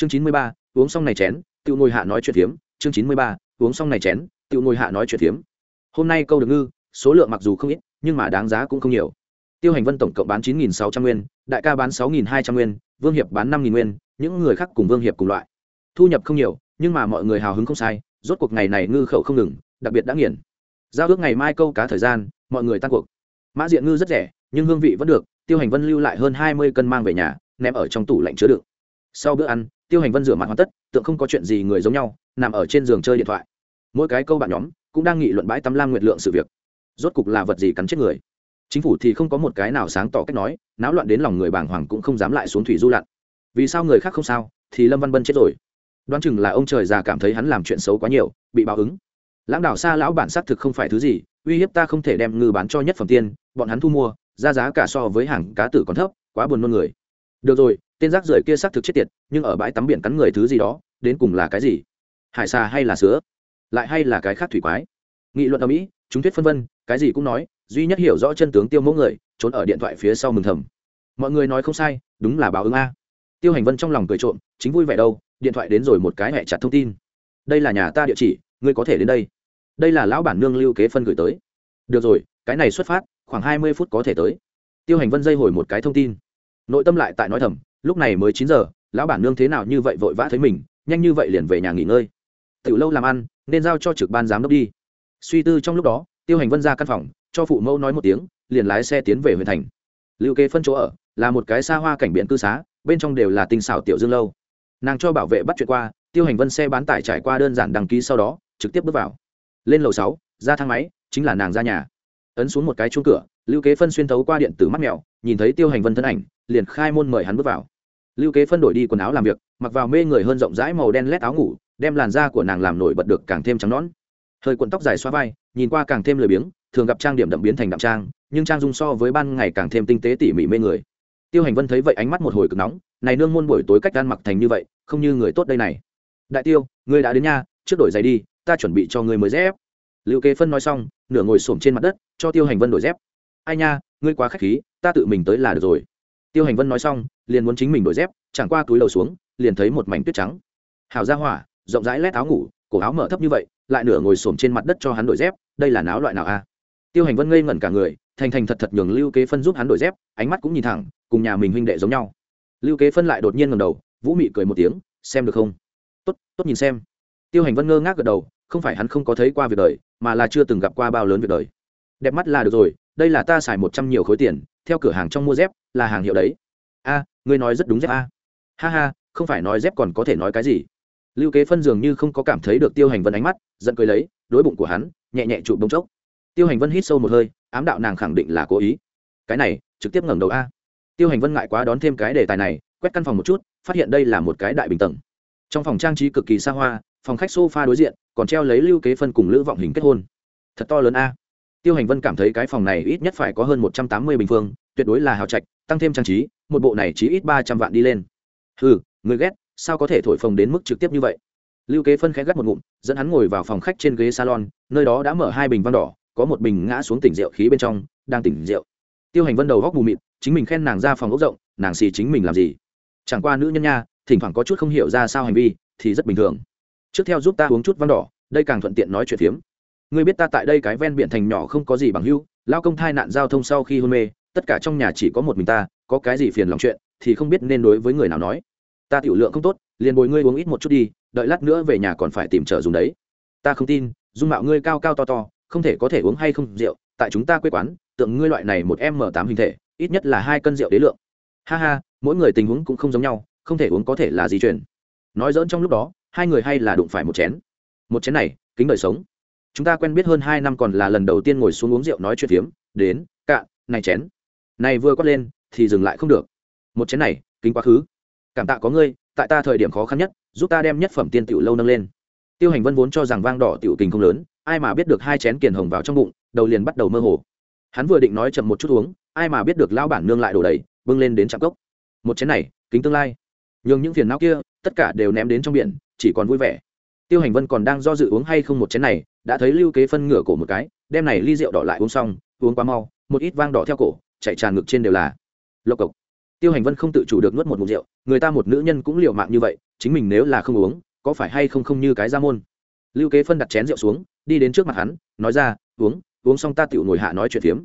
chương chín mươi ba, uống xong này chén tự ngồi hạ nói chuyện phiếm. Chương chín mươi ba, uống xong này chén tự ngồi hạ nói chuyện phiếm. Hôm nay câu được ngư, số lượng mặc dù không ít, nhưng mà đáng giá cũng không nhiều. Tiêu hành vân tổng cộng bán chín nghìn sáu trăm nguyên, đại ca bán sáu nghìn hai trăm nguyên, vương hiệp bán năm nghìn nguyên, những người khác cùng vương hiệp cùng loại. Thu nhập không nhiều, nhưng mà mọi người hào hứng không sai, rốt cuộc ngày này ngư khẩu không ngừng, đặc biệt đã nghiền. Giao ước ngày mai câu cá thời gian, mọi người tăng cuộc. Mã diện ngư rất rẻ, nhưng hương vị vẫn được, tiêu hành vân lưu lại hơn hai mươi cân mang về nhà, ném ở trong tủ lạnh chứa đựng. Sau bữa ăn tiêu hành vân rửa mặt hoàn tất, tượng không có chuyện gì người giống nhau, nằm ở trên giường chơi điện thoại. Mỗi cái câu bạn nhóm cũng đang nghị luận bãi tắm lam nguyệt lượng sự việc. Rốt cục là vật gì cắn chết người? Chính phủ thì không có một cái nào sáng tỏ cách nói, náo loạn đến lòng người bàng hoàng cũng không dám lại xuống thủy du lặn. Vì sao người khác không sao, thì lâm văn bân chết rồi. Đoán chừng là ông trời già cảm thấy hắn làm chuyện xấu quá nhiều, bị báo ứng. Lãng đảo xa lão bản xác thực không phải thứ gì, uy hiếp ta không thể đem ngư bán cho nhất phẩm tiên, bọn hắn thu mua, ra giá cả so với hàng cá tử còn thấp, quá buồn nôn người. Được rồi tên rác rưởi kia xác thực chết tiệt, nhưng ở bãi tắm biển cắn người thứ gì đó, đến cùng là cái gì? Hải xà hay là sữa? Lại hay là cái khác thủy quái? Nghị luận ở mỹ, chúng thuyết phân vân, cái gì cũng nói, duy nhất hiểu rõ chân tướng tiêu mẫu người, trốn ở điện thoại phía sau mừng thầm. Mọi người nói không sai, đúng là báo ứng a. Tiêu hành vân trong lòng cười trộm, chính vui vẻ đâu, điện thoại đến rồi một cái hẹ chặt thông tin. Đây là nhà ta địa chỉ, ngươi có thể đến đây. Đây là lão bản nương lưu kế phân gửi tới. Được rồi, cái này xuất phát, khoảng hai mươi phút có thể tới. Tiêu hành vân dây hồi một cái thông tin nội tâm lại tại nói thầm, lúc này mới chín giờ, lão bản nương thế nào như vậy vội vã thấy mình, nhanh như vậy liền về nhà nghỉ ngơi. Tự lâu làm ăn, nên giao cho trực ban giám đốc đi. Suy tư trong lúc đó, tiêu hành vân ra căn phòng, cho phụ mẫu nói một tiếng, liền lái xe tiến về huyện thành. Lưu kế phân chỗ ở, là một cái xa hoa cảnh biển cư xá, bên trong đều là tinh xảo tiểu dương lâu. Nàng cho bảo vệ bắt chuyện qua, tiêu hành vân xe bán tải trải qua đơn giản đăng ký sau đó, trực tiếp bước vào. Lên lầu sáu, ra thang máy, chính là nàng ra nhà. Ấn xuống một cái chuông cửa, lưu kế phân xuyên thấu qua điện tử mắt mèo, nhìn thấy tiêu hành vân thân ảnh liền khai môn mời hắn bước vào. Lưu kế phân đổi đi quần áo làm việc, mặc vào mê người hơn rộng rãi màu đen lét áo ngủ, đem làn da của nàng làm nổi bật được càng thêm trắng nón hơi cuộn tóc dài xoa vai, nhìn qua càng thêm lười biếng, thường gặp trang điểm đậm biến thành đậm trang, nhưng trang dung so với ban ngày càng thêm tinh tế tỉ mỉ mê người. Tiêu hành vân thấy vậy ánh mắt một hồi cực nóng, này nương môn buổi tối cách gan mặc thành như vậy, không như người tốt đây này. Đại tiêu, ngươi đã đến nha trước đổi giày đi, ta chuẩn bị cho ngươi mới dép. Lưu kế phân nói xong, nửa ngồi xổm trên mặt đất, cho tiêu hành vân đổi dép. Ai nha, ngươi quá khách khí, ta tự mình tới là được rồi tiêu hành vân nói xong, liền muốn chính mình đổi dép, chẳng qua túi lầu xuống, liền thấy một mảnh tuyết trắng. Hào ra hỏa, rộng rãi lét áo ngủ, cổ áo mở thấp như vậy, lại nửa ngồi xổm trên mặt đất cho hắn đổi dép, đây là náo loại nào a? Tiêu hành vân ngây ngẩn cả người, thành thành thật thật nhường lưu kế phân giúp hắn đổi dép, ánh mắt cũng nhìn thẳng, cùng nhà mình huynh đệ giống nhau. Lưu kế phân lại đột nhiên ngầm đầu, vũ mị cười một tiếng, xem được không? Tốt tốt nhìn xem. Tiêu hành vân ngơ ngác gật đầu, không phải hắn không có thấy qua việc đời, mà là chưa từng gặp qua bao lớn việc đời. Đẹp mắt là được rồi, đây là ta xài một trăm nhiều khối tiền theo cửa hàng trong mua dép là hàng hiệu đấy. A, ngươi nói rất đúng dép a. Ha ha, không phải nói dép còn có thể nói cái gì? Lưu kế phân dường như không có cảm thấy được tiêu hành vân ánh mắt, giận cười lấy, đối bụng của hắn, nhẹ nhẹ chụp bông chốc. Tiêu hành vân hít sâu một hơi, ám đạo nàng khẳng định là cố ý. Cái này, trực tiếp ngẩng đầu a. Tiêu hành vân ngại quá đón thêm cái đề tài này, quét căn phòng một chút, phát hiện đây là một cái đại bình tầng. Trong phòng trang trí cực kỳ xa hoa, phòng khách sofa đối diện, còn treo lấy lưu kế phân cùng lữ vọng hình kết hôn. Thật to lớn a tiêu hành vân cảm thấy cái phòng này ít nhất phải có hơn một trăm tám mươi bình phương, tuyệt đối là hào trạch, tăng thêm trang trí, một bộ này chỉ ít ba trăm vạn đi lên. Ừ người ghét, sao có thể thổi phồng đến mức trực tiếp như vậy? Lưu kế phân khẽ gắt một ngụm, dẫn hắn ngồi vào phòng khách trên ghế salon, nơi đó đã mở hai bình văn đỏ, có một bình ngã xuống tỉnh rượu khí bên trong, đang tỉnh rượu. Tiêu hành vân đầu góc mù mịt, chính mình khen nàng ra phòng ốc rộng, nàng xì chính mình làm gì? Chẳng qua nữ nhân nha, thỉnh thoảng có chút không hiểu ra sao hành vi, thì rất bình thường. Trước theo giúp ta uống chút văn đỏ, đây càng thuận tiện nói chuyện phiếm ngươi biết ta tại đây cái ven biển thành nhỏ không có gì bằng hưu lao công thai nạn giao thông sau khi hôn mê, tất cả trong nhà chỉ có một mình ta, có cái gì phiền lòng chuyện thì không biết nên đối với người nào nói. Ta tiểu lượng không tốt, liền bồi ngươi uống ít một chút đi, đợi lát nữa về nhà còn phải tìm trợ dùng đấy. Ta không tin, dung mạo ngươi cao cao to to, không thể có thể uống hay không rượu, tại chúng ta quê quán, tượng ngươi loại này một m tám hình thể, ít nhất là hai cân rượu đế lượng. Ha ha, mỗi người tình huống cũng không giống nhau, không thể uống có thể là di chuyển. Nói dỡn trong lúc đó, hai người hay là đụng phải một chén. Một chén này, kính đời sống chúng ta quen biết hơn hai năm còn là lần đầu tiên ngồi xuống uống rượu nói chuyện phiếm, đến, cạn, này chén. Này vừa quát lên, thì dừng lại không được. Một chén này, kính quá khứ. Cảm tạ có ngươi, tại ta thời điểm khó khăn nhất, giúp ta đem nhất phẩm tiên tiểu lâu nâng lên. Tiêu hành vân vốn cho rằng vang đỏ tiểu kình không lớn, ai mà biết được hai chén kiền hồng vào trong bụng, đầu liền bắt đầu mơ hồ. Hắn vừa định nói chậm một chút uống, ai mà biết được lao bản nương lại đổ đầy, bưng lên đến chạm cốc. Một chén này, kính tương lai. Nhường những phiền não kia, tất cả đều ném đến trong biển, chỉ còn vui vẻ. Tiêu hành vân còn đang do dự uống hay không một chén này đã thấy lưu kế phân ngửa cổ một cái, đem này ly rượu đỏ lại uống xong, uống quá mau, một ít vang đỏ theo cổ, chạy tràn ngực trên đều là. Lộc cộc. Tiêu hành vân không tự chủ được nuốt một mục rượu, người ta một nữ nhân cũng liều mạng như vậy, chính mình nếu là không uống, có phải hay không không như cái ra môn? Lưu kế phân đặt chén rượu xuống, đi đến trước mặt hắn, nói ra, uống uống xong ta tựu ngồi hạ nói chuyện phiếm.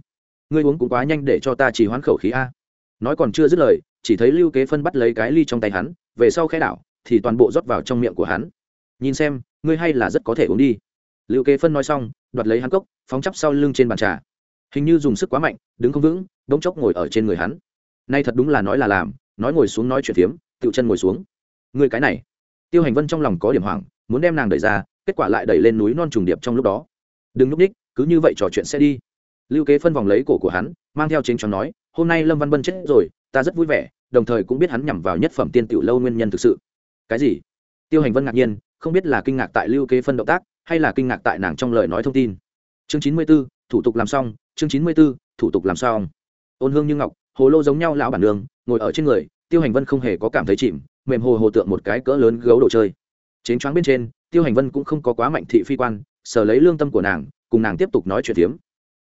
Ngươi uống cũng quá nhanh để cho ta chỉ hoán khẩu khí a. Nói còn chưa dứt lời, chỉ thấy lưu kế phân bắt lấy cái ly trong tay hắn, về sau khẽ đảo, thì toàn bộ rót vào trong miệng của hắn. Nhìn xem, ngươi hay là rất có thể uống đi lưu kế phân nói xong, đoạt lấy hắn cốc, phóng chắp sau lưng trên bàn trà. Hình như dùng sức quá mạnh, đứng không vững đống chốc ngồi ở trên người hắn. Nay thật đúng là nói là làm, nói ngồi xuống nói chuyện phiếm tự chân ngồi xuống. Người cái này. Tiêu hành vân trong lòng có điểm hoảng, muốn đem nàng đẩy ra, kết quả lại đẩy lên núi non trùng điệp trong lúc đó. Đừng núp ních, cứ như vậy trò chuyện sẽ đi. Lưu kế phân vòng lấy cổ của hắn, mang theo chính cho nói, hôm nay lâm văn bân chết rồi, ta rất vui vẻ, đồng thời cũng biết hắn nhằm vào nhất phẩm tiên tiểu lâu nguyên nhân thực sự. Cái gì? Tiêu hành vân ngạc nhiên, không biết là kinh ngạc tại lưu kế phân động tác hay là kinh ngạc tại nàng trong lời nói thông tin. Chương chín mươi b ố thủ tục làm xong, chương chín mươi b ố thủ tục làm xong. Ôn hương như ngọc, hồ lô giống nhau lão bản đường ngồi ở trên người, tiêu hành vân không hề có cảm thấy chìm, mềm hồ hồ tượng một cái cỡ lớn gấu đồ chơi. Chến choáng bên trên, tiêu hành vân cũng không có quá mạnh thị phi quan, sở lấy lương tâm của nàng, cùng nàng tiếp tục nói chuyện tiếm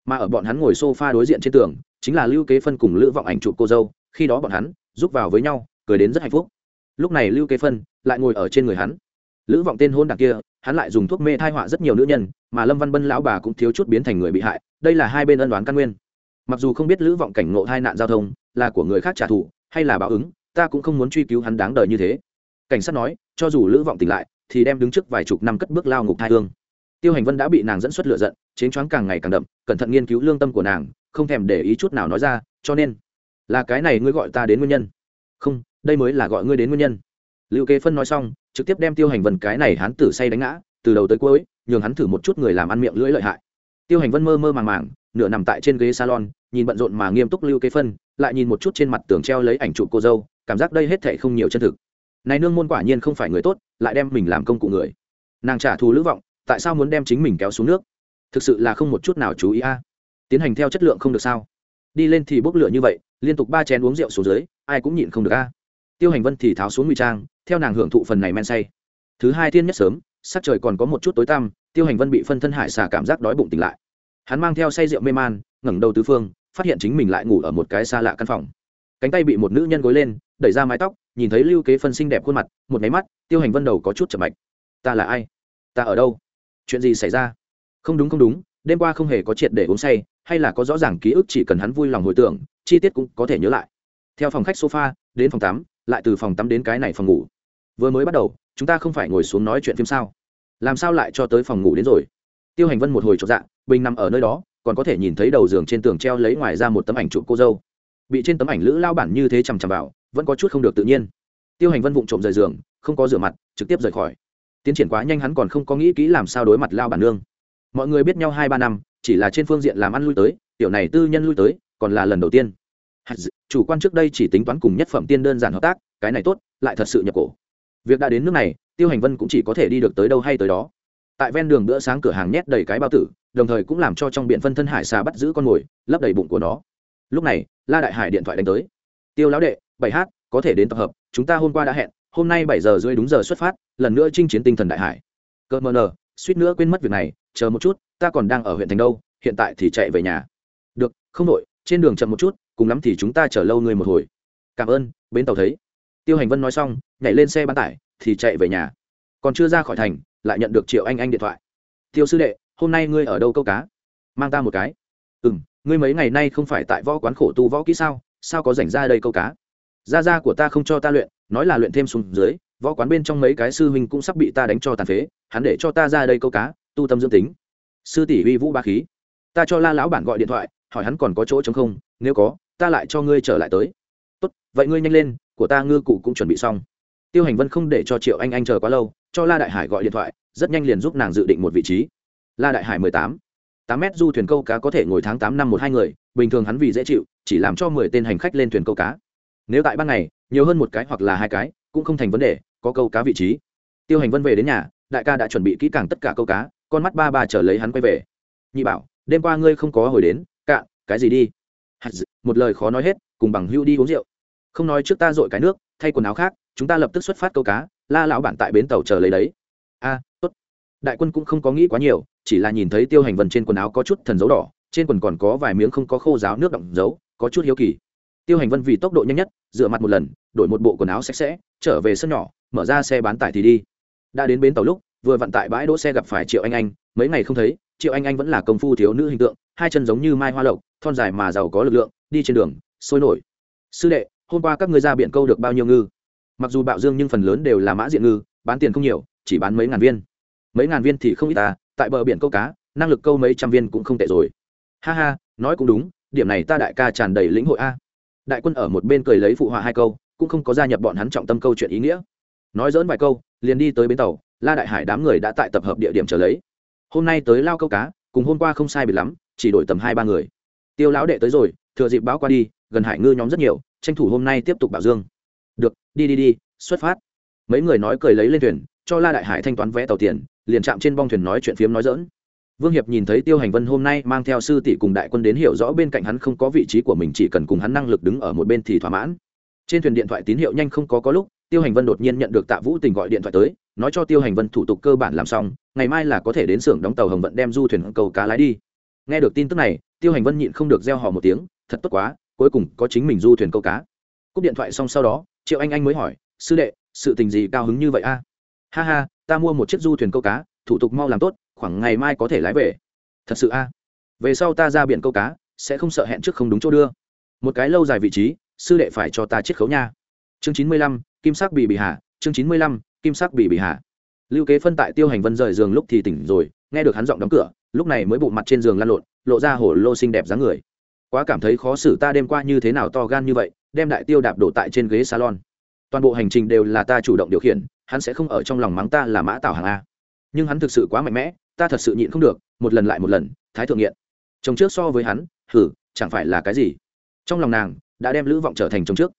mà ở bọn hắn ngồi s o f a đối diện trên tường, chính là lưu kế phân cùng lữ vọng ảnh chụp cô dâu, khi đó bọn hắn giúp vào với nhau, cười đến rất hạnh phúc. Lúc này lưu kế phân lại ngồi ở trên người hắn. Lữ vọng tên hôn đằng kia hắn lại dùng thuốc mê thai họa rất nhiều nữ nhân, mà lâm văn bân lão bà cũng thiếu chút biến thành người bị hại, đây là hai bên ân đoán căn nguyên. Mặc dù không biết lữ vọng cảnh ngộ hai nạn giao thông, là của người khác trả thù, hay là báo ứng, ta cũng không muốn truy cứu hắn đáng đời như thế. Cảnh sát nói, cho dù lữ vọng tỉnh lại, thì đem đứng trước vài chục năm cất bước lao ngục thai hương. Tiêu hành vân đã bị nàng dẫn xuất lựa giận chến choáng càng ngày càng đậm, cẩn thận nghiên cứu lương tâm của nàng, không thèm để ý chút nào nói ra, cho nên, là cái này ngươi gọi ta đến nguyên nhân. Không, đây mới là gọi ngươi đến nguyên nhân lưu kế phân nói xong, trực tiếp đem tiêu hành vân cái này hắn tử say đánh ngã, từ đầu tới cuối, nhường hắn thử một chút người làm ăn miệng lưỡi lợi hại. Tiêu hành vân mơ mơ màng màng, nửa nằm tại trên ghế salon, nhìn bận rộn mà nghiêm túc lưu kế phân, lại nhìn một chút trên mặt tường treo lấy ảnh chụp cô dâu, cảm giác đây hết thệ không nhiều chân thực. Này nương môn quả nhiên không phải người tốt, lại đem mình làm công cụ người. Nàng trả thù lữ vọng, tại sao muốn đem chính mình kéo xuống nước? Thực sự là không một chút nào chú ý a. Tiến hành theo chất lượng không được sao? Đi lên thì bốc lửa như vậy, liên tục ba chén uống rượu xuống dưới, ai cũng nhịn không được a. Tiêu hành vân thì tháo xuống ngụy trang theo nàng hưởng thụ phần này men say. Thứ hai thiên nhất sớm, sắc trời còn có một chút tối tăm, tiêu hành vân bị phân thân hải xà cảm giác đói bụng tỉnh lại. Hắn mang theo say rượu mê man, ngẩng đầu tứ phương, phát hiện chính mình lại ngủ ở một cái xa lạ căn phòng. Cánh tay bị một nữ nhân gối lên, đẩy ra mái tóc, nhìn thấy lưu kế phân xinh đẹp khuôn mặt, một máy mắt, tiêu hành vân đầu có chút chậm mạch. Ta là ai? Ta ở đâu? Chuyện gì xảy ra? Không đúng không đúng, đêm qua không hề có triệt để uống say, hay là có rõ ràng ký ức chỉ cần hắn vui lòng hồi tưởng, chi tiết cũng có thể nhớ lại. Theo phòng khách sofa, đến phòng tắm, lại từ phòng tắm đến cái này phòng ngủ vừa mới bắt đầu, chúng ta không phải ngồi xuống nói chuyện phim sao? Làm sao lại cho tới phòng ngủ đến rồi? Tiêu hành vân một hồi chột dạ bình nằm ở nơi đó, còn có thể nhìn thấy đầu giường trên tường treo lấy ngoài ra một tấm ảnh chụp cô dâu. Bị trên tấm ảnh lữ lao bản như thế chằm chằm vào, vẫn có chút không được tự nhiên. Tiêu hành vân vụng trộm rời giường, không có rửa mặt, trực tiếp rời khỏi. Tiến triển quá nhanh hắn còn không có nghĩ kỹ làm sao đối mặt lao bản nương. Mọi người biết nhau hai ba năm, chỉ là trên phương diện làm ăn lui tới, tiểu này tư nhân lui tới, còn là lần đầu tiên. Chủ quan trước đây chỉ tính toán cùng nhất phẩm tiên đơn giản hợp tác, cái này tốt, lại thật sự nhập cổ việc đã đến nước này, tiêu hành vân cũng chỉ có thể đi được tới đâu hay tới đó. Tại ven đường bữa sáng cửa hàng nhét đầy cái bao tử, đồng thời cũng làm cho trong biện phân thân hải xà bắt giữ con mồi, lấp đầy bụng của nó. Lúc này, la đại hải điện thoại đánh tới. Tiêu lão đệ, bảy h có thể đến tập hợp, chúng ta hôm qua đã hẹn, hôm nay bảy giờ rưỡi đúng giờ xuất phát, lần nữa chinh chiến tinh thần đại hải. Cơ mờ nờ, suýt nữa quên mất việc này, chờ một chút, ta còn đang ở huyện thành đâu, hiện tại thì chạy về nhà. Được, không đội trên đường chậm một chút, cùng lắm thì chúng ta chờ lâu người một hồi. Cảm ơn, bến tàu thấy tiêu hành vân nói xong, nhảy lên xe bán tải, thì chạy về nhà. Còn chưa ra khỏi thành, lại nhận được triệu anh anh điện thoại. Tiêu sư đệ, hôm nay ngươi ở đâu câu cá? Mang ta một cái. Ừ m ngươi mấy ngày nay không phải tại võ quán khổ tu võ kỹ sao? Sao có rảnh ra đây câu cá? Gia gia của ta không cho ta luyện, nói là luyện thêm xuống dưới, võ quán bên trong mấy cái sư huynh cũng sắp bị ta đánh cho tàn phế, hắn để cho ta ra đây câu cá, tu tâm dưỡng tính. Sư tỷ uy vũ ba khí. Ta cho la lão bản gọi điện thoại, hỏi hắn còn có chỗ chống không, nếu có, ta lại cho ngươi trở lại tới. Tốt, vậy ngươi nhanh lên của ta ngư cụ cũng chuẩn bị xong. Tiêu hành vân không để cho triệu anh anh chờ quá lâu, cho la đại hải gọi điện thoại, rất nhanh liền giúp nàng dự định một vị trí. La đại hải mười tám. Tám mét du thuyền câu cá có thể ngồi tháng tám năm một hai người, bình thường hắn vì dễ chịu, chỉ làm cho mười tên hành khách lên thuyền câu cá. Nếu tại ban ngày, nhiều hơn một cái hoặc là hai cái, cũng không thành vấn đề, có câu cá vị trí. Tiêu hành vân về đến nhà, đại ca đã chuẩn bị kỹ càng tất cả câu cá, con mắt ba ba trở lấy hắn quay về. Nhị bảo, đêm qua ngươi không có hồi đến cạn cái gì đi? Một lời khó nói hết, cùng bằng hưu đi uống rượu không nói trước ta dội cái nước, thay quần áo khác, chúng ta lập tức xuất phát câu cá, la lão bản tại bến tàu chờ lấy đấy. A tốt. Đại quân cũng không có nghĩ quá nhiều, chỉ là nhìn thấy tiêu hành vân trên quần áo có chút thần dấu đỏ, trên quần còn có vài miếng không có khô ráo nước động dấu, có chút hiếu kỳ. Tiêu hành vân vì tốc độ nhanh nhất, dựa mặt một lần, đổi một bộ quần áo sạch sẽ, trở về sân nhỏ, mở ra xe bán tải thì đi. Đã đến bến tàu lúc, vừa vận tại bãi đỗ xe gặp phải triệu anh anh, mấy ngày không thấy, triệu anh anh vẫn là công phu thiếu nữ hình tượng, hai chân giống như mai hoa lộc, thon dài mà giàu có lực lượng, đi trên đường, sôi nổi. Sư đệ hôm qua các ngươi ra biển câu được bao nhiêu ngư? Mặc dù bạo dương nhưng phần lớn đều là mã diện ngư, bán tiền không nhiều, chỉ bán mấy ngàn viên. Mấy ngàn viên thì không ít ta tại bờ biển câu cá, năng lực câu mấy trăm viên cũng không tệ rồi. Ha ha, nói cũng đúng, điểm này ta đại ca tràn đầy lĩnh hội a. Đại quân ở một bên cười lấy phụ họa hai câu, cũng không có gia nhập bọn hắn trọng tâm câu chuyện ý nghĩa. Nói dỡn vài câu, liền đi tới bến tàu, la đại hải đám người đã tại tập hợp địa điểm trở lấy. Hôm nay tới lao câu cá, cùng hôm qua không sai biệt lắm, chỉ đổi tầm hai ba người. Tiêu lão đệ tới rồi, thừa dịp báo qua đi gần hải ngư nhóm rất nhiều, tranh thủ hôm nay tiếp tục bảo dương. Được, đi đi đi, xuất phát. Mấy người nói cười lấy lên thuyền, cho la đại hải thanh toán vé tàu tiền, liền chạm trên bong thuyền nói chuyện phiếm nói dỡn vương hiệp nhìn thấy tiêu hành vân hôm nay mang theo sư tỷ cùng đại quân đến hiểu rõ bên cạnh hắn không có vị trí của mình, chỉ cần cùng hắn năng lực đứng ở một bên thì thỏa mãn. Trên thuyền điện thoại tín hiệu nhanh không có có lúc, tiêu hành vân đột nhiên nhận được tạ vũ tình gọi điện thoại tới, nói cho tiêu hành vân thủ tục cơ bản làm xong, ngày mai là có thể đến xưởng đóng tàu hồng vận đem du thuyền cầu cá lái đi. Nghe được tin tức này, tiêu hành vân nhịn không được gieo họ một tiếng, thật tốt quá cuối cùng có chính mình du thuyền câu cá. Cúp điện thoại xong sau đó, triệu anh anh mới hỏi, sư đệ, sự tình gì cao hứng như vậy a? Ha ha, ta mua một chiếc du thuyền câu cá, thủ tục mau làm tốt, khoảng ngày mai có thể lái về. Thật sự a? Về sau ta ra biển câu cá, sẽ không sợ hẹn trước không đúng chỗ đưa. Một cái lâu dài vị trí, sư đệ phải cho ta chiết khấu nha. Chương chín mươi lăm, kim sắc bị bị hạ chương chín mươi lăm, kim sắc bị bị hạ lưu kế phân tại tiêu hành vân rời giường lúc thì tỉnh rồi, nghe được hắn giọng đóng cửa, lúc này mới bụng mặt trên giường lăn lộn, lộ ra hổ lô xinh đẹp dáng người quá cảm thấy khó xử ta đêm qua như thế nào to gan như vậy, đem đại tiêu đạp đổ tại trên ghế salon. Toàn bộ hành trình đều là ta chủ động điều khiển, hắn sẽ không ở trong lòng mắng ta là mã tảo hàng a. Nhưng hắn thực sự quá mạnh mẽ, ta thật sự nhịn không được, một lần lại một lần, thái thượng nghiện. Chồng trước so với hắn hử chẳng phải là cái gì? Trong lòng nàng, đã đem lữ vọng trở thành chồng trước.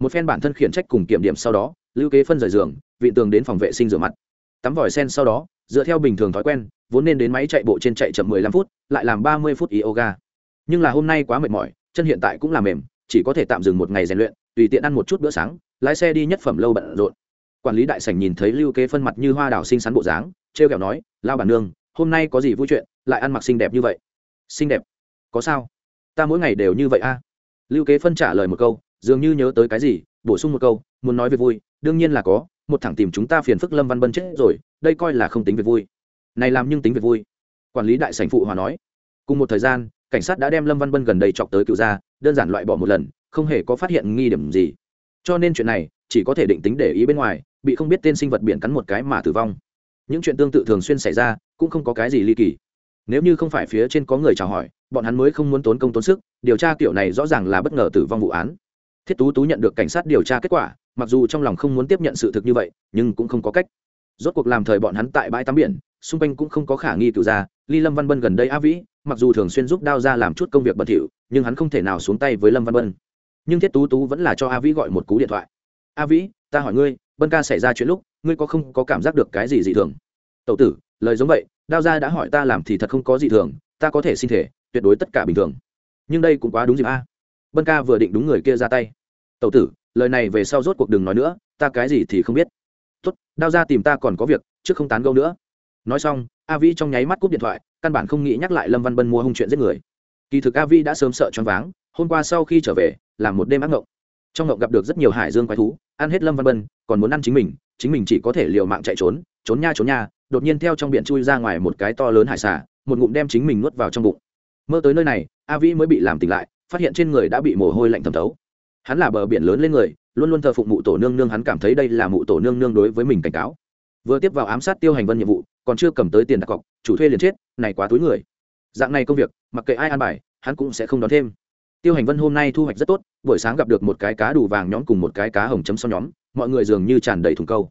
Một phen bản thân khiển trách cùng kiểm điểm sau đó, lưu kế phân rời giường, vị tường đến phòng vệ sinh rửa mặt. Tắm vòi sen sau đó, dựa theo bình thường thói quen, vốn nên đến máy chạy bộ trên chạy chậm 15 phút, lại làm 30 phút yoga nhưng là hôm nay quá mệt mỏi, chân hiện tại cũng là mềm, chỉ có thể tạm dừng một ngày rèn luyện, tùy tiện ăn một chút bữa sáng, lái xe đi nhất phẩm lâu bận rộn. Quản lý đại sảnh nhìn thấy lưu kế phân mặt như hoa đào xinh xắn bộ dáng, trêu kẹo nói lao bản nương, hôm nay có gì vui chuyện, lại ăn mặc xinh đẹp như vậy. Xinh đẹp? Có sao? Ta mỗi ngày đều như vậy a? Lưu kế phân trả lời một câu, dường như nhớ tới cái gì, bổ sung một câu, muốn nói về vui, đương nhiên là có, một thẳng tìm chúng ta phiền phức lâm văn bân chết rồi, đây coi là không tính về vui. Này làm nhưng tính về vui. Quản lý đại sảnh phụ hòa nói. Cùng một thời gian cảnh sát đã đem lâm văn bân gần đây chọc tới cựu gia đơn giản loại bỏ một lần không hề có phát hiện nghi điểm gì. Cho nên chuyện này chỉ có thể định tính để ý bên ngoài bị không biết tên sinh vật biển cắn một cái mà tử vong. Những chuyện tương tự thường xuyên xảy ra cũng không có cái gì ly kỳ. Nếu như không phải phía trên có người chào hỏi bọn hắn mới không muốn tốn công tốn sức điều tra kiểu này rõ ràng là bất ngờ tử vong vụ án. Thiết tú tú nhận được cảnh sát điều tra kết quả mặc dù trong lòng không muốn tiếp nhận sự thực như vậy nhưng cũng không có cách. Rốt cuộc làm thời bọn hắn tại bãi tắm biển xung quanh cũng không có khả nghi cựu gia, ly lâm văn bân gần đây a vĩ mặc dù thường xuyên giúp đao ra làm chút công việc bẩn thỉu, nhưng hắn không thể nào xuống tay với lâm văn bân nhưng thiết tú tú vẫn là cho a vĩ gọi một cú điện thoại. A vĩ, ta hỏi ngươi bân ca xảy ra chuyện lúc, ngươi có không có cảm giác được cái gì dị thường? Tậu tử, lời giống vậy, đao ra đã hỏi ta làm thì thật không có gì thường, ta có thể xin thể, tuyệt đối tất cả bình thường. Nhưng đây cũng quá đúng dịp a. Bân ca vừa định đúng người kia ra tay. Tậu tử, lời này về sau rốt cuộc đừng nói nữa, ta cái gì thì không biết. Tốt, đao ra tìm ta còn có việc chứ không tán gâu nữa nói xong, a vĩ trong nháy mắt cúp điện thoại, căn bản không nghĩ nhắc lại lâm văn bân mua hung chuyện giết người. Kỳ thực a vĩ đã sớm sợ choáng váng, hôm qua sau khi trở về làm một đêm ác ngộng. Trong ngộng gặp được rất nhiều hải dương quái thú, ăn hết lâm văn bân, còn muốn ăn chính mình chính mình chỉ có thể liều mạng chạy trốn trốn nha trốn nha, đột nhiên theo trong biển chui ra ngoài một cái to lớn hải xả một ngụm đem chính mình nuốt vào trong bụng. Mơ tới nơi này, a vĩ mới bị làm tỉnh lại, phát hiện trên người đã bị mồ hôi lạnh thẩm thấu. Hắn là bờ biển lớn lên người, luôn luôn thờ phụng mụ tổ nương nương, hắn cảm thấy đây là mụ tổ nương nương đối với mình cảnh cáo vừa tiếp vào ám sát tiêu hành vân nhiệm vụ, còn chưa cầm tới tiền đặt cọc, chủ thuê liền chết, này quá túi người. Dạng này công việc, mặc kệ ai an bài, hắn cũng sẽ không đón thêm. Tiêu hành vân hôm nay thu hoạch rất tốt, buổi sáng gặp được một cái cá đủ vàng nhóm cùng một cái cá hồng chấm sau nhóm, mọi người dường như tràn đầy thùng câu.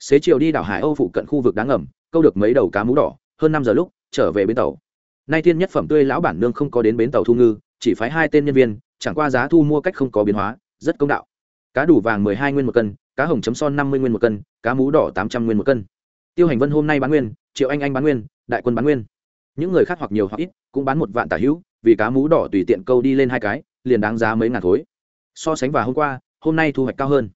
Xế chiều đi đảo hải âu phụ cận khu vực đáng ngầm, câu được mấy đầu cá mú đỏ, hơn năm giờ lúc, trở về bến tàu. Nay tiên nhất phẩm tươi lão bản nương không có đến bến tàu thu ngư, chỉ phái hai tên nhân viên, chẳng qua giá thu mua cách không có biến hóa, rất công đạo cá đủ vàng mười hai nguyên một cân, cá hồng chấm son năm mươi nguyên một cân, cá mú đỏ tám trăm nguyên một cân. Tiêu hành vân hôm nay bán nguyên, triệu anh anh bán nguyên, đại quân bán nguyên. Những người khác hoặc nhiều hoặc ít cũng bán một vạn tả hữu, vì cá mú đỏ tùy tiện câu đi lên hai cái, liền đáng giá mấy ngàn khối so sánh và hôm qua, hôm nay thu hoạch cao hơn.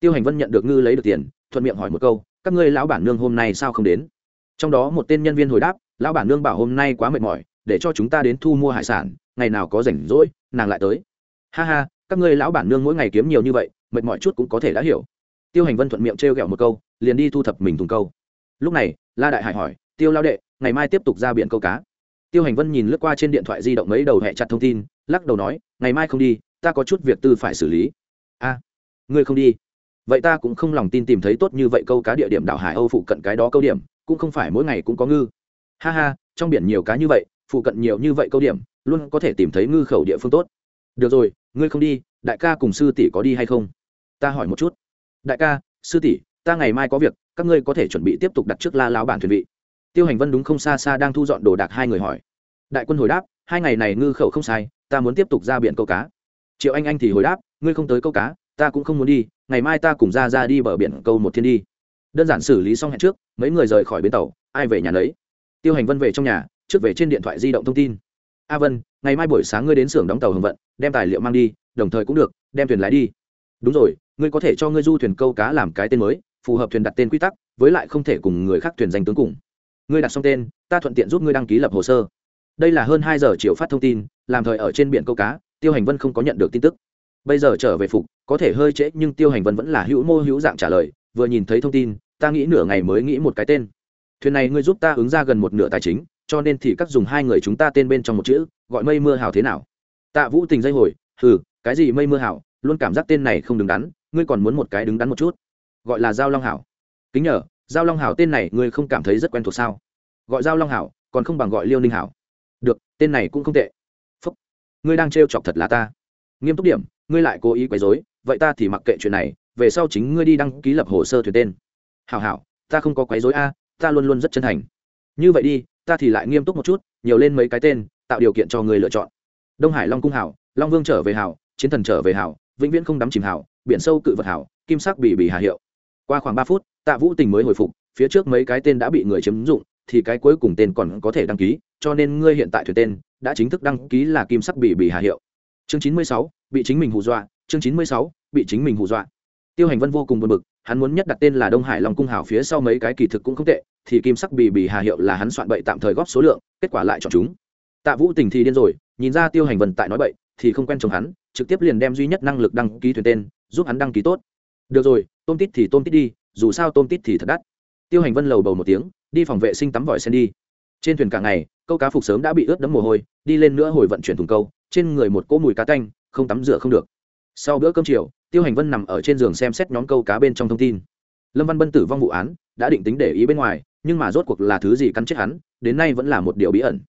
Tiêu hành vân nhận được ngư lấy được tiền, thuận miệng hỏi một câu, các ngươi lão bản nương hôm nay sao không đến? Trong đó một tên nhân viên hồi đáp, lão bản nương bảo hôm nay quá mệt mỏi, để cho chúng ta đến thu mua hải sản, ngày nào có rảnh rỗi, nàng lại tới. Ha ha các ngươi lão bản nương mỗi ngày kiếm nhiều như vậy, mệt mỏi chút cũng có thể đã hiểu. Tiêu hành vân thuận miệng trêu ghẹo một câu, liền đi thu thập mình thùng câu. Lúc này, la đại hải hỏi, tiêu lao đệ, ngày mai tiếp tục ra biển câu cá. Tiêu hành vân nhìn lướt qua trên điện thoại di động mấy đầu hẹ chặt thông tin, lắc đầu nói, ngày mai không đi, ta có chút việc tư phải xử lý. A, ngươi không đi? Vậy ta cũng không lòng tin tìm thấy tốt như vậy câu cá địa điểm đảo hải âu phụ cận cái đó câu điểm, cũng không phải mỗi ngày cũng có ngư. Ha ha, trong biển nhiều cá như vậy, phụ cận nhiều như vậy câu điểm, luôn có thể tìm thấy ngư khẩu địa phương tốt. Được rồi ngươi không đi, đại ca cùng sư tỷ có đi hay không? Ta hỏi một chút. Đại ca, sư tỷ, ta ngày mai có việc, các ngươi có thể chuẩn bị tiếp tục đặt trước la lao bản thuyền vị. Tiêu hành vân đúng không xa xa đang thu dọn đồ đạc hai người hỏi. Đại quân hồi đáp, hai ngày này ngư khẩu không sai, ta muốn tiếp tục ra biển câu cá. Triệu anh anh thì hồi đáp, ngươi không tới câu cá, ta cũng không muốn đi, ngày mai ta cùng ra ra đi bờ biển câu một thiên đi. Đơn giản xử lý xong hẹn trước, mấy người rời khỏi bến tàu, ai về nhà lấy tiêu hành vân về trong nhà, trước về trên điện thoại di động thông tin. A vân ngày mai buổi sáng ngươi đến xưởng đóng tàu hồng vận, đem tài liệu mang đi, đồng thời cũng được, đem thuyền lái đi. Đúng rồi, ngươi có thể cho ngươi du thuyền câu cá làm cái tên mới, phù hợp thuyền đặt tên quy tắc, với lại không thể cùng người khác thuyền danh tướng cùng. Ngươi đặt xong tên, ta thuận tiện giúp ngươi đăng ký lập hồ sơ. Đây là hơn hai giờ chiều phát thông tin, làm thời ở trên biển câu cá, tiêu hành vân không có nhận được tin tức. Bây giờ trở về phục, có thể hơi trễ nhưng tiêu hành vân vẫn là hữu mô hữu dạng trả lời, vừa nhìn thấy thông tin, ta nghĩ nửa ngày mới nghĩ một cái tên. Thuyền này ngươi giúp ta ứng ra gần một nửa tài chính, cho nên thì các dùng hai người chúng ta tên bên trong một chữ gọi mây mưa hào thế nào? Tạ vũ tình dây hồi, hừ, cái gì mây mưa hào? Luôn cảm giác tên này không đứng đắn, ngươi còn muốn một cái đứng đắn một chút. Gọi là giao long hảo. Kính nhờ, giao long hảo tên này ngươi không cảm thấy rất quen thuộc sao? Gọi giao long hảo, còn không bằng gọi liêu ninh hảo. Được, tên này cũng không tệ. Phúc, ngươi đang trêu chọc thật là ta. Nghiêm túc điểm, ngươi lại cố ý quấy dối vậy ta thì mặc kệ chuyện này, về sau chính ngươi đi đăng ký lập hồ sơ thuyền tên. Hảo hảo, ta không có quấy dối a, ta luôn luôn rất chân thành. Như vậy đi, ta thì lại nghiêm túc một chút, nhiều lên mấy cái tên tạo điều kiện cho người lựa chọn. Đông hải long cung hảo, long vương trở về hảo, chiến thần trở về hảo, vĩnh viễn không đắm chìm hảo, biển sâu cự vật hảo, kim sắc bì bì hà hiệu. Qua khoảng ba phút, tạ vũ tình mới hồi phục, phía trước mấy cái tên đã bị người chiếm dụng, thì cái cuối cùng tên còn có thể đăng ký, cho nên ngươi hiện tại thuyền tên đã chính thức đăng ký là kim sắc bì bì hà hiệu. Chương chín mươi sáu, bị chính mình hù dọa, chương chín mươi sáu, bị chính mình hù dọa. Tiêu hành vân vô cùng buồn bực, hắn muốn nhất đặt tên là đông hải long cung hảo phía sau mấy cái kỳ thực cũng không tệ, thì kim sắc bì bì hà hiệu là hắn soạn bậy tạm thời góp số lượng, kết quả lại chọn chúng tạ vũ tình thì điên rồi, nhìn ra tiêu hành vân tại nói bậy, thì không quen chồng hắn, trực tiếp liền đem duy nhất năng lực đăng ký thuyền tên, giúp hắn đăng ký tốt. Được rồi, tôm tít thì tôm tít đi, dù sao tôm tít thì thật đắt. Tiêu hành vân lầu bầu một tiếng, đi phòng vệ sinh tắm vòi sen đi. Trên thuyền cả ngày, câu cá phục sớm đã bị ướt đẫm mồ hôi, đi lên nữa hồi vận chuyển thùng câu, trên người một cỗ mùi cá tanh, không tắm rửa không được. Sau bữa cơm chiều, tiêu hành vân nằm ở trên giường xem xét nhóm câu cá bên trong thông tin. Lâm văn bân tử vong vụ án, đã định tính để ý bên ngoài, nhưng mà rốt cuộc là thứ gì cắn chết hắn, đến nay vẫn là một điều bí ẩn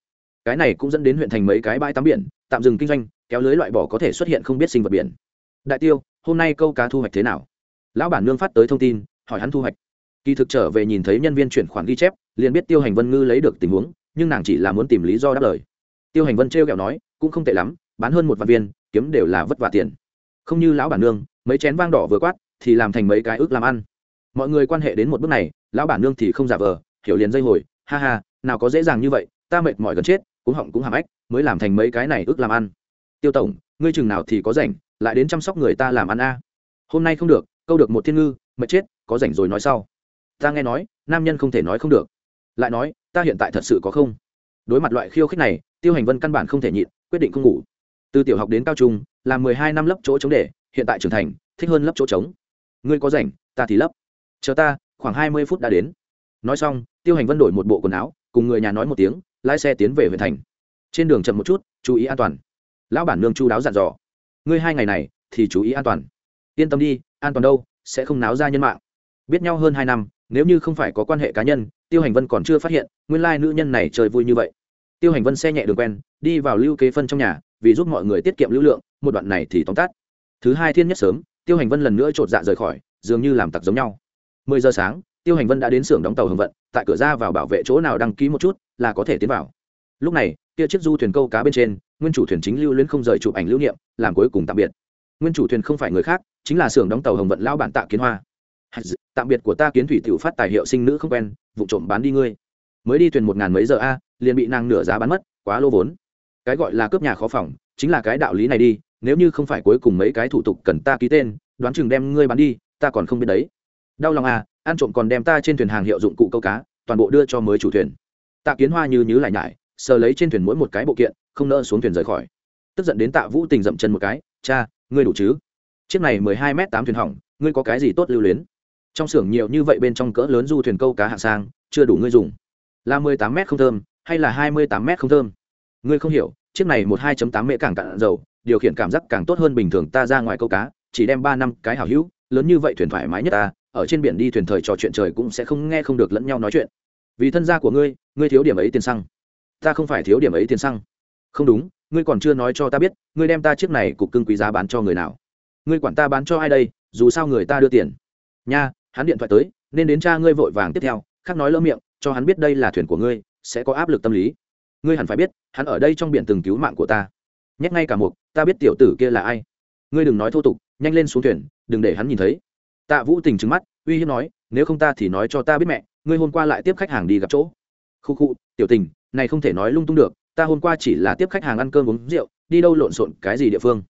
cái này cũng dẫn đến huyện thành mấy cái bãi tắm biển, tạm dừng kinh doanh, kéo lưới loại bỏ có thể xuất hiện không biết sinh vật biển. Đại tiêu, hôm nay câu cá thu hoạch thế nào? Lão bản nương phát tới thông tin, hỏi hắn thu hoạch. Kỳ thực trở về nhìn thấy nhân viên chuyển khoản ghi chép, liền biết tiêu hành vân ngư lấy được tình huống, nhưng nàng chỉ là muốn tìm lý do đáp lời. Tiêu hành vân trêu ghẹo kẹo nói, cũng không tệ lắm, bán hơn một vạn viên, kiếm đều là vất vả tiền. Không như lão bản nương, mấy chén vang đỏ vừa quát, thì làm thành mấy cái ước làm ăn. Mọi người quan hệ đến một bước này, lão bản nương thì không giả vờ, hiểu liền dây hồi, ha ha, nào có dễ dàng như vậy, ta mệt mỏi gần chết cũng họng cũng hàm ếch, mới làm thành mấy cái này ước làm ăn. Tiêu tổng, ngươi chừng nào thì có rảnh, lại đến chăm sóc người ta làm ăn a. Hôm nay không được, câu được một thiên ngư, mệt chết, có rảnh rồi nói sau. Ta nghe nói, nam nhân không thể nói không được. Lại nói, ta hiện tại thật sự có không? Đối mặt loại khiêu khích này, tiêu hành vân căn bản không thể nhịn, quyết định không ngủ. Từ tiểu học đến cao trung là mười hai năm lớp chỗ chống để, hiện tại trưởng thành, thích hơn lớp chỗ trống. Ngươi có rảnh, ta thì lấp. Chờ ta, khoảng hai mươi phút đã đến. Nói xong, tiêu hành vân đổi một bộ quần áo, cùng người nhà nói một tiếng lái xe tiến về huyện thành. Trên đường chậm một chút, chú ý an toàn. Lão bản nương chu đáo dặn dò, ngươi hai ngày này thì chú ý an toàn. Yên tâm đi, an toàn đâu, sẽ không náo ra nhân mạng. Biết nhau hơn hai năm, nếu như không phải có quan hệ cá nhân, tiêu hành vân còn chưa phát hiện, nguyên lai nữ nhân này chơi vui như vậy. Tiêu hành vân xe nhẹ đường quen, đi vào lưu kế phân trong nhà, vì giúp mọi người tiết kiệm lưu lượng, một đoạn này thì tóm tắt. Thứ hai thiên nhất sớm, tiêu hành vân lần nữa trột dạ rời khỏi, dường như làm tặc giống nhau. Mười giờ sáng tiêu hành vân đã đến xưởng đóng tàu hồng vận, tại cửa ra vào bảo vệ chỗ nào đăng ký một chút là có thể tiến vào. Lúc này, kia chiếc du thuyền câu cá bên trên, nguyên chủ thuyền chính lưu luyến không rời chụp ảnh lưu niệm, làm cuối cùng tạm biệt. Nguyên chủ thuyền không phải người khác, chính là xưởng đóng tàu hồng vận lao bản tạ kiến hoa. Tạm biệt của ta kiến thủy tiểu phát tài hiệu sinh nữ không quen, vụ trộm bán đi ngươi. Mới đi thuyền một ngàn mấy giờ a, liền bị nàng nửa giá bán mất, quá lô vốn. Cái gọi là cướp nhà khó phòng, chính là cái đạo lý này đi, nếu như không phải cuối cùng mấy cái thủ tục cần ta ký tên, đoán chừng đem ngươi bán đi, ta còn không biết đấy. Đau lòng à ăn trộm còn đem ta trên thuyền hàng hiệu dụng cụ câu cá, toàn bộ đưa cho mới chủ thuyền. Tạ kiến hoa như nhứ lại nhải, sờ lấy trên thuyền mỗi một cái bộ kiện, không nỡ xuống thuyền rời khỏi. Tức giận đến tạ vũ tình dậm chân một cái, cha, ngươi đủ chứ? Chiếc này mười hai m tám thuyền hỏng, ngươi có cái gì tốt lưu luyến? Trong xưởng nhiều như vậy bên trong cỡ lớn du thuyền câu cá hạng sang, chưa đủ ngươi dùng. Là mười tám m không thơm, hay là hai mươi tám m không thơm? Ngươi không hiểu, chiếc này một hai tám mễ càng cạn dầu, điều khiển cảm giác càng tốt hơn bình thường ta ra ngoài câu cá, chỉ đem ba năm cái hảo hữu, lớn như vậy thuyền thoải mái nhất ta ở trên biển đi thuyền thời trò chuyện trời cũng sẽ không nghe không được lẫn nhau nói chuyện. Vì thân gia của ngươi ngươi thiếu điểm ấy tiền xăng. Ta không phải thiếu điểm ấy tiền xăng. Không đúng, ngươi còn chưa nói cho ta biết, ngươi đem ta chiếc này cục cưng quý giá bán cho người nào. Ngươi quản ta bán cho ai đây, dù sao người ta đưa tiền. Nha, hắn điện thoại tới, nên đến cha ngươi vội vàng tiếp theo, khác nói lỡ miệng, cho hắn biết đây là thuyền của ngươi, sẽ có áp lực tâm lý. Ngươi hẳn phải biết, hắn ở đây trong biển từng cứu mạng của ta. Nhắc ngay cả một, ta biết tiểu tử kia là ai. Ngươi đừng nói thô tục, nhanh lên xuống thuyền, đừng để hắn nhìn thấy tạ vũ tình trứng mắt, uy hiếp nói, nếu không ta thì nói cho ta biết mẹ, ngươi hôm qua lại tiếp khách hàng đi gặp chỗ. Khu khu, tiểu tình, này không thể nói lung tung được, ta hôm qua chỉ là tiếp khách hàng ăn cơm uống rượu, đi đâu lộn xộn cái gì địa phương?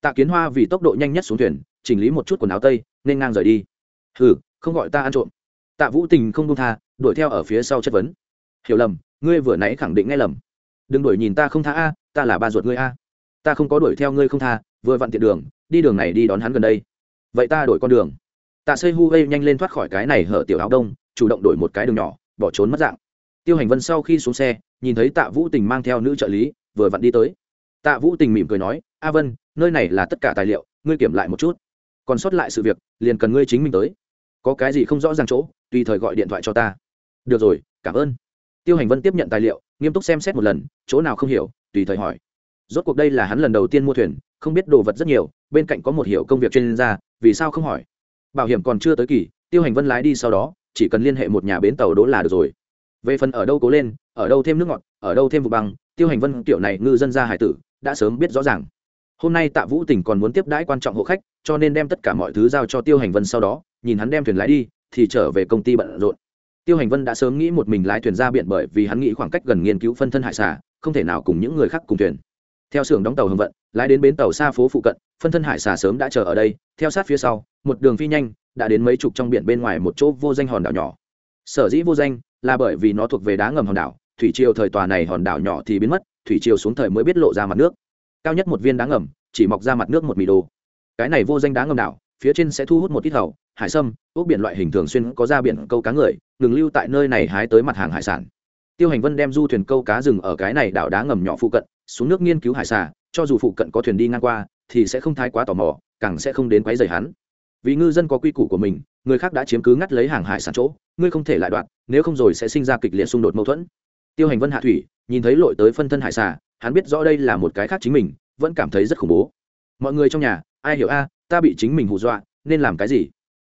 Tạ kiến hoa vì tốc độ nhanh nhất xuống thuyền, chỉnh lý một chút quần áo tây, nên ngang rời đi. Hừ, không gọi ta ăn trộm. Tạ vũ tình không công tha, đuổi theo ở phía sau chất vấn. Hiểu lầm, ngươi vừa nãy khẳng định nghe lầm. Đừng đuổi nhìn ta không tha a, ta là ba ruột ngươi a. Ta không có đuổi theo ngươi không tha, vừa vặn tiện đường, đi đường này đi đón hắn gần đây. Vậy ta đổi con đường tạ xây hu gây nhanh lên thoát khỏi cái này hở tiểu áo đông, chủ động đổi một cái đường nhỏ, bỏ trốn mất dạng. Tiêu hành vân sau khi xuống xe, nhìn thấy tạ vũ tình mang theo nữ trợ lý, vừa vặn đi tới. Tạ vũ tình mỉm cười nói, a vân, nơi này là tất cả tài liệu, ngươi kiểm lại một chút. Còn sót lại sự việc, liền cần ngươi chính mình tới. Có cái gì không rõ ràng chỗ, tùy thời gọi điện thoại cho ta. Được rồi, cảm ơn. Tiêu hành vân tiếp nhận tài liệu, nghiêm túc xem xét một lần, chỗ nào không hiểu, tùy thời hỏi. Rốt cuộc đây là hắn lần đầu tiên mua thuyền, không biết đồ vật rất nhiều, bên cạnh có một hiểu công việc chuyên gia, vì sao không hỏi? Bảo hiểm còn chưa tới kỳ, tiêu hành vân lái đi sau đó, chỉ cần liên hệ một nhà bến tàu đỗ là được rồi. Về phần ở đâu cố lên, ở đâu thêm nước ngọt, ở đâu thêm vụ băng, tiêu hành vân kiểu này ngư dân gia hải tử, đã sớm biết rõ ràng. Hôm nay tạ vũ tỉnh còn muốn tiếp đãi quan trọng hộ khách, cho nên đem tất cả mọi thứ giao cho tiêu hành vân sau đó, nhìn hắn đem thuyền lái đi, thì trở về công ty bận rộn. Tiêu hành vân đã sớm nghĩ một mình lái thuyền ra biển bởi vì hắn nghĩ khoảng cách gần nghiên cứu phân thân hải xả không thể nào cùng những người khác cùng thuyền theo xưởng đóng tàu hồng vận, lái đến bến tàu xa phố phụ cận, phân thân hải xà sớm đã chờ ở đây. Theo sát phía sau, một đường phi nhanh, đã đến mấy chục trong biển bên ngoài một chỗ vô danh hòn đảo nhỏ. Sở dĩ vô danh là bởi vì nó thuộc về đá ngầm hòn đảo. Thủy triều thời tòa này hòn đảo nhỏ thì biến mất, thủy triều xuống thời mới biết lộ ra mặt nước. Cao nhất một viên đá ngầm, chỉ mọc ra mặt nước một mì đồ. Cái này vô danh đá ngầm đảo, phía trên sẽ thu hút một ít hầu, hải sâm, ốc biển loại hình thường xuyên có ra biển câu cá người, ngừng lưu tại nơi này hái tới mặt hàng hải sản. Tiêu hành vân đem du thuyền câu cá rừng ở cái này đảo đá ngầm nhỏ phụ cận xuống nước nghiên cứu hải xà, cho dù phụ cận có thuyền đi ngang qua, thì sẽ không thái quá tò mò, càng sẽ không đến quấy rầy hắn. Vì ngư dân có quy củ của mình, người khác đã chiếm cứ ngắt lấy hàng hải sản chỗ, ngươi không thể lại đoạn, nếu không rồi sẽ sinh ra kịch liệt xung đột mâu thuẫn. Tiêu hành vân hạ thủy, nhìn thấy lội tới phân thân hải xà, hắn biết rõ đây là một cái khác chính mình, vẫn cảm thấy rất khủng bố. Mọi người trong nhà, ai hiểu a, ta bị chính mình hù dọa, nên làm cái gì?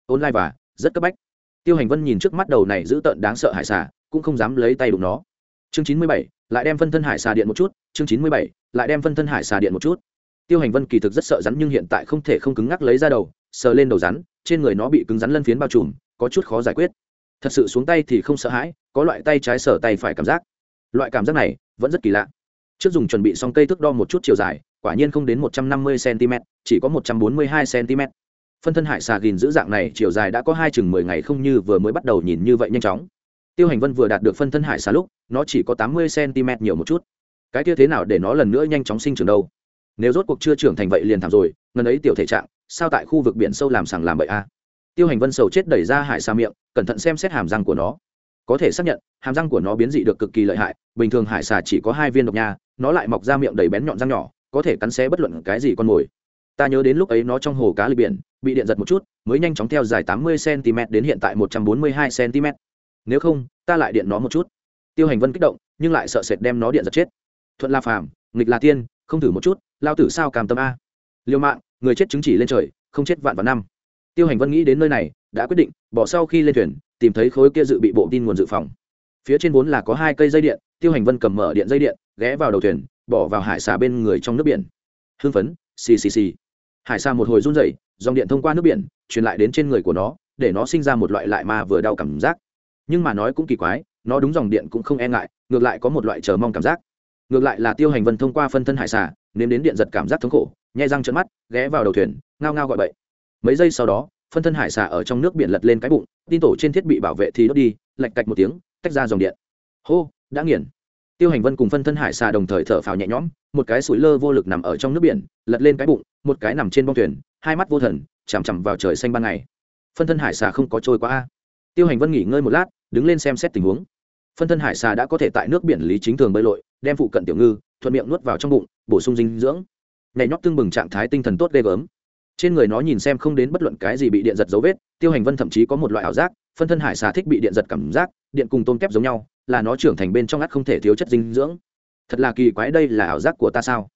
Online và, rất cấp bách. Tiêu hành vân nhìn trước mắt đầu này giữ tợn đáng sợ hải xà, cũng không dám lấy tay đụng nó. Chương chín mươi bảy lại đem phân thân hải xà điện một chút, chương chín mươi bảy, lại đem phân thân hải xà điện một chút. Tiêu hành vân kỳ thực rất sợ rắn nhưng hiện tại không thể không cứng ngắc lấy ra đầu, sờ lên đầu rắn, trên người nó bị cứng rắn lân phiến bao trùm, có chút khó giải quyết. Thật sự xuống tay thì không sợ hãi, có loại tay trái sờ tay phải cảm giác. Loại cảm giác này vẫn rất kỳ lạ. Trước dùng chuẩn bị xong cây thước đo một chút chiều dài, quả nhiên không đến một trăm năm mươi cm chỉ có một trăm bốn mươi hai cm phân thân hải xà gìn giữ dạng này chiều dài đã có hai chừng mười ngày không như vừa mới bắt đầu nhìn như vậy nhanh chóng tiêu hành vân vừa đạt được phân thân hải xà lúc, nó chỉ có tám mươi cm nhiều một chút. Cái kia thế nào để nó lần nữa nhanh chóng sinh trưởng đâu? Nếu rốt cuộc chưa trưởng thành vậy liền thảm rồi, ngần ấy tiểu thể trạng, sao tại khu vực biển sâu làm sàng làm bậy a? Tiêu hành vân sầu chết đẩy ra hải xà miệng, cẩn thận xem xét hàm răng của nó. Có thể xác nhận, hàm răng của nó biến dị được cực kỳ lợi hại, bình thường hải xà chỉ có hai viên độc nha, nó lại mọc ra miệng đầy bén nhọn răng nhỏ, có thể cắn xé bất luận cái gì con mồi. Ta nhớ đến lúc ấy nó trong hồ cá lịch biển, bị điện giật một chút, mới nhanh chóng theo dài tám mươi cm đến hiện tại một trăm bốn mươi hai cm nếu không, ta lại điện nó một chút. Tiêu hành vân kích động, nhưng lại sợ sệt đem nó điện giật chết. Thuận la phàm, nghịch là tiên, không thử một chút, lao tử sao cam tâm a? Liêu mạng, người chết chứng chỉ lên trời, không chết vạn vạn năm. Tiêu hành vân nghĩ đến nơi này, đã quyết định, bỏ sau khi lên thuyền, tìm thấy khối kia dự bị bộ tin nguồn dự phòng. Phía trên vốn là có hai cây dây điện, tiêu hành vân cầm mở điện dây điện, ghé vào đầu thuyền, bỏ vào hải xà bên người trong nước biển. Hưng phấn, xì xì xì. Hải xà một hồi run rẩy, dòng điện thông qua nước biển, truyền lại đến trên người của nó, để nó sinh ra một loại lại ma vừa đau cảm giác nhưng mà nói cũng kỳ quái, nó đúng dòng điện cũng không e ngại, ngược lại có một loại chờ mong cảm giác. Ngược lại là tiêu hành vân thông qua phân thân hải xà, nếm đến điện giật cảm giác thống khổ, nhai răng trận mắt, ghé vào đầu thuyền, ngao ngao gọi bậy. Mấy giây sau đó, phân thân hải xà ở trong nước biển lật lên cái bụng, tin tổ trên thiết bị bảo vệ thì đốt đi, lạch cạch một tiếng, tách ra dòng điện. Hô, đã nghiền. Tiêu hành vân cùng phân thân hải xà đồng thời thở phào nhẹ nhõm, một cái sủi lơ vô lực nằm ở trong nước biển, lật lên cái bụng, một cái nằm trên bông thuyền, hai mắt vô thần, chằm chằm vào trời xanh ban ngày. Phân thân hải xà không có trôi qua a tiêu hành vân nghỉ ngơi một lát, đứng lên xem xét tình huống. Phân thân hải xà đã có thể tại nước biển lý chính thường bơi lội, đem phụ cận tiểu ngư, thuận miệng nuốt vào trong bụng, bổ sung dinh dưỡng. Nhảy nhót tương bừng trạng thái tinh thần tốt ghê gớm. Trên người nó nhìn xem không đến bất luận cái gì bị điện giật dấu vết, tiêu hành vân thậm chí có một loại ảo giác, phân thân hải xà thích bị điện giật cảm giác, điện cùng tôm kép giống nhau, là nó trưởng thành bên trong ngắt không thể thiếu chất dinh dưỡng. Thật là kỳ quái đây là ảo giác của ta sao?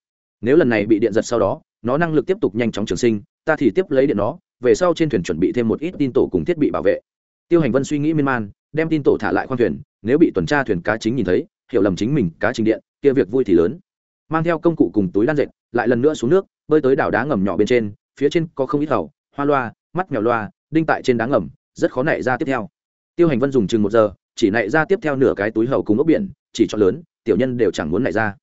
Nếu lần này bị điện giật sau đó, nó năng lực tiếp tục nhanh chóng trường sinh, ta thì tiếp lấy điện nó, về sau trên thuyền chuẩn bị thêm một ít tin tổ cùng thiết bị bảo vệ tiêu hành vân suy nghĩ miên man, đem tin tổ thả lại khoang thuyền, nếu bị tuần tra thuyền cá chính nhìn thấy, hiểu lầm chính mình, cá trình điện, kia việc vui thì lớn. Mang theo công cụ cùng túi đan dệt, lại lần nữa xuống nước, bơi tới đảo đá ngầm nhỏ bên trên, phía trên có không ít hầu hoa loa, mắt mèo loa, đinh tại trên đá ngầm, rất khó nảy ra tiếp theo. Tiêu hành vân dùng chừng một giờ, chỉ nảy ra tiếp theo nửa cái túi hầu cùng ốc biển, chỉ cho lớn, tiểu nhân đều chẳng muốn nảy ra.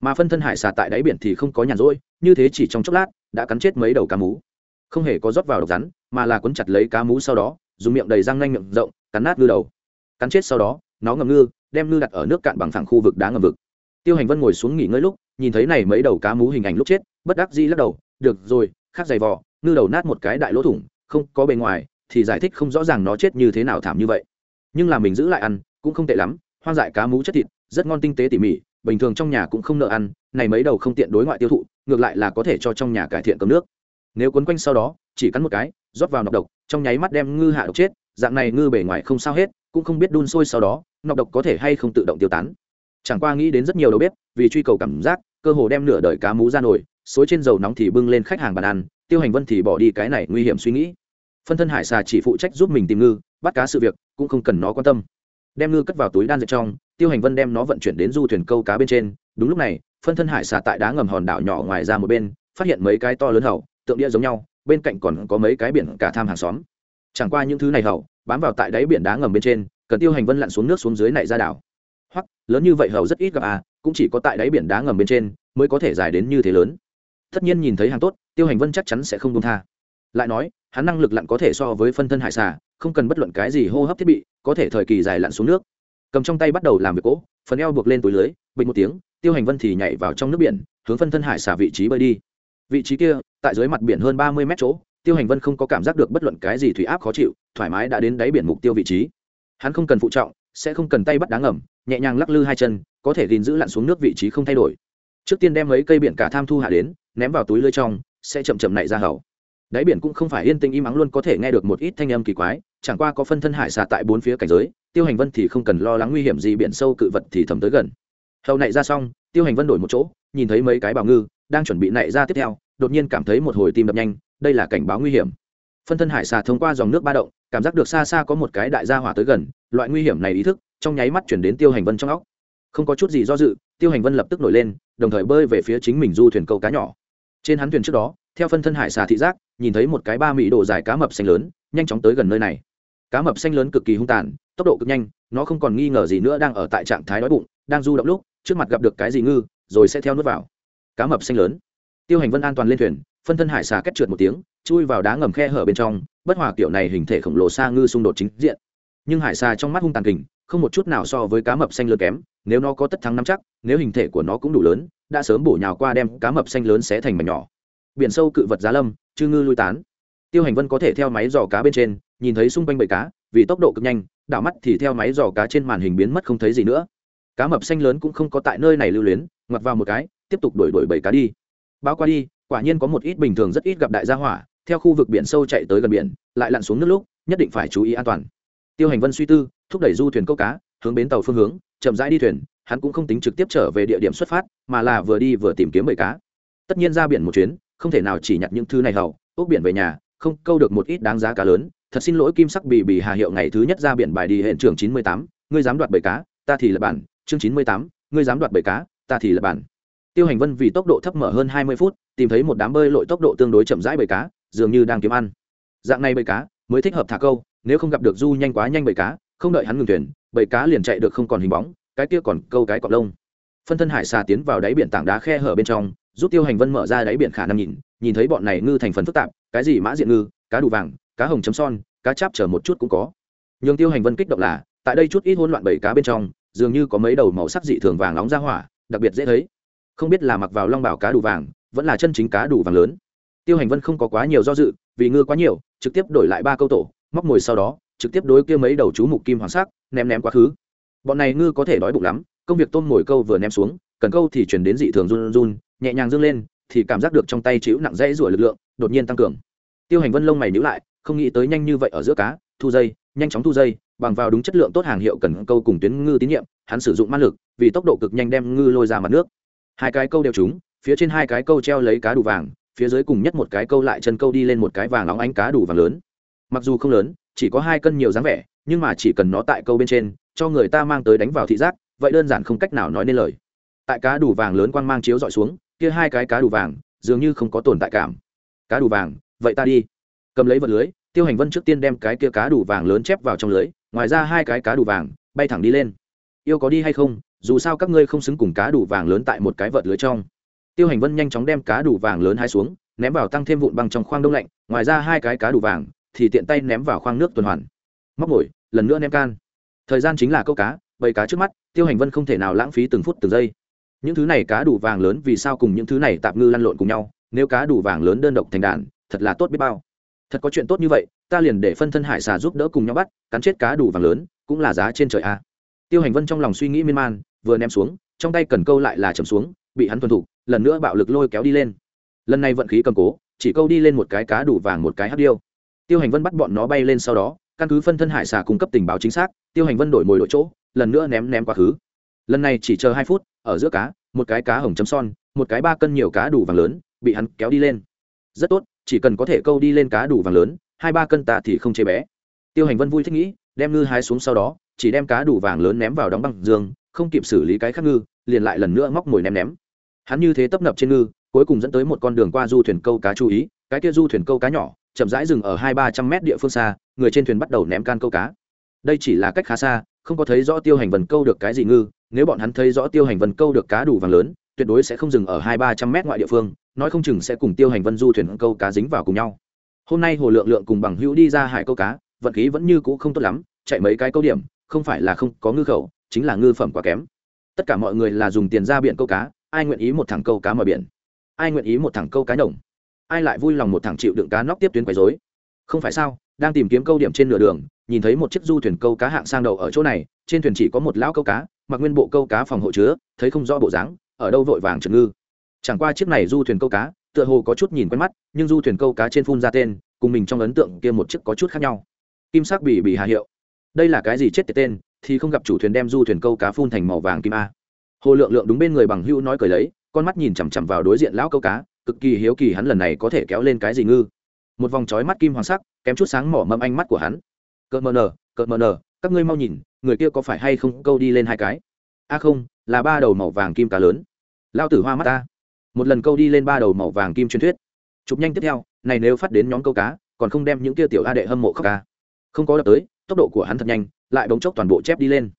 Mà phân thân hải xà tại đáy biển thì không có nhàn rỗi, như thế chỉ trong chốc lát, đã cắn chết mấy đầu cá mú. Không hề có rót vào độc rắn, mà là cuốn chặt lấy cá mú sau đó dùng miệng đầy răng nanh miệng rộng, cắn nát ngư đầu. Cắn chết sau đó, nó ngầm ngư, đem ngư đặt ở nước cạn bằng phẳng khu vực đá ngầm vực. Tiêu hành vân ngồi xuống nghỉ ngơi lúc, nhìn thấy này mấy đầu cá mú hình ảnh lúc chết, bất đắc dĩ lắc đầu, được rồi, khác giày vò, ngư đầu nát một cái đại lỗ thủng, không có bề ngoài, thì giải thích không rõ ràng nó chết như thế nào thảm như vậy. Nhưng là mình giữ lại ăn, cũng không tệ lắm, hoang dại cá mú chất thịt, rất ngon tinh tế tỉ mỉ, bình thường trong nhà cũng không nợ ăn, này mấy đầu không tiện đối ngoại tiêu thụ, ngược lại là có thể cho trong nhà cải thiện cơm nước nếu quấn quanh sau đó, chỉ cắn một cái, rót vào nọc độc, trong nháy mắt đem ngư hạ độc chết, dạng này ngư bề ngoài không sao hết, cũng không biết đun sôi sau đó, nọc độc có thể hay không tự động tiêu tán. Chẳng qua nghĩ đến rất nhiều đầu bếp, vì truy cầu cảm giác, cơ hồ đem nửa đời cá mú ra nổi xối trên dầu nóng thì bưng lên khách hàng bàn ăn, tiêu hành vân thì bỏ đi cái này nguy hiểm suy nghĩ. Phân thân hải xà chỉ phụ trách giúp mình tìm ngư, bắt cá sự việc, cũng không cần nó quan tâm. Đem ngư cất vào túi đan dệt trong, tiêu hành vân đem nó vận chuyển đến du thuyền câu cá bên trên. Đúng lúc này, phân thân hải xà tại đá ngầm hòn đảo nhỏ ngoài ra một bên, phát hiện mấy cái to lớn hầu tượng đĩa giống nhau, bên cạnh còn có mấy cái biển cả tham hàng xóm. Chẳng qua những thứ này hầu, bám vào tại đáy biển đá ngầm bên trên, cần tiêu hành vân lặn xuống nước xuống dưới này ra đảo. Hoặc, lớn như vậy hầu rất ít gặp à cũng chỉ có tại đáy biển đá ngầm bên trên mới có thể dài đến như thế lớn. Tất nhiên nhìn thấy hàng tốt, tiêu hành vân chắc chắn sẽ không công tha. Lại nói, hắn năng lực lặn có thể so với phân thân hải xà, không cần bất luận cái gì hô hấp thiết bị, có thể thời kỳ dài lặn xuống nước. Cầm trong tay bắt đầu làm việc cỗ phần eo buộc lên túi lưới bình một tiếng, tiêu hành vân thì nhảy vào trong nước biển, hướng phân thân hải xà vị trí bơi đi vị trí kia, tại dưới mặt biển hơn ba mươi mét chỗ, tiêu hành vân không có cảm giác được bất luận cái gì thủy áp khó chịu, thoải mái đã đến đáy biển mục tiêu vị trí. Hắn không cần phụ trọng, sẽ không cần tay bắt đá ngầm, nhẹ nhàng lắc lư hai chân, có thể gìn giữ lặn xuống nước vị trí không thay đổi. Trước tiên đem mấy cây biển cả tham thu hạ đến, ném vào túi lưới trong, sẽ chậm chậm nảy ra hầu. Đáy biển cũng không phải yên tĩnh im ắng luôn có thể nghe được một ít thanh âm kỳ quái, chẳng qua có phân thân hải xà tại bốn phía cảnh giới, tiêu hành vân thì không cần lo lắng nguy hiểm gì biển sâu cự vật thì thầm tới gần. Hầu nảy ra xong, tiêu hành vân đổi một chỗ, nhìn thấy mấy cái bào ngư đang chuẩn bị nảy ra tiếp theo, đột nhiên cảm thấy một hồi tim đập nhanh, đây là cảnh báo nguy hiểm. Phân thân hải xà thông qua dòng nước ba động, cảm giác được xa xa có một cái đại gia hỏa tới gần, loại nguy hiểm này ý thức, trong nháy mắt chuyển đến tiêu hành vân trong óc. Không có chút gì do dự, tiêu hành vân lập tức nổi lên, đồng thời bơi về phía chính mình du thuyền câu cá nhỏ. Trên hắn thuyền trước đó, theo phân thân hải xà thị giác, nhìn thấy một cái ba mỹ độ dài cá mập xanh lớn, nhanh chóng tới gần nơi này. Cá mập xanh lớn cực kỳ hung tàn, tốc độ cực nhanh, nó không còn nghi ngờ gì nữa đang ở tại trạng thái đói bụng, đang du động lúc, trước mặt gặp được cái gì ngư, rồi sẽ theo nước vào cá mập xanh lớn. Tiêu hành vân an toàn lên thuyền, phân thân hải xà cách trượt một tiếng, chui vào đá ngầm khe hở bên trong, bất hòa kiểu này hình thể khổng lồ xa ngư xung đột chính diện. Nhưng hải xà trong mắt hung tàn kình, không một chút nào so với cá mập xanh lớn kém, nếu nó có tất thắng nắm chắc, nếu hình thể của nó cũng đủ lớn, đã sớm bổ nhào qua đem cá mập xanh lớn xé thành mảnh nhỏ. Biển sâu cự vật giá lâm, chư ngư lui tán. Tiêu hành vân có thể theo máy dò cá bên trên, nhìn thấy xung quanh bầy cá, vì tốc độ cực nhanh, đảo mắt thì theo máy dò cá trên màn hình biến mất không thấy gì nữa. Cá mập xanh lớn cũng không có tại nơi này lưu luyến, ngoặt vào một cái tiếp tục đuổi đuổi bầy cá đi. Bao qua đi, quả nhiên có một ít bình thường rất ít gặp đại gia hỏa, theo khu vực biển sâu chạy tới gần biển, lại lặn xuống nước lúc, nhất định phải chú ý an toàn. Tiêu hành vân suy tư, thúc đẩy du thuyền câu cá, hướng bến tàu phương hướng, chậm rãi đi thuyền, hắn cũng không tính trực tiếp trở về địa điểm xuất phát, mà là vừa đi vừa tìm kiếm bầy cá. Tất nhiên ra biển một chuyến, không thể nào chỉ nhặt những thứ này hầu ốc biển về nhà, không câu được một ít đáng giá cá lớn. Thật xin lỗi kim sắc bì bì hà hiệu ngày thứ nhất ra biển bài đi hiện trường chín mươi tám, ngươi dám đoạt bầy cá, ta thì là bản. Chương chín mươi tám, ngươi dám đoạt bầy cá, ta thì là bản tiêu hành vân vì tốc độ thấp mở hơn hai mươi phút, tìm thấy một đám bơi lội tốc độ tương đối chậm rãi bầy cá, dường như đang kiếm ăn. Dạng này bầy cá, mới thích hợp thả câu, nếu không gặp được du nhanh quá nhanh bầy cá, không đợi hắn ngừng thuyền, bầy cá liền chạy được không còn hình bóng, cái kia còn câu cái cọp lông. Phân thân hải xà tiến vào đáy biển tảng đá khe hở bên trong, giúp tiêu hành vân mở ra đáy biển khả năng nhìn nhìn thấy bọn này ngư thành phần phức tạp, cái gì mã diện ngư, cá đủ vàng, cá hồng chấm son, cá cháp chở một chút cũng có. Nhường tiêu hành vân kích động là, tại đây chút ít hỗn loạn bầy cá bên trong, dường như có mấy đầu màu sắc dị thường vàng nóng ra hỏa, đặc biệt dễ thấy không biết là mặc vào long bảo cá đủ vàng, vẫn là chân chính cá đủ vàng lớn. Tiêu hành vân không có quá nhiều do dự, vì ngư quá nhiều, trực tiếp đổi lại ba câu tổ, móc mồi sau đó, trực tiếp đối kia mấy đầu chú mục kim hoàng sắc, ném ném quá khứ. Bọn này ngư có thể đói bụng lắm, công việc tôm mồi câu vừa ném xuống, cần câu thì chuyển đến dị thường run run, nhẹ nhàng dâng lên, thì cảm giác được trong tay chịu nặng dãy rủa lực lượng, đột nhiên tăng cường. Tiêu hành vân lông mày nhữ lại, không nghĩ tới nhanh như vậy ở giữa cá, thu dây, nhanh chóng thu dây, bằng vào đúng chất lượng tốt hàng hiệu cần câu cùng tuyến ngư tín nhiệm, hắn sử dụng ma lực, vì tốc độ cực nhanh đem ngư lôi ra mặt nước hai cái câu đều trúng, phía trên hai cái câu treo lấy cá đủ vàng, phía dưới cùng nhất một cái câu lại chân câu đi lên một cái vàng óng ánh cá đủ vàng lớn. Mặc dù không lớn, chỉ có hai cân nhiều dáng vẻ, nhưng mà chỉ cần nó tại câu bên trên, cho người ta mang tới đánh vào thị giác, vậy đơn giản không cách nào nói nên lời. Tại cá đủ vàng lớn quang mang chiếu dọi xuống, kia hai cái cá đủ vàng, dường như không có tồn tại cảm. Cá đủ vàng, vậy ta đi. Cầm lấy vật lưới, tiêu hành vân trước tiên đem cái kia cá đủ vàng lớn chép vào trong lưới, ngoài ra hai cái cá đủ vàng, bay thẳng đi lên. Yêu có đi hay không dù sao các ngươi không xứng cùng cá đủ vàng lớn tại một cái vợt lưới trong. Tiêu hành vân nhanh chóng đem cá đủ vàng lớn hai xuống, ném vào tăng thêm vụn băng trong khoang đông lạnh, ngoài ra hai cái cá đủ vàng thì tiện tay ném vào khoang nước tuần hoàn. Móc mồi lần nữa ném can. Thời gian chính là câu cá, bầy cá trước mắt, tiêu hành vân không thể nào lãng phí từng phút từng giây. Những thứ này cá đủ vàng lớn vì sao cùng những thứ này tạm ngư lăn lộn cùng nhau, nếu cá đủ vàng lớn đơn độc thành đàn, thật là tốt biết bao. Thật có chuyện tốt như vậy, ta liền để phân thân hải xà giúp đỡ cùng nhau bắt, cắn chết cá đủ vàng lớn, cũng là giá trên trời a. Tiêu hành vân trong lòng suy nghĩ miên man vừa ném xuống, trong tay cần câu lại là chầm xuống, bị hắn thuần thục, lần nữa bạo lực lôi kéo đi lên. Lần này vận khí cầm cố, chỉ câu đi lên một cái cá đủ vàng một cái hát điêu. Tiêu hành vân bắt bọn nó bay lên sau đó, căn cứ phân thân hải xà cung cấp tình báo chính xác, tiêu hành vân đổi mồi đổi chỗ, lần nữa ném ném quá khứ. Lần này chỉ chờ hai phút, ở giữa cá, một cái cá hồng chấm son, một cái ba cân nhiều cá đủ vàng lớn, bị hắn kéo đi lên. Rất tốt, chỉ cần có thể câu đi lên cá đủ vàng lớn, hai ba cân ta thì không chế bé. Tiêu hành vân vui thích nghĩ, đem ngư hái xuống sau đó, chỉ đem cá đủ vàng lớn ném vào đóng băng dương không kịp xử lý cái khác ngư, liền lại lần nữa móc mồi ném ném. Hắn như thế tấp nập trên ngư, cuối cùng dẫn tới một con đường qua du thuyền câu cá chú ý, cái kia du thuyền câu cá nhỏ, chậm rãi dừng ở hai ba trăm mét địa phương xa, người trên thuyền bắt đầu ném can câu cá. Đây chỉ là cách khá xa, không có thấy rõ tiêu hành vần câu được cái gì ngư, nếu bọn hắn thấy rõ tiêu hành vân câu được cá đủ vàng lớn, tuyệt đối sẽ không dừng ở hai ba trăm mét ngoại địa phương, nói không chừng sẽ cùng tiêu hành vân du thuyền câu cá dính vào cùng nhau. Hôm nay hồ lượng lượng cùng bằng hữu đi ra hải câu cá, vận khí vẫn như cũ không tốt lắm, chạy mấy cái câu điểm, không phải là không có ngư khẩu chính là ngư phẩm quá kém. Tất cả mọi người là dùng tiền ra biển câu cá, ai nguyện ý một thằng câu cá mở biển? Ai nguyện ý một thằng câu cá nhồng ai lại vui lòng một thằng chịu đựng cá nóc tiếp tuyến quấy dối không phải sao, đang tìm kiếm câu điểm trên nửa đường, nhìn thấy một chiếc du thuyền câu cá hạng sang đầu ở chỗ này, trên thuyền chỉ có một lão câu cá, mặc nguyên bộ câu cá phòng hộ chứa, thấy không rõ bộ dáng, ở đâu vội vàng trần ngư. Chẳng qua chiếc này du thuyền câu cá, tựa hồ có chút nhìn quen mắt, nhưng du thuyền câu cá trên phun ra tên, cùng mình trong ấn tượng kia một chiếc có chút khác nhau. Kim sắc bị bị hà hiệu. Đây là cái gì chết tiệt tên thì không gặp chủ thuyền đem du thuyền câu cá phun thành màu vàng kim a. Hồ lượng lượng đúng bên người bằng hữu nói cười lấy, con mắt nhìn chằm chằm vào đối diện lão câu cá, cực kỳ hiếu kỳ hắn lần này có thể kéo lên cái gì ngư. Một vòng trói mắt kim hoàng sắc, kém chút sáng mỏ mâm ánh mắt của hắn. Cợt mờ nờ cợt mờ nờ các ngươi mau nhìn, người kia có phải hay không câu đi lên hai cái? A không, là ba đầu màu vàng kim cá lớn. Lao tử hoa mắt ta. Một lần câu đi lên ba đầu màu vàng kim truyền thuyết. Chụp nhanh tiếp theo, này nếu phát đến nhóm câu cá, còn không đem những kia tiểu a đệ hâm mộ khóc ca. Không có đập tới, tốc độ của hắn thật nhanh lại bỗng chốc toàn bộ chép đi lên.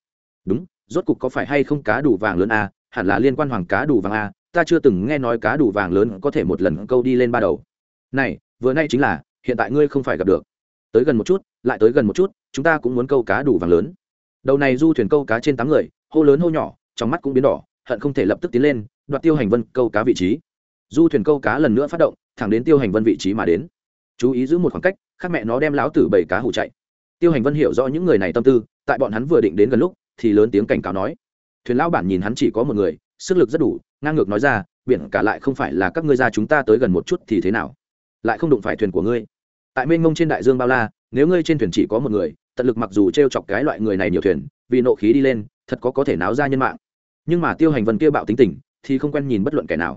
Đúng, rốt cục có phải hay không cá đủ vàng lớn a hẳn là liên quan hoàng cá đủ vàng a ta chưa từng nghe nói cá đủ vàng lớn có thể một lần câu đi lên ba đầu. Này, vừa nay chính là, hiện tại ngươi không phải gặp được. Tới gần một chút, lại tới gần một chút, chúng ta cũng muốn câu cá đủ vàng lớn. Đầu này du thuyền câu cá trên tám người, hô lớn hô nhỏ, trong mắt cũng biến đỏ, hận không thể lập tức tiến lên, đoạt tiêu hành vân câu cá vị trí. Du thuyền câu cá lần nữa phát động, thẳng đến tiêu hành vân vị trí mà đến. Chú ý giữ một khoảng cách, khác mẹ nó đem láo tử bảy cá hủ chạy tiêu hành vân hiểu rõ những người này tâm tư, tại bọn hắn vừa định đến gần lúc, thì lớn tiếng cảnh cáo nói. Thuyền lão bản nhìn hắn chỉ có một người, sức lực rất đủ, ngang ngược nói ra, biển cả lại không phải là các ngươi ra chúng ta tới gần một chút thì thế nào? Lại không đụng phải thuyền của ngươi. Tại mênh mông trên đại dương bao la, nếu ngươi trên thuyền chỉ có một người, tận lực mặc dù t r e o chọc cái loại người này nhiều thuyền, vì nộ khí đi lên, thật có có thể náo ra nhân mạng. Nhưng mà tiêu hành vân kia bạo tính tình, thì không quen nhìn bất luận kẻ nào.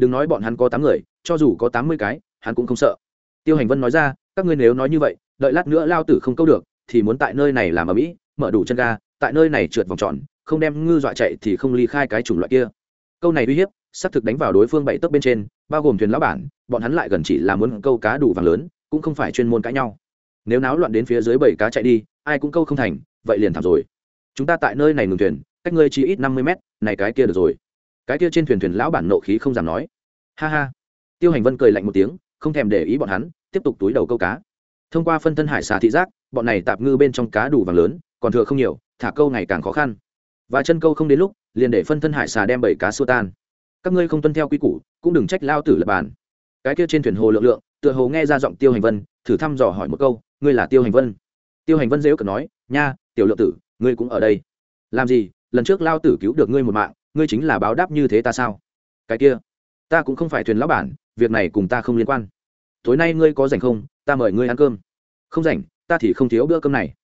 Đừng nói bọn hắn có tám người, cho dù có tám mươi cái, hắn cũng không sợ. Tiêu hành vân nói ra, các ngươi nếu nói như vậy đợi lát nữa lao tử không câu được, thì muốn tại nơi này làm ở mỹ, mở đủ chân ga, tại nơi này trượt vòng tròn, không đem ngư dọa chạy thì không ly khai cái chủng loại kia. Câu này uy hiếp, xác thực đánh vào đối phương bảy tấc bên trên, bao gồm thuyền lão bản, bọn hắn lại gần chỉ là muốn câu cá đủ vàng lớn, cũng không phải chuyên môn cãi nhau. Nếu náo loạn đến phía dưới bảy cá chạy đi, ai cũng câu không thành, vậy liền thảm rồi. Chúng ta tại nơi này ngừng thuyền, cách ngươi chỉ ít năm mươi mét, này cái kia được rồi. Cái kia trên thuyền thuyền lão bản nộ khí không dám nói. Ha ha. Tiêu hành vân cười lạnh một tiếng, không thèm để ý bọn hắn, tiếp tục túi đầu câu cá thông qua phân thân hải xà thị giác, bọn này tạp ngư bên trong cá đủ vàng lớn, còn thừa không nhiều, thả câu ngày càng khó khăn. Và chân câu không đến lúc, liền để phân thân hải xà đem bảy cá xua tan. Các ngươi không tuân theo quy củ, cũng đừng trách lao tử lập bàn. Cái kia trên thuyền hồ lượng lượng, tựa hồ nghe ra giọng tiêu hành vân, thử thăm dò hỏi một câu, ngươi là tiêu hành vân? Tiêu hành vân dễ cờ nói, nha, tiểu lượng tử, ngươi cũng ở đây. Làm gì, lần trước lao tử cứu được ngươi một mạng, ngươi chính là báo đáp như thế ta sao? Cái kia, ta cũng không phải thuyền lão bản, việc này cùng ta không liên quan. Tối nay ngươi có rảnh không ta mời ngươi ăn cơm. Không rảnh, ta thì không thiếu bữa cơm này.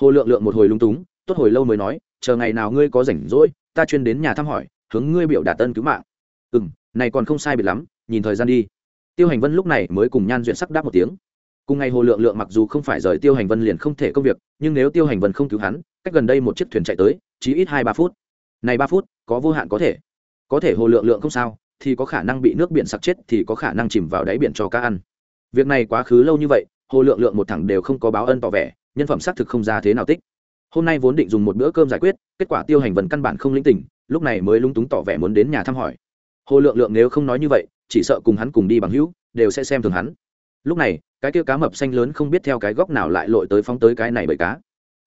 Hồ lượng lượng một hồi lung túng, tốt hồi lâu mới nói, chờ ngày nào ngươi có rảnh rỗi, ta chuyên đến nhà thăm hỏi, hướng ngươi biểu đạt tân cứu mạng. Ừ m này còn không sai biệt lắm, nhìn thời gian đi. Tiêu hành vân lúc này mới cùng nhan duyện sắc đáp một tiếng. Cùng ngày hồ lượng lượng mặc dù không phải rời tiêu hành vân liền không thể công việc, nhưng nếu tiêu hành vân không cứu hắn, cách gần đây một chiếc thuyền chạy tới, chỉ ít hai ba phút. Này ba phút, có vô hạn có thể. Có thể hồ lượng lượng không sao, thì có khả năng bị nước biển sặc chết, thì có khả năng chìm vào đáy biển cho cá ăn việc này quá khứ lâu như vậy, hồ lượng lượng một thẳng đều không có báo ân tỏ vẻ, nhân phẩm xác thực không ra thế nào tích. Hôm nay vốn định dùng một bữa cơm giải quyết, kết quả tiêu hành vần căn bản không linh tỉnh lúc này mới lung túng tỏ vẻ muốn đến nhà thăm hỏi. Hồ lượng lượng nếu không nói như vậy, chỉ sợ cùng hắn cùng đi bằng hữu, đều sẽ xem thường hắn. Lúc này, cái tiêu cá mập xanh lớn không biết theo cái góc nào lại lội tới phóng tới cái này bởi cá.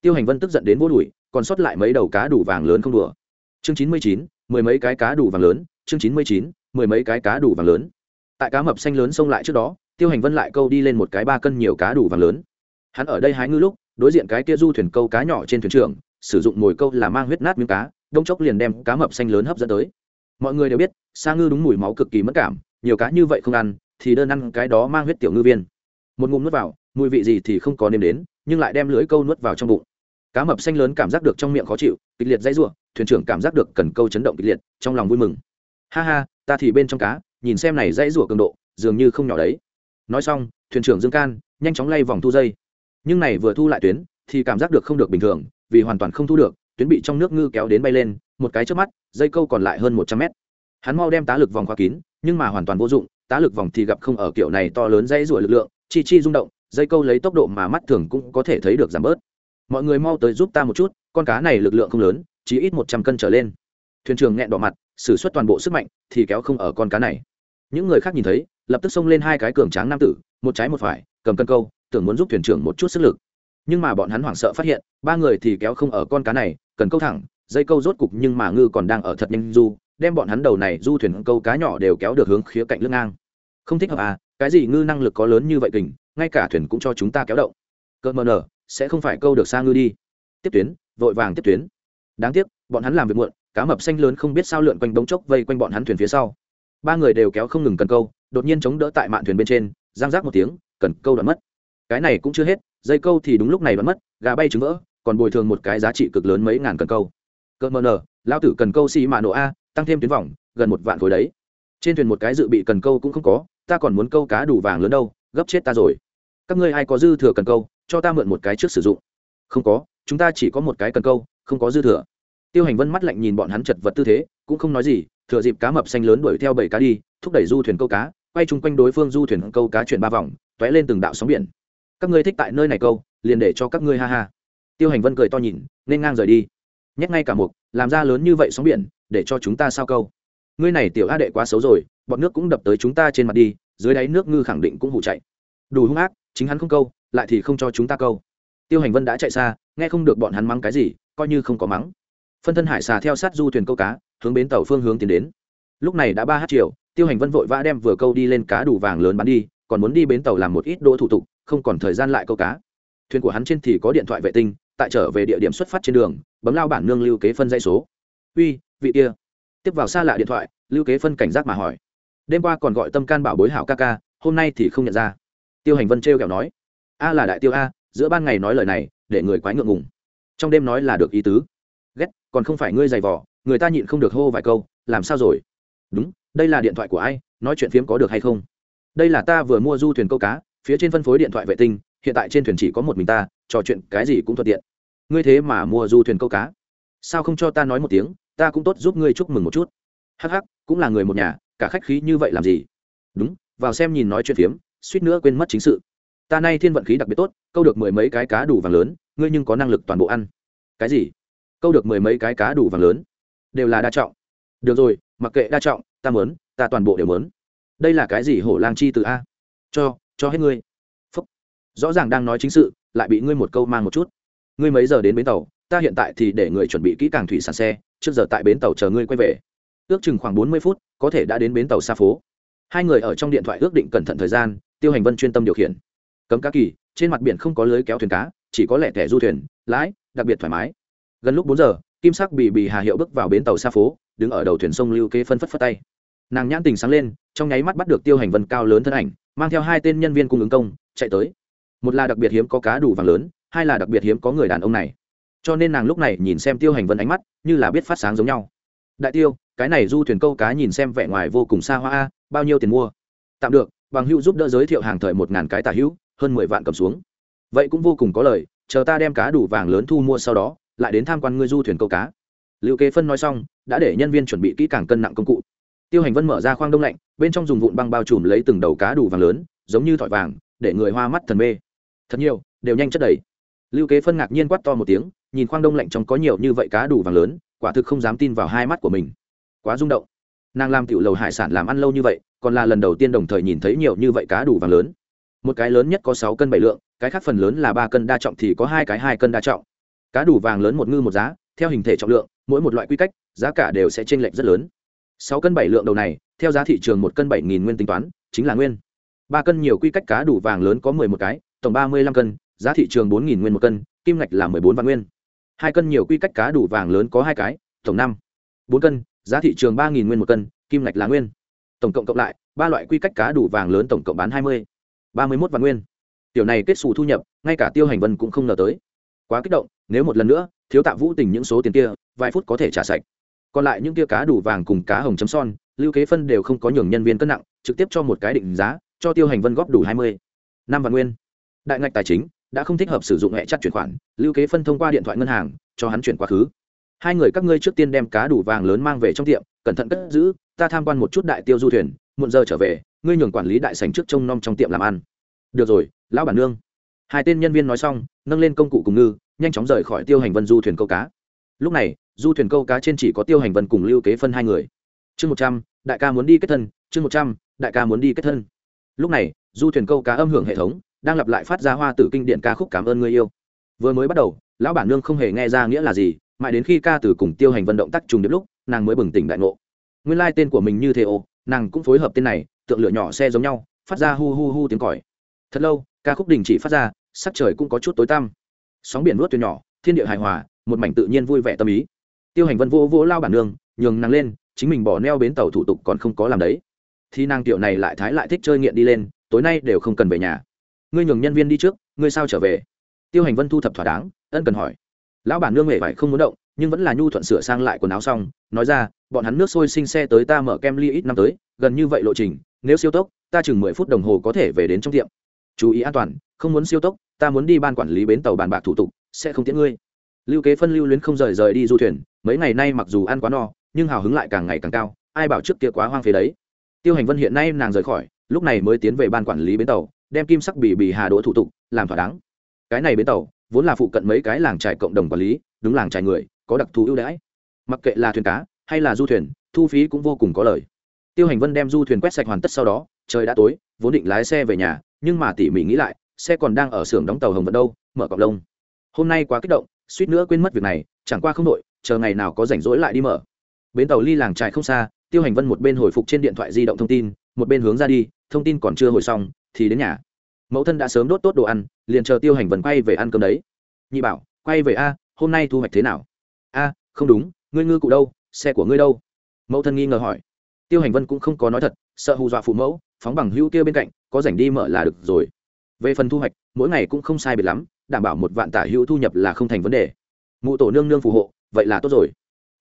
Tiêu hành vân tức giận đến vô đùi còn sót lại mấy đầu cá đủ vàng lớn không đùa. Chương chín mươi chín, mười mấy cái cá đủ vàng lớn, chương chín mươi chín, mười mấy cái cá đủ vàng lớn. Tại cá mập xanh lớn xông lại trước đó tiêu hành vân lại câu đi lên một cái ba cân nhiều cá đủ vàng lớn. Hắn ở đây hái ngư lúc, đối diện cái kia du thuyền câu cá nhỏ trên thuyền trưởng, sử dụng mồi câu là mang huyết nát miếng cá, đông chốc liền đem cá mập xanh lớn hấp dẫn tới. Mọi người đều biết, sa ngư đúng mùi máu cực kỳ mất cảm, nhiều cá như vậy không ăn, thì đơn ăn cái đó mang huyết tiểu ngư viên. Một ngụm nuốt vào, mùi vị gì thì không có nêm đến, nhưng lại đem lưới câu nuốt vào trong bụng. Cá mập xanh lớn cảm giác được trong miệng khó chịu, kịch liệt dãy ruộng, thuyền trưởng cảm giác được cần câu chấn động kịch liệt, trong lòng vui mừng. Ha ha, ta thì bên trong cá, nhìn xem này dãy ruộng cường độ, dường như không nhỏ đấy nói xong, thuyền trưởng dương can nhanh chóng lay vòng thu dây. Nhưng này vừa thu lại tuyến thì cảm giác được không được bình thường, vì hoàn toàn không thu được, tuyến bị trong nước ngư kéo đến bay lên, một cái trước mắt, dây câu còn lại hơn một trăm mét. Hắn mau đem tá lực vòng khóa kín, nhưng mà hoàn toàn vô dụng, tá lực vòng thì gặp không ở kiểu này to lớn dây rủa lực lượng, chi chi rung động, dây câu lấy tốc độ mà mắt thường cũng có thể thấy được giảm bớt. Mọi người mau tới giúp ta một chút, con cá này lực lượng không lớn, chỉ ít một trăm cân trở lên. Thuyền trưởng nghẹn đỏ mặt xử suất toàn bộ sức mạnh thì kéo không ở con cá này. Những người khác nhìn thấy lập tức xông lên hai cái cường tráng nam tử, một trái một phải, cầm cân câu, tưởng muốn giúp thuyền trưởng một chút sức lực. Nhưng mà bọn hắn hoảng sợ phát hiện, ba người thì kéo không ở con cá này, cần câu thẳng, dây câu rốt cục nhưng mà ngư còn đang ở thật nhanh du, đem bọn hắn đầu này du thuyền câu cá nhỏ đều kéo được hướng khía cạnh lưng ngang. Không thích hợp à cái gì ngư năng lực có lớn như vậy kình, ngay cả thuyền cũng cho chúng ta kéo động. Cơn mờ nở sẽ không phải câu được xa ngư đi. Tiếp tuyến, vội vàng tiếp tuyến. Đáng tiếc, bọn hắn làm việc muộn, cá mập xanh lớn không biết sao lượn quanh bóng chốc vây quanh bọn hắn thuyền phía sau. Ba người đều kéo không ngừng cần câu đột nhiên chống đỡ tại mạn thuyền bên trên, giang rác một tiếng, cần câu đoạn mất. Cái này cũng chưa hết, dây câu thì đúng lúc này đoạn mất, gà bay trứng vỡ, còn bồi thường một cái giá trị cực lớn mấy ngàn cần câu. Cỡ mờ nở lao tử cần câu xì mạ nổ a, tăng thêm tuyến vòng, gần một vạn khối đấy. Trên thuyền một cái dự bị cần câu cũng không có, ta còn muốn câu cá đủ vàng lớn đâu, gấp chết ta rồi. Các ngươi ai có dư thừa cần câu, cho ta mượn một cái trước sử dụng. Không có, chúng ta chỉ có một cái cần câu, không có dư thừa. Tiêu hành vân mắt lạnh nhìn bọn hắn chật vật tư thế, cũng không nói gì, thừa dịp cá mập xanh lớn đuổi theo bảy cá đi, thúc đẩy du thuyền câu cá quay chung quanh đối phương du thuyền câu cá chuyển ba vòng t ó é lên từng đạo sóng biển. Các ngươi thích tại nơi này câu, liền để cho các ngươi ha ha. Tiêu hành vân cười to nhìn, nên ngang rời đi. Nhét ngay cả mục, làm ra lớn như vậy sóng biển, để cho chúng ta sao câu? Ngươi này tiểu a đệ quá xấu rồi, bọn nước cũng đập tới chúng ta trên mặt đi, dưới đáy nước ngư khẳng định cũng hụ chạy. Đủ hung ác, chính hắn không câu, lại thì không cho chúng ta câu. Tiêu hành vân đã chạy xa, nghe không được bọn hắn mắng cái gì, coi như không có mắng. Phân thân hải xà theo sát du thuyền câu cá, hướng bến tàu phương hướng tiến đến. Lúc này đã ba h chiều tiêu hành vân vội vã đem vừa câu đi lên cá đủ vàng lớn bán đi, còn muốn đi bến tàu làm một ít đỗ thủ tục, không còn thời gian lại câu cá. Thuyền của hắn trên thì có điện thoại vệ tinh, tại trở về địa điểm xuất phát trên đường, bấm lao bản nương lưu kế phân dây số. Uy, vị kia. Tiếp vào xa lạ điện thoại, lưu kế phân cảnh giác mà hỏi. Đêm qua còn gọi tâm can bảo bối hảo ca ca, hôm nay thì không nhận ra. Tiêu hành vân t r kẹo nói. A là đại tiêu a, giữa ban ngày nói lời này, để người quái ngượng ngùng. Trong đêm nói là được ý tứ. Ghét, còn không phải ngươi giày vỏ người ta nhịn không được hô vài câu, làm sao rồi? Đúng đây là điện thoại của ai, nói chuyện phiếm có được hay không? Đây là ta vừa mua du thuyền câu cá, phía trên phân phối điện thoại vệ tinh, hiện tại trên thuyền chỉ có một mình ta, trò chuyện cái gì cũng thuận tiện. Ngươi thế mà mua du thuyền câu cá. Sao không cho ta nói một tiếng, ta cũng tốt giúp ngươi chúc mừng một chút. Hắc hắc, cũng là người một nhà, cả khách khí như vậy làm gì? Đúng, vào xem nhìn nói chuyện phiếm, suýt nữa quên mất chính sự. Ta nay thiên vận khí đặc biệt tốt, câu được mười mấy cái cá đủ vàng lớn, ngươi nhưng có năng lực toàn bộ ăn. Cái gì? Câu được mười mấy cái cá đủ vàng lớn. Đều là đa trọng. Được rồi, mặc kệ đa trọng ta mớn, ta toàn bộ đều mớn. Đây là cái gì hổ lang chi từ a? Cho cho hết ngươi. Phúc. rõ ràng đang nói chính sự, lại bị ngươi một câu mang một chút. Ngươi mấy giờ đến bến tàu? Ta hiện tại thì để người chuẩn bị kỹ càng thủy sản xe, trước giờ tại bến tàu chờ ngươi quay về. Ước chừng khoảng bốn mươi phút, có thể đã đến bến tàu xa phố. Hai người ở trong điện thoại ước định cẩn thận thời gian, tiêu hành vân chuyên tâm điều khiển. Cấm cá kỳ, trên mặt biển không có lưới kéo thuyền cá, chỉ có lẻ thẻ du thuyền, lái, đặc biệt thoải mái. Gần lúc bốn giờ, kim sắc bị bì hà hiệu bước vào bến tàu xa phố đứng ở đầu thuyền sông lưu kế phân phất phất tay. Nàng nhãn tình sáng lên, trong nháy mắt bắt được tiêu hành vân cao lớn thân ảnh, mang theo hai tên nhân viên cung ứng công, chạy tới. Một là đặc biệt hiếm có cá đủ vàng lớn, hai là đặc biệt hiếm có người đàn ông này. Cho nên nàng lúc này nhìn xem tiêu hành vân ánh mắt, như là biết phát sáng giống nhau. Đại tiêu, cái này du thuyền câu cá nhìn xem vẻ ngoài vô cùng xa hoa a bao nhiêu tiền mua? Tạm được, bằng hữu giúp đỡ giới thiệu hàng thời một ngàn cái tả hữu, hơn mười vạn cầm xuống. Vậy cũng vô cùng có lời, chờ ta đem cá đủ vàng lớn thu mua sau đó, lại đến tham quan ngươi du thuyền câu cá. Lưu kế phân nói xong đã để nhân viên chuẩn bị kỹ càng cân nặng công cụ. Tiêu hành vân mở ra khoang đông lạnh, bên trong dùng vụn băng bao trùm lấy từng đầu cá đủ vàng lớn, giống như thỏi vàng, để người hoa mắt thần mê. Thật nhiều, đều nhanh chất đầy. Lưu kế phân ngạc nhiên quát to một tiếng, nhìn khoang đông lạnh trong có nhiều như vậy cá đủ vàng lớn, quả thực không dám tin vào hai mắt của mình. Quá rung động. Nàng làm tiểu lầu hải sản làm ăn lâu như vậy, còn là lần đầu tiên đồng thời nhìn thấy nhiều như vậy cá đủ vàng lớn. Một cái lớn nhất có sáu cân bảy lượng, cái khác phần lớn là ba cân đa trọng thì có hai cái hai cân đa trọng. Cá đủ vàng lớn một ngư một giá, theo hình thể trọng lượng mỗi một loại quy cách, giá cả đều sẽ chênh lệch rất lớn. Sáu cân bảy lượng đầu này, theo giá thị trường một cân bảy nghìn nguyên tính toán, chính là nguyên. Ba cân nhiều quy cách cá đủ vàng lớn có mười một cái, tổng ba mươi lăm cân, giá thị trường bốn nghìn nguyên một cân, kim ngạch là mười bốn vạn nguyên. Hai cân nhiều quy cách cá đủ vàng lớn có hai cái, tổng năm. Bốn cân, giá thị trường ba nghìn nguyên một cân, kim ngạch là nguyên. Tổng cộng cộng lại, ba loại quy cách cá đủ vàng lớn tổng cộng bán hai mươi. Ba mươi một vạn nguyên. Tiểu này kết xù thu nhập, ngay cả tiêu hành vân cũng không ngờ tới. Quá kích động, nếu một lần nữa thiếu tạ vũ tình những số tiền kia, vài phút có thể trả sạch. Còn lại những kia cá đủ vàng cùng cá hồng chấm son, lưu kế phân đều không có nhường nhân viên cân nặng, trực tiếp cho một cái định giá, cho tiêu hành vân góp đủ hai mươi. Năm vạn nguyên, đại ngạch tài chính, đã không thích hợp sử dụng hệ chặt chuyển khoản, lưu kế phân thông qua điện thoại ngân hàng, cho hắn chuyển quá khứ. Hai người các ngươi trước tiên đem cá đủ vàng lớn mang về trong tiệm, cẩn thận cất giữ, ta tham quan một chút đại tiêu du thuyền, muộn giờ trở về, ngươi nhường quản lý đại sành trước trông nom trong tiệm làm ăn. Được rồi, lão bản nương hai tên nhân viên nói xong, nâng lên công cụ cùng ngư, nhanh chóng rời khỏi tiêu hành vân du thuyền câu cá. Lúc này, du thuyền câu cá trên chỉ có tiêu hành vân cùng lưu kế phân hai người. Chương một trăm, đại ca muốn đi kết thân. Chương một trăm, đại ca muốn đi kết thân. Lúc này, du thuyền câu cá âm hưởng hệ thống đang lặp lại phát ra hoa tử kinh điện ca khúc cảm ơn người yêu. Vừa mới bắt đầu, lão bản nương không hề nghe ra nghĩa là gì, mãi đến khi ca tử cùng tiêu hành vận động tác trùng điệp lúc, nàng mới bừng tỉnh đại ngộ. Nguyên lai、like、tên của mình như thế ô, nàng cũng phối hợp tên này, tượng lửa nhỏ xe giống nhau, phát ra hu hu hu tiếng còi. Thật lâu, ca khúc đình chỉ phát ra sắc trời cũng có chút tối tăm. Sóng biển nuốt thuyền nhỏ, thiên địa hài hòa, một mảnh tự nhiên vui vẻ tâm ý. Tiêu hành vân vô vô lao bản nương, nhường nàng lên, chính mình bỏ neo bến tàu thủ tục còn không có làm đấy. Thì nàng tiểu này lại thái lại thích chơi nghiện đi lên, tối nay đều không cần về nhà. Ngươi nhường nhân viên đi trước, ngươi sao trở về? Tiêu hành vân thu thập thỏa đáng, ân cần hỏi. Lão bản nương mệt phải không muốn động, nhưng vẫn là nhu thuận sửa sang lại quần áo xong, nói ra, bọn hắn nước sôi sinh xe tới ta mở kem ly ít năm tới, gần như vậy lộ trình, nếu siêu tốc, ta chừng mười phút đồng hồ có thể về đến trong tiệm chú ý an toàn, không muốn siêu tốc, ta muốn đi ban quản lý bến tàu bàn bạc thủ tục, sẽ không tiễn ngươi. Lưu kế phân lưu luyến không rời rời đi du thuyền, mấy ngày nay mặc dù ăn quá no, nhưng hào hứng lại càng ngày càng cao, ai bảo trước kia quá hoang phế đấy. Tiêu hành vân hiện nay nàng rời khỏi, lúc này mới tiến về ban quản lý bến tàu, đem kim sắc bì bì hà đỗ thủ tục, làm thỏa đáng. Cái này bến tàu, vốn là phụ cận mấy cái làng trải cộng đồng quản lý, đúng làng trải người, có đặc thù ưu đãi. Mặc kệ là thuyền cá hay là du thuyền, thu phí cũng vô cùng có lời tiêu hành vân đem du thuyền quét sạch hoàn tất sau đó trời đã tối, vốn định lái xe về nhà, nhưng mà tỉ mỉ nghĩ lại, xe còn đang ở xưởng đóng tàu hồng vận đâu, mở cọc lông. Hôm nay quá kích động, suýt nữa quên mất việc này, chẳng qua không đội chờ ngày nào có rảnh rỗi lại đi mở. Bến tàu ly làng trại không xa, tiêu hành vân một bên hồi phục trên điện thoại di động thông tin, một bên hướng ra đi, thông tin còn chưa hồi xong, thì đến nhà. Mẫu thân đã sớm đốt tốt đồ ăn, liền chờ tiêu hành vân quay về ăn cơm đấy. Nhị bảo, quay về a, hôm nay thu hoạch thế nào? A, không đúng, ngươi ngư cụ đâu, xe của ngươi đâu? Mẫu thân nghi ngờ hỏi. Tiêu hành vân cũng không có nói thật, sợ hù dọa phụ mẫu phóng bằng hữu kia bên cạnh, có rảnh đi mở là được rồi. Về phần thu hoạch, mỗi ngày cũng không sai biệt lắm, đảm bảo một vạn tả hữu thu nhập là không thành vấn đề. Mụ tổ nương nương phù hộ, vậy là tốt rồi.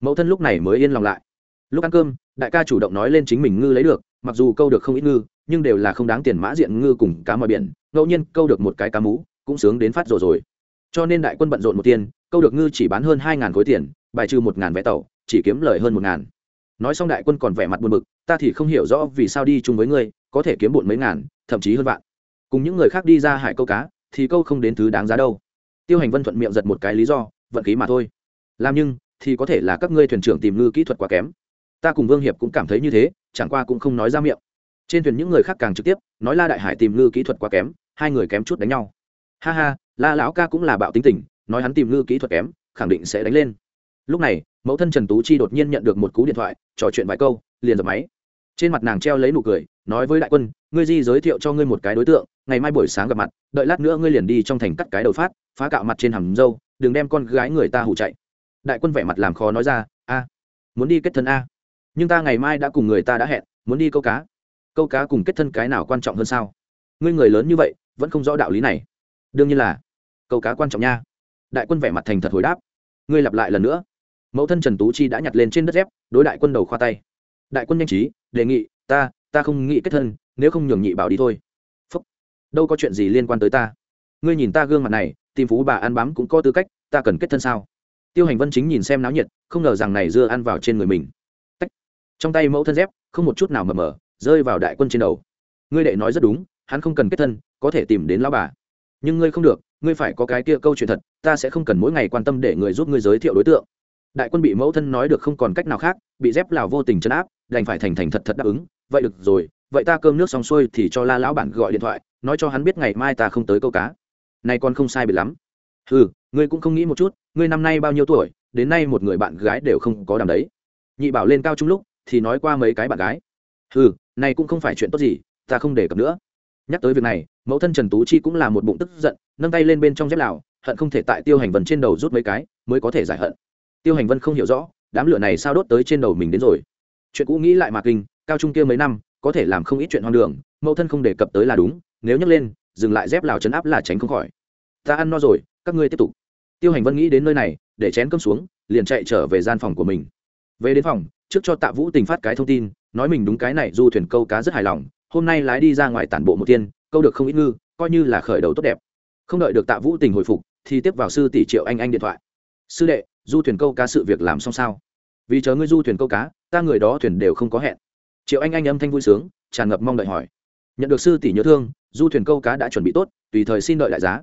Mẫu thân lúc này mới yên lòng lại. Lúc ăn cơm, đại ca chủ động nói lên chính mình ngư lấy được, mặc dù câu được không ít ngư, nhưng đều là không đáng tiền mã diện ngư cùng cá mọi biển, ngẫu nhiên câu được một cái cá mú cũng sướng đến phát rồi rồi. Cho nên đại quân bận rộn một tiền câu được ngư chỉ bán hơn hai ngàn khối tiền, bài trừ một ngàn vé tàu, chỉ kiếm lời hơn một ngàn nói xong đại quân còn vẻ mặt buồn bực, ta thì không hiểu rõ vì sao đi chung với ngươi, có thể kiếm bộn mấy ngàn, thậm chí hơn vạn. Cùng những người khác đi ra hải câu cá, thì câu không đến thứ đáng giá đâu. Tiêu hành vân thuận miệng giật một cái lý do, vận khí mà thôi. Làm nhưng, thì có thể là các ngươi thuyền trưởng tìm ngư kỹ thuật quá kém. Ta cùng vương hiệp cũng cảm thấy như thế, chẳng qua cũng không nói ra miệng. Trên thuyền những người khác càng trực tiếp, nói la đại hải tìm ngư kỹ thuật quá kém, hai người kém chút đánh nhau. Ha ha, la lão ca cũng là bạo tính tình, nói hắn tìm ngư kỹ thuật kém, khẳng định sẽ đánh lên lúc này, mẫu thân trần tú chi đột nhiên nhận được một cú điện thoại, trò chuyện vài câu, liền dập máy. Trên mặt nàng treo lấy nụ cười, nói với đại quân, ngươi di giới thiệu cho ngươi một cái đối tượng, ngày mai buổi sáng gặp mặt, đợi lát nữa ngươi liền đi trong thành cắt cái đầu phát, phá cạo mặt trên hầm dâu, đừng đem con gái người ta hủ chạy. Đại quân vẻ mặt làm khó nói ra, a, muốn đi kết thân a. Nhưng ta ngày mai đã cùng người ta đã hẹn, muốn đi câu cá. Câu cá cùng kết thân cái nào quan trọng hơn sao? Ngươi người lớn như vậy, vẫn không rõ đạo lý này. Đương nhiên là, câu cá quan trọng nha. Đại quân vẻ mặt thành thật hồi đáp, ngươi lặp lại lần nữa mẫu thân trần tú chi đã nhặt lên trên đất dép, đối đại quân đầu khoa tay. Đại quân nhanh trí, đề nghị, ta ta không nghĩ kết thân, nếu không nhường nhị bảo đi thôi. Phúc. đâu có chuyện gì liên quan tới ta. Ngươi nhìn ta gương mặt này, tìm phú bà ăn bám cũng có tư cách, ta cần kết thân sao? Tiêu hành vân chính nhìn xem náo nhiệt, không ngờ rằng này dưa ăn vào trên người mình. Tách. trong tay mẫu thân dép, không một chút nào mờ mờ, rơi vào đại quân trên đầu. Ngươi đệ nói rất đúng, hắn không cần kết thân, có thể tìm đến lão bà. Nhưng ngươi không được, ngươi phải có cái kia câu chuyện thật, ta sẽ không cần mỗi ngày quan tâm để người giúp ngươi giới thiệu đối tượng đại quân bị mẫu thân nói được không còn cách nào khác, bị dép lào vô tình chấn áp, đành phải thành thành thật thật đáp ứng, vậy được rồi, vậy ta cơm nước xong xuôi thì cho la lão bản gọi điện thoại, nói cho hắn biết ngày mai ta không tới câu cá. Này còn không sai biệt lắm. Ừ ngươi cũng không nghĩ một chút, ngươi năm nay bao nhiêu tuổi, đến nay một người bạn gái đều không có đàm đấy. Nhị bảo lên cao trung lúc, thì nói qua mấy cái bạn gái. Ừ này cũng không phải chuyện tốt gì, ta không để cập nữa. Nhắc tới việc này, mẫu thân trần tú chi cũng là một bụng tức giận, nâng tay lên bên trong dép lào, hận không thể tại tiêu hành vần trên đầu rút mấy cái, mới có thể giải hận tiêu hành vân không hiểu rõ, đám lửa này sao đốt tới trên đầu mình đến rồi. Chuyện cũ nghĩ lại mà kinh, cao trung kia mấy năm, có thể làm không ít chuyện hoang đường, mẫu thân không đề cập tới là đúng, nếu nhấc lên, dừng lại dép lào chấn áp là tránh không khỏi. Ta ăn no rồi, các ngươi tiếp tục. Tiêu hành vân nghĩ đến nơi này, để chén cơm xuống, liền chạy trở về gian phòng của mình. Về đến phòng, trước cho tạ vũ tình phát cái thông tin, nói mình đúng cái này du thuyền câu cá rất hài lòng, hôm nay lái đi ra ngoài tản bộ một tiên, câu được không ít ngư, coi như là khởi đầu tốt đẹp. Không đợi được tạ vũ tình hồi phục, thì tiếp vào sư tỷ triệu anh anh điện thoại. Sư đệ du thuyền câu cá sự việc làm xong sao? Vì chờ ngươi du thuyền câu cá, ta người đó thuyền đều không có hẹn. Triệu anh anh âm thanh vui sướng, tràn ngập mong đợi hỏi. Nhận được sư tỷ nhớ thương, du thuyền câu cá đã chuẩn bị tốt, tùy thời xin đợi đại giá.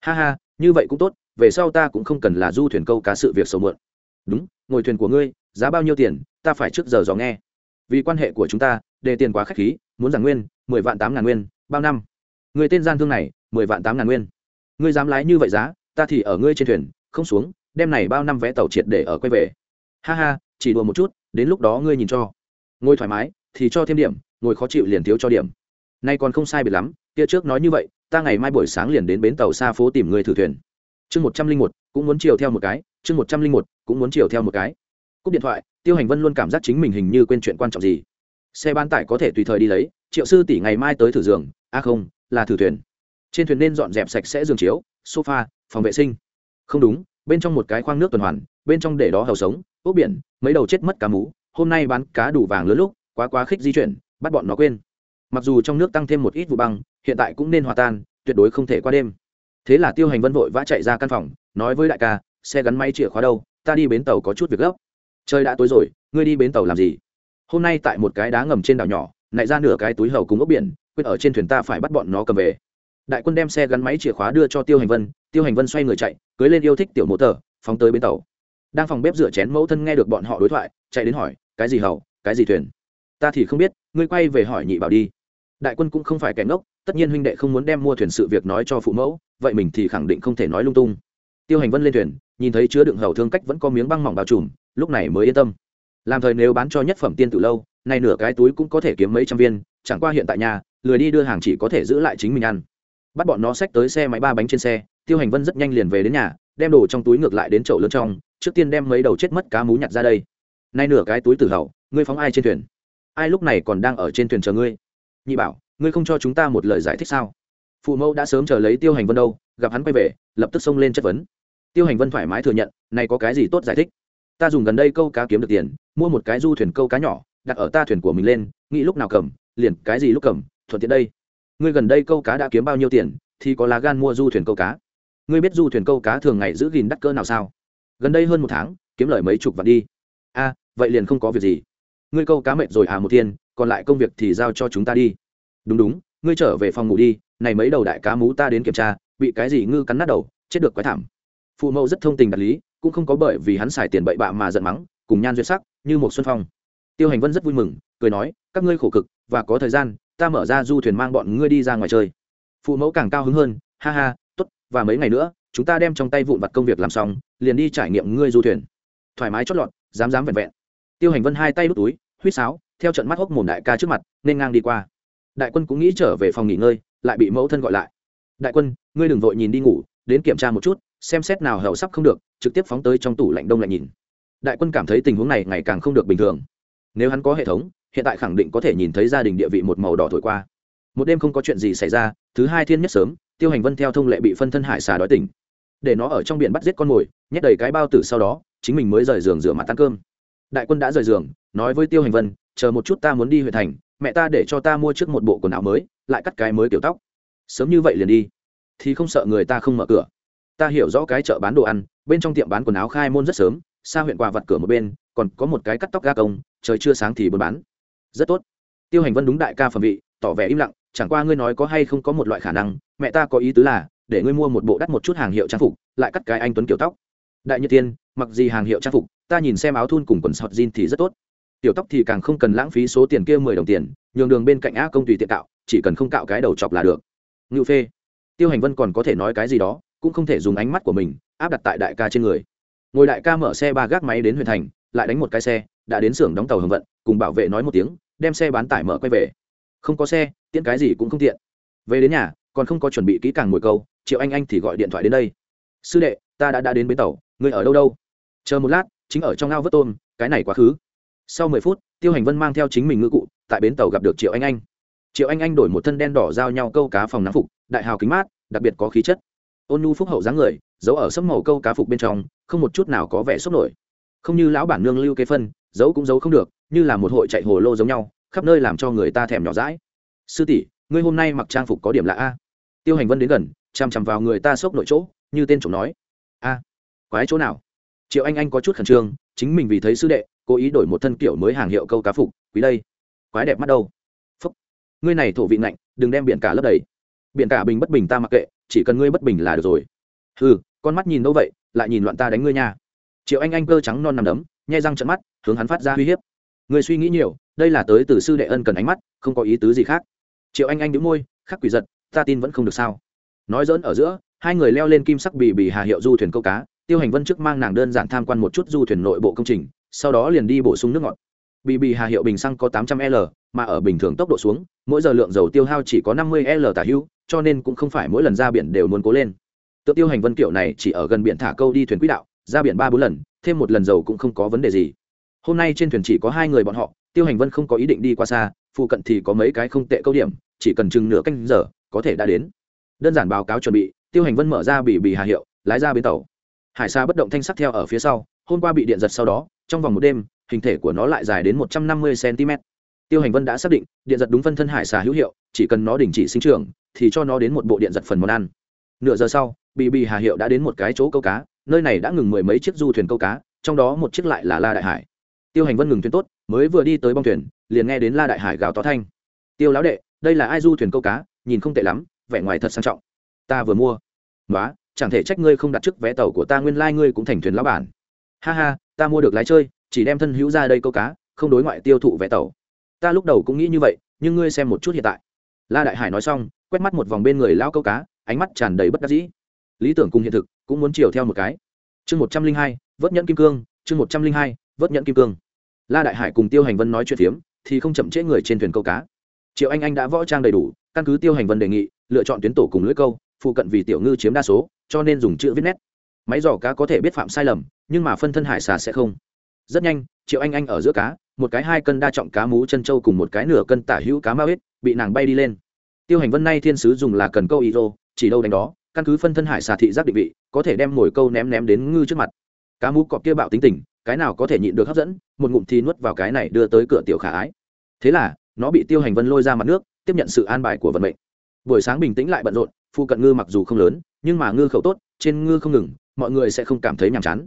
Ha ha, như vậy cũng tốt, về sau ta cũng không cần là du thuyền câu cá sự việc sầu mượn đúng, ngồi thuyền của ngươi, giá bao nhiêu tiền, ta phải trước giờ dò nghe. Vì quan hệ của chúng ta, đề tiền quá k h á c h khí, muốn giảng nguyên, mười vạn tám ngàn nguyên, bao năm? Người tên gian thương này, mười vạn tám ngàn nguyên. Ngươi dám lái như vậy giá, ta thì ở ngươi trên thuyền, không xuống đem này bao năm vé tàu triệt để ở quay về. Ha ha, chỉ đùa một chút, đến lúc đó ngươi nhìn cho. Ngồi thoải mái, thì cho thêm điểm, ngồi khó chịu liền thiếu cho điểm. Nay còn không sai biệt lắm, kia trước nói như vậy, ta ngày mai buổi sáng liền đến bến tàu xa phố tìm người thử thuyền. Chương một trăm linh một, cũng muốn chiều theo một cái, chương một trăm linh một, cũng muốn chiều theo một cái. Cúp điện thoại, tiêu hành vân luôn cảm giác chính mình hình như quên chuyện quan trọng gì. Xe bán tải có thể tùy thời đi lấy, triệu sư tỷ ngày mai tới thử giường a không, là thử thuyền. Trên thuyền nên dọn dẹp sạch sẽ giường chiếu, sofa, phòng vệ sinh. Không đúng bên trong một cái khoang nước tuần hoàn, bên trong để đó hầu sống, ốc biển, mấy đầu chết mất cá mú, hôm nay bán cá đủ vàng lớn lúc, quá quá khích di chuyển, bắt bọn nó quên. Mặc dù trong nước tăng thêm một ít vụ băng, hiện tại cũng nên hòa tan, tuyệt đối không thể qua đêm. Thế là tiêu hành vân vội vã chạy ra căn phòng, nói với đại ca, xe gắn máy chìa khóa đâu, ta đi bến tàu có chút việc gấp. Trời đã tối rồi, ngươi đi bến tàu làm gì? Hôm nay tại một cái đá ngầm trên đảo nhỏ, nại ra nửa cái túi hầu cùng ốc biển quyết ở trên thuyền ta phải bắt bọn nó cầm về đại quân đem xe gắn máy chìa khóa đưa cho tiêu hành vân, tiêu hành vân xoay người chạy, cưới lên yêu thích tiểu mô tờ, phóng tới bến tàu. Đang phòng bếp rửa chén mẫu thân nghe được bọn họ đối thoại, chạy đến hỏi, cái gì hầu cái gì thuyền? Ta thì không biết, ngươi quay về hỏi nhị bảo đi. Đại quân cũng không phải kẻ ngốc, tất nhiên huynh đệ không muốn đem mua thuyền sự việc nói cho phụ mẫu, vậy mình thì khẳng định không thể nói lung tung. Tiêu hành vân lên thuyền, nhìn thấy chứa đựng hầu thương cách vẫn có miếng băng mỏng bao trùm, lúc này mới yên tâm. Làm thời nếu bán cho nhất phẩm tiên từ lâu, nay nửa cái túi cũng có thể kiếm mấy trăm viên, chẳng qua hiện tại nhà, lười đi đưa hàng chỉ có thể giữ lại chính mình ăn bắt bọn nó xách tới xe máy ba bánh trên xe, tiêu hành vân rất nhanh liền về đến nhà, đem đồ trong túi ngược lại đến chậu lớn trong, trước tiên đem mấy đầu chết mất cá mú nhặt ra đây. Nay nửa cái túi tử hậu, ngươi phóng ai trên thuyền? Ai lúc này còn đang ở trên thuyền chờ ngươi? Nhị bảo, ngươi không cho chúng ta một lời giải thích sao? Phụ mẫu đã sớm chờ lấy tiêu hành vân đâu, gặp hắn quay về, lập tức xông lên chất vấn. Tiêu hành vân thoải mái thừa nhận, này có cái gì tốt giải thích? Ta dùng gần đây câu cá kiếm được tiền, mua một cái du thuyền câu cá nhỏ, đặt ở ta thuyền của mình lên, nghĩ lúc nào cầm, liền cái gì lúc cầm, thuận tiện đây ngươi gần đây câu cá đã kiếm bao nhiêu tiền, thì có lá gan mua du thuyền câu cá. Ngươi biết du thuyền câu cá thường ngày giữ gìn đắt cỡ nào sao? Gần đây hơn một tháng, kiếm lời mấy chục vạn đi. A, vậy liền không có việc gì. Ngươi câu cá mệt rồi à một thiên, còn lại công việc thì giao cho chúng ta đi. Đúng đúng, ngươi trở về phòng ngủ đi, này mấy đầu đại cá mú ta đến kiểm tra, bị cái gì ngư cắn nát đầu, chết được quái thảm. Phụ mẫu rất thông tình đạt lý, cũng không có bởi vì hắn xài tiền bậy bạ mà giận mắng, cùng nhan duyên sắc, như một xuân phong. Tiêu hành vân rất vui mừng, cười nói, các ngươi khổ cực, và có thời gian ta mở ra du thuyền mang bọn ngươi đi ra ngoài chơi. Phụ mẫu càng cao hứng hơn, ha ha t ố t và mấy ngày nữa, chúng ta đem trong tay vụn vặt công việc làm xong, liền đi trải nghiệm ngươi du thuyền. Thoải mái chót lọt, dám dám vẹn vẹn. Tiêu hành vân hai tay đút túi, huýt sáo, theo trận mắt hốc mồm đại ca trước mặt, nên ngang đi qua. Đại quân cũng nghĩ trở về phòng nghỉ ngơi, lại bị mẫu thân gọi lại. Đại quân, ngươi đừng vội nhìn đi ngủ, đến kiểm tra một chút, xem xét nào hầu sắp không được, trực tiếp phóng tới trong tủ lạnh đông lạnh nhìn. Đại quân cảm thấy tình huống này ngày càng không được bình thường. Nếu hắn có hệ thống hiện tại khẳng định có thể nhìn thấy gia đình địa vị một màu đỏ thổi qua. Một đêm không có chuyện gì xảy ra, thứ hai thiên nhất sớm, tiêu hành vân theo thông lệ bị phân thân hải xà đói tỉnh. Để nó ở trong biển bắt giết con mồi, nhét đầy cái bao tử sau đó, chính mình mới rời giường rửa mặt ăn cơm. Đại quân đã rời giường, nói với tiêu hành vân, chờ một chút ta muốn đi huyện thành, mẹ ta để cho ta mua trước một bộ quần áo mới, lại cắt cái mới kiểu tóc. Sớm như vậy liền đi. Thì không sợ người ta không mở cửa. Ta hiểu rõ cái chợ bán đồ ăn, bên trong tiệm bán quần áo khai môn rất sớm, xa huyện quà vặt cửa một bên, còn có một cái cắt tóc ga công, trời chưa sáng thì buôn bán rất tốt. Tiêu hành vân đúng đại ca phẩm vị, tỏ vẻ im lặng, chẳng qua ngươi nói có hay không có một loại khả năng, mẹ ta có ý tứ là, để ngươi mua một bộ đắt một chút hàng hiệu trang phục, lại cắt cái anh tuấn kiểu tóc. Đại như tiên, mặc gì hàng hiệu trang phục, ta nhìn xem áo thun cùng quần sọt jean thì rất tốt. Tiểu tóc thì càng không cần lãng phí số tiền kia mười đồng tiền, nhường đường bên cạnh a công tùy tiện cạo chỉ cần không cạo cái đầu chọc là được. Ngự phê. Tiêu hành vân còn có thể nói cái gì đó, cũng không thể dùng ánh mắt của mình, áp đặt tại đại ca trên người. Ngồi đại ca mở xe ba gác máy đến huyện thành, lại đánh một cái xe, đã đến xưởng đóng tàu hầm vận, cùng bảo vệ nói một tiếng đem xe bán tải mở quay về. Không có xe, tiễn cái gì cũng không tiện. Về đến nhà, còn không có chuẩn bị kỹ càng mùi câu, triệu anh anh thì gọi điện thoại đến đây. Sư đệ, ta đã đã đến bến tàu người ở đâu đâu? Chờ một lát, chính ở trong ao vớt tôm, cái này quá khứ. Sau mười phút, tiêu hành vân mang theo chính mình ngư cụ, tại bến tàu gặp được triệu anh anh. Triệu anh anh đổi một thân đen đỏ giao nhau câu cá phòng nắng phục, đại hào kính mát, đặc biệt có khí chất. Ôn nhu phúc hậu dáng người, giấu ở sấm màu câu cá phục bên trong, không một chút nào có vẻ sốc nổi. Không như lão bản nương lưu kế phân, giấu cũng giấu không được như là một hội chạy hồ lô giống nhau, khắp nơi làm cho người ta thèm nhỏ rãi sư tỷ, ngươi hôm nay mặc trang phục có điểm lạ a. Tiêu hành vân đến gần chằm chằm vào người ta sốc nội chỗ, như tên chồng nói. A, quái chỗ nào? Triệu anh anh có chút khẩn trương, chính mình vì thấy sư đệ, cố ý đổi một thân kiểu mới hàng hiệu câu cá phục, quý đây. Quái đẹp mắt đâu? Phúc, ngươi này thổ vị lạnh đừng đem biển cả lấp đầy. Biển cả bình bất bình ta mặc kệ, chỉ cần ngươi bất bình là được rồi. Ừ con mắt nhìn đâu vậy, lại nhìn loạn ta đánh ngươi nha. Triệu anh anh cơ trắng non nằm đấm nhai răng trận mắt, hướng hắn phát ra uy hiếp người suy nghĩ nhiều, đây là tới từ sư đệ ân cần ánh mắt, không có ý tứ gì khác. Triệu anh anh đứng môi, khắc quỷ giật, ta tin vẫn không được sao? Nói dỡn ở giữa, hai người leo lên kim sắc bì bì hà hiệu du thuyền câu cá, tiêu hành vân trước mang nàng đơn giản tham quan một chút du thuyền nội bộ công trình, sau đó liền đi bổ sung nước ngọt. Bì bì hà hiệu bình xăng có tám trăm l, mà ở bình thường tốc độ xuống, mỗi giờ lượng dầu tiêu hao chỉ có năm mươi l tả hữu cho nên cũng không phải mỗi lần ra biển đều muốn cố lên. Tự tiêu hành vân kiểu này chỉ ở gần biển thả câu đi thuyền quỹ đạo, ra biển ba bốn lần, thêm một lần dầu cũng không có vấn đề gì hôm nay trên thuyền chỉ có hai người bọn họ, tiêu hành vân không có ý định đi qua xa, phụ cận thì có mấy cái không tệ câu điểm, chỉ cần chừng nửa canh giờ, có thể đã đến. Đơn giản báo cáo chuẩn bị, tiêu hành vân mở ra bị bị hà hiệu, lái ra bến tàu. Hải xa bất động thanh sắc theo ở phía sau, hôm qua bị điện giật sau đó, trong vòng một đêm, hình thể của nó lại dài đến một trăm năm mươi cm tiêu hành vân đã xác định, điện giật đúng phân thân hải xà hữu hiệu, chỉ cần nó đình chỉ sinh trưởng, thì cho nó đến một bộ điện giật phần món ăn. Nửa giờ sau bị bị hà hiệu đã đến một cái chỗ câu cá, nơi này đã ngừng mười mấy chiếc du thuyền câu cá, trong đó một chiếc lại là la đại hải tiêu hành vân ngừng thuyền tốt, mới vừa đi tới bong thuyền, liền nghe đến la đại hải gào to thanh. Tiêu lão đệ, đây là ai du thuyền câu cá, nhìn không tệ lắm, vẻ ngoài thật sang trọng. Ta vừa mua. Nói chẳng thể trách ngươi không đặt trước vé tàu của ta, nguyên lai、like、ngươi cũng thành thuyền lão bản. Ha ha, ta mua được lái chơi, chỉ đem thân hữu ra đây câu cá, không đối ngoại tiêu thụ vé tàu. Ta lúc đầu cũng nghĩ như vậy, nhưng ngươi xem một chút hiện tại. La đại hải nói xong, quét mắt một vòng bên người lao câu cá, ánh mắt tràn đầy bất đắc dĩ. Lý tưởng cùng hiện thực, cũng muốn chiều theo một cái. Chương một trăm linh hai, vớt nhẫn kim cương, chương một trăm linh hai, vớt nhẫn kim cương la đại hải cùng tiêu hành vân nói chuyện phiếm, thì không chậm trễ người trên thuyền câu cá. Triệu anh anh đã võ trang đầy đủ, căn cứ tiêu hành vân đề nghị, lựa chọn tuyến tổ cùng lưỡi câu, phụ cận vì tiểu ngư chiếm đa số, cho nên dùng chữ viết nét. Máy giỏ cá có thể biết phạm sai lầm, nhưng mà phân thân hải xà sẽ không. Rất nhanh, triệu anh anh ở giữa cá, một cái hai cân đa trọng cá mú chân trâu cùng một cái nửa cân tả hữu cá ma huyết, bị nàng bay đi lên. Tiêu hành vân nay thiên sứ dùng là cần câu y rô, chỉ đâu đánh đó, căn cứ phân thân hải xà thị giác định vị, có thể đem mồi câu ném ném đến ngư trước mặt. Cá mú cọp kia bạo tính tình cái nào có thể nhịn được hấp dẫn, một ngụm thì nuốt vào cái này đưa tới cửa tiểu khả ái. Thế là, nó bị tiêu hành vân lôi ra mặt nước, tiếp nhận sự an bài của vận mệnh. Buổi sáng bình tĩnh lại bận rộn phụ cận ngư mặc dù không lớn, nhưng mà ngư khẩu tốt, trên ngư không ngừng, mọi người sẽ không cảm thấy nhàm chán.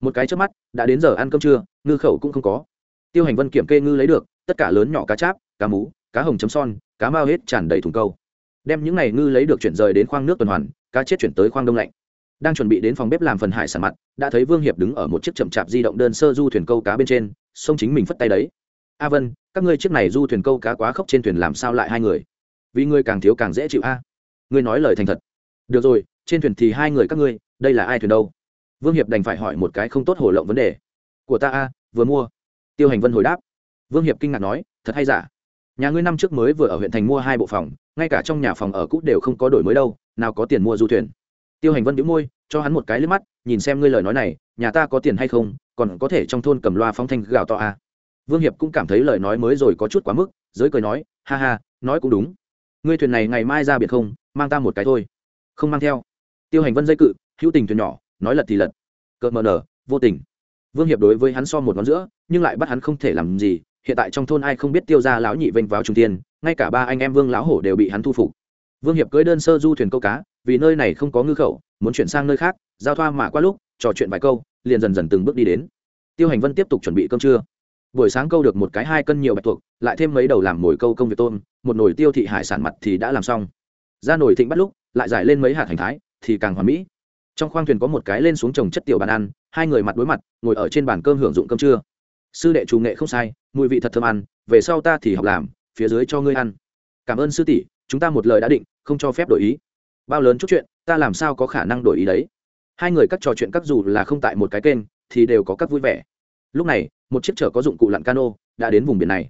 Một cái trước mắt, đã đến giờ ăn cơm trưa, ngư khẩu cũng không có. Tiêu hành vân kiểm kê ngư lấy được, tất cả lớn nhỏ cá cháp, cá mú, cá hồng chấm son, cá mao hết tràn đầy thùng câu. Đem những này ngư lấy được chuyển rời đến khoang nước tuần hoàn, cá chết chuyển tới khoang đông lạnh đang chuẩn bị đến phòng bếp làm phần hải sản mặt, đã thấy vương hiệp đứng ở một chiếc chậm chạp di động đơn sơ du thuyền câu cá bên trên sông chính mình phất tay đấy. A vân, các ngươi chiếc này du thuyền câu cá quá khốc trên thuyền làm sao lại hai người? Vì ngươi càng thiếu càng dễ chịu a. Ngươi nói lời thành thật. Được rồi, trên thuyền thì hai người các ngươi, đây là ai thuyền đâu? Vương hiệp đành phải hỏi một cái không tốt hổ lộng vấn đề. Của ta a, vừa mua. Tiêu hành vân hồi đáp. Vương hiệp kinh ngạc nói, thật hay giả? Nhà ngươi năm trước mới vừa ở huyện thành mua hai bộ phòng, ngay cả trong nhà phòng ở cũ đều không có đổi mới đâu, nào có tiền mua du thuyền? Tiêu hành vân đĩu môi, cho hắn một cái liếc mắt, nhìn xem ngươi lời nói này, nhà ta có tiền hay không, còn có thể trong thôn cầm loa phong thanh gào to à? vương hiệp cũng cảm thấy lời nói mới rồi có chút quá mức, giới cười nói, ha ha, nói cũng đúng. Ngươi thuyền này ngày mai ra biển không, mang ta một cái thôi. Không mang theo. Tiêu hành vân dây cự, hữu tình thuyền nhỏ, nói lật thì lật. Cợt mờ nở, vô tình. Vương hiệp đối với hắn so một ngón giữa, nhưng lại bắt hắn không thể làm gì, hiện tại trong thôn ai không biết tiêu ra lão nhị vênh vào trung tiên, ngay cả ba anh em vương lão hổ đều bị hắn thu phục. Vương hiệp cưới đơn sơ du thuyền câu cá vì nơi này không có ngư khẩu, muốn chuyển sang nơi khác, giao thoa mà qua lúc, trò chuyện vài câu, liền dần dần từng bước đi đến. Tiêu hành vân tiếp tục chuẩn bị cơm trưa. Buổi sáng câu được một cái hai cân nhiều bạch tuộc, lại thêm mấy đầu làm mồi câu công việc tôm, một nồi tiêu thị hải sản mặt thì đã làm xong. Ra nồi thịnh bắt lúc, lại giải lên mấy hạt hành thái, thì càng hoàn mỹ. Trong khoang thuyền có một cái lên xuống trồng chất tiểu bàn ăn, hai người mặt đối mặt, ngồi ở trên bàn cơm hưởng dụng cơm trưa. Sư đệ chủ nghệ không sai, mùi vị thật thơm ăn, về sau ta thì học làm, phía dưới cho ngươi ăn. Cảm ơn sư tỷ, chúng ta một lời đã định, không cho phép đổi ý bao lớn chút chuyện, ta làm sao có khả năng đổi ý đấy? Hai người cắt trò chuyện các dù là không tại một cái kênh, thì đều có các vui vẻ. Lúc này, một chiếc chở có dụng cụ lặn cano đã đến vùng biển này.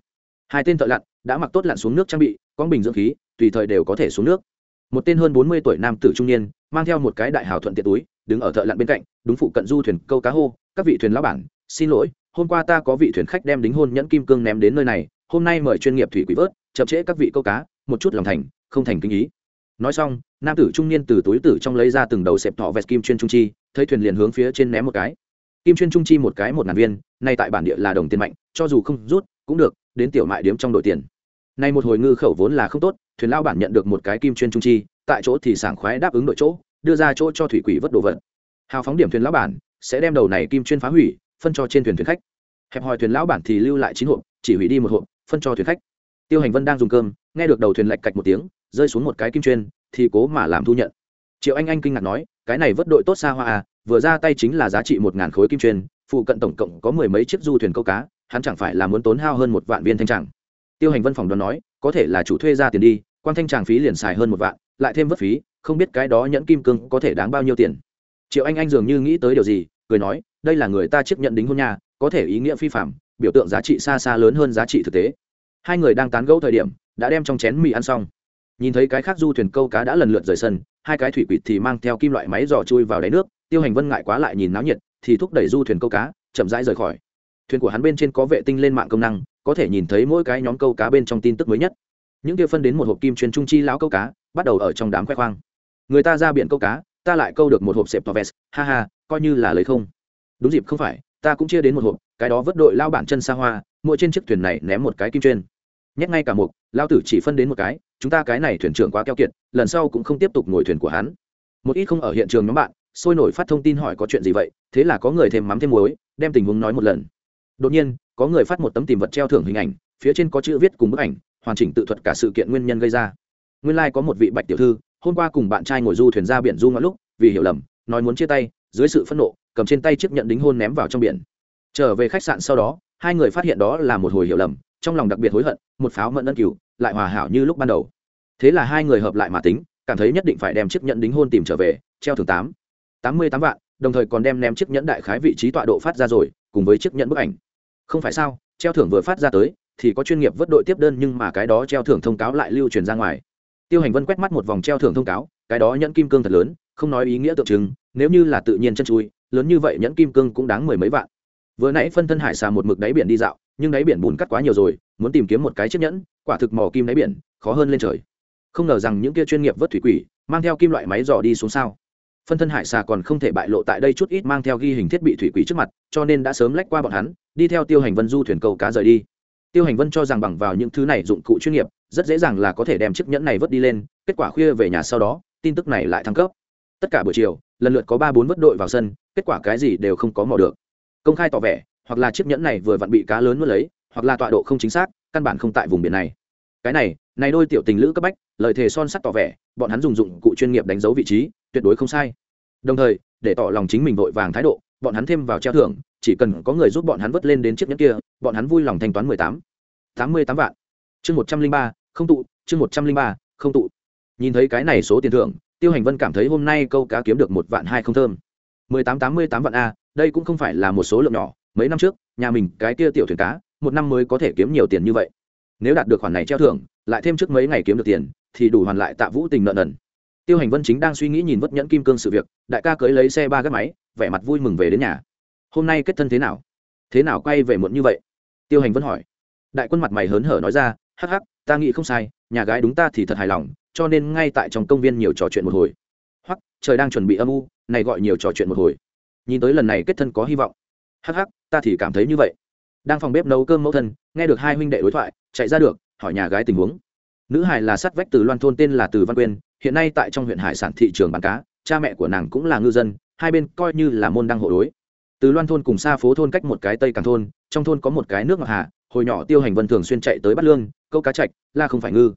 Hai tên thợ lặn đã mặc tốt lặn xuống nước trang bị con bình dưỡng khí, tùy thời đều có thể xuống nước. Một tên hơn bốn mươi tuổi nam tử trung niên, mang theo một cái đại hào thuận tiện túi, đứng ở thợ lặn bên cạnh, đúng phụ cận du thuyền câu cá hô, các vị thuyền lão bản, xin lỗi, hôm qua ta có vị thuyền khách đem đính hôn nhẫn kim cương ném đến nơi này, hôm nay mời chuyên nghiệp thủy quỷ vớt, chậm trễ các vị câu cá, một chút lòng thành, không thành kinh ý nói xong, nam tử trung niên từ túi tử trong lấy ra từng đầu xẹp thọ vẹt kim chuyên trung chi, thấy thuyền liền hướng phía trên ném một cái. Kim chuyên trung chi một cái một ngàn viên, nay tại bản địa là đồng tiền mạnh, cho dù không rút, cũng được, đến tiểu mại điếm trong đội tiền. Nay một hồi ngư khẩu vốn là không tốt, thuyền lao bản nhận được một cái kim chuyên trung chi, tại chỗ thì sảng khoái đáp ứng đội chỗ, đưa ra chỗ cho thủy quỷ vớt đồ vật. Hào phóng điểm thuyền lão bản, sẽ đem đầu này kim chuyên phá hủy, phân cho trên thuyền thuyền khách. Hẹp hòi thuyền lão bản thì lưu lại chín hộp, chỉ hủy đi một hộp, phân cho thuyền khách. Tiêu hành vân đang dùng cơm, nghe được đầu thuyền lạch cạch một tiếng rơi xuống một cái kim chuyên, thì cố mà làm thu nhận. Triệu anh anh kinh ngạc nói, cái này vớt đội tốt xa hoa à vừa ra tay chính là giá trị một ngàn khối kim chuyên, phụ cận tổng cộng có mười mấy chiếc du thuyền câu cá, hắn chẳng phải là muốn tốn hao hơn một vạn viên thanh tràng. Tiêu hành văn phòng đoán nói, có thể là chủ thuê ra tiền đi quan thanh tràng phí liền xài hơn một vạn, lại thêm vất phí, không biết cái đó nhẫn kim cương có thể đáng bao nhiêu tiền. Triệu anh anh dường như nghĩ tới điều gì, cười nói, đây là người ta chấp nhận đính hôn nhà có thể ý nghĩa phi phạm biểu tượng giá trị xa xa lớn hơn giá trị thực tế. Hai người đang tán gẫu thời điểm, đã đem trong chén mì ăn xong nhìn thấy cái khác du thuyền câu cá đã lần lượt rời sân, hai cái thủy quỷ thì mang theo kim loại máy dò chui vào đáy nước, tiêu hành vân ngại quá lại nhìn náo nhiệt, thì thúc đẩy du thuyền câu cá, chậm rãi rời khỏi. Thuyền của hắn bên trên có vệ tinh lên mạng công năng, có thể nhìn thấy mỗi cái nhóm câu cá bên trong tin tức mới nhất. Những kia phân đến một hộp kim chuyên trung chi lão câu cá, bắt đầu ở trong đám khoe khoang. Người ta ra biển câu cá, ta lại câu được một hộp sẹp toves ha ha, coi như là lấy không. Đúng dịp không phải, ta cũng chia đến một hộp, cái đó vớt đội lao bản chân xa hoa, mỗi trên chiếc thuyền này ném một cái kim chuyên nhét ngay cả một lao tử chỉ phân đến một cái, chúng ta cái này thuyền trưởng quá keo kiệt, lần sau cũng không tiếp tục ngồi thuyền của hắn. Một ít không ở hiện trường nhóm bạn, sôi nổi phát thông tin hỏi có chuyện gì vậy, thế là có người thêm mắm thêm muối, đem tình huống nói một lần. Đột nhiên, có người phát một tấm tìm vật treo thưởng hình ảnh, phía trên có chữ viết cùng bức ảnh, hoàn chỉnh tự thuật cả sự kiện nguyên nhân gây ra. Nguyên lai、like、có một vị bạch tiểu thư, hôm qua cùng bạn trai ngồi du thuyền ra biển du ngã lúc, vì hiểu lầm, nói muốn chia tay, dưới sự phẫn nộ, cầm trên tay chiếc nhận đính hôn ném vào trong biển. Trở về khách sạn sau đó, hai người phát hiện đó là một hồi hiểu lầm trong lòng đặc biệt hối hận, một pháo mận ân cửu, lại hòa hảo như lúc ban đầu. Thế là hai người hợp lại mà tính, cảm thấy nhất định phải đem chiếc nhẫn đính hôn tìm trở về, treo thường tám. Tám mươi tám vạn, đồng thời còn đem ném chiếc nhẫn đại khái vị trí tọa độ phát ra rồi, cùng với chiếc nhẫn bức ảnh. Không phải sao, treo thưởng vừa phát ra tới, thì có chuyên nghiệp vớt đội tiếp đơn nhưng mà cái đó treo thưởng thông cáo lại lưu truyền ra ngoài. Tiêu hành vân quét mắt một vòng treo thưởng thông cáo, cái đó nhẫn kim cương thật lớn, không nói ý nghĩa tượng trưng, nếu như là tự nhiên chân chui, lớn như vậy nhẫn kim cương cũng đáng mười mấy vạn. Vừa nãy phân thân hải xà một mực đáy biển đi dạo nhưng đáy biển bùn cắt quá nhiều rồi, muốn tìm kiếm một cái chiếc nhẫn, quả thực mò kim đáy biển, khó hơn lên trời. Không ngờ rằng những kia chuyên nghiệp vớt thủy quỷ, mang theo kim loại máy dò đi xuống sao. Phân thân hải xà còn không thể bại lộ tại đây chút ít mang theo ghi hình thiết bị thủy quỷ trước mặt, cho nên đã sớm lách qua bọn hắn, đi theo tiêu hành vân du thuyền cầu cá rời đi. Tiêu hành vân cho rằng bằng vào những thứ này dụng cụ chuyên nghiệp, rất dễ dàng là có thể đem chiếc nhẫn này vớt đi lên, kết quả khuya về nhà sau đó, tin tức này lại thăng cấp. Tất cả buổi chiều, lần lượt có ba bốn vớt đội vào sân, kết quả cái gì đều không có mò được. Công khai tỏ vẻ hoặc là chiếc nhẫn này vừa vặn bị cá lớn nuốt lấy, hoặc là tọa độ không chính xác, căn bản không tại vùng biển này. Cái này này đôi tiểu tình lữ cấp bách, lời thề son sắt tỏ vẻ, bọn hắn dùng dụng cụ chuyên nghiệp đánh dấu vị trí, tuyệt đối không sai. Đồng thời, để tỏ lòng chính mình vội vàng thái độ, bọn hắn thêm vào treo thưởng, chỉ cần có người giúp bọn hắn vớt lên đến chiếc nhẫn kia, bọn hắn vui lòng thanh toán mười tám tám mươi tám vạn. Chương một trăm linh ba, không tụ, chương một trăm linh ba, không tụ. Nhìn thấy cái này số tiền thưởng, tiêu hành vân cảm thấy hôm nay câu cá kiếm được một vạn hai không thơm. mười tám tám mươi tám vạn a, đây cũng không phải là một số lượng nhỏ mấy năm trước, nhà mình cái kia tiểu thuyền cá, một năm mới có thể kiếm nhiều tiền như vậy. Nếu đạt được khoản này treo thưởng, lại thêm trước mấy ngày kiếm được tiền, thì đủ hoàn lại tạ vũ tình nợ nần. Tiêu hành vân chính đang suy nghĩ nhìn vất nhẫn kim cương sự việc, đại ca cưới lấy xe ba gác máy, vẻ mặt vui mừng về đến nhà. Hôm nay kết thân thế nào? Thế nào quay về muộn như vậy? Tiêu hành vân hỏi. Đại quân mặt mày hớn hở nói ra, hắc hắc, ta nghĩ không sai, nhà gái đúng ta thì thật hài lòng, cho nên ngay tại trong công viên nhiều trò chuyện một hồi. Hoặc trời đang chuẩn bị âm u, này gọi nhiều trò chuyện một hồi. Nhìn tới lần này kết thân có hy vọng. Hắc hắc ta thì cảm thấy như vậy. Đang phòng bếp nấu cơm mẫu thân, nghe được hai huynh đệ đối thoại, chạy ra được, hỏi nhà gái tình huống. Nữ hải là sắt vách từ loan thôn tên là từ văn quyên, hiện nay tại trong huyện hải sản thị trường bán cá, cha mẹ của nàng cũng là ngư dân, hai bên coi như là môn đăng hộ đối. Từ loan thôn cùng xa phố thôn cách một cái tây càng thôn, trong thôn có một cái nước ngọc hà, hồi nhỏ tiêu hành vân thường xuyên chạy tới bắt lương, câu cá chạch là không phải ngư.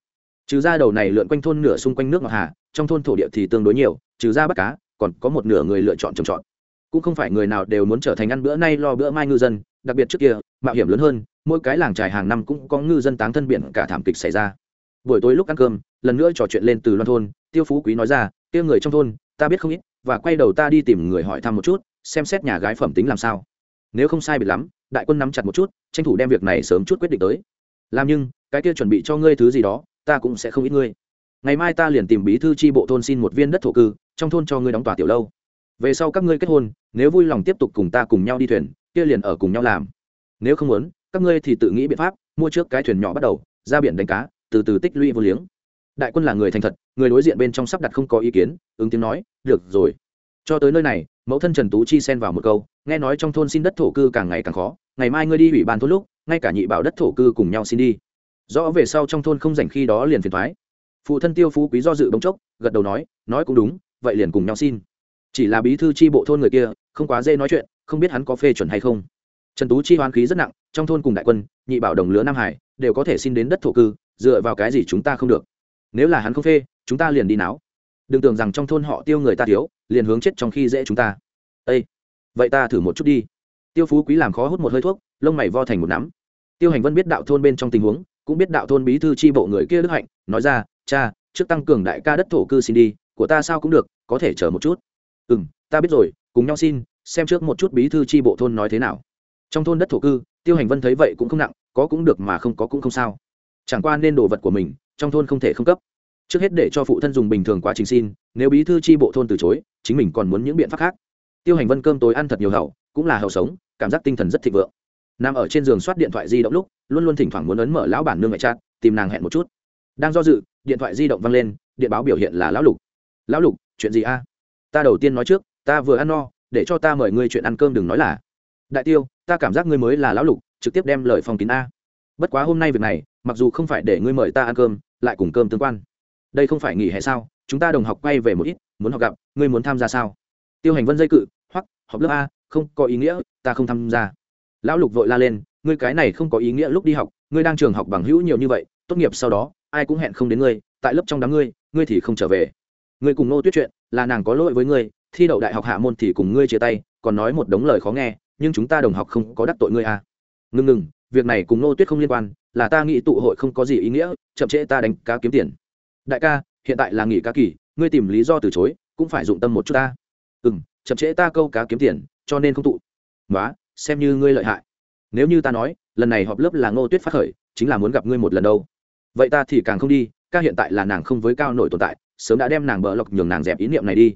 Trừ ra đầu này lượn quanh thôn nửa xung quanh nước ngọc hà, trong thôn thổ địa thì tương đối nhiều, trừ ra bắt cá, còn có một nửa người lựa chọn trồng trọt cũng không phải người nào đều muốn trở thành ăn bữa nay lo bữa mai ngư dân, đặc biệt trước kia, mạo hiểm lớn hơn, mỗi cái làng trài hàng năm cũng có ngư dân táng thân biển cả thảm kịch xảy ra. Buổi tối lúc ăn cơm, lần nữa trò chuyện lên từ loan thôn, tiêu phú quý nói ra, kia người trong thôn, ta biết không ít, và quay đầu ta đi tìm người hỏi thăm một chút, xem xét nhà gái phẩm tính làm sao. Nếu không sai biệt lắm, đại quân nắm chặt một chút, tranh thủ đem việc này sớm chút quyết định tới. Làm nhưng, cái kia chuẩn bị cho ngươi thứ gì đó, ta cũng sẽ không ít ngươi. Ngày mai ta liền tìm bí thư tri bộ thôn xin một viên đất thổ cư, trong thôn cho ngươi đóng tòa tiểu lâu về sau các ngươi kết hôn, nếu vui lòng tiếp tục cùng ta cùng nhau đi thuyền, kia liền ở cùng nhau làm. Nếu không muốn, các ngươi thì tự nghĩ biện pháp, mua trước cái thuyền nhỏ bắt đầu, ra biển đánh cá, từ từ tích lũy vô liếng. Đại quân là người thành thật, người đối diện bên trong sắp đặt không có ý kiến, ứng tiếng nói, được rồi. Cho tới nơi này, mẫu thân trần tú chi xen vào một câu, nghe nói trong thôn xin đất thổ cư càng ngày càng khó, ngày mai ngươi đi ủy ban thôn lúc, ngay cả nhị bảo đất thổ cư cùng nhau xin đi. Rõ về sau trong thôn không dành khi đó liền phiền thoái. Phụ thân tiêu phú quý do dự bỗng chốc, gật đầu nói nói cũng đúng, vậy liền cùng nhau xin chỉ là bí thư tri bộ thôn người kia, không quá dễ nói chuyện, không biết hắn có phê chuẩn hay không. Trần tú chi hoán khí rất nặng, trong thôn cùng đại quân, nhị bảo đồng lứa nam hải, đều có thể xin đến đất thổ cư, dựa vào cái gì chúng ta không được? Nếu là hắn không phê, chúng ta liền đi náo. Đừng tưởng rằng trong thôn họ tiêu người ta thiếu, liền hướng chết trong khi dễ chúng ta. Ây vậy ta thử một chút đi. Tiêu phú quý làm khó hút một hơi thuốc, lông mày vo thành một nắm. Tiêu hành vân biết đạo thôn bên trong tình huống, cũng biết đạo thôn bí thư tri bộ người kia đức hạnh, nói ra, cha, trước tăng cường đại ca đất thổ cư xin đi, của ta sao cũng được, có thể chờ một chút ừ m ta biết rồi, cùng nhau xin, xem trước một chút bí thư tri bộ thôn nói thế nào. Trong thôn đất thổ cư, tiêu hành vân thấy vậy cũng không nặng, có cũng được mà không có cũng không sao. Chẳng qua nên đồ vật của mình, trong thôn không thể không cấp. Trước hết để cho phụ thân dùng bình thường quá trình xin, nếu bí thư tri bộ thôn từ chối, chính mình còn muốn những biện pháp khác. Tiêu hành vân cơm tối ăn thật nhiều hậu, cũng là hậu sống, cảm giác tinh thần rất thịnh vượng. Nằm ở trên giường soát điện thoại di động lúc, luôn luôn thỉnh thoảng muốn ấn mở lão bản nương ngoại trát tìm nàng hẹn một chút. Đang do dự, điện thoại di động văng lên, điện báo biểu hiện là lão lục. Lão lục, chuyện gì a? Ta đầu tiên nói trước, ta vừa ăn no, để cho ta mời ngươi chuyện ăn cơm đừng nói là. Đại tiêu, ta cảm giác ngươi mới là lão lục, trực tiếp đem lời phong kín a. Bất quá hôm nay việc này, mặc dù không phải để ngươi mời ta ăn cơm, lại cùng cơm tương quan. Đây không phải nghỉ hè sao? Chúng ta đồng học quay về một ít, muốn học gặp, ngươi muốn tham gia sao? Tiêu hành vân dây cự hoặc học lớp a, không có ý nghĩa, ta không tham gia. Lão lục vội la lên, ngươi cái này không có ý nghĩa lúc đi học, ngươi đang trường học bằng hữu nhiều như vậy, tốt nghiệp sau đó, ai cũng hẹn không đến ngươi, tại lớp trong đám ngươi ngươi thì không trở về ngươi cùng nô tuyết chuyện, là nàng có lỗi với ngươi, thi đậu đại học hạ môn thì cùng ngươi chia tay, còn nói một đống lời khó nghe, nhưng chúng ta đồng học không có đắc tội ngươi à. Ngừng ngừng, việc này cùng nô tuyết không liên quan, là ta nghĩ tụ hội không có gì ý nghĩa, chậm trễ ta đánh cá kiếm tiền. Đại ca, hiện tại là nghỉ cá kỳ, ngươi tìm lý do từ chối, cũng phải dụng tâm một chút ta. Ừ m chậm trễ ta câu cá kiếm tiền, cho nên không tụ. Nói xem như ngươi lợi hại. Nếu như ta nói, lần này họp lớp là ngô tuyết phát khởi, chính là muốn gặp ngươi một lần đâu. Vậy ta thì càng không đi, ca hiện tại là nàng không với cao nổi tồn tại sớm đã đem nàng bờ lọc nhường nàng dẹp ý niệm này đi.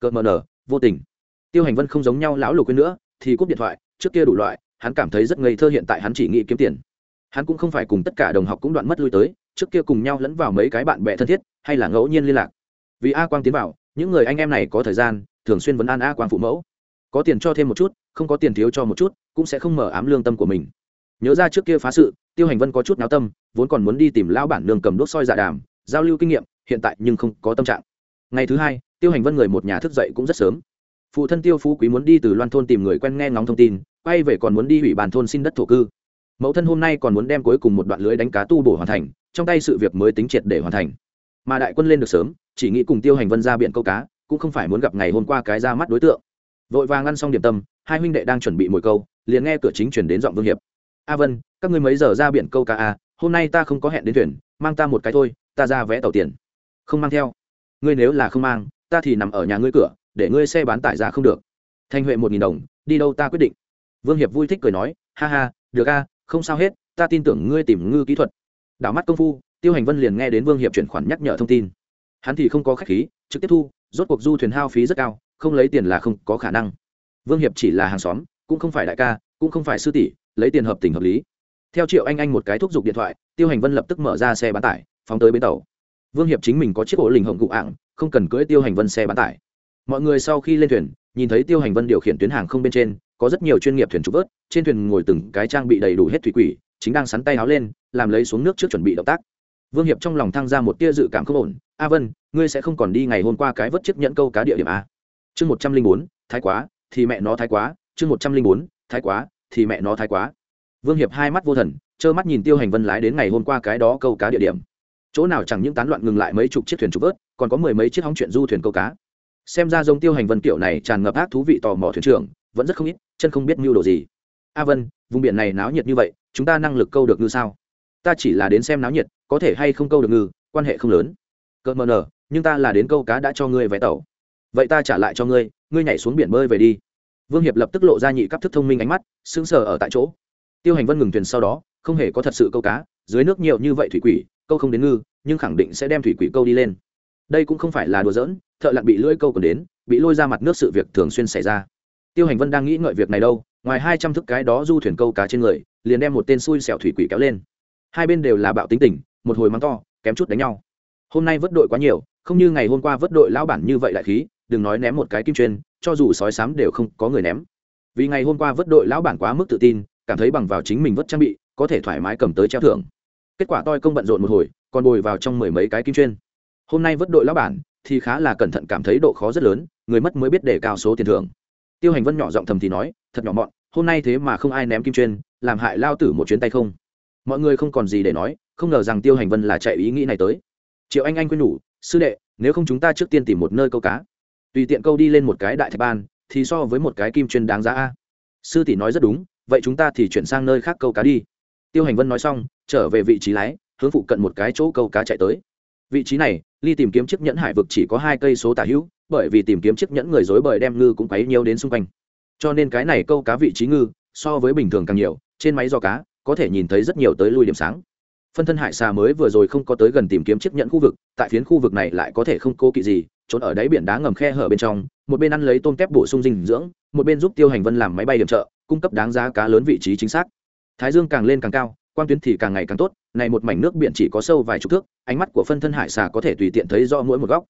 Cợt mờ nở, vô tình. Tiêu hành vân không giống nhau lão lục quên nữa, thì cúp điện thoại, trước kia đủ loại, hắn cảm thấy rất ngây thơ hiện tại hắn chỉ nghĩ kiếm tiền. Hắn cũng không phải cùng tất cả đồng học cũng đoạn mất lui tới, trước kia cùng nhau lẫn vào mấy cái bạn bè thân thiết, hay là ngẫu nhiên liên lạc. Vì a quang tiến vào, những người anh em này có thời gian, thường xuyên vấn an a quang phụ mẫu. Có tiền cho thêm một chút, không có tiền thiếu cho một chút, cũng sẽ không mở ám lương tâm của mình. Nhớ ra trước kia phá sự, tiêu hành vân có chút náo tâm, vốn còn muốn đi tìm lão bản nương cầm đốt soi dạ đàm, giao lưu kinh nghiệm hiện tại nhưng không có tâm trạng. Ngày thứ hai, tiêu hành vân người một nhà thức dậy cũng rất sớm. Phụ thân tiêu phú quý muốn đi từ loan thôn tìm người quen nghe ngóng thông tin, quay về còn muốn đi ủy bàn thôn xin đất thổ cư. Mẫu thân hôm nay còn muốn đem cuối cùng một đoạn lưới đánh cá tu bổ hoàn thành, trong tay sự việc mới tính triệt để hoàn thành. Mà đại quân lên được sớm, chỉ nghĩ cùng tiêu hành vân ra biển câu cá, cũng không phải muốn gặp ngày hôm qua cái ra mắt đối tượng. Vội vàng ăn xong điểm tâm, hai huynh đệ đang chuẩn bị mồi câu, liền nghe cửa chính chuyển đến giọng vương hiệp. A vân, các ngươi mấy giờ ra biển câu cá a hôm nay ta không có hẹn đến thuyền, mang ta một cái thôi, ta ra vé tàu tiền không mang theo. Ngươi nếu là không mang, ta thì nằm ở nhà ngươi cửa, để ngươi xe bán tải ra không được. Thanh huệ một nghìn đồng, đi đâu ta quyết định. Vương hiệp vui thích cười nói, ha ha, được a, không sao hết, ta tin tưởng ngươi tìm ngư kỹ thuật. Đảo mắt công phu, tiêu hành vân liền nghe đến vương hiệp chuyển khoản nhắc nhở thông tin. Hắn thì không có khách khí, trực tiếp thu, rốt cuộc du thuyền hao phí rất cao, không lấy tiền là không có khả năng. Vương hiệp chỉ là hàng xóm, cũng không phải đại ca, cũng không phải sư tỷ, lấy tiền hợp tình hợp lý. Theo triệu anh anh một cái thúc giục điện thoại, tiêu hành vân lập tức mở ra xe bán tải, phóng tới bến tàu vương hiệp chính mình có chiếc ổ lình hồng cụ ạng không cần cưỡi tiêu hành vân xe bán tải. Mọi người sau khi lên thuyền, nhìn thấy tiêu hành vân điều khiển tuyến hàng không bên trên, có rất nhiều chuyên nghiệp thuyền trục vớt, trên thuyền ngồi từng cái trang bị đầy đủ hết thủy quỷ, chính đang sắn tay áo lên, làm lấy xuống nước trước chuẩn bị động tác. Vương hiệp trong lòng thăng ra một tia dự cảm không ổn. A vân, ngươi sẽ không còn đi ngày hôm qua cái vớt chiếc nhẫn câu cá địa điểm a chương một trăm linh bốn, thái quá, thì mẹ nó thái quá. Chương một trăm linh bốn, thái quá, thì mẹ nó thái quá. Vương hiệp hai mắt vô thần, trơ mắt nhìn tiêu hành vân lái đến ngày hôm qua cái đó câu cá địa điểm chỗ nào chẳng những tán loạn ngừng lại mấy chục chiếc thuyền trục vớt, còn có mười mấy chiếc hóng chuyện du thuyền câu cá. Xem ra giống tiêu hành vân kiểu này tràn ngập ác thú vị tò mò thuyền trưởng, vẫn rất không ít, chân không biết mưu đồ gì. A vân, vùng biển này náo nhiệt như vậy, chúng ta năng lực câu được ngư sao? Ta chỉ là đến xem náo nhiệt, có thể hay không câu được ngư, quan hệ không lớn. Cợt mờ nở nhưng ta là đến câu cá đã cho ngươi vé tàu. Vậy ta trả lại cho ngươi ngươi nhảy xuống biển bơi về đi. Vương hiệp lập tức lộ ra nhị cấp thức thông minh ánh mắt, sững sờ ở tại chỗ. Tiêu hành vân ngừng thuyền sau đó, không hề có thật sự câu cá, dưới nước nhiều như vậy thủy quỷ câu không đến ngư, nhưng khẳng định sẽ đem thủy quỷ câu đi lên. Đây cũng không phải là đùa giỡn, thợ lặn bị lưỡi câu còn đến, bị lôi ra mặt nước sự việc thường xuyên xảy ra. Tiêu hành vân đang nghĩ ngợi việc này đâu, ngoài hai trăm thức cái đó du thuyền câu cá trên người, liền đem một tên xui xẻo thủy quỷ kéo lên. Hai bên đều là bạo tính tình, một hồi mắng to, kém chút đánh nhau. Hôm nay vớt đội quá nhiều, không như ngày hôm qua vớt đội lão bản như vậy lại khí, đừng nói ném một cái kim chuyên, cho dù sói sám đều không có người ném. Vì ngày hôm qua vớt đội lão bản quá mức tự tin, cảm thấy bằng vào chính mình vớt trang bị, có thể thoải mái cầm tới treo thưởng kết quả toi công bận rộn một hồi, còn bồi vào trong mười mấy cái kim chuyên. Hôm nay vớt đội lão bản, thì khá là cẩn thận cảm thấy độ khó rất lớn, người mất mới biết để cao số tiền thưởng. Tiêu hành vân nhỏ giọng thầm thì nói, thật nhỏ mọn, hôm nay thế mà không ai ném kim chuyên, làm hại lao tử một chuyến tay không? Mọi người không còn gì để nói, không ngờ rằng tiêu hành vân là chạy ý nghĩ này tới. Triệu anh anh quên nhủ sư đệ, nếu không chúng ta trước tiên tìm một nơi câu cá. Tùy tiện câu đi lên một cái đại thạch ban, thì so với một cái kim chuyên đáng giá a. Sư tỷ nói rất đúng, vậy chúng ta thì chuyển sang nơi khác câu cá đi. Tiêu hành vân nói xong trở về vị trí lái, hướng phụ cận một cái chỗ câu cá chạy tới. Vị trí này, ly tìm kiếm chiếc nhẫn hải vực chỉ có hai cây số tả hữu, bởi vì tìm kiếm chiếc nhẫn người dối bời đem ngư cũng quấy nhiều đến xung quanh. Cho nên cái này câu cá vị trí ngư, so với bình thường càng nhiều, trên máy do cá, có thể nhìn thấy rất nhiều tới lui điểm sáng. Phân thân hải xà mới vừa rồi không có tới gần tìm kiếm chiếc nhẫn khu vực, tại phiến khu vực này lại có thể không cố kỵ gì, trốn ở đáy biển đá ngầm khe hở bên trong, một bên ăn lấy tôm tép bổ sung dinh dưỡng, một bên giúp tiêu hành vân làm máy bay điểm trợ, cung cấp đáng giá cá lớn vị trí chính xác. Thái dương càng lên càng cao quan tuyến thì càng ngày càng tốt, này một mảnh nước biển chỉ có sâu vài chục thước, ánh mắt của phân thân hải xà có thể tùy tiện thấy rõ mỗi một góc.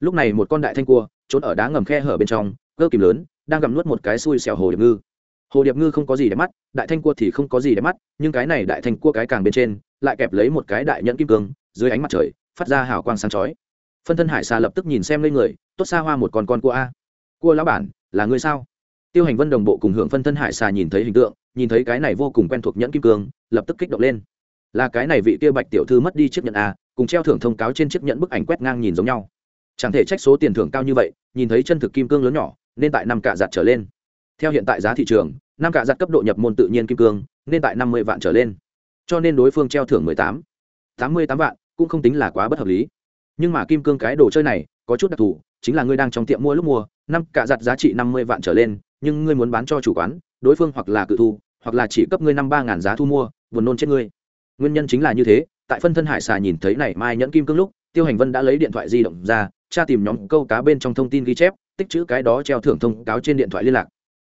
Lúc này một con đại thanh cua, trốn ở đá ngầm khe hở bên trong, cơ kìm lớn, đang gặm nuốt một cái xui xẻo hồ điệp ngư. Hồ điệp ngư không có gì để mắt, đại thanh cua thì không có gì để mắt, nhưng cái này đại thanh cua cái càng bên trên, lại kẹp lấy một cái đại nhẫn kim cương, dưới ánh mặt trời, phát ra hào quang sáng chói. Phân thân hải xà lập tức nhìn xem lên người, tốt xa hoa một con con cua a. Cua lão bản, là người sao? Tiêu hành vân đồng bộ cùng hưởng phân thân hải xà nhìn thấy hình tượng nhìn thấy cái này vô cùng quen thuộc nhẫn kim cương, lập tức kích động lên. Là cái này vị kia bạch tiểu thư mất đi chiếc nhẫn a cùng treo thưởng thông cáo trên chiếc nhẫn bức ảnh quét ngang nhìn giống nhau. Chẳng thể trách số tiền thưởng cao như vậy, nhìn thấy chân thực kim cương lớn nhỏ, nên tại năm cạ giặt trở lên. Theo hiện tại giá thị trường, năm cạ giặt cấp độ nhập môn tự nhiên kim cương, nên tại năm mươi vạn trở lên. Cho nên đối phương treo thưởng mười tám tám mươi tám vạn cũng không tính là quá bất hợp lý. Nhưng mà kim cương cái đồ chơi này, có chút đặc thù, chính là ngươi đang trong tiệm mua lúc mua, năm cạ giặt giá trị năm mươi vạn trở lên, nhưng ngươi muốn bán cho chủ quán, đối phương hoặc là cự thu hoặc là chỉ cấp ngươi năm ba ngàn giá thu mua, buồn nôn chết ngươi. Nguyên nhân chính là như thế, tại phân thân hải xà nhìn thấy này mai nhẫn kim cương lúc, tiêu hành vân đã lấy điện thoại di động ra, tra tìm nhóm câu cá bên trong thông tin ghi chép, tích chữ cái đó treo thưởng thông cáo trên điện thoại liên lạc.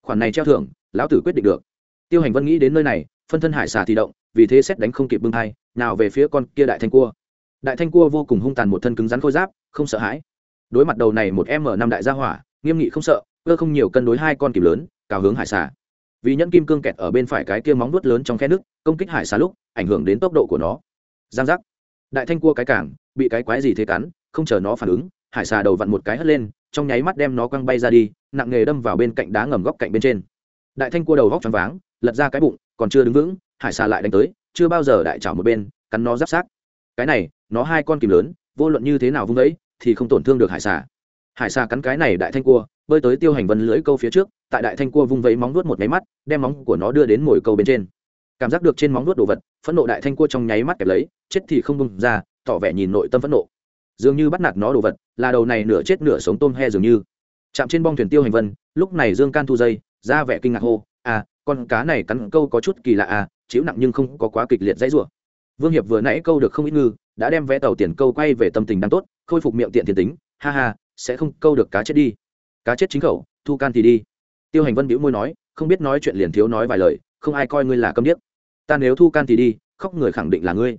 Khoản này treo thưởng, lão tử quyết định được. Tiêu hành vân nghĩ đến nơi này, phân thân hải xà thì động, vì thế xét đánh không kịp bưng thai, nào về phía con kia đại thanh cua. Đại thanh cua vô cùng hung tàn một thân cứng rắn khôi giáp, không sợ hãi. Đối mặt đầu này một m năm đại gia hỏa, nghiêm nghị không sợ cơ không nhiều cân đối hai con kìm lớn, cào hướng hải xà vì nhẫn kim cương kẹt ở bên phải cái kia móng nuốt lớn trong khe nước công kích hải xà lúc ảnh hưởng đến tốc độ của nó. Giang giác. Đại thanh cua cái cảng bị cái quái gì thế cắn không chờ nó phản ứng hải xà đầu vặn một cái hất lên trong nháy mắt đem nó quăng bay ra đi nặng nghề đâm vào bên cạnh đá ngầm góc cạnh bên trên. Đại thanh cua đầu góc choáng váng lật ra cái bụng còn chưa đứng vững hải xà lại đánh tới chưa bao giờ đại chảo một bên cắn nó giáp sát cái này nó hai con kìm lớn vô luận như thế nào vung đấy, thì không tổn thương được hải xà. Hải xà cắn cái này đại thanh cua bơi tới tiêu hành vân lưỡi câu phía trước tại đại thanh cua vung vẫy móng nuốt một máy mắt, đem móng của nó đưa đến mồi câu bên trên. Cảm giác được trên móng nuốt đồ vật, phẫn nộ đại thanh cua trong nháy mắt kẹp lấy, chết thì không bung ra, tỏ vẻ nhìn nội tâm phẫn nộ. Dường như bắt nạt nó đồ vật, là đầu này nửa chết nửa sống tôm he dường như. Chạm trên bong thuyền tiêu hành vân, lúc này dương can thu dây, ra vẻ kinh ngạc hô à con cá này cắn câu có chút kỳ lạ à chịu nặng nhưng không có quá kịch liệt dãy rủa. Vương hiệp vừa nãy câu được không ít ngư, đã đem vé tàu tiền câu quay về tâm tình đang tốt, khôi phục miệng tiện tiền tính, ha ha, sẽ không câu được cá chết đi. Cá chết chính khẩu, thu can thì đi tiêu hành vân bĩu môi nói, không biết nói chuyện liền thiếu nói vài lời, không ai coi ngươi là câm điếc. Ta nếu thu can thì đi, khóc người khẳng định là ngươi.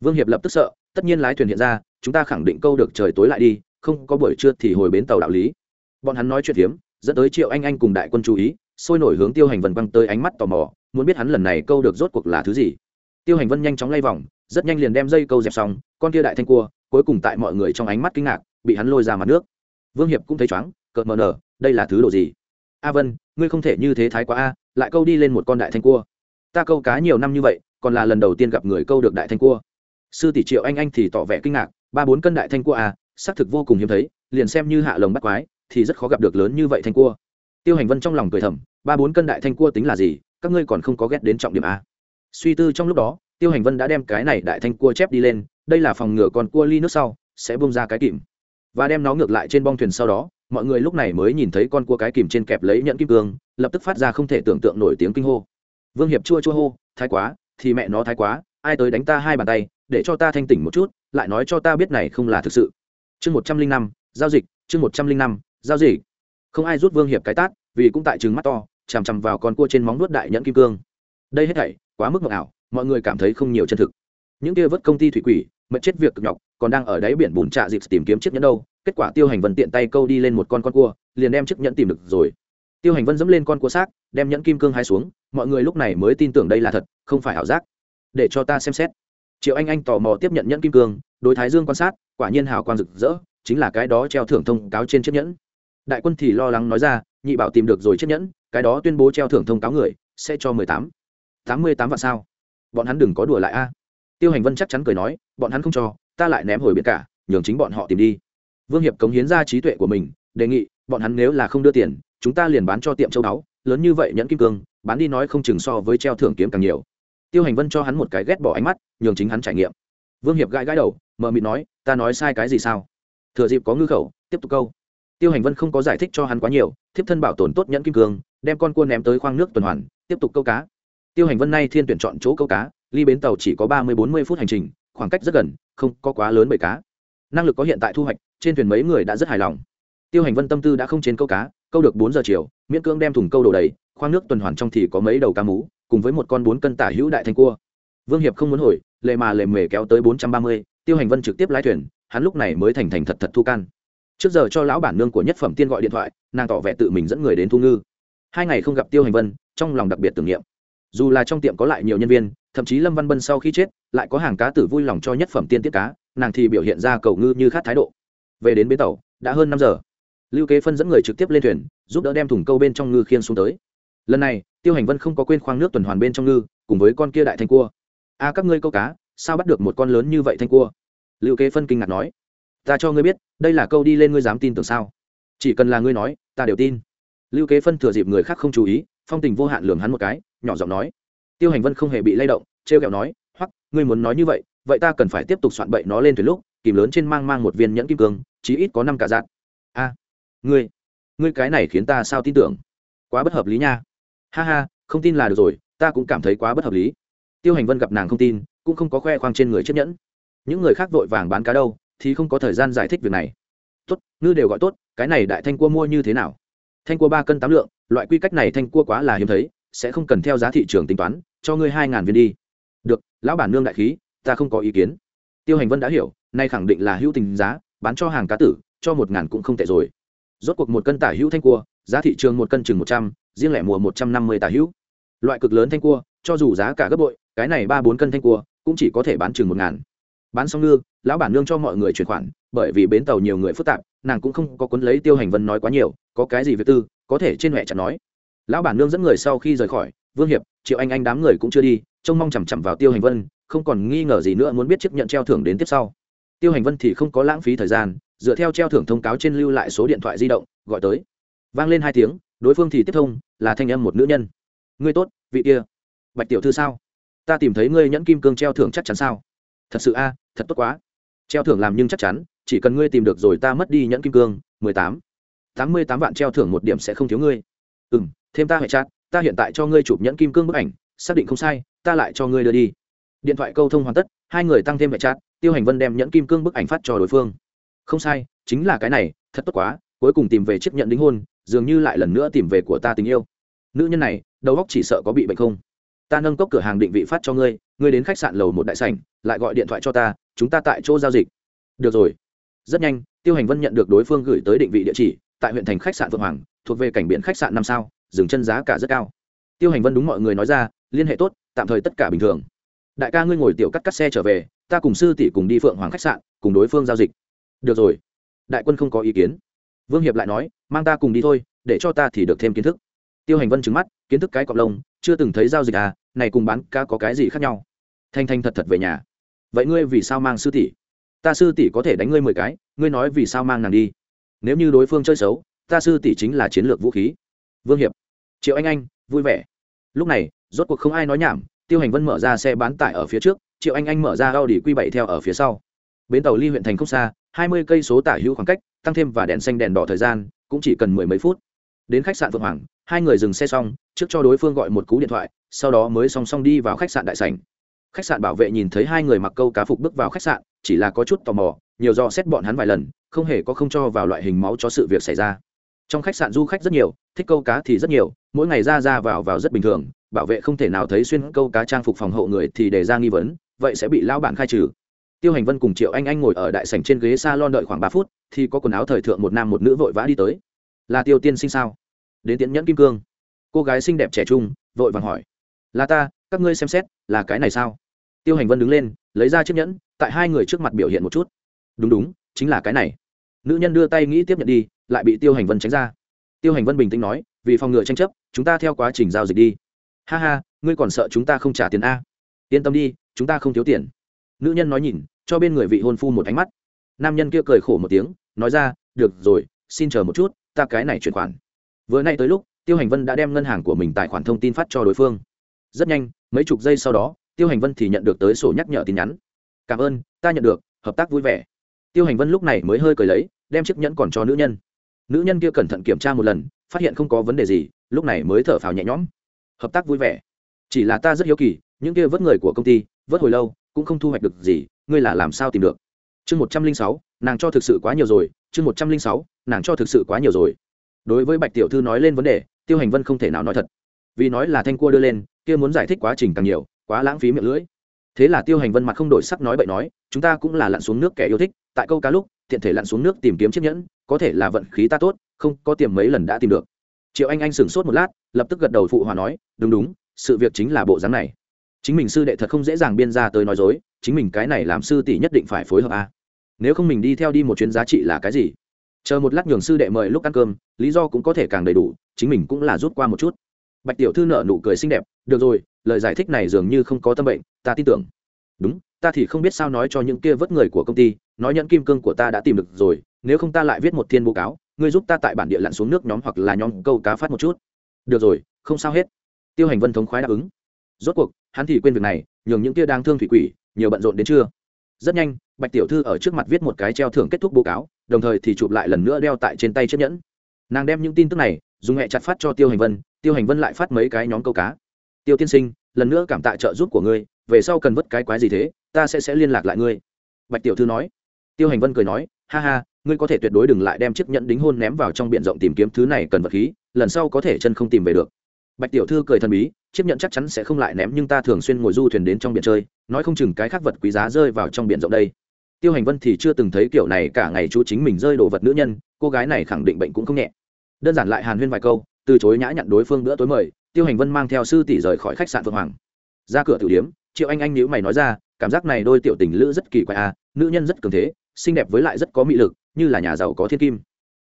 Vương hiệp lập tức sợ, tất nhiên lái thuyền hiện ra, chúng ta khẳng định câu được trời tối lại đi, không có buổi trưa thì hồi bến tàu đạo lý. Bọn hắn nói chuyện hiếm dẫn tới triệu anh anh cùng đại quân chú ý, sôi nổi hướng tiêu hành vân băng tới ánh mắt tò mò, muốn biết hắn lần này câu được rốt cuộc là thứ gì. Tiêu hành vân nhanh chóng lay vòng, rất nhanh liền đem dây câu dẹp xong, con kia đại thanh cua, cuối cùng tại mọi người trong ánh mắt kinh ngạc, bị hắn lôi ra mặt nước. Vương hiệp cũng thấy chóng, cợt mờ nở, đây là thứ đồ gì? A vân, ngươi không thể như thế thái quá a, lại câu đi lên một con đại thanh cua. Ta câu cá nhiều năm như vậy, còn là lần đầu tiên gặp người câu được đại thanh cua. Sư tỷ triệu anh anh thì tỏ vẻ kinh ngạc, ba bốn cân đại thanh cua a, xác thực vô cùng hiếm thấy, liền xem như hạ lồng bắt quái, thì rất khó gặp được lớn như vậy thanh cua. Tiêu hành vân trong lòng cười thầm, ba bốn cân đại thanh cua tính là gì, các ngươi còn không có ghét đến trọng điểm a. Suy tư trong lúc đó, tiêu hành vân đã đem cái này đại thanh cua chép đi lên, đây là phòng ngừa con cua ly nước sau, sẽ bông ra cái kìm. Và đem nó ngược lại trên bong thuyền sau đó mọi người lúc này mới nhìn thấy con cua cái kìm trên kẹp lấy nhẫn kim cương, lập tức phát ra không thể tưởng tượng nổi tiếng kinh hô. Vương hiệp chua chua hô, thái quá, thì mẹ nó thái quá, ai tới đánh ta hai bàn tay, để cho ta thanh tỉnh một chút, lại nói cho ta biết này không là thực sự. Chương một trăm linh năm, giao dịch, chương một trăm linh năm, giao dịch. Không ai rút vương hiệp cái tát, vì cũng tại chừng mắt to, chằm chằm vào con cua trên móng nuốt đại nhẫn kim cương. Đây hết thảy, quá mức mộng ảo, mọi người cảm thấy không nhiều chân thực. Những kia vớt công ty thủy quỷ, mệt chết việc cực nhọc, còn đang ở đáy biển bùn trạ dịp tìm kiếm chiếc nhẫn đâu kết quả tiêu hành vân tiện tay câu đi lên một con con cua, liền đem chiếc nhẫn tìm được rồi. Tiêu hành vân dẫm lên con cua xác, đem nhẫn kim cương hai xuống, mọi người lúc này mới tin tưởng đây là thật, không phải ảo giác. Để cho ta xem xét. Triệu anh anh tò mò tiếp nhận nhẫn kim cương, đối thái dương quan sát, quả nhiên hào quang rực rỡ, chính là cái đó treo thưởng thông cáo trên chiếc nhẫn. Đại quân thì lo lắng nói ra, nhị bảo tìm được rồi chiếc nhẫn, cái đó tuyên bố treo thưởng thông cáo người, sẽ cho mười tám. Tám mươi tám vạn sao? Bọn hắn đừng có đùa lại a. Tiêu hành vân chắc chắn cười nói, bọn hắn không cho, ta lại ném hồi biệt cả, nhường chính bọn họ tìm đi vương hiệp cống hiến ra trí tuệ của mình, đề nghị, bọn hắn nếu là không đưa tiền, chúng ta liền bán cho tiệm châu đáo lớn như vậy nhẫn kim cương, bán đi nói không chừng so với treo thưởng kiếm càng nhiều. Tiêu hành vân cho hắn một cái ghét bỏ ánh mắt, nhường chính hắn trải nghiệm. Vương hiệp gãi gãi đầu mờ mịt nói, ta nói sai cái gì sao? Thừa dịp có ngư khẩu, tiếp tục câu. Tiêu hành vân không có giải thích cho hắn quá nhiều, thiếp thân bảo tồn tốt nhẫn kim cương, đem con cua ném tới khoang nước tuần hoàn, tiếp tục câu cá. Tiêu hành vân nay thiên tuyển chọn chỗ câu cá, ly bến tàu chỉ có ba mươi bốn mươi phút hành trình, khoảng cách rất gần, không có quá lớn bởi cá. Năng lực có hiện tại thu hoạch trên thuyền mấy người đã rất hài lòng. Tiêu hành vân tâm tư đã không trên câu cá, câu được bốn giờ chiều, miễn cưỡng đem thùng câu đổ đầy, khoang nước tuần hoàn trong thì có mấy đầu cá mú, cùng với một con bốn cân tả hữu đại thanh cua. Vương hiệp không muốn hồi, lệ mà lệ mề kéo tới bốn trăm ba mươi, tiêu hành vân trực tiếp lái thuyền, hắn lúc này mới thành thành thật thật thu can. Trước giờ cho lão bản nương của nhất phẩm tiên gọi điện thoại, nàng tỏ vẻ tự mình dẫn người đến thu ngư. Hai ngày không gặp tiêu hành vân, trong lòng đặc biệt tưởng niệm. Dù là trong tiệm có lại nhiều nhân viên, thậm chí lâm văn bân sau khi chết, lại có hàng cá tử vui lòng cho nhất phẩm tiên tiết cá, nàng thì biểu hiện ra cầu ngư như khát thái độ về đến bến tàu, đã hơn năm giờ. Lưu kế phân dẫn người trực tiếp lên thuyền, giúp đỡ đem thùng câu bên trong ngư khiên xuống tới. Lần này, tiêu hành vân không có quên khoang nước tuần hoàn bên trong ngư, cùng với con kia đại thanh cua. A, các ngươi câu cá, sao bắt được một con lớn như vậy thanh cua? Lưu kế phân kinh ngạc nói. Ta cho ngươi biết, đây là câu đi lên ngươi dám tin tưởng sao? Chỉ cần là ngươi nói, ta đều tin. Lưu kế phân thừa dịp người khác không chú ý, phong tình vô hạn lường hắn một cái, nhỏ giọng nói. Tiêu hành vân không hề bị lay động, trêu kẹo nói hoặc ngươi muốn nói như vậy vậy ta cần phải tiếp tục soạn bậy nó lên thuyền lúc, kìm lớn trên mang mang một viên nhẫn kim cương, chí ít có năm cả dạng. A, ngươi ngươi cái này khiến ta sao tin tưởng? Quá bất hợp lý nha. Ha ha, không tin là được rồi, ta cũng cảm thấy quá bất hợp lý. Tiêu hành vân gặp nàng không tin, cũng không có khoe khoang trên người chiếc nhẫn. Những người khác vội vàng bán cá đâu, thì không có thời gian giải thích việc này. Tốt, ngư đều gọi tốt, cái này đại thanh cua mua như thế nào? Thanh cua ba cân tám lượng, loại quy cách này thanh cua quá là hiếm thấy, sẽ không cần theo giá thị trường tính toán, cho ngươi hai ngàn viên đi. Được, lão bản nương đại khí ta không có ý kiến. Tiêu hành vân đã hiểu, nay khẳng định là hữu tình giá, bán cho hàng cá tử, cho một ngàn cũng không tệ rồi. Rốt cuộc một cân tả hữu thanh cua, giá thị trường một cân chừng một trăm, riêng lẻ mùa một trăm năm mươi tả hữu. Loại cực lớn thanh cua, cho dù giá cả gấp bội, cái này ba bốn cân thanh cua, cũng chỉ có thể bán chừng một ngàn. Bán xong ngư, lão bản nương cho mọi người chuyển khoản, bởi vì bến tàu nhiều người phức tạp, nàng cũng không có cuốn lấy tiêu hành vân nói quá nhiều, có cái gì việc tư, có thể trên mẹ chẳng nói. Lão bản nương dẫn người sau khi rời khỏi, vương hiệp, triệu anh anh đám người cũng chưa đi, trông mong chằm chằm vào tiêu hành vân không còn nghi ngờ gì nữa muốn biết chiếc nhận treo thưởng đến tiếp sau. Tiêu hành vân thì không có lãng phí thời gian, dựa theo treo thưởng thông cáo trên lưu lại số điện thoại di động, gọi tới. Vang lên hai tiếng, đối phương thì tiếp thông, là thanh âm một nữ nhân. Ngươi tốt, vị kia. Bạch tiểu thư sao? Ta tìm thấy ngươi nhẫn kim cương treo thưởng chắc chắn sao? Thật sự a, thật tốt quá. Treo thưởng làm nhưng chắc chắn, chỉ cần ngươi tìm được rồi ta mất đi nhẫn kim cương, mười tám. tám mươi tám vạn treo thưởng một điểm sẽ không thiếu ngươi. Ừ m thêm ta hệ chat, ta hiện tại cho ngươi chụp nhẫn kim cương bức ảnh, xác định không sai, ta lại cho ngươi đưa đi điện thoại câu thông hoàn tất, hai người tăng thêm vệ trát tiêu hành vân đem nhẫn kim cương bức ảnh phát cho đối phương. Không sai, chính là cái này, thật tốt quá, cuối cùng tìm về chiếc nhận đính hôn, dường như lại lần nữa tìm về của ta tình yêu. Nữ nhân này, đầu óc chỉ sợ có bị bệnh không? Ta nâng cốc cửa hàng định vị phát cho ngươi ngươi đến khách sạn lầu một đại sảnh, lại gọi điện thoại cho ta, chúng ta tại chỗ giao dịch. Được rồi. Rất nhanh, tiêu hành vân nhận được đối phương gửi tới định vị địa chỉ, tại huyện thành khách sạn phượng hoàng, thuộc về cảnh biển khách sạn năm sao, dừng chân giá cả rất cao. Tiêu hành vân đúng mọi người nói ra, liên hệ tốt, tạm thời tất cả bình thường đại ca ngươi ngồi tiểu cắt cắt xe trở về, ta cùng sư tỷ cùng đi phượng hoàng khách sạn, cùng đối phương giao dịch. Được rồi. Đại quân không có ý kiến. Vương hiệp lại nói, mang ta cùng đi thôi, để cho ta thì được thêm kiến thức. Tiêu hành vân trứng mắt, kiến thức cái cọc lông, chưa từng thấy giao dịch à này cùng bán ca có cái gì khác nhau? Thanh thanh thật thật về nhà. Vậy ngươi vì sao mang sư tỷ? Ta sư tỷ có thể đánh ngươi mười cái, ngươi nói vì sao mang nàng đi? Nếu như đối phương chơi xấu, ta sư tỷ chính là chiến lược vũ khí. Vương hiệp. Triệu anh anh, vui vẻ. Lúc này, rốt cuộc không ai nói nhảm tiêu hành vân mở ra xe bán tải ở phía trước, triệu anh anh mở ra Audi Q7 theo ở phía sau. Bến tàu ly huyện thành không xa, hai mươi cây số tả hữu khoảng cách, tăng thêm và đèn xanh đèn đỏ thời gian, cũng chỉ cần mười mấy phút. Đến khách sạn Vượng hoàng, hai người dừng xe xong, trước cho đối phương gọi một cú điện thoại, sau đó mới song song đi vào khách sạn đại sảnh. Khách sạn bảo vệ nhìn thấy hai người mặc câu cá phục bước vào khách sạn, chỉ là có chút tò mò, nhiều do xét bọn hắn vài lần, không hề có không cho vào loại hình máu cho sự việc xảy ra. Trong khách sạn du khách rất nhiều, thích câu cá thì rất nhiều, mỗi ngày ra ra vào vào rất bình thường bảo vệ không thể nào thấy xuyên câu cá trang phục phòng hộ người thì đề ra nghi vấn, vậy sẽ bị lão bản khai trừ. Tiêu hành vân cùng triệu anh anh ngồi ở đại sảnh trên ghế s a lon đợi khoảng ba phút, thì có quần áo thời thượng một nam một nữ vội vã đi tới. Là tiêu tiên sinh sao? Đến tiễn nhẫn kim cương. Cô gái xinh đẹp trẻ trung, vội vàng hỏi. Là ta, các ngươi xem xét, là cái này sao? Tiêu hành vân đứng lên, lấy ra chiếc nhẫn, tại hai người trước mặt biểu hiện một chút. Đúng đúng, chính là cái này. Nữ nhân đưa tay nghĩ tiếp nhận đi, lại bị tiêu hành vân tránh ra. Tiêu hành vân bình tĩnh nói, vì phòng ngừa tranh chấp, chúng ta theo quá trình giao dịch đi ha ha, ngươi còn sợ chúng ta không trả tiền a? Yên tâm đi, chúng ta không thiếu tiền. Nữ nhân nói nhìn, cho bên người vị hôn phu một ánh mắt. Nam nhân kia cười khổ một tiếng, nói ra, được rồi, xin chờ một chút, ta cái này chuyển khoản. Vừa nay tới lúc, tiêu hành vân đã đem ngân hàng của mình tài khoản thông tin phát cho đối phương. Rất nhanh, mấy chục giây sau đó, tiêu hành vân thì nhận được tới sổ nhắc nhở tin nhắn. Cảm ơn, ta nhận được, hợp tác vui vẻ. Tiêu hành vân lúc này mới hơi cười lấy, đem chiếc nhẫn còn cho nữ nhân. Nữ nhân kia cẩn thận kiểm tra một lần, phát hiện không có vấn đề gì, lúc này mới thở phào nhẹ nhõm hợp tác vui vẻ. Chỉ là ta rất hiếu kỳ, những kia vớt người của công ty, vớt hồi lâu, cũng không thu hoạch được gì, ngươi là làm sao tìm được? Chương một trăm linh sáu, nàng cho thực sự quá nhiều rồi, chương một trăm linh sáu, nàng cho thực sự quá nhiều rồi. Đối với bạch tiểu thư nói lên vấn đề, tiêu hành vân không thể nào nói thật. Vì nói là thanh cua đưa lên, kia muốn giải thích quá trình càng nhiều, quá lãng phí miệng lưỡi. Thế là tiêu hành vân mặt không đổi sắc nói bậy nói, chúng ta cũng là lặn xuống nước kẻ yêu thích, tại câu cá lúc thiện thể lặn xuống nước tìm kiếm chiếc nhẫn, có thể là vận khí ta tốt, không có tiềm mấy lần đã tìm được. Triệu anh anh sửng sốt một lát lập tức gật đầu phụ hòa nói, đúng đúng, sự việc chính là bộ dáng này. Chính mình sư đệ thật không dễ dàng biên ra tới nói dối, chính mình cái này làm sư tỷ nhất định phải phối hợp a. À. nếu không mình đi theo đi một chuyến giá trị là cái gì? Chờ một lát nhường sư đệ mời lúc ăn cơm, lý do cũng có thể càng đầy đủ, chính mình cũng là rút qua một chút. Bạch tiểu thư nợ nụ cười xinh đẹp, được rồi, lời giải thích này dường như không có tâm bệnh, ta tin tưởng. Đúng, ta thì không biết sao nói cho những kia vớt người của công ty, nói nhẫn kim cương của ta đã tìm được rồi, nếu không ta lại viết một thiên bố cáo, ngươi giúp ta tại bản địa lặn xuống nước nhóm hoặc là nhóm câu cá phát một chút được rồi, không sao hết. Tiêu hành vân thống khoái đáp ứng. Rốt cuộc, hắn thì quên việc này, nhường những kia đang thương thủy quỷ, nhiều bận rộn đến chưa rất nhanh, bạch tiểu thư ở trước mặt viết một cái treo thưởng kết thúc báo cáo, đồng thời thì chụp lại lần nữa đeo tại trên tay chiếc nhẫn. Nàng đem những tin tức này, dùng hẹ chặt phát cho tiêu hành vân, tiêu hành vân lại phát mấy cái nhóm câu cá. Tiêu tiên sinh, lần nữa cảm tạ trợ giúp của ngươi, về sau cần vất cái quái gì thế, ta sẽ sẽ liên lạc lại ngươi. Bạch tiểu thư nói. Tiêu hành vân cười nói, ha ha ngươi có thể tuyệt đối đừng lại đem chiếc nhẫn đính hôn ném vào trong b i ể n rộng tìm kiếm thứ này cần vật khí, lần sau có thể chân không tìm về được. Bạch tiểu thư cười thần bí, chiếc nhẫn chắc chắn sẽ không lại ném nhưng ta thường xuyên ngồi du thuyền đến trong biển chơi, nói không chừng cái khác vật quý giá rơi vào trong biển rộng đây. Tiêu hành vân thì chưa từng thấy kiểu này cả ngày chú chính mình rơi đồ vật nữ nhân, cô gái này khẳng định bệnh cũng không nhẹ. Đơn giản lại hàn huyên vài câu, từ chối nhã nhận đối phương bữa tối mời, tiêu hành vân mang theo sư tỷ rời khỏi khách sạn vương hoàng. Ra cửa tử điếm triệu anh anh nhữ mày nói ra, cảm giác này đôi tiểu tình lữ rất kỳ quái à nữ nhân rất cường thế, xinh đẹp với lại rất có mị lực như là nhà giàu có thiên kim.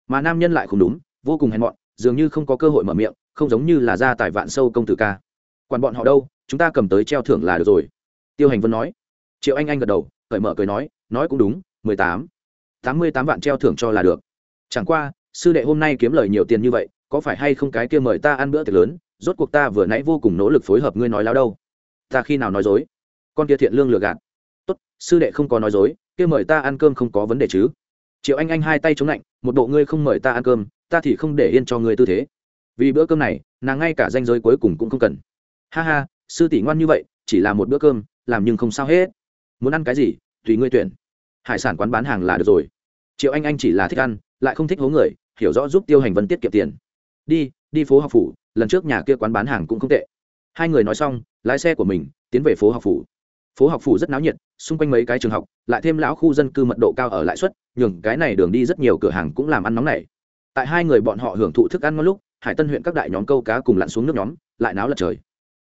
Mà nam nhân lại không đúng, vô cùng hèn mọn, dường như không có cơ hội mở miệng, không giống như là gia tài vạn sâu công tử ca. Quản bọn họ đâu, chúng ta cầm tới treo thưởng là được rồi. Tiêu hành vân nói. Triệu anh anh gật đầu, cởi mở cười nói nói cũng đúng, mười tám. tám mươi tám vạn treo thưởng cho là được. Chẳng qua, sư đệ hôm nay kiếm lời nhiều tiền như vậy, có phải hay không cái kia mời ta ăn bữa tiệc lớn, rốt cuộc ta vừa nãy vô cùng nỗ lực phối hợp ngươi nói láo đâu. Ta khi nào nói dối? Con kia thiện lương lừa gạt. Tốt, sư đệ không có nói dối, kia mời ta ăn cơm không có vấn đề chứ triệu anh anh hai tay chống lạnh, một bộ ngươi không mời ta ăn cơm, ta thì không để yên cho ngươi tư thế. Vì bữa cơm này, nàng ngay cả danh giới cuối cùng cũng không cần. Ha ha, sư tỷ ngoan như vậy, chỉ là một bữa cơm, làm nhưng không sao hết. Muốn ăn cái gì, tùy ngươi tuyển. Hải sản quán bán hàng là được rồi. Triệu anh anh chỉ là thích ăn, lại không thích hố người, hiểu rõ giúp tiêu hành vân tiết kiệm tiền. Đi đi phố học phủ, lần trước nhà kia quán bán hàng cũng không tệ. Hai người nói xong, lái xe của mình, tiến về phố học phủ. Phố học phủ rất náo nhiệt xung quanh mấy cái trường học, lại thêm lão khu dân cư mật độ cao ở lãi suất, nhường cái này đường đi rất nhiều cửa hàng cũng làm ăn nóng này. Tại hai người bọn họ hưởng thụ thức ăn ngon lúc, hải tân huyện các đại nhóm câu cá cùng lặn xuống nước nhóm, lại náo lật trời.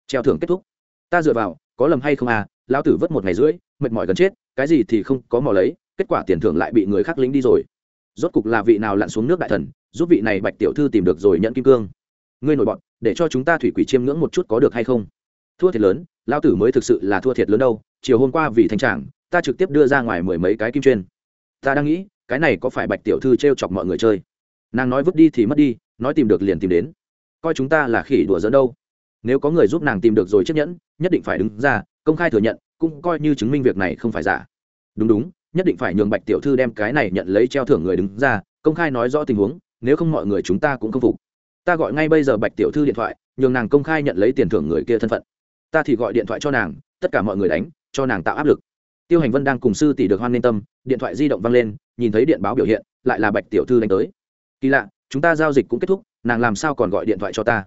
Treo thưởng kết thúc. Ta dựa vào, có lầm hay không à lão tử vất một ngày rưỡi, mệt mỏi gần chết, cái gì thì không có mò lấy, kết quả tiền thưởng lại bị người khác lính đi rồi. Rốt cục là vị nào lặn xuống nước đại thần, giúp vị này bạch tiểu thư tìm được rồi nhận kim cương. Ngươi nổi bọn, để cho chúng ta thủy quỷ chiêm ngưỡng một chút có được hay không? Thua thiệt lớn lao tử mới thực sự là thua thiệt lớn đâu, chiều hôm qua vì thanh tràng, ta trực tiếp đưa ra ngoài mười mấy cái kim chuyên. Ta đang nghĩ, cái này có phải bạch tiểu thư t r e o chọc mọi người chơi? Nàng nói vứt đi thì mất đi, nói tìm được liền tìm đến. Coi chúng ta là khỉ đùa dẫn đâu. Nếu có người giúp nàng tìm được rồi chiếc nhẫn nhất định phải đứng ra, công khai thừa nhận, cũng coi như chứng minh việc này không phải giả. Đúng đúng, nhất định phải nhường bạch tiểu thư đem cái này nhận lấy treo thưởng người đứng ra, công khai nói rõ tình huống, nếu không mọi người chúng ta cũng không phục. Ta gọi ngay bây giờ bạch tiểu thư điện thoại, nhường nàng công khai nhận lấy tiền thưởng người kia thân phận ta thì gọi điện thoại cho nàng, tất cả mọi người đánh, cho nàng tạo áp lực. Tiêu hành vân đang cùng sư tỷ được hoan n tâm, điện thoại di động văng lên, nhìn thấy điện báo biểu hiện, lại là bạch tiểu thư đánh tới. Kỳ lạ, chúng ta giao dịch cũng kết thúc, nàng làm sao còn gọi điện thoại cho ta?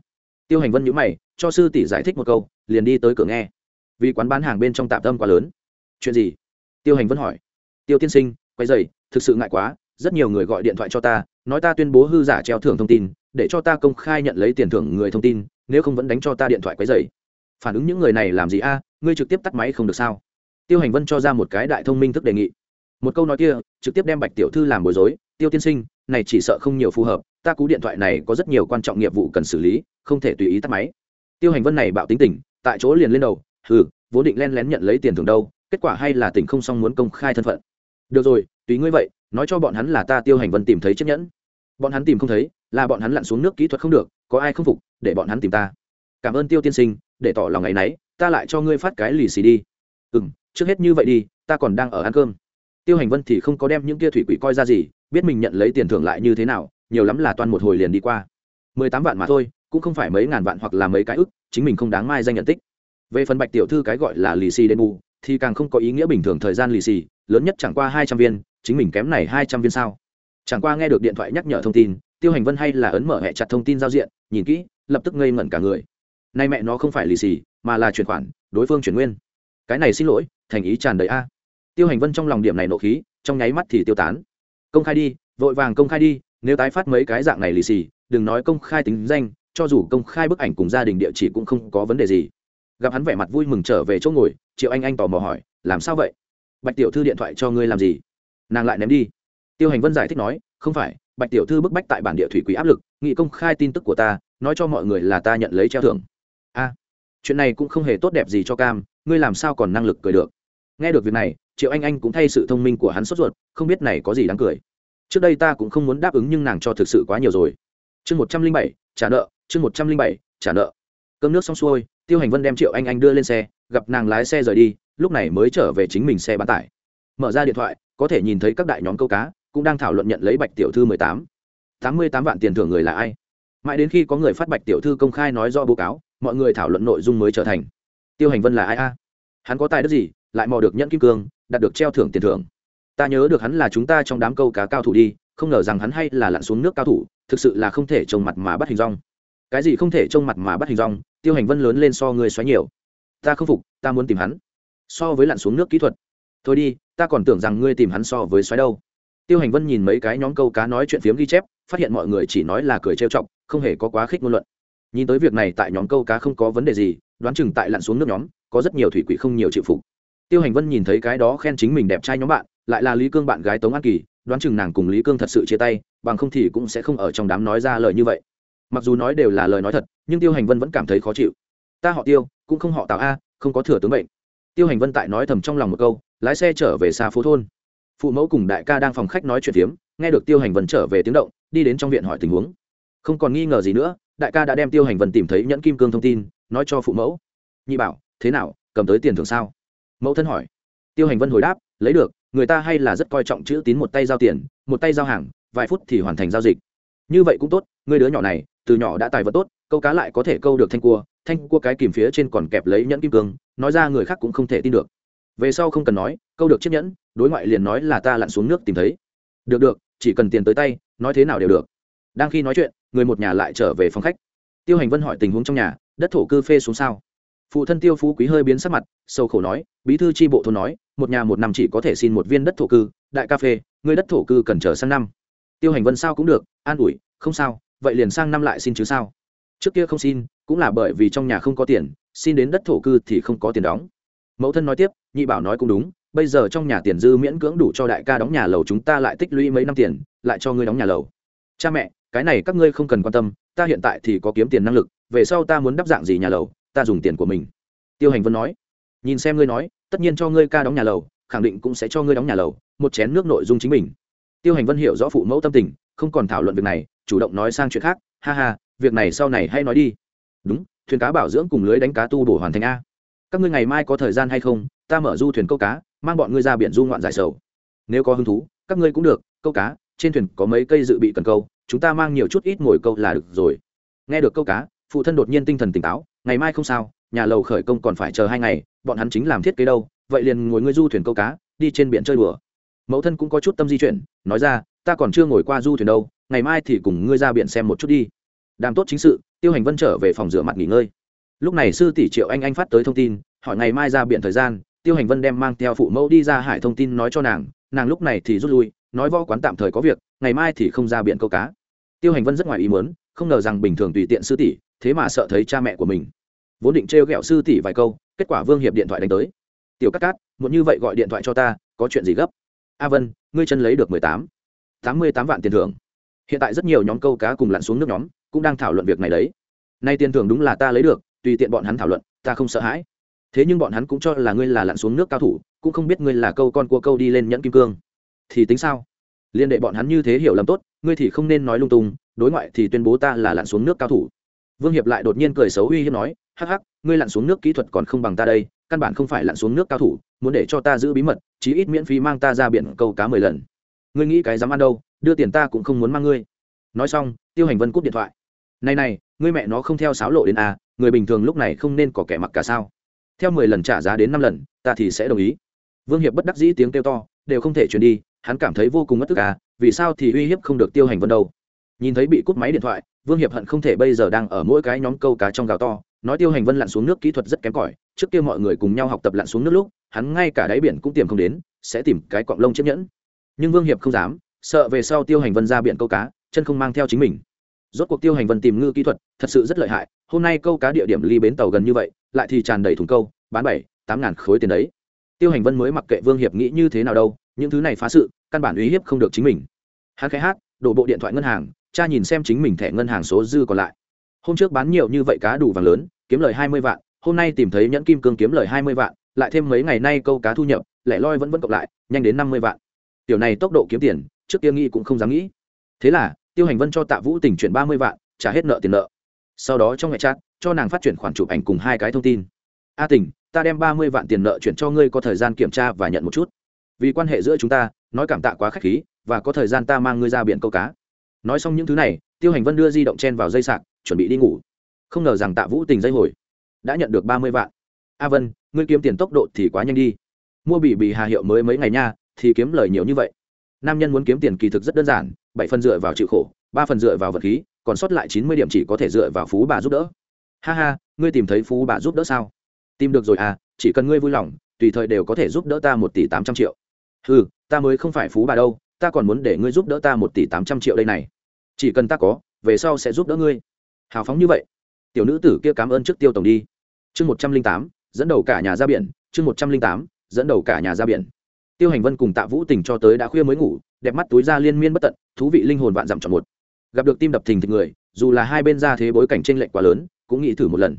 Tiêu hành vân nhữ mày, cho sư tỷ giải thích một câu, liền đi tới cửa nghe. Vì quán bán hàng bên trong tạm tâm quá lớn. Chuyện gì? Tiêu hành vân hỏi. Tiêu tiên sinh quay dày thực sự ngại quá, rất nhiều người gọi điện thoại cho ta, nói ta tuyên bố hư giả treo thưởng thông tin, để cho ta công khai nhận lấy tiền thưởng người thông tin, nếu không vẫn đánh cho ta điện thoại quấy dày phản ứng những người này làm gì a, ngươi trực tiếp tắt máy không được sao? Tiêu hành vân cho ra một cái đại thông minh thức đề nghị. Một câu nói kia, trực tiếp đem bạch tiểu thư làm bối rối, tiêu tiên sinh, này chỉ sợ không nhiều phù hợp, ta cú điện thoại này có rất nhiều quan trọng nghiệp vụ cần xử lý, không thể tùy ý tắt máy. Tiêu hành vân này bạo tính tình tại chỗ liền lên đầu, hừ, vốn định len lén nhận lấy tiền thưởng đâu, kết quả hay là tỉnh không xong muốn công khai thân phận. Được rồi, tùy ngươi vậy, nói cho bọn hắn là ta tiêu hành vân tìm thấy chiếc nhẫn. Bọn hắn tìm không thấy, là bọn hắn lặn xuống nước kỹ thuật không được, có ai không phục, để bọn hắn tìm ta. Cảm ơn tiêu tiên sinh để tỏ lòng ngày nấy, ta lại cho ngươi phát cái lì xì đi. Ừ m trước hết như vậy đi, ta còn đang ở ăn cơm. Tiêu hành vân thì không có đem những kia thủy quỷ coi ra gì, biết mình nhận lấy tiền thưởng lại như thế nào, nhiều lắm là toàn một hồi liền đi qua. Mười tám vạn mà thôi, cũng không phải mấy ngàn vạn hoặc là mấy cái ức, chính mình không đáng mai danh nhận tích. Về phần bạch tiểu thư cái gọi là lì xì đền bù, thì càng không có ý nghĩa bình thường thời gian lì xì, lớn nhất chẳng qua hai trăm viên, chính mình kém này hai trăm viên sao? Chẳng qua nghe được điện thoại nhắc nhở thông tin, tiêu hành vân hay là ấn mở hẹ chặt thông tin giao diện, nhìn kỹ, lập tức ngây ngẩn cả người nay mẹ nó không phải lì xì, mà là chuyển khoản, đối phương chuyển nguyên. Cái này xin lỗi, thành ý tràn đầy a. Tiêu hành vân trong lòng điểm này nộ khí, trong nháy mắt thì tiêu tán. Công khai đi, vội vàng công khai đi, nếu tái phát mấy cái dạng này lì xì, đừng nói công khai tính danh, cho dù công khai bức ảnh cùng gia đình địa chỉ cũng không có vấn đề gì. Gặp hắn vẻ mặt vui mừng trở về chỗ ngồi, triệu anh anh tò mò hỏi, làm sao vậy? Bạch tiểu thư điện thoại cho ngươi làm gì? Nàng lại ném đi. Tiêu hành vân giải thích nói, không phải, bạch tiểu thư bức bách tại bản địa thủy quỷ áp lực, nghị công khai tin tức của ta, nói cho mọi người là ta nhận lấy treo thưởng chuyện này cũng không hề tốt đẹp gì cho cam, ngươi làm sao còn năng lực cười được? Nghe được việc này, triệu anh anh cũng thay sự thông minh của hắn sốt ruột, không biết này có gì đáng cười. Trước đây ta cũng không muốn đáp ứng nhưng nàng cho thực sự quá nhiều rồi. Chương một trăm linh bảy, trả nợ, chương một trăm linh bảy, trả nợ. Cơm nước xong xuôi, tiêu hành vân đem triệu anh anh đưa lên xe, gặp nàng lái xe rời đi, lúc này mới trở về chính mình xe bán tải. Mở ra điện thoại, có thể nhìn thấy các đại nhóm câu cá, cũng đang thảo luận nhận lấy bạch tiểu thư mười tám. Tám mươi tám vạn tiền thưởng người là ai? Mãi đến khi có người phát bạch tiểu thư công khai nói do báo cáo mọi người thảo luận nội dung mới trở thành. Tiêu hành vân là ai a? Hắn có tài đức gì, lại mò được nhẫn kim cương, đạt được treo thưởng tiền thưởng. Ta nhớ được hắn là chúng ta trong đám câu cá cao thủ đi, không ngờ rằng hắn hay là lặn xuống nước cao thủ, thực sự là không thể trông mặt mà bắt hình rong. Cái gì không thể trông mặt mà bắt hình rong, tiêu hành vân lớn lên so người xoáy nhiều. Ta không phục, ta muốn tìm hắn. So với lặn xuống nước kỹ thuật. Thôi đi, ta còn tưởng rằng ngươi tìm hắn so với xoáy đâu. Tiêu hành vân nhìn mấy cái nhóm câu cá nói chuyện phiếm ghi chép, phát hiện mọi người chỉ nói là cười trêu chọc, không hề có quá khích ngôn luận nhìn tới việc này tại nhóm câu cá không có vấn đề gì, đoán chừng tại lặn xuống nước nhóm, có rất nhiều thủy quỷ không nhiều chịu phục. Tiêu hành vân nhìn thấy cái đó khen chính mình đẹp trai nhóm bạn, lại là lý cương bạn gái tống an kỳ, đoán chừng nàng cùng lý cương thật sự chia tay, bằng không thì cũng sẽ không ở trong đám nói ra lời như vậy. Mặc dù nói đều là lời nói thật, nhưng tiêu hành vân vẫn cảm thấy khó chịu. Ta họ tiêu, cũng không họ tào a, không có thừa tướng bệnh. Tiêu hành vân tại nói thầm trong lòng một câu, lái xe trở về xa phố thôn. Phụ mẫu cùng đại ca đang phòng khách nói chuyện phiếm, nghe được tiêu hành vân trở về tiếng động, đi đến trong viện hỏi tình huống. Không còn nghi ngờ gì nữa đại ca đã đem tiêu hành vân tìm thấy nhẫn kim cương thông tin, nói cho phụ mẫu. Nhị bảo, thế nào, cầm tới tiền thưởng sao? Mẫu thân hỏi. Tiêu hành vân hồi đáp, lấy được, người ta hay là rất coi trọng chữ tín một tay giao tiền, một tay giao hàng, vài phút thì hoàn thành giao dịch. Như vậy cũng tốt, người đứa nhỏ này, từ nhỏ đã tài vật tốt, câu cá lại có thể câu được thanh cua thanh cua cái kìm phía trên còn kẹp lấy nhẫn kim cương, nói ra người khác cũng không thể tin được. Về sau không cần nói, câu được chiếc nhẫn, đối ngoại liền nói là ta lặn xuống nước tìm thấy. Được được, chỉ cần tiền tới tay, nói thế nào đều được. Đang khi nói chuyện người một nhà lại trở về phòng khách. Tiêu hành vân hỏi tình huống trong nhà, đất thổ cư phê xuống sao? Phụ thân tiêu phú quý hơi biến sắc mặt sâu khổ nói, bí thư tri bộ thôn nói, một nhà một năm chỉ có thể xin một viên đất thổ cư, đại ca phê, người đất thổ cư cần chờ sang năm. Tiêu hành vân sao cũng được, an ủi, không sao, vậy liền sang năm lại xin chứ sao? Trước kia không xin, cũng là bởi vì trong nhà không có tiền, xin đến đất thổ cư thì không có tiền đóng. Mẫu thân nói tiếp, nhị bảo nói cũng đúng, bây giờ trong nhà tiền dư miễn cưỡng đủ cho đại ca đóng nhà lầu chúng ta lại tích lũy mấy năm tiền, lại cho ngươi đóng nhà lầu. Cha mẹ cái này các ngươi không cần quan tâm, ta hiện tại thì có kiếm tiền năng lực, về sau ta muốn đắp dạng gì nhà lầu, ta dùng tiền của mình. Tiêu hành vân nói. Nhìn xem ngươi nói, tất nhiên cho ngươi ca đóng nhà lầu, khẳng định cũng sẽ cho ngươi đóng nhà lầu, một chén nước nội dung chính mình. Tiêu hành vân hiểu rõ phụ mẫu tâm tình, không còn thảo luận việc này, chủ động nói sang chuyện khác. Ha ha, việc này sau này hay nói đi. Đúng, thuyền cá bảo dưỡng cùng lưới đánh cá tu bổ hoàn thành a. Các ngươi ngày mai có thời gian hay không, ta mở du thuyền câu cá, mang bọn ngươi ra biển du ngoạn giải sầu. Nếu có hứng thú, các ngươi cũng được, câu cá, trên thuyền có mấy cây dự bị cần câu chúng ta mang nhiều chút ít ngồi câu là được rồi. Nghe được câu cá, phụ thân đột nhiên tinh thần tỉnh táo, ngày mai không sao, nhà lầu khởi công còn phải chờ hai ngày, bọn hắn chính làm thiết kế đâu, vậy liền ngồi ngươi du thuyền câu cá, đi trên biển chơi đùa. Mẫu thân cũng có chút tâm di chuyển, nói ra, ta còn chưa ngồi qua du thuyền đâu, ngày mai thì cùng ngươi ra biển xem một chút đi. Đàm tốt chính sự, tiêu hành vân trở về phòng rửa mặt nghỉ ngơi. Lúc này sư tỷ triệu anh anh phát tới thông tin, hỏi ngày mai ra biển thời gian, tiêu hành vân đem mang theo phụ mẫu đi ra hải thông tin nói cho nàng nàng lúc này thì rút lui, nói võ quán tạm thời có việc ngày mai thì không ra biển câu cá. Tiêu hành vân rất ngoài ý muốn, không ngờ rằng bình thường tùy tiện sư tỷ, thế mà sợ thấy cha mẹ của mình. Vốn định trêu ghẹo sư tỷ vài câu, kết quả vương hiệp điện thoại đánh tới. Tiểu cát cát muốn như vậy gọi điện thoại cho ta, có chuyện gì gấp? A vân, ngươi chân lấy được mười tám. Tám mươi tám vạn tiền thưởng. Hiện tại rất nhiều nhóm câu cá cùng lặn xuống nước nhóm, cũng đang thảo luận việc này đấy. Nay tiền thưởng đúng là ta lấy được, tùy tiện bọn hắn thảo luận, ta không sợ hãi. Thế nhưng bọn hắn cũng cho là ngươi là lặn xuống nước cao thủ, cũng không biết ngươi là câu con cua câu đi lên nhẫn kim cương. Thì tính sao? Liên đệ bọn hắn như thế hiểu lầm tốt, ngươi thì không nên nói lung tung, đối ngoại thì tuyên bố ta là lặn xuống nước cao thủ. Vương hiệp lại đột nhiên cười xấu uy hiếp nói, hắc hắc, ngươi lặn xuống nước kỹ thuật còn không bằng ta đây, căn bản không phải lặn xuống nước cao thủ, muốn để cho ta giữ bí mật, chí ít miễn phí mang ta ra biển câu cá mười lần. Ngươi nghĩ cái dám ăn đâu, đưa tiền ta cũng không muốn mang ngươi. Nói xong, tiêu hành vân cúp điện thoại. Này này, ngươi mẹ nó không theo sáo lộ đến a người bình thường lúc này không nên có kẻ mặc cả sao. Theo mười lần trả giá đến năm lần, ta thì sẽ đồng ý. Vương hiệp bất đắc dĩ tiếng kêu to, đều không thể truyền đi hắn cảm thấy vô cùng mất tức à vì sao thì uy hiếp không được tiêu hành vân đâu? Nhìn thấy bị cúp máy điện thoại, vương hiệp hận không thể bây giờ đang ở mỗi cái nhóm câu cá trong gào to, nói tiêu hành vân lặn xuống nước kỹ thuật rất kém cỏi, trước kia mọi người cùng nhau học tập lặn xuống nước lúc, hắn ngay cả đáy biển cũng tìm không đến, sẽ tìm cái cọng lông chiếc nhẫn. Nhưng vương hiệp không dám, sợ về sau tiêu hành vân ra biển câu cá, chân không mang theo chính mình. Rốt cuộc tiêu hành vân tìm ngư kỹ thuật, thật sự rất lợi hại, hôm nay câu cá địa điểm ly bến tàu gần như vậy, lại thì tràn đầy thùng câu, bán bảy, tám ngàn khối tiền đấy. Tiêu hành vân mới mặc kệ vương hiệp nghĩ như thế nào đâu những thứ này phá sự, căn bản uy hiếp không được chính mình. Hắn khai hát, đổ bộ điện thoại ngân hàng, cha nhìn xem chính mình thẻ ngân hàng số dư còn lại. Hôm trước bán nhiều như vậy cá đủ vàng lớn, kiếm lời hai mươi vạn, hôm nay tìm thấy nhẫn kim cương kiếm lời hai mươi vạn, lại thêm mấy ngày nay câu cá thu nhập, lẻ loi vẫn vẫn cộng lại, nhanh đến năm mươi vạn. Tiểu này tốc độ kiếm tiền, trước kia nghĩ cũng không dám nghĩ. Thế là, tiêu hành vân cho tạ vũ tỉnh chuyển ba mươi vạn, trả hết nợ tiền nợ. Sau đó trong ngày chat, cho nàng phát chuyển khoản chụp ảnh cùng hai cái thông tin. A tỉnh ta đem ba mươi vạn tiền nợ chuyển cho ngươi có thời gian kiểm tra và nhận một chút vì quan hệ giữa chúng ta, nói cảm tạ quá k h á c h khí, và có thời gian ta mang ngươi ra biển câu cá. Nói xong những thứ này, tiêu hành vân đưa di động chen vào dây sạc, chuẩn bị đi ngủ. Không ngờ rằng tạ vũ tình dây hồi, đã nhận được ba mươi vạn. A vân, ngươi kiếm tiền tốc độ thì quá nhanh đi. Mua bị bị hà hiệu mới mấy ngày nha, thì kiếm lời nhiều như vậy. Nam nhân muốn kiếm tiền kỳ thực rất đơn giản, bảy phần dựa vào chịu khổ, ba phần dựa vào vật khí, còn sót lại chín mươi điểm chỉ có thể dựa vào phú bà giúp đỡ. Ha ha, ngươi tìm thấy phú bà giúp đỡ sao? Tìm được rồi à chỉ cần ngươi vui lòng, tùy thời đều có thể giúp đỡ ta một tỷ tám trăm triệu ừ ta mới không phải phú bà đâu, ta còn muốn để ngươi giúp đỡ ta một tỷ tám trăm triệu đây này. Chỉ cần ta có, về sau sẽ giúp đỡ ngươi. Hào phóng như vậy. Tiểu nữ tử kia cảm ơn trước tiêu tổng đi. Chương một trăm linh tám, dẫn đầu cả nhà ra biển. Chương một trăm linh tám, dẫn đầu cả nhà ra biển. Tiêu hành vân cùng tạ vũ tình cho tới đã khuya mới ngủ, đẹp mắt túi ra liên miên bất tận, thú vị linh hồn vạn dặm chọn một. Gặp được tim đập thình thịch người, dù là hai bên ra thế bối cảnh t r ê n lệch quá lớn, cũng nghĩ thử một lần.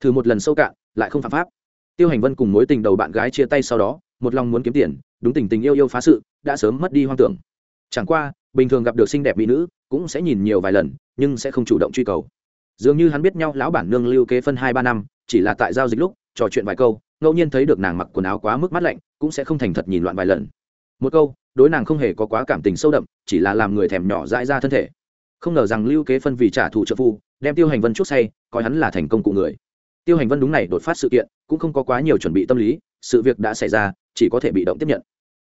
Thử một lần sâu cạn, lại không phạm pháp. Tiêu hành vân cùng mối tình đầu bạn gái chia tay sau đó một lòng muốn kiếm tiền, đúng tình tình yêu yêu phá sự, đã sớm mất đi hoang tưởng. Chẳng qua, bình thường gặp được xinh đẹp mỹ nữ, cũng sẽ nhìn nhiều vài lần, nhưng sẽ không chủ động truy cầu. Dường như hắn biết nhau, lão bản nương lưu kế phân hai ba năm, chỉ là tại giao dịch lúc, trò chuyện vài câu, ngẫu nhiên thấy được nàng mặc quần áo quá mức mát lạnh, cũng sẽ không thành thật nhìn loạn vài lần. Một câu, đối nàng không hề có quá cảm tình sâu đậm, chỉ là làm người thèm nhỏ dãi ra thân thể. Không ngờ rằng lưu kế phân vì trả thù trợ phu, đem tiêu hành vân chút say, coi hắn là thành công cụ người. Tiêu hành vân đúng này đột phát sự kiện, cũng không có quá nhiều chuẩn bị tâm lý, sự việc đã xảy ra chỉ có thể bị động tiếp nhận.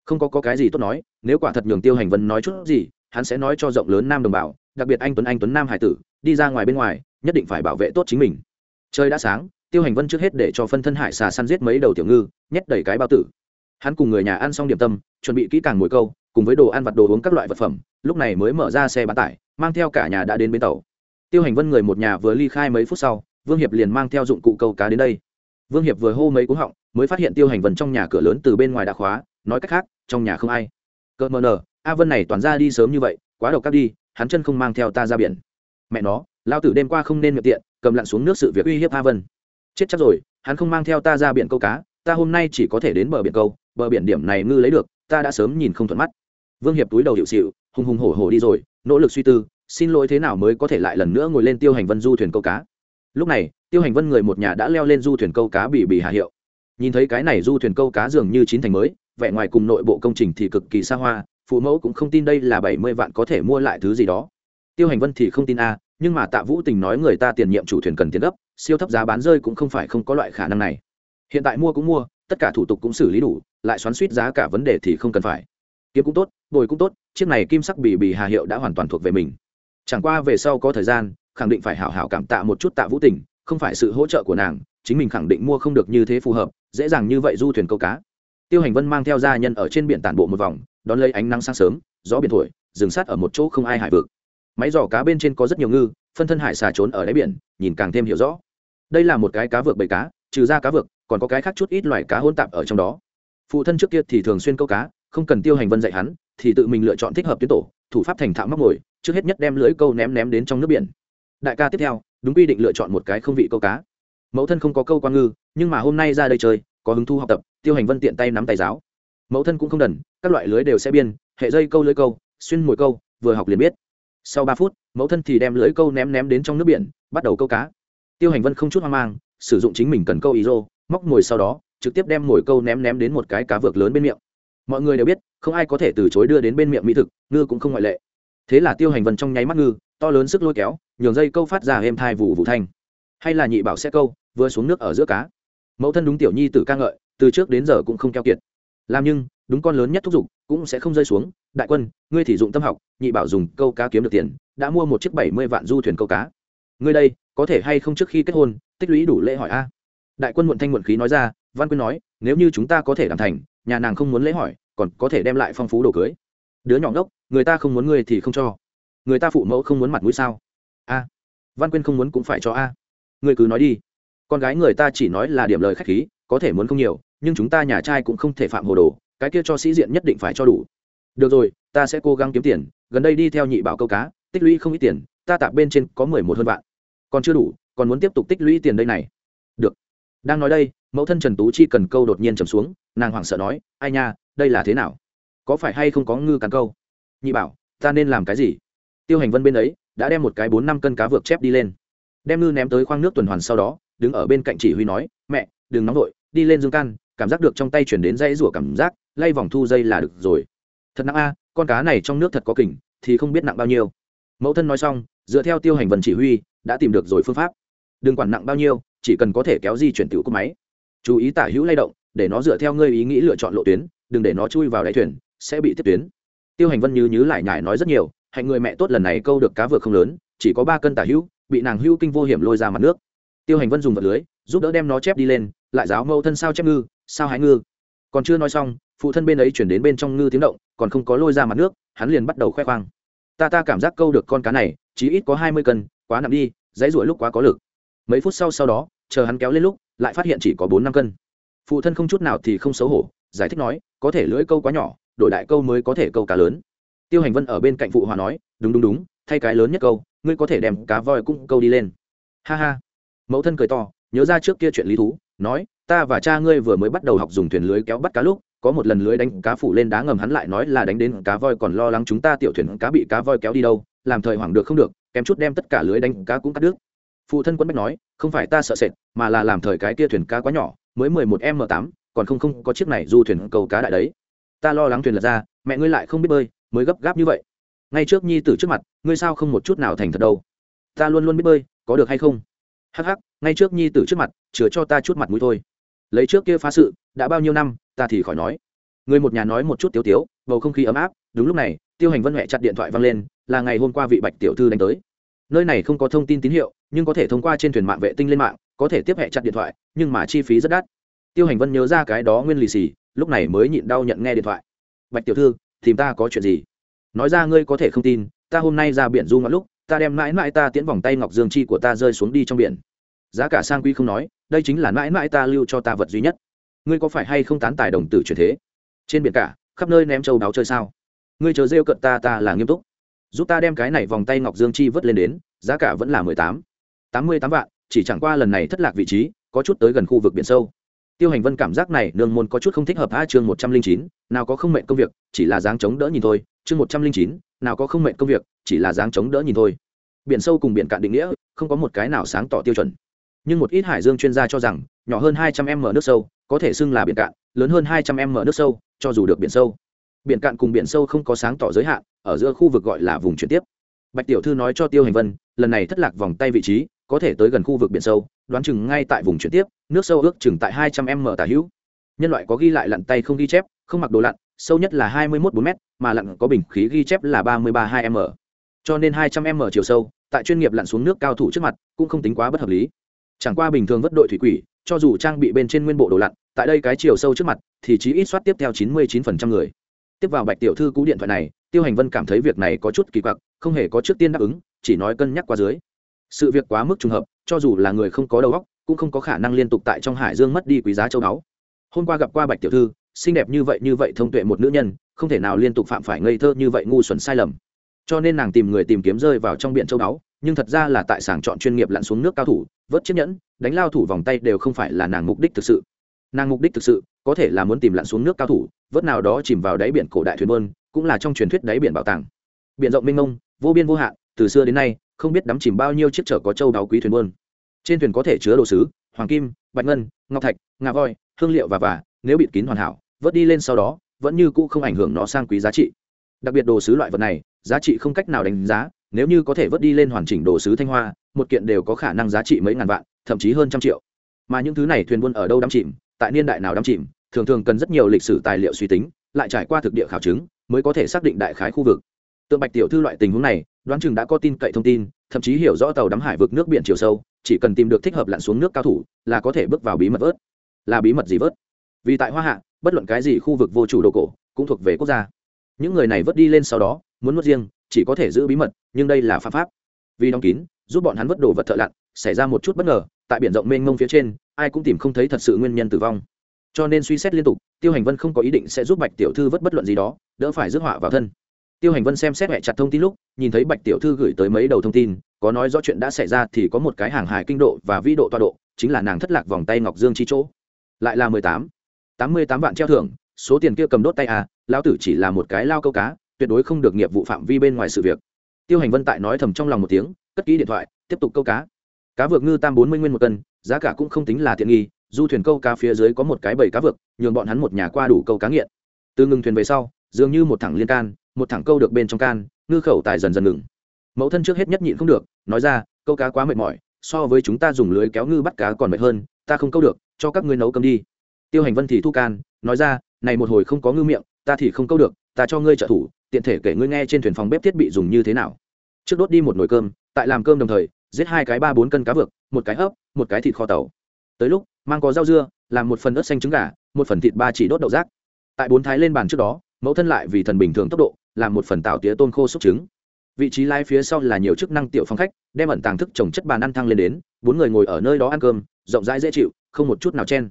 Không có, có cái gì tốt nói nếu quả thật nhường tiêu hành vân nói chút gì hắn sẽ nói cho rộng lớn nam đồng bào đặc biệt anh tuấn anh tuấn nam hải tử đi ra ngoài bên ngoài nhất định phải bảo vệ tốt chính mình. Trời đã sáng tiêu hành vân trước hết để cho phân thân hải xà săn giết mấy đầu tiểu ngư nhét đầy cái bao tử. Hắn cùng người nhà ăn xong điểm tâm chuẩn bị kỹ càng mồi câu cùng với đồ ăn vặt đồ uống các loại vật phẩm lúc này mới mở ra xe bán tải mang theo cả nhà đã đến bến tàu. Tiêu hành vân người một nhà vừa ly khai mấy phút sau vương hiệp liền mang theo dụng cụ câu cá đến đây. Vương hiệp vừa hô mấy cú họng mới phát hiện tiêu hành vân trong nhà cửa lớn từ bên ngoài đã khóa, nói cách khác, trong nhà không ai. Cợt mờ nờ, a vân này toàn ra đi sớm như vậy, quá đầu cắp đi, hắn chân không mang theo ta ra biển. Mẹ nó, lao tử đêm qua không nên miệng tiện, cầm lặn xuống nước sự việc uy hiếp a vân. Chết chắc rồi, hắn không mang theo ta ra biển câu cá, ta hôm nay chỉ có thể đến bờ biển câu, bờ biển điểm này ngư lấy được, ta đã sớm nhìn không thuận mắt. Vương hiệp túi đầu hiệu xịu, hùng hùng hổ hổ đi rồi, nỗ lực suy tư, xin lỗi thế nào mới có thể lại lần nữa ngồi lên tiêu hành vân du thuyền câu cá. Lúc này, tiêu hành vân người một nhà đã leo lên du thuyền câu cá bị bị hạ hiệu nhìn thấy cái này du thuyền câu cá dường như chín thành mới, vẻ ngoài cùng nội bộ công trình thì cực kỳ xa hoa, phụ mẫu cũng không tin đây là bảy mươi vạn có thể mua lại thứ gì đó. Tiêu hành vân thì không tin a, nhưng mà tạ vũ tình nói người ta tiền nhiệm chủ thuyền cần tiền gấp, siêu thấp giá bán rơi cũng không phải không có loại khả năng này. Hiện tại mua cũng mua, tất cả thủ tục cũng xử lý đủ, lại xoắn suýt giá cả vấn đề thì không cần phải. Kiếm cũng tốt, bồi cũng tốt, chiếc này kim sắc bì bì hà hiệu đã hoàn toàn thuộc về mình. Chẳng qua về sau có thời gian, khẳng định phải hảo hảo cảm tạ một chút tạ vũ tình, không phải sự hỗ trợ của nàng, chính mình khẳng định mua không được như thế phù hợp dễ dàng như vậy du thuyền câu cá. Tiêu hành vân mang theo gia nhân ở trên biển tản bộ một vòng, đón lấy ánh nắng sáng sớm, gió biển thổi dừng sát ở một chỗ không ai hải vực. Máy giỏ cá bên trên có rất nhiều ngư, phân thân hải xà trốn ở đáy biển, nhìn càng thêm hiểu rõ. Đây là một cái cá vược bầy cá, trừ ra cá vược còn có cái khác chút ít loài cá hôn tạp ở trong đó. Phụ thân trước kia thì thường xuyên câu cá, không cần tiêu hành vân dạy hắn, thì tự mình lựa chọn thích hợp tuyến tổ, thủ pháp thành thạo móc ngồi trước hết nhất đem lưới câu ném ném đến trong nước biển. Đại ca tiếp theo, đúng quy định lựa chọn một cái không vị câu cá. Mẫu thân không có câu quan ngư nhưng mà hôm nay ra đây chơi, có hứng thu học tập, tiêu hành vân tiện tay nắm tay giáo. Mẫu thân cũng không đần, các loại lưới đều sẽ biên, hệ dây câu lưới câu, xuyên mồi câu, vừa học liền biết. Sau ba phút, mẫu thân thì đem lưới câu ném ném đến trong nước biển, bắt đầu câu cá. Tiêu hành vân không chút hoang mang, sử dụng chính mình cần câu ý rô, móc mồi sau đó, trực tiếp đem mồi câu ném ném đến một cái cá vược lớn bên miệng. Mọi người đều biết, không ai có thể từ chối đưa đến bên miệng mỹ thực, ngư cũng không ngoại lệ. Thế là tiêu hành vân trong nháy mắt ngư, to lớn sức lôi kéo, nhường dây câu phát ra êm thai vụ vụ thanh. Hay là nhị bảo xe câu, vừa xuống nước ở giữa cá mẫu thân đúng tiểu nhi tử ca ngợi, từ trước đến giờ cũng không keo kiệt. Làm nhưng, đúng con lớn nhất thúc giục, cũng sẽ không rơi xuống. Đại quân, ngươi thì dụng tâm học, nhị bảo dùng câu cá kiếm được tiền, đã mua một chiếc bảy mươi vạn du thuyền câu cá. Ngươi đây, có thể hay không trước khi kết hôn, tích lũy đủ lễ hỏi a? Đại quân muộn thanh muộn khí nói ra, văn quyên nói, nếu như chúng ta có thể làm thành, nhà nàng không muốn lễ hỏi, còn có thể đem lại phong phú đồ cưới. Đứa nhỏ ngốc, người ta không muốn ngươi thì không cho. Người ta phụ mẫu không muốn mặt mũi sao? A. Văn quyên không muốn cũng phải cho a. À. ngươi cứ nói đi con gái người ta chỉ nói là điểm lời khách khí, có thể muốn không nhiều, nhưng chúng ta nhà trai cũng không thể phạm hồ đồ, cái kia cho sĩ diện nhất định phải cho đủ. Được rồi, ta sẽ cố gắng kiếm tiền, gần đây đi theo nhị bảo câu cá, tích lũy không ít tiền, ta tạp bên trên có mười một hơn vạn. Còn chưa đủ, còn muốn tiếp tục tích lũy tiền đây này. Được. Đang nói đây, mẫu thân trần tú chi cần câu đột nhiên trầm xuống, nàng hoảng sợ nói, ai nha, đây là thế nào? Có phải hay không có ngư cắn câu? Nhị bảo, ta nên làm cái gì? Tiêu hành vân bên ấy, đã đem một cái bốn năm cân cá vượt chép đi lên. Đem ngư ném tới khoang nước tuần hoàn sau đó đứng ở bên cạnh chỉ huy nói, mẹ, đừng nóng vội, đi lên dương can, cảm giác được trong tay chuyển đến dãy rủa cảm giác, lay vòng thu dây là được rồi. Thật nặng a, con cá này trong nước thật có kỉnh thì không biết nặng bao nhiêu. Mẫu thân nói xong, dựa theo tiêu hành vần chỉ huy, đã tìm được rồi phương pháp. Đừng quản nặng bao nhiêu, chỉ cần có thể kéo di chuyển tiểu cúp máy. Chú ý tả hữu lay động, để nó dựa theo ngươi ý nghĩ lựa chọn lộ tuyến, đừng để nó chui vào đáy thuyền, sẽ bị tiếp tuyến. Tiêu hành vân như nhứ lại nhải nói rất nhiều, hạnh người mẹ tốt lần này câu được cá vượt không lớn, chỉ có ba cân tả hữu, bị nàng hữu kinh vô hiểm lôi ra mặt nước tiêu hành vân dùng vật lưới, giúp đỡ đem nó chép đi lên, lại giáo mẫu thân sao chép ngư, sao hái ngư. Còn chưa nói xong, phụ thân bên ấy chuyển đến bên trong ngư tiếng động, còn không có lôi ra mặt nước, hắn liền bắt đầu khoe khoang. Ta ta cảm giác câu được con cá này chỉ ít có hai mươi cân, quá nặng đi, dãy ruổi lúc quá có lực. Mấy phút sau sau đó, chờ hắn kéo lên lúc, lại phát hiện chỉ có bốn năm cân. Phụ thân không chút nào thì không xấu hổ, giải thích nói, có thể lưỡi câu quá nhỏ, đổi đại câu mới có thể câu cá lớn. Tiêu hành vân ở bên cạnh phụ hòa nói, đúng đúng đúng, thay cái lớn nhất câu, ngươi có thể đem cá voi cũng câu đi lên. Ha ha mẫu thân cười to, nhớ ra trước kia chuyện lý thú, nói, ta và cha ngươi vừa mới bắt đầu học dùng thuyền lưới kéo bắt cá lúc, có một lần lưới đánh cá phủ lên đá ngầm hắn lại nói là đánh đến cá voi còn lo lắng chúng ta tiểu thuyền cá bị cá voi kéo đi đâu, làm thời hoảng được không được, kém chút đem tất cả lưới đánh cá cũng cắt đứt. Phụ thân quân bách nói, không phải ta sợ sệt, mà là làm thời cái kia thuyền cá quá nhỏ, mới mười một m tám, còn không không có chiếc này du thuyền cầu cá đại đấy. Ta lo lắng thuyền lật ra, mẹ ngươi lại không biết bơi, mới gấp gáp như vậy. Ngay trước nhi tử trước mặt, ngươi sao không một chút nào thành thật đâu? Ta luôn luôn biết bơi, có được hay không? Hắc hắc, ngay trước nhi tử trước mặt, chừa cho ta chút mặt mũi thôi. Lấy trước kia phá sự, đã bao nhiêu năm, ta thì khỏi nói. Người một nhà nói một chút tiếu tiếu, bầu không khí ấm áp. Đúng lúc này, tiêu hành vân huệ chặt điện thoại văng lên, là ngày hôm qua vị bạch tiểu thư đánh tới. Nơi này không có thông tin tín hiệu, nhưng có thể thông qua trên thuyền mạng vệ tinh lên mạng, có thể tiếp hệ chặt điện thoại, nhưng mà chi phí rất đắt. Tiêu hành vân nhớ ra cái đó nguyên lì xì, lúc này mới nhịn đau nhận nghe điện thoại. Bạch tiểu thư, tìm ta có chuyện gì? Nói ra ngươi có thể không tin, ta hôm nay ra biển du ngoạn lúc ta đem mãi mãi ta tiễn vòng tay ngọc dương chi của ta rơi xuống đi trong biển. Giá cả sang quy không nói, đây chính là mãi mãi ta lưu cho ta vật duy nhất. Ngươi có phải hay không tán tài đồng tử truyền thế? Trên biển cả, khắp nơi ném châu đáo chơi sao? Ngươi chờ rêu cận ta ta là nghiêm túc. Giúp ta đem cái này vòng tay ngọc dương chi vớt lên đến, giá cả vẫn là mười tám. Tám mươi tám vạn, chỉ chẳng qua lần này thất lạc vị trí, có chút tới gần khu vực biển sâu tiêu hành vân cảm giác này, nương môn có chút không thích hợp a chương một trăm linh chín, nào có không mệnh công việc, chỉ là dáng chống đỡ nhìn thôi. Chương một trăm linh chín, nào có không mệnh công việc, chỉ là dáng chống đỡ nhìn thôi. Biển sâu cùng biển cạn định nghĩa, không có một cái nào sáng tỏ tiêu chuẩn. Nhưng một ít hải dương chuyên gia cho rằng, nhỏ hơn hai trăm m nước sâu, có thể xưng là biển cạn, lớn hơn hai trăm m nước sâu, cho dù được biển sâu. Biển cạn cùng biển sâu không có sáng tỏ giới hạn, ở giữa khu vực gọi là vùng chuyển tiếp. Bạch tiểu thư nói cho tiêu hành vân, lần này thất lạc vòng tay vị trí, có thể tới gần khu vực biển sâu, đoán chừng ngay tại vùng chuyển tiếp nước sâu ước chừng tại hai trăm m tả hữu. Nhân loại có ghi lại lặn tay không ghi chép, không mặc đồ lặn, sâu nhất là hai mươi một bốn m mà lặn có bình khí ghi chép là ba mươi ba hai m. Cho nên hai trăm m chiều sâu, tại chuyên nghiệp lặn xuống nước cao thủ trước mặt, cũng không tính quá bất hợp lý. Chẳng qua bình thường vất đội thủy quỷ, cho dù trang bị bên trên nguyên bộ đồ lặn, tại đây cái chiều sâu trước mặt, thì chỉ ít soát tiếp theo chín mươi chín phần trăm người. Tiếp vào bạch tiểu thư cú điện thoại này, tiêu hành vân cảm thấy việc này có chút kỳ quặc, không hề có trước tiên đáp ứng, chỉ nói cân nhắc qua dưới. Sự việc quá mức trùng hợp, cho dù là người không có đầu óc cũng không có khả năng liên tục tại trong hải dương mất đi quý giá châu báu. Hôm qua gặp qua bạch tiểu thư, xinh đẹp như vậy như vậy thông tuệ một nữ nhân, không thể nào liên tục phạm phải ngây thơ như vậy ngu xuẩn sai lầm. Cho nên nàng tìm người tìm kiếm rơi vào trong biển châu báu, nhưng thật ra là tại sàng chọn chuyên nghiệp lặn xuống nước cao thủ, vớt chiếc nhẫn, đánh lao thủ vòng tay đều không phải là nàng mục đích thực sự. Nàng mục đích thực sự, có thể là muốn tìm lặn xuống nước cao thủ, vớt nào đó chìm vào đáy biển cổ đại thuyền bơn cũng là trong truyền thuyết đáy biển bảo tàng. Biển rộng mênh mông, vô biên vô hạn, từ xưa đến nay, không biết đắm chìm bao nhiêu chiếc chở có châu đáo quý thuyền bơn trên thuyền có thể chứa đồ sứ, hoàng kim, bạch ngân, ngọc thạch, ngà voi, hương liệu và vả nếu bịt kín hoàn hảo, vớt đi lên sau đó, vẫn như cũ không ảnh hưởng nó sang quý giá trị. Đặc biệt đồ sứ loại vật này, giá trị không cách nào đánh giá, nếu như có thể vớt đi lên hoàn chỉnh đồ sứ thanh hoa, một kiện đều có khả năng giá trị mấy ngàn vạn, thậm chí hơn trăm triệu. Mà những thứ này thuyền buôn ở đâu đắm chìm, tại niên đại nào đắm chìm, thường thường cần rất nhiều lịch sử tài liệu suy tính, lại trải qua thực địa khảo chứng, mới có thể xác định đại khái khu vực. Tượng bạch tiểu thư loại tình huống này, đoán chừng đã có tin cậy thông tin thậm chí hiểu rõ tàu đắm hải vực nước biển chiều sâu, chỉ cần tìm được thích hợp lặn xuống nước cao thủ là có thể bước vào bí mật vớt. Là bí mật gì vớt? Vì tại hoa hạ, bất luận cái gì khu vực vô chủ đồ cổ cũng thuộc về quốc gia. Những người này vớt đi lên sau đó, muốn nuốt riêng, chỉ có thể giữ bí mật, nhưng đây là pháp pháp. Vì đóng kín, giúp bọn hắn vớt đồ vật thợ lặn, xảy ra một chút bất ngờ, tại biển rộng mênh mông phía trên, ai cũng tìm không thấy thật sự nguyên nhân tử vong. Cho nên suy xét liên tục, tiêu hành vân không có ý định sẽ giúp bạch tiểu thư vớt bất luận gì đó, đỡ phải rước họa vào thân tiêu hành vân xem xét mẹ chặt thông tin lúc, nhìn thấy bạch tiểu thư gửi tới mấy đầu thông tin, có nói rõ chuyện đã xảy ra thì có một cái hàng hải kinh độ và vĩ độ toa độ, chính là nàng thất lạc vòng tay ngọc dương chi chỗ. Lại là mười tám. Tám mươi tám vạn treo thưởng, số tiền kia cầm đốt tay à lão tử chỉ là một cái lao câu cá, tuyệt đối không được nghiệp vụ phạm vi bên ngoài sự việc. Tiêu hành vân tại nói thầm trong lòng một tiếng, cất ký điện thoại, tiếp tục câu cá. Cá vược ngư tam bốn mươi nguyên một cân, giá cả cũng không tính là tiện nghi, du thuyền câu cá phía dưới có một cái bầy cá vược, nhường bọn hắn một nhà qua đủ câu cá nghiện. Từ ngừng thuyền về sau, dường như một thẳng liên can một thẳng câu được bên trong can, ngư khẩu tài dần dần ngừng. Mẫu thân trước hết nhất nhịn không được, nói ra, câu cá quá mệt mỏi, so với chúng ta dùng lưới kéo ngư bắt cá còn mệt hơn, ta không câu được, cho các ngươi nấu cơm đi. Tiêu hành vân thì thu can, nói ra, này một hồi không có ngư miệng, ta thì không câu được, ta cho ngươi trợ thủ, tiện thể kể ngươi nghe trên thuyền phòng bếp thiết bị dùng như thế nào. Trước đốt đi một nồi cơm, tại làm cơm đồng thời, giết hai cái ba bốn cân cá vực một cái ấp một cái thịt kho tàu. Tới lúc, mang có rau dưa, làm một phần ớt xanh trứng gà, một phần thịt ba chỉ đốt đậu rác. Tại bốn thái lên bàn trước đó, mẫu thân lại vì thần bình thường tốc độ làm một phần tạo tía tôn khô xúc trứng. Vị trí lái phía sau là nhiều chức năng tiểu phong khách, đem ẩn tàng thức trồng chất bàn ăn thăng lên đến, bốn người ngồi ở nơi đó ăn cơm, rộng rãi dễ chịu, không một chút nào chen.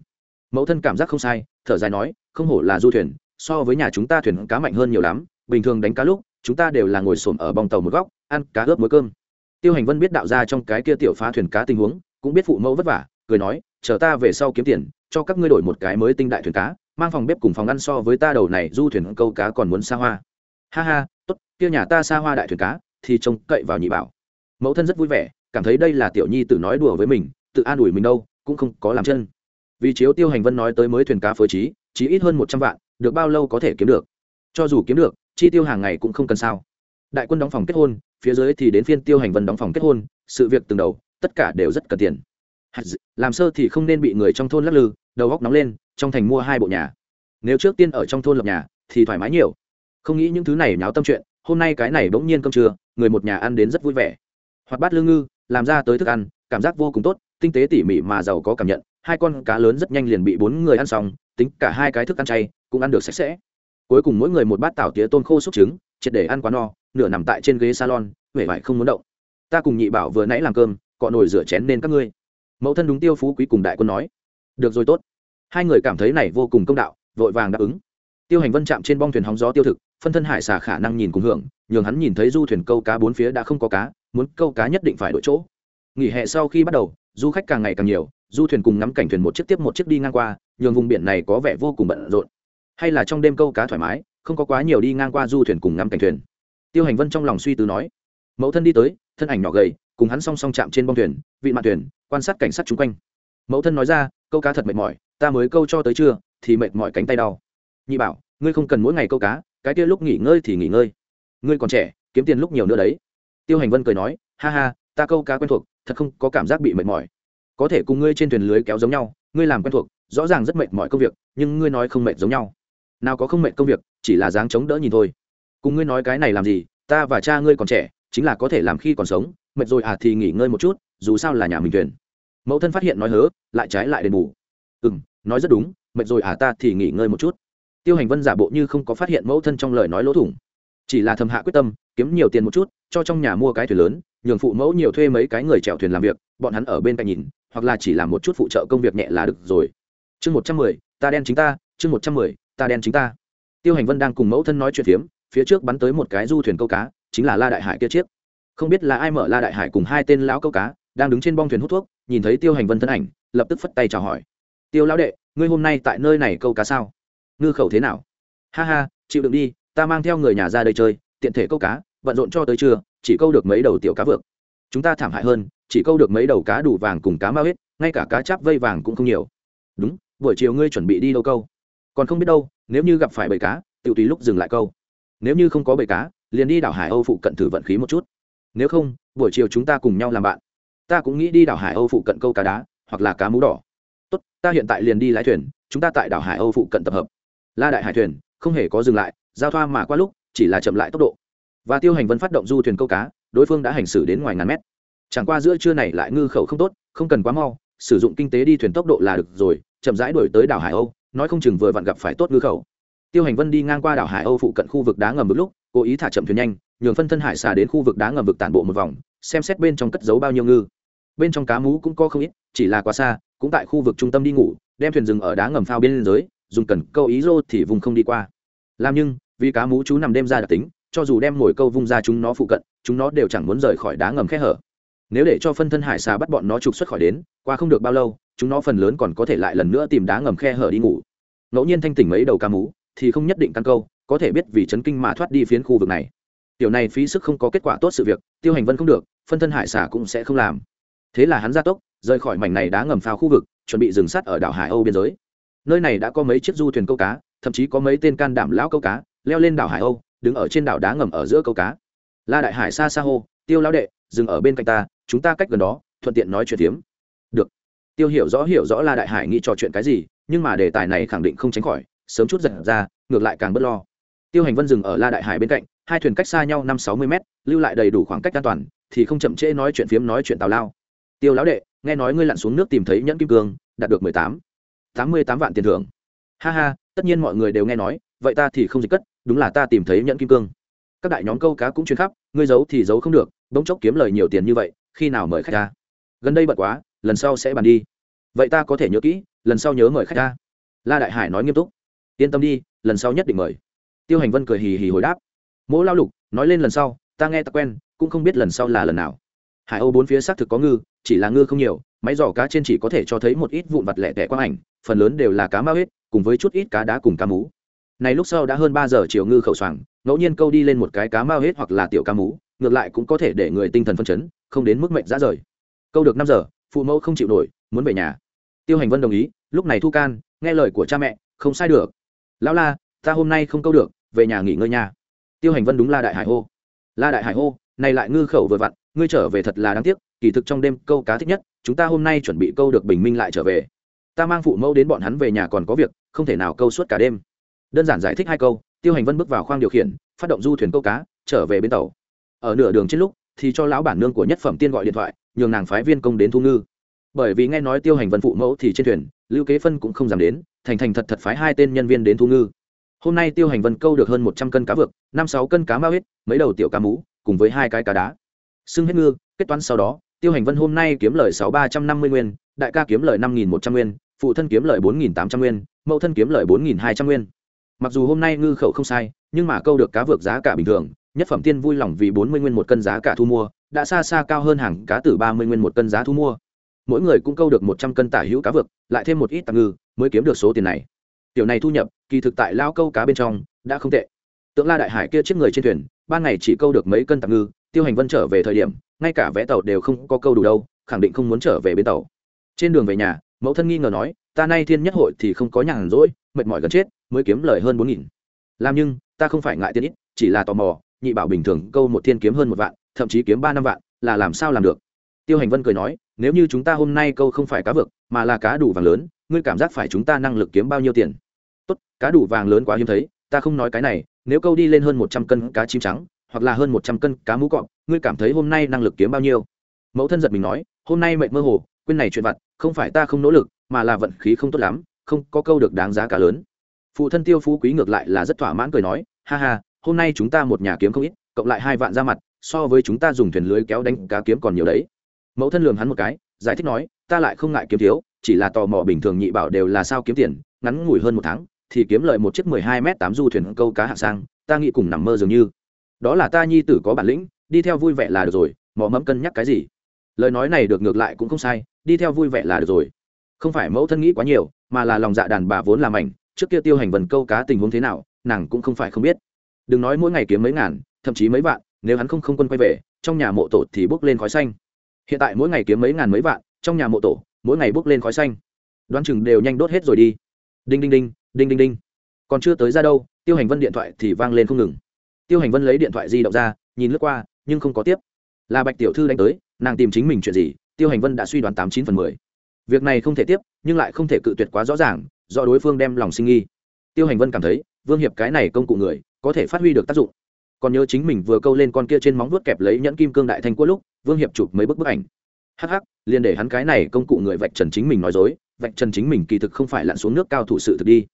Mẫu thân cảm giác không sai, thở dài nói, không hổ là du thuyền, so với nhà chúng ta thuyền cá mạnh hơn nhiều lắm, bình thường đánh cá lúc, chúng ta đều là ngồi xổm ở bong tàu một góc, ăn cá ướp muối cơm. Tiêu hành vân biết đạo ra trong cái kia tiểu phá thuyền cá tình huống, cũng biết phụ mẫu vất vả, cười nói, chờ ta về sau kiếm tiền, cho các ngươi đổi một cái mới tinh đại thuyền cá, mang phòng bếp cùng phòng ăn so với ta đầu này du thuyền câu cá còn muốn xa hoa ha ha, tốt, kia nhà ta xa hoa đại thuyền cá, thì trông cậy vào nhị bảo. Mẫu thân rất vui vẻ, cảm thấy đây là tiểu nhi tự nói đùa với mình, tự an ủi mình đâu, cũng không có làm chân. Vì chiếu tiêu hành vân nói tới mới thuyền cá phối trí, chỉ ít hơn một trăm vạn, được bao lâu có thể kiếm được? Cho dù kiếm được, chi tiêu hàng ngày cũng không cần sao. Đại quân đóng phòng kết hôn, phía dưới thì đến phiên tiêu hành vân đóng phòng kết hôn, sự việc từng đầu, tất cả đều rất cần tiền. Làm sơ thì không nên bị người trong thôn lắc lư, đầu góc nóng lên, trong thành mua hai bộ nhà. Nếu trước tiên ở trong thôn lập nhà, thì thoải mái nhiều không nghĩ những thứ này nháo tâm chuyện, hôm nay cái này bỗng nhiên cơm trưa, người một nhà ăn đến rất vui vẻ. Hoạt bát lương ngư, làm ra tới thức ăn, cảm giác vô cùng tốt, tinh tế tỉ mỉ mà giàu có cảm nhận, hai con cá lớn rất nhanh liền bị bốn người ăn xong, tính cả hai cái thức ăn chay, cũng ăn được sạch sẽ. Cuối cùng mỗi người một bát tảo tía tôm khô xúc trứng, triệt để ăn quá no, nửa nằm tại trên ghế salon huệ vải không muốn động. Ta cùng nhị bảo vừa nãy làm cơm, cọ nồi rửa chén nên các ngươi. Mẫu thân đúng tiêu phú quý cùng đại quân nói. Được rồi tốt. Hai người cảm thấy này vô cùng công đạo, vội vàng đáp ứng tiêu hành vân chạm trên bong thuyền hóng gió tiêu thực, phân thân hải xà khả năng nhìn cùng hưởng, nhường hắn nhìn thấy du thuyền câu cá bốn phía đã không có cá, muốn câu cá nhất định phải đổi chỗ. Nghỉ hè sau khi bắt đầu, du khách càng ngày càng nhiều, du thuyền cùng ngắm cảnh thuyền một chiếc tiếp một chiếc đi ngang qua, nhường vùng biển này có vẻ vô cùng bận rộn. Hay là trong đêm câu cá thoải mái, không có quá nhiều đi ngang qua du thuyền cùng ngắm cảnh thuyền. Tiêu hành vân trong lòng suy tư nói, mẫu thân đi tới, thân ảnh nhỏ gầy, cùng hắn song song chạm trên bong thuyền, vị mạn thuyền, quan sát cảnh sát chung quanh. Mẫu thân nói ra, câu cá thật mệt mỏi, ta mới câu cho tới trưa, thì mệt mỏi cánh tay đau nhị bảo, ngươi không cần mỗi ngày câu cá, cái kia lúc nghỉ ngơi thì nghỉ ngơi. Ngươi còn trẻ, kiếm tiền lúc nhiều nữa đấy. Tiêu hành vân cười nói, ha ha, ta câu cá quen thuộc, thật không có cảm giác bị mệt mỏi. Có thể cùng ngươi trên thuyền lưới kéo giống nhau, ngươi làm quen thuộc, rõ ràng rất mệt mỏi công việc, nhưng ngươi nói không mệt giống nhau. Nào có không mệt công việc, chỉ là dáng chống đỡ nhìn thôi. Cùng ngươi nói cái này làm gì, ta và cha ngươi còn trẻ, chính là có thể làm khi còn sống, mệt rồi à thì nghỉ ngơi một chút, dù sao là nhà mình thuyền. Mẫu thân phát hiện nói hớ, lại trái lại đền bù. Ừ m nói rất đúng, mệt rồi à ta thì nghỉ ngơi một chút tiêu hành vân giả bộ như không có phát hiện mẫu thân trong lời nói lỗ thủng. Chỉ là thầm hạ quyết tâm, kiếm nhiều tiền một chút, cho trong nhà mua cái thuyền lớn, nhường phụ mẫu nhiều thuê mấy cái người chèo thuyền làm việc, bọn hắn ở bên cạnh nhìn, hoặc là chỉ làm một chút phụ trợ công việc nhẹ là được rồi. Chương một trăm mười, ta đen chính ta, chương một trăm mười, ta đen chính ta. Tiêu hành vân đang cùng mẫu thân nói chuyện phiếm, phía trước bắn tới một cái du thuyền câu cá, chính là la đại hải kia chiếc. Không biết là ai mở la đại hải cùng hai tên lão câu cá, đang đứng trên bong thuyền hút thuốc, nhìn thấy tiêu hành vân thân ảnh, lập tức phất tay chào hỏi. Tiêu lão đệ, ngươi hôm nay tại nơi này câu cá sao? Ngư khẩu thế nào? Ha ha, chịu đựng đi, ta mang theo người nhà ra đây chơi, tiện thể câu cá bận rộn cho tới trưa, chỉ câu được mấy đầu tiểu cá vượt chúng ta thảm hại hơn, chỉ câu được mấy đầu cá đủ vàng cùng cá ma hết ngay cả cá cháp vây vàng cũng không nhiều. Đúng, buổi chiều ngươi chuẩn bị đi đâu câu? Còn không biết đâu, nếu như gặp phải bầy cá tự tùy lúc dừng lại câu. Nếu như không có bầy cá, liền đi đảo hải âu phụ cận thử vận khí một chút. Nếu không, buổi chiều chúng ta cùng nhau làm bạn. Ta cũng nghĩ đi đảo hải âu phụ cận câu cá đá, hoặc là cá mú đỏ. Tốt, ta hiện tại liền đi lái thuyền, chúng ta tại đảo hải âu phụ cận tập hợp la đại hải thuyền, không hề có dừng lại, giao thoa mà qua lúc, chỉ là chậm lại tốc độ. Và tiêu hành vân phát động du thuyền câu cá, đối phương đã hành xử đến ngoài ngàn mét. Chẳng qua giữa trưa này lại ngư khẩu không tốt, không cần quá mau, sử dụng kinh tế đi thuyền tốc độ là được rồi, chậm rãi đổi tới đảo hải âu, nói không chừng vừa vặn gặp phải tốt ngư khẩu. Tiêu hành vân đi ngang qua đảo hải âu phụ cận khu vực đá ngầm một lúc, cố ý thả chậm thuyền nhanh, nhường phân thân hải xà đến khu vực đá ngầm vực tản bộ một vòng, xem xét bên trong cất giấu bao nhiêu ngư. Bên trong cá mú cũng có không ít, chỉ là quá xa, cũng tại khu vực trung tâm đi ngủ, đem thuyền dừng ở đá ngầm phao bên dưới dùng cần câu ý rô thì vùng không đi qua. Làm nhưng, vì cá mú chú nằm đêm ra đặc tính, cho dù đem mồi câu vung ra chúng nó phụ cận, chúng nó đều chẳng muốn rời khỏi đá ngầm khe hở. Nếu để cho phân thân hải xà bắt bọn nó trục xuất khỏi đến, qua không được bao lâu, chúng nó phần lớn còn có thể lại lần nữa tìm đá ngầm khe hở đi ngủ. Ngẫu nhiên thanh tỉnh mấy đầu cá mú, thì không nhất định căn câu, có thể biết vì chấn kinh mà thoát đi phiến khu vực này. Tiểu này phí sức không có kết quả tốt sự việc, tiêu hành vân không được, phân thân hải xà cũng sẽ không làm. Thế là hắn ra tốc, rời khỏi mảnh này đá ngầm phao khu vực, chuẩn bị dừng sát ở đảo hải âu biên giới nơi này đã có mấy chiếc du thuyền câu cá, thậm chí có mấy tên can đảm lão câu cá, leo lên đảo hải âu, đứng ở trên đảo đá ngầm ở giữa câu cá. La đại hải xa xa hô, tiêu lão đệ, dừng ở bên cạnh ta, chúng ta cách gần đó, thuận tiện nói chuyện tiếm được. Tiêu hiểu rõ hiểu rõ la đại hải nghĩ trò chuyện cái gì, nhưng mà đề tài này khẳng định không tránh khỏi, sớm chút giật ra, ngược lại càng bất lo. Tiêu hành vân dừng ở la đại hải bên cạnh, hai thuyền cách xa nhau năm sáu mươi mét, lưu lại đầy đủ khoảng cách an toàn, thì không chậm trễ nói chuyện phiếm nói chuyện tào lao. Tiêu lão đệ, nghe nói ngươi lặn xuống nước tìm thấy nhẫn kim cương, đạt được mười tám tám mươi tám vạn tiền thưởng. Ha ha, tất nhiên mọi người đều nghe nói, vậy ta thì không dịch cất, đúng là ta tìm thấy nhẫn kim cương. Các đại nhóm câu cá cũng chuyên khắp, ngươi giấu thì giấu không được, bỗng chốc kiếm lời nhiều tiền như vậy, khi nào mời khách ta gần đây bận quá, lần sau sẽ bàn đi. Vậy ta có thể nhớ kỹ, lần sau nhớ mời khách ta la đại hải nói nghiêm túc. Yên tâm đi, lần sau nhất định mời. Tiêu hành vân cười hì hì hồi đáp. Mỗ lao lục, nói lên lần sau, ta nghe ta quen, cũng không biết lần sau là lần nào. Hải âu bốn phía xác thực có ngư, chỉ là ngư không nhiều, máy giỏ cá trên chỉ có thể cho thấy một ít vụn vặt lẻ tẻ quang ảnh phần lớn đều là cá mao hết, cùng với chút ít cá đá cùng cá mú. Này lúc sau đã hơn ba giờ chiều ngư khẩu xoàng ngẫu nhiên câu đi lên một cái cá mao hết hoặc là tiểu cá mú, ngược lại cũng có thể để người tinh thần phân chấn, không đến mức mệnh ra rời. Câu được năm giờ, phụ mẫu không chịu nổi, muốn về nhà. Tiêu hành vân đồng ý, lúc này thu can, nghe lời của cha mẹ, không sai được. Lão la, ta hôm nay không câu được, về nhà nghỉ ngơi nhà tiêu hành vân đúng la đại hải hô. La đại hải hô, này lại ngư khẩu vừa vặn, ngươi trở về thật là đáng tiếc, kỳ thực trong đêm câu cá thích nhất, chúng ta hôm nay chuẩn bị câu được bình minh lại trở về ta mang phụ mẫu đến bọn hắn về nhà còn có việc, không thể nào câu suốt cả đêm. Đơn giản giải thích hai câu, tiêu hành vân bước vào khoang điều khiển, phát động du thuyền câu cá, trở về bến tàu. Ở nửa đường trên lúc, thì cho lão bản nương của nhất phẩm tiên gọi điện thoại, nhường nàng phái viên công đến thu ngư. Bởi vì nghe nói tiêu hành vân phụ mẫu thì trên thuyền, lưu kế phân cũng không dám đến, thành thành thật thật phái hai tên nhân viên đến thu ngư. Hôm nay tiêu hành vân câu được hơn một trăm cân cá vực năm sáu cân cá mao hết, mấy đầu tiểu cá mú cùng với hai cái cá đá. Xưng hết ngư, kết toán sau đó, tiêu hành vân hôm nay kiếm lời sáu ba trăm năm mươi nguyên đại ca kiếm lời năm nghìn một trăm nguyên phụ thân kiếm lời bốn nghìn tám trăm nguyên mẫu thân kiếm lời bốn nghìn hai trăm nguyên. Mặc dù hôm nay ngư khẩu không sai nhưng mà câu được cá vượt giá cả bình thường nhất phẩm tiên vui lòng vì bốn mươi nguyên một cân giá cả thu mua đã xa xa cao hơn hàng cá tử ba mươi nguyên một cân giá thu mua. Mỗi người cũng câu được một trăm cân tả hữu cá vượt, lại thêm một ít tạm ngư mới kiếm được số tiền này. Tiểu này thu nhập kỳ thực tại lao câu cá bên trong đã không tệ. Tượng la đại hải kia chiếc người trên thuyền ban ngày chỉ câu được mấy cân tạm ngư tiêu hành vân trở về thời điểm ngay cả vé tàu đều không có câu đủ đâu khẳng định không muốn trở về bên tàu trên đường về nhà, mẫu thân nghi ngờ nói, ta nay thiên nhất hội thì không có nhàn rỗi, mệt mỏi gần chết, mới kiếm lời hơn bốn nghìn. Làm nhưng, ta không phải ngại tiền ít, chỉ là tò mò, nhị bảo bình thường câu một thiên kiếm hơn một vạn, thậm chí kiếm ba năm vạn, là làm sao làm được? Tiêu hành vân cười nói, nếu như chúng ta hôm nay câu không phải cá vực, mà là cá đủ vàng lớn, ngươi cảm giác phải chúng ta năng lực kiếm bao nhiêu tiền? Tốt, cá đủ vàng lớn quá hiếm thấy, ta không nói cái này, nếu câu đi lên hơn một trăm cân cá chim trắng, hoặc là hơn một trăm cân cá mũ cọp, ngươi cảm thấy hôm nay năng lực kiếm bao nhiêu? Mẫu thân giật mình nói, hôm nay mệt mơ hồ quên này chuyện vặt, không phải ta không nỗ lực, mà là vận khí không tốt lắm, không có câu được đáng giá cả lớn. Phụ thân tiêu phú quý ngược lại là rất thỏa mãn cười nói, ha ha, hôm nay chúng ta một nhà kiếm không ít, cộng lại hai vạn ra mặt, so với chúng ta dùng thuyền lưới kéo đánh cá kiếm còn nhiều đấy. Mẫu thân lường hắn một cái, giải thích nói, ta lại không ngại kiếm thiếu, chỉ là tò mò bình thường nhị bảo đều là sao kiếm tiền, ngắn ngủi hơn một tháng, thì kiếm lợi một chiếc mười hai m tám du thuyền câu cá hạng sang, ta nghĩ cùng nằm mơ dường như. Đó là ta nhi tử có bản lĩnh, đi theo vui vẻ là được rồi, mò mẫm cân nhắc cái gì? Lời nói này được ngược lại cũng không sai đi theo vui vẻ là được rồi. Không phải mẫu thân nghĩ quá nhiều, mà là lòng dạ đàn bà vốn làm ảnh trước kia tiêu hành vần câu cá tình huống thế nào, nàng cũng không phải không biết. Đừng nói mỗi ngày kiếm mấy ngàn, thậm chí mấy vạn, nếu hắn không không quân quay về, trong nhà mộ tổ thì bốc lên khói xanh. Hiện tại mỗi ngày kiếm mấy ngàn mấy vạn, trong nhà mộ tổ, mỗi ngày bốc lên khói xanh. Đoán chừng đều nhanh đốt hết rồi đi. Đinh đinh đinh đinh đinh đinh. Còn chưa tới ra đâu, tiêu hành vân điện thoại thì vang lên không ngừng. Tiêu hành vân lấy điện thoại di động ra, nhìn lướt qua, nhưng không có tiếp. Là bạch tiểu thư đánh tới, nàng tìm chính mình chuyện gì tiêu hành vân đã suy đoán tám chín phần mười. Việc này không thể tiếp, nhưng lại không thể cự tuyệt quá rõ ràng, do đối phương đem lòng sinh nghi. Tiêu hành vân cảm thấy, vương hiệp cái này công cụ người, có thể phát huy được tác dụng. Còn nhớ chính mình vừa câu lên con kia trên móng vuốt kẹp lấy nhẫn kim cương đại thanh quốc lúc, vương hiệp chụp mấy bức bức ảnh. Hắc hắc, liền để hắn cái này công cụ người vạch trần chính mình nói dối, vạch trần chính mình kỳ thực không phải lặn xuống nước cao thủ sự thực đi.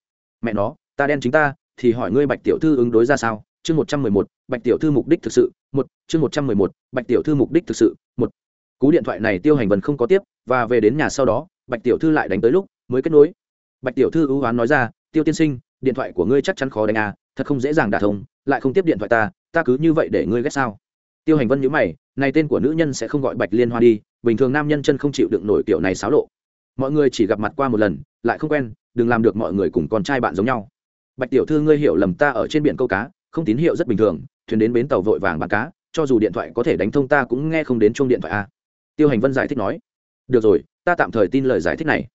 Mẹ nó, ta đen chính ta, thì hỏi ngươi bạch tiểu thư ứng đối ra sao? Chương một trăm mười một, bạch tiểu thư mục đích thực sự, một, chương một trăm mười một, bạch tiểu thư mục đích thực sự, một cú điện thoại này tiêu hành vân không có tiếp, và về đến nhà sau đó, bạch tiểu thư lại đánh tới lúc mới kết nối. Bạch tiểu thư ưu hoán nói ra, tiêu tiên sinh, điện thoại của ngươi chắc chắn khó đánh à thật không dễ dàng đả thông, lại không tiếp điện thoại ta ta cứ như vậy để ngươi ghét sao? Tiêu hành vân nhữ mày, này tên của nữ nhân sẽ không gọi bạch liên hoa đi, bình thường nam nhân chân không chịu đựng nổi kiểu này xáo lộ. Mọi người chỉ gặp mặt qua một lần, lại không quen, đừng làm được mọi người cùng con trai bạn giống nhau. Bạch tiểu thư, ngươi hiểu lầm ta ở trên biển câu cá, không tín hiệu rất bình thường, thuyền đến bến tàu vội vàng bán cá, cho dù điện thoại có thể đánh thông ta cũng nghe không đến chuông điện thoại a tiêu hành vân giải thích nói, được rồi, ta tạm thời tin lời giải thích này.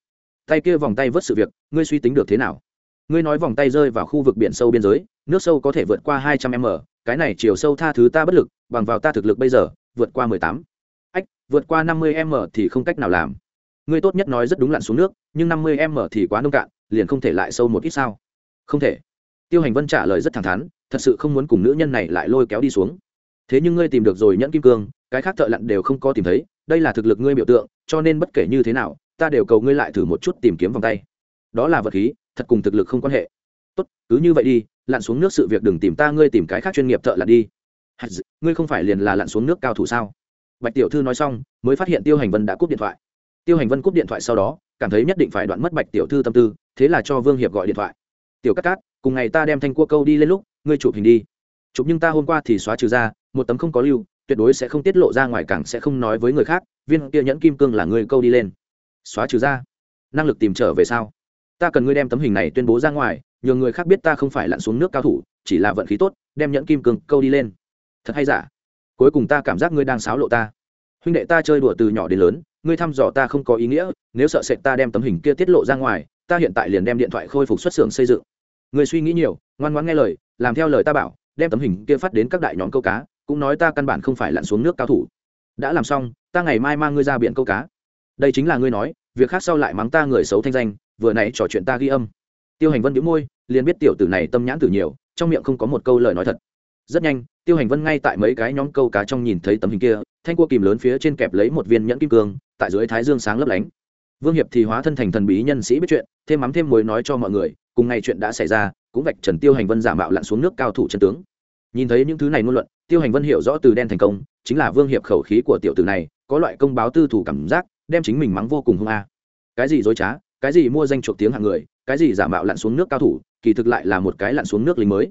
Tay kia vòng tay vớt sự việc, ngươi suy tính được thế nào? Ngươi nói vòng tay rơi vào khu vực biển sâu biên giới, nước sâu có thể vượt qua hai trăm m, cái này chiều sâu tha thứ ta bất lực, bằng vào ta thực lực bây giờ, vượt qua mười tám. Ách, vượt qua năm mươi m thì không cách nào làm. Ngươi tốt nhất nói rất đúng lặn xuống nước, nhưng năm mươi m thì quá nông cạn, liền không thể lại sâu một ít sao? Không thể. Tiêu hành vân trả lời rất thẳng thắn, thật sự không muốn cùng nữ nhân này lại lôi kéo đi xuống. Thế nhưng ngươi tìm được rồi nhẫn kim cương, cái khác thợ lặn đều không có tìm thấy đây là thực lực ngươi biểu tượng, cho nên bất kể như thế nào, ta đều cầu ngươi lại thử một chút tìm kiếm vòng tay. Đó là vật khí, thật cùng thực lực không quan hệ. Tốt, cứ như vậy đi, lặn xuống nước sự việc đừng tìm ta, ngươi tìm cái khác chuyên nghiệp thợ lặn đi. Ngươi không phải liền là lặn xuống nước cao thủ sao? Bạch tiểu thư nói xong, mới phát hiện tiêu hành vân đã cúp điện thoại. Tiêu hành vân cúp điện thoại sau đó, cảm thấy nhất định phải đoạn mất bạch tiểu thư tâm tư, thế là cho vương hiệp gọi điện thoại. Tiểu cát cát, cùng ngày ta đem thanh cua câu đi lên lúc, ngươi chụp hình đi. Chụp nhưng ta hôm qua thì xóa trừ ra, một tấm không có lưu tuyệt đối sẽ không tiết lộ ra ngoài càng sẽ không nói với người khác, viên kia nhẫn kim cương là người câu đi lên. Xóa trừ ra. Năng lực tìm trở về sao? Ta cần ngươi đem tấm hình này tuyên bố ra ngoài, nhờ người khác biết ta không phải lặn xuống nước cao thủ, chỉ là vận khí tốt, đem nhẫn kim cương câu đi lên. Thật hay giả? Cuối cùng ta cảm giác ngươi đang xáo lộ ta. Huynh đệ ta chơi đùa từ nhỏ đến lớn, ngươi thăm dò ta không có ý nghĩa, nếu sợ sệt ta đem tấm hình kia tiết lộ ra ngoài, ta hiện tại liền đem điện thoại khôi phục xuất xưởng xây dựng. Người suy nghĩ nhiều, ngoan ngoãn nghe lời, làm theo lời ta bảo, đem tấm hình kia phát đến các đại nhóm câu cá cũng nói ta căn bản không phải lặn xuống nước cao thủ. Đã làm xong, ta ngày mai mang ngươi ra biển câu cá. Đây chính là ngươi nói, việc khác sau lại mắng ta người xấu thanh danh, vừa nãy trò chuyện ta ghi âm. Tiêu hành vân đĩu môi, liền biết tiểu tử này tâm nhãn tử nhiều, trong miệng không có một câu lời nói thật. Rất nhanh, tiêu hành vân ngay tại mấy cái nhóm câu cá trong nhìn thấy tấm hình kia, thanh cua kìm lớn phía trên kẹp lấy một viên nhẫn kim cương, tại dưới thái dương sáng lấp lánh. Vương hiệp thì hóa thân thành thần bí nhân sĩ biết chuyện, thêm mắm thêm mối nói cho mọi người, cùng ngày chuyện đã xảy ra, cũng vạch trần tiêu hành vân giả mạo lặn xuống nước cao thủ chân tướng. Nhìn thấy những thứ này ngôn luận tiêu hành vân hiểu rõ từ đen thành công, chính là vương hiệp khẩu khí của tiểu tử này, có loại công báo tư thủ cảm giác, đem chính mình mắng vô cùng hung a. Cái gì dối trá, cái gì mua danh chuộc tiếng hạng người, cái gì giả mạo lặn xuống nước cao thủ, kỳ thực lại là một cái lặn xuống nước lính mới.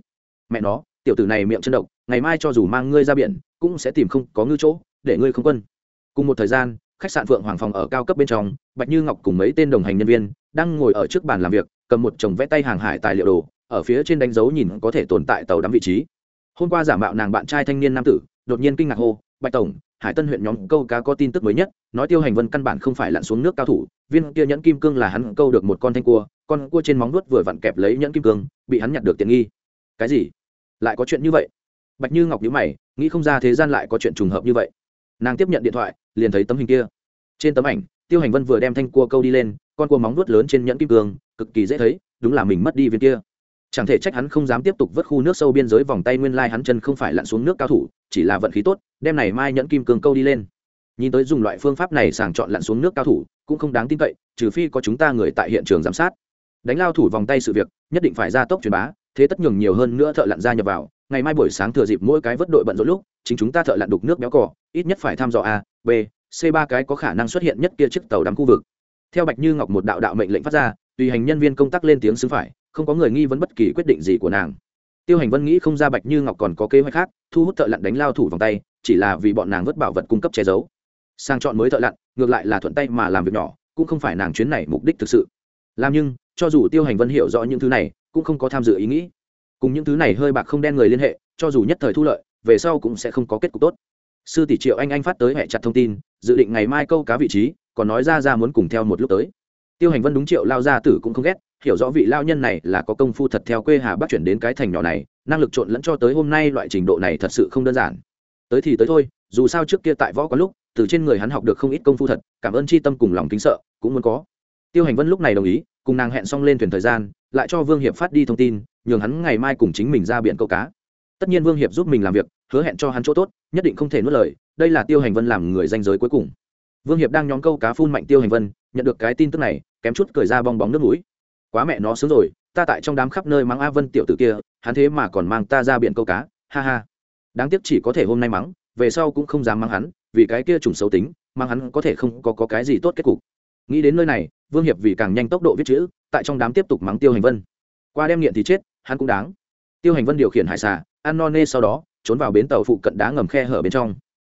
Mẹ nó, tiểu tử này miệng chân độc, ngày mai cho dù mang ngươi ra biển, cũng sẽ tìm không có ngư chỗ, để ngươi không quân. Cùng một thời gian, khách sạn phượng hoàng phòng ở cao cấp bên trong, bạch như ngọc cùng mấy tên đồng hành nhân viên, đang ngồi ở trước bàn làm việc, cầm một chồng vẽ tay hàng hải tài liệu đồ, ở phía trên đánh dấu nhìn có thể tồn tại tàu đắm vị trí hôm qua giả mạo nàng bạn trai thanh niên nam tử, đột nhiên kinh ngạc hô, bạch tổng, hải tân huyện nhóm câu cá có tin tức mới nhất, nói tiêu hành vân căn bản không phải lặn xuống nước cao thủ, viên kia nhẫn kim cương là hắn câu được một con thanh cua, con cua trên móng nuốt vừa vặn kẹp lấy nhẫn kim cương, bị hắn nhặt được tiện nghi. Cái gì? Lại có chuyện như vậy? Bạch như ngọc nhữ mày, nghĩ không ra thế gian lại có chuyện trùng hợp như vậy. Nàng tiếp nhận điện thoại, liền thấy tấm hình kia. Trên tấm ảnh, tiêu hành vân vừa đem thanh cua câu đi lên, con cua móng nuốt lớn trên nhẫn kim cương, cực kỳ dễ thấy, đúng là mình mất đi viên kia chẳng thể trách hắn không dám tiếp tục vớt khu nước sâu biên giới vòng tay nguyên lai hắn chân không phải lặn xuống nước cao thủ, chỉ là vận khí tốt đem này mai nhẫn kim cương câu đi lên. Nhìn tới dùng loại phương pháp này sàng chọn lặn xuống nước cao thủ, cũng không đáng tin cậy, trừ phi có chúng ta người tại hiện trường giám sát. Đánh lao thủ vòng tay sự việc, nhất định phải ra tốc truyền bá, thế tất nhường nhiều hơn nữa thợ lặn ra nhập vào. Ngày mai buổi sáng thừa dịp mỗi cái vớt đội bận rộn lúc, chính chúng ta thợ lặn đục nước béo cỏ ít nhất phải thăm dò a, b, c ba cái có khả năng xuất hiện nhất kia chiếc tàu đắm khu vực. Theo bạch như ngọc một đạo đạo mệnh lệnh phát ra, tùy hành nhân viên công tác lên tiếng xứng phải không có người nghi vấn bất kỳ quyết định gì của nàng. Tiêu hành vân nghĩ không ra bạch như ngọc còn có kế hoạch khác, thu hút thợ lặn đánh lao thủ vòng tay, chỉ là vì bọn nàng vất bảo vật cung cấp che giấu. Sang chọn mới thợ lặn, ngược lại là thuận tay mà làm việc nhỏ, cũng không phải nàng chuyến này mục đích thực sự. Làm nhưng, cho dù tiêu hành vân hiểu rõ những thứ này, cũng không có tham dự ý nghĩ. Cùng những thứ này hơi bạc không đen người liên hệ, cho dù nhất thời thu lợi, về sau cũng sẽ không có kết cục tốt. Sư tỷ triệu anh anh phát tới hệ chặt thông tin, dự định ngày mai câu cá vị trí, còn nói ra ra muốn cùng theo một lúc tới tiêu hành vân đúng triệu lao gia tử cũng không ghét, hiểu rõ vị lao nhân này là có công phu thật theo quê hà bắc chuyển đến cái thành nhỏ này, năng lực trộn lẫn cho tới hôm nay loại trình độ này thật sự không đơn giản. Tới thì tới thôi, dù sao trước kia tại võ có lúc, từ trên người hắn học được không ít công phu thật, cảm ơn c h i tâm cùng lòng kính sợ, cũng muốn có. Tiêu hành vân lúc này đồng ý, cùng nàng hẹn xong lên thuyền thời gian, lại cho vương hiệp phát đi thông tin, nhường hắn ngày mai cùng chính mình ra biển câu cá. Tất nhiên vương hiệp giúp mình làm việc, hứa hẹn cho hắn chỗ tốt, nhất định không thể nuốt lời, đây là tiêu hành vân làm người danh giới cuối cùng vương hiệp đang nhóm câu cá phun mạnh tiêu hành vân nhận được cái tin tức này kém chút cười ra bong bóng nước mũi. Quá mẹ nó sướng rồi ta tại trong đám khắp nơi mắng a vân tiểu tử kia hắn thế mà còn mang ta ra biển câu cá ha ha. Đáng tiếc chỉ có thể hôm nay mắng về sau cũng không dám mắng hắn vì cái kia trùng xấu tính mắng hắn có thể không có, có cái gì tốt kết cục. Nghĩ đến nơi này vương hiệp vì càng nhanh tốc độ viết chữ tại trong đám tiếp tục mắng tiêu hành vân. Qua đem nghiện thì chết hắn cũng đáng. Tiêu hành vân điều khiển hải xà ăn no nê sau đó trốn vào bến tàu phụ cận đá ngầm khe hở bên trong.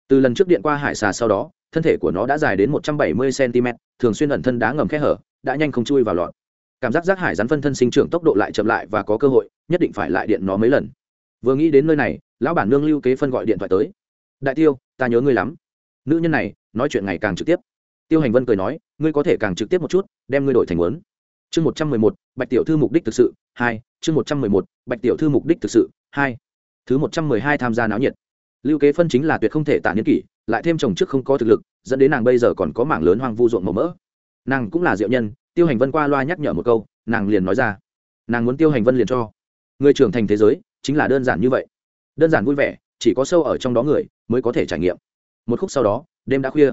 Từ lần trước điện qua hải xà sau đó thân thể của nó đã dài đến một trăm bảy mươi cm, thường xuyên ẩn thân đá ngầm khe hở, đã nhanh không chui vào lọt. Cảm giác rác hải rắn phân thân sinh trưởng tốc độ lại chậm lại và có cơ hội, nhất định phải lại điện nó mấy lần. Vừa nghĩ đến nơi này, lão bản nương lưu kế phân gọi điện thoại tới. Đại tiêu, ta nhớ ngươi lắm. Nữ nhân này, nói chuyện ngày càng trực tiếp. Tiêu hành vân cười nói, ngươi có thể càng trực tiếp một chút, đem ngươi đổi thành muốn. chương một trăm mười một, bạch tiểu thư mục đích thực sự, hai, chương một trăm mười một, bạch tiểu thư mục đích thực sự, hai, thứ một trăm mười hai tham gia náo nhiệt. Lưu kế phân chính là tuyệt không thể tả niên kỷ lại thêm chồng trước không có thực lực, dẫn đến nàng bây giờ còn có mảng lớn hoang vu ruộng màu mỡ. Nàng cũng là diệu nhân, tiêu hành vân qua loa nhắc nhở một câu, nàng liền nói ra. Nàng muốn tiêu hành vân liền cho. Người trưởng thành thế giới, chính là đơn giản như vậy. Đơn giản vui vẻ, chỉ có sâu ở trong đó người mới có thể trải nghiệm. Một khúc sau đó, đêm đã khuya.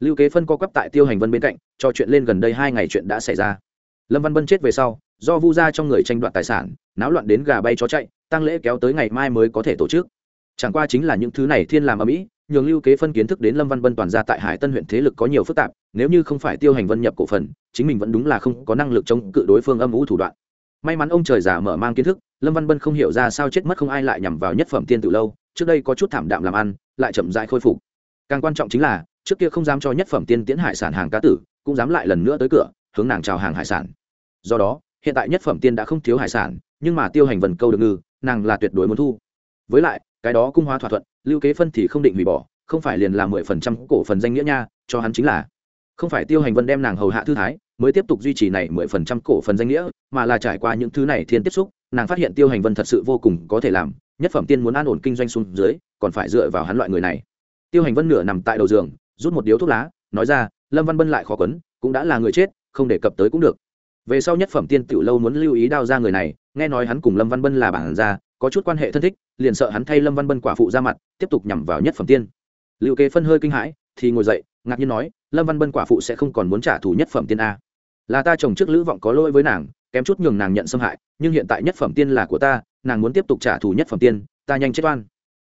Lưu kế phân co quắp tại tiêu hành vân bên cạnh, cho chuyện lên gần đây hai ngày chuyện đã xảy ra. Lâm văn vân chết về sau, do vu ra trong người tranh đoạt tài sản, náo loạn đến gà bay chó chạy tăng lễ kéo tới ngày mai mới có thể tổ chức. Chẳng qua chính là những thứ này thiên làm ở mỹ nhường lưu kế phân kiến thức đến lâm văn vân toàn ra tại hải tân huyện thế lực có nhiều phức tạp, nếu như không phải tiêu hành vân nhập cổ phần, chính mình vẫn đúng là không có năng lực chống cự đối phương âm ủ thủ đoạn. May mắn ông trời giả mở mang kiến thức, lâm văn vân không hiểu ra sao chết mất không ai lại nhằm vào nhất phẩm tiên từ lâu, trước đây có chút thảm đạm làm ăn, lại chậm dại khôi phục. Càng quan trọng chính là, trước kia không dám cho nhất phẩm tiên tiến hải sản hàng cá tử, cũng dám lại lần nữa tới cửa, hướng nàng chào hàng hải sản. Do đó, hiện tại nhất phẩm tiên đã không thiếu hải sản, nhưng mà tiêu hành vần câu được ngư, nàng là tuyệt đối muốn thu. Với lại cái đó cung hóa thỏa thuận, lưu kế phân thì không định hủy bỏ, không phải liền là mười phần trăm cổ phần danh nghĩa nha, cho hắn chính là. Không phải tiêu hành vân đem nàng hầu hạ thư thái, mới tiếp tục duy trì này mười phần trăm cổ phần danh nghĩa, mà là trải qua những thứ này thiên tiếp xúc, nàng phát hiện tiêu hành vân thật sự vô cùng có thể làm, nhất phẩm tiên muốn an ổn kinh doanh xuống dưới, còn phải dựa vào hắn loại người này. Tiêu hành vân nửa nằm tại đầu giường, rút một điếu thuốc lá, nói ra, lâm văn bân lại khó quấn, cũng đã là người chết, không đề cập tới cũng được. Về sau nhất phẩm tiên tiểu lâu muốn lưu ý đao ra người này, nghe nói hắn cùng lâm văn bân là bản ra có chút quan hệ thân thích, liền sợ hắn thay lâm văn bân quả phụ ra mặt, tiếp tục nhằm vào nhất phẩm tiên. Lưu kế phân hơi kinh hãi, thì ngồi dậy, ngạc nhiên nói, lâm văn bân quả phụ sẽ không còn muốn trả thù nhất phẩm tiên a. Là ta chồng trước lữ vọng có lỗi với nàng, kém chút nhường nàng nhận xâm hại, nhưng hiện tại nhất phẩm tiên là của ta, nàng muốn tiếp tục trả thù nhất phẩm tiên, ta nhanh chết oan.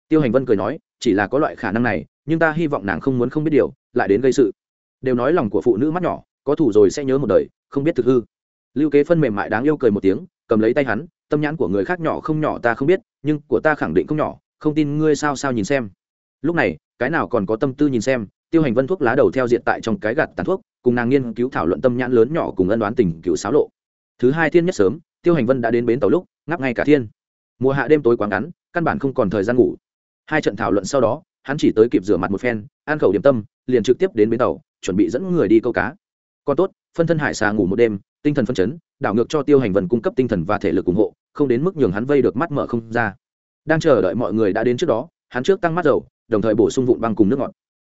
Tiêu hành vân cười nói, chỉ là có loại khả năng này, nhưng ta hy vọng nàng không muốn không biết điều, lại đến gây sự. Đều nói lòng của phụ nữ mắt nhỏ, có thủ rồi sẽ nhớ một đời, không biết thực hư. Lưu kế phân mềm mại đáng yêu cười một tiếng, cầm lấy tay hắn tâm nhãn của người khác nhỏ không nhỏ ta không biết, nhưng của ta khẳng định không nhỏ, không tin ngươi sao sao nhìn xem. Lúc này, cái nào còn có tâm tư nhìn xem, tiêu hành vân thuốc lá đầu theo diện tại trong cái gạt tàn thuốc, cùng nàng nghiên cứu thảo luận tâm nhãn lớn nhỏ cùng ân đoán tình cựu xáo lộ. Thứ hai thiên nhất sớm, tiêu hành vân đã đến bến tàu lúc ngắp ngay cả thiên. Mùa hạ đêm tối quá ngắn, căn bản không còn thời gian ngủ. Hai trận thảo luận sau đó, hắn chỉ tới kịp rửa mặt một phen, an khẩu điểm tâm, liền trực tiếp đến bến tàu, chuẩn bị dẫn người đi câu cá. Còn tốt, phân thân hải xà ngủ một đêm, tinh thần phân chấn, đảo ngược cho tiêu hành vân cung cấp tinh thần và thể lực ủng hộ không đến mức nhường hắn vây được mắt mở không ra. Đang chờ đợi mọi người đã đến trước đó, hắn trước tăng mắt dầu, đồng thời bổ sung vụn băng cùng nước ngọt.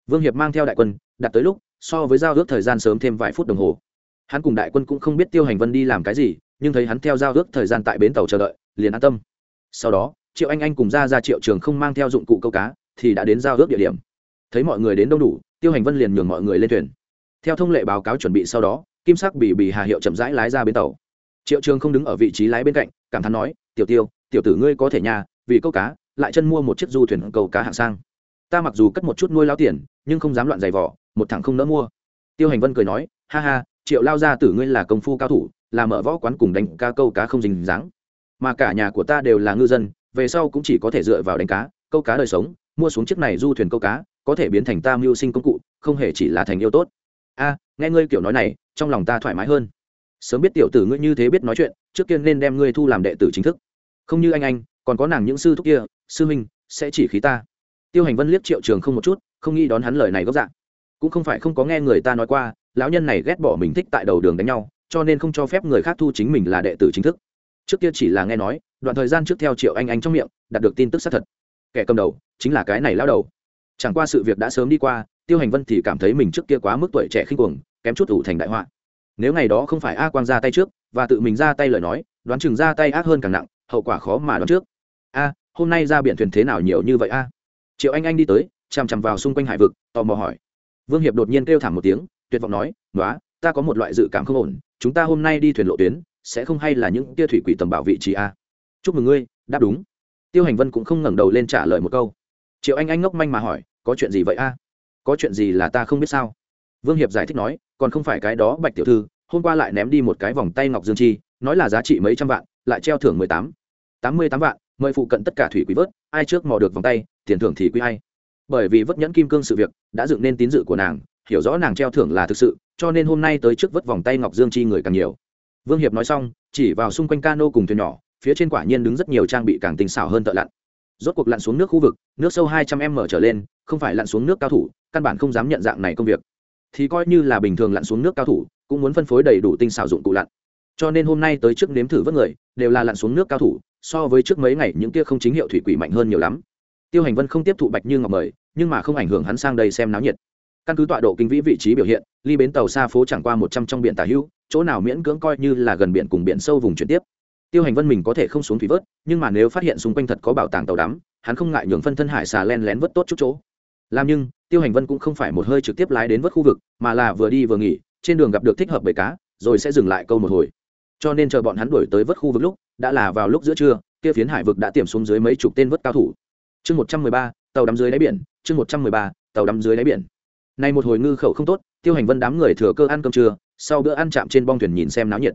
Vương hiệp mang theo đại quân, đặt tới lúc, so với giao ước thời gian sớm thêm vài phút đồng hồ. Hắn cùng đại quân cũng không biết tiêu hành vân đi làm cái gì, nhưng thấy hắn theo giao ước thời gian tại bến tàu chờ đợi, liền an tâm. Sau đó, triệu anh anh cùng ra ra triệu trường không mang theo dụng cụ câu cá, thì đã đến giao ước địa điểm. Thấy mọi người đến đông đủ, tiêu hành vân liền nhường mọi người lên thuyền. Theo thông lệ báo cáo chuẩn bị sau đó, kim sắc bị bị hà hiệu chậm rãi lái ra bến tàu triệu trường không đứng ở vị trí lái bên cạnh, cảm thán nói, tiểu tiêu, tiểu tử ngươi có thể nhà, vì câu cá, lại chân mua một chiếc du thuyền câu cá hạng sang. Ta mặc dù cất một chút nuôi lao tiền, nhưng không dám loạn giày vỏ một thằng không nỡ mua. Tiêu hành vân cười nói, ha ha, triệu lao ra tử ngươi là công phu cao thủ, là mở võ quán cùng đánh ca câu cá không dình dáng. Mà cả nhà của ta đều là ngư dân, về sau cũng chỉ có thể dựa vào đánh cá, câu cá đời sống, mua xuống chiếc này du thuyền câu cá, có thể biến thành ta mưu sinh công cụ, không hề chỉ là thành yêu tốt. A, nghe ngươi kiểu nói này, trong lòng ta thoải mái hơn sớm biết tiểu tử ngươi như thế biết nói chuyện, trước tiên nên đem ngươi thu làm đệ tử chính thức. Không như anh anh, còn có nàng những sư thúc kia, sư minh sẽ chỉ khí ta. Tiêu hành vân liếc triệu trường không một chút, không nghĩ đón hắn lời này gốc dạng. Cũng không phải không có nghe người ta nói qua, lão nhân này ghét bỏ mình thích tại đầu đường đánh nhau, cho nên không cho phép người khác thu chính mình là đệ tử chính thức. Trước kia chỉ là nghe nói, đoạn thời gian trước theo triệu anh anh trong miệng, đạt được tin tức xác thật. Kẻ cầm đầu, chính là cái này lao đầu. Chẳng qua sự việc đã sớm đi qua, tiêu hành vân thì cảm thấy mình trước kia quá mức tuổi trẻ khinh cuồng, kém chút ủ thành đại họa nếu ngày đó không phải a quang ra tay trước, và tự mình ra tay lời nói, đoán chừng ra tay ác hơn càng nặng, hậu quả khó mà đoán trước. A, hôm nay ra biển thuyền thế nào nhiều như vậy a? Triệu anh anh đi tới, chằm chằm vào xung quanh hải vực, tò mò hỏi. Vương hiệp đột nhiên kêu thảm một tiếng, tuyệt vọng nói nói ta có một loại dự cảm không ổn, chúng ta hôm nay đi thuyền lộ tuyến, sẽ không hay là những tia thủy quỷ tầm bảo vị trí a? Chúc mừng ngươi, đáp đúng. Tiêu hành vân cũng không ngẩng đầu lên trả lời một câu. Triệu anh anh ngốc manh mà hỏi, có chuyện gì vậy a? Có chuyện gì là ta không biết sao? Vương hiệp giải thích nói, còn không phải cái đó bạch tiểu thư, hôm qua lại ném đi một cái vòng tay ngọc dương chi, nói là giá trị mấy trăm vạn, lại treo thưởng mười tám. Tám mươi tám vạn, mời phụ cận tất cả thủy quý vớt, ai trước mò được vòng tay, tiền thưởng thì quý hay bởi vì vất nhẫn kim cương sự việc, đã dựng nên tín dự của nàng, hiểu rõ nàng treo thưởng là thực sự, cho nên hôm nay tới trước vất vòng tay ngọc dương chi người càng nhiều. Vương hiệp nói xong, chỉ vào xung quanh cano cùng thuyền nhỏ, phía trên quả nhiên đứng rất nhiều trang bị càng tinh xảo hơn thợ lặn. Rốt cuộc lặn xuống nước khu vực, nước sâu hai trăm m trở lên, không phải lặn xuống nước cao thủ, căn bản không dám nhận dạng này công việc thì coi như là bình thường lặn xuống nước cao thủ, cũng muốn phân phối đầy đủ tinh xảo dụng cụ lặn. Cho nên hôm nay tới trước nếm thử vớt người, đều là lặn xuống nước cao thủ, so với trước mấy ngày những kia không chính hiệu thủy quỷ mạnh hơn nhiều lắm. Tiêu hành vân không tiếp thụ bạch như ngọc mời, nhưng mà không ảnh hưởng hắn sang đây xem náo nhiệt. Căn cứ tọa độ kinh vĩ vị trí biểu hiện, ly bến tàu xa phố chẳng qua một trăm trong biển tà hữu, chỗ nào miễn cưỡng coi như là gần biển cùng biển sâu vùng chuyển tiếp. Tiêu hành vân mình có thể không xuống thủy vớt, nhưng mà nếu phát hiện xung quanh thật có bảo tàng tàu đắm, hắn không ngại nhường phân thân hải xà len lén vớt tốt chút chỗ làm nhưng, tiêu hành vân cũng không phải một hơi trực tiếp lái đến vớt khu vực, mà là vừa đi vừa nghỉ, trên đường gặp được thích hợp bầy cá, rồi sẽ dừng lại câu một hồi. Cho nên chờ bọn hắn đuổi tới vớt khu vực lúc, đã là vào lúc giữa trưa, kia phiến hải vực đã tiềm xuống dưới mấy chục tên vớt cao thủ. Chương một trăm mười ba, tàu đắm dưới đáy biển, chương một trăm mười ba, tàu đắm dưới đáy biển. Nay một hồi ngư khẩu không tốt, tiêu hành vân đám người thừa cơ ăn cơm trưa, sau bữa ăn chạm trên bong thuyền nhìn xem náo nhiệt.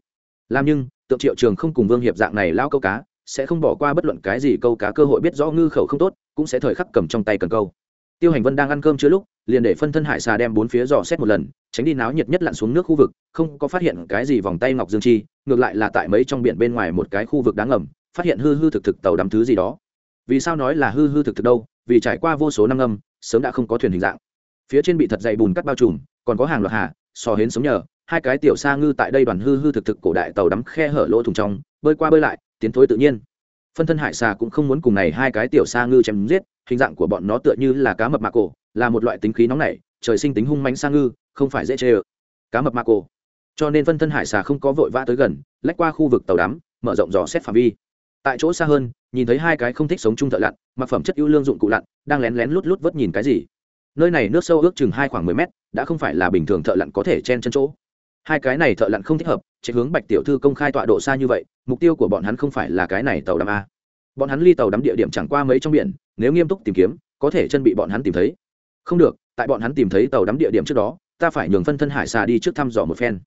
Làm nhưng, tượng triệu trường không cùng vương hiệp dạng này lao câu cá, sẽ không bỏ qua bất luận cái gì câu cá cơ hội biết rõ ngư khẩu không tốt, cũng sẽ thời khắc cầm trong tay cần câu tiêu hành vân đang ăn cơm chưa lúc liền để phân thân hải xà đem bốn phía dò xét một lần tránh đi náo nhiệt nhất lặn xuống nước khu vực không có phát hiện cái gì vòng tay ngọc dương chi ngược lại là tại mấy trong biển bên ngoài một cái khu vực đáng ngầm phát hiện hư hư thực thực tàu đắm thứ gì đó. Vì sao nói là hư hư thực thực đâu? Vì trải qua vô số năm âm, sớm đã không có thuyền hình dạng. Phía trên bị thật dày bùn cắt bao trùm còn có hàng loạt hà sò hến sống nhờ hai cái tiểu sa ngư tại đây đoàn hư hư thực thực cổ đại tàu đắm khe hở lỗ thùng trong bơi qua bơi lại tiến thối tự nhiên. Phân thân hải xà cũng không muốn cùng này hai cái tiểu sa ngư chém giết hình dạng của bọn nó tựa như là cá mập mạc cổ, là một loại tính khí nóng nảy, trời sinh tính hung mánh sang ngư, không phải dễ chê ơ. Cá mập mạc cổ. Cho nên phân thân hải xà không có vội vã tới gần, lách qua khu vực tàu đắm, mở rộng dò xét phạm vi. Tại chỗ xa hơn, nhìn thấy hai cái không thích sống chung thợ lặn, mặc phẩm chất ưu lương dụng cụ lặn, đang lén lén lút lút vớt nhìn cái gì. Nơi này nước sâu ước chừng hai khoảng mười mét, đã không phải là bình thường thợ lặn có thể chen chân chỗ. Hai cái này thợ lặn không thích hợp, chạy hướng bạch tiểu thư công khai tọa độ xa như vậy, mục tiêu của bọn hắn không phải là cái này tàu đắm a. Bọn hắn ly tàu đắm địa điểm chẳng qua mấy trong biển nếu nghiêm túc tìm kiếm, có thể chân bị bọn hắn tìm thấy. Không được, tại bọn hắn tìm thấy tàu đắm địa điểm trước đó, ta phải nhường phân thân hải xà đi trước thăm dò một phen.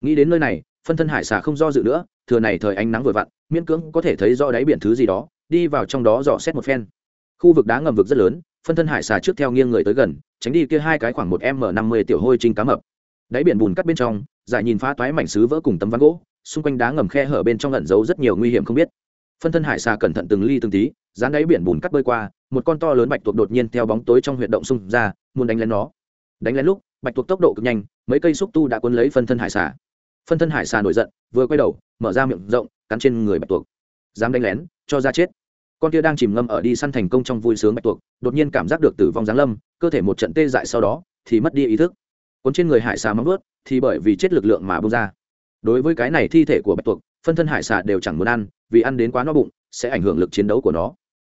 Nghĩ đến nơi này, phân thân hải xà không do dự nữa, thừa này thời ánh nắng vừa vặn, miễn cưỡng có thể thấy do đáy biển thứ gì đó, đi vào trong đó dò xét một phen. Khu vực đá ngầm vực rất lớn, phân thân hải xà trước theo nghiêng người tới gần, tránh đi kia hai cái khoảng một m năm mươi tiểu hôi trinh cá mập. Đáy biển bùn cắt bên trong, giải nhìn phá toái mảnh xứ vỡ cùng tấm ván gỗ, xung quanh đá ngầm khe hở bên trong lẩn giấu rất nhiều nguy hiểm không biết. Phân thân hải xà cẩn thận từng ly từng tí dán đáy biển bùn cắt bơi qua, một con to lớn bạch tuộc đột nhiên theo bóng tối trong huyệt động xung ra, muốn đánh lén nó. Đánh lén lúc, bạch tuộc tốc độ cực nhanh, mấy cây xúc tu đã cuốn lấy phân thân hải xà. Phân thân hải xà nổi giận, vừa quay đầu, mở ra miệng rộng, cắn trên người bạch tuộc. Dám đánh lén, cho ra chết. Con kia đang chìm ngâm ở đi săn thành công trong vui sướng bạch tuộc, đột nhiên cảm giác được tử vong giáng lâm, cơ thể một trận tê dại sau đó, thì mất đi ý thức. Cuốn trên người hải xà móng vớt thì bởi vì chết lực lượng mà bung ra. Đối với cái này thi thể của bạch tuộc, phân thân hải xà đều chẳng muốn ăn, vì ăn đến quá no bụng, sẽ ảnh hưởng lực chiến đấu của nó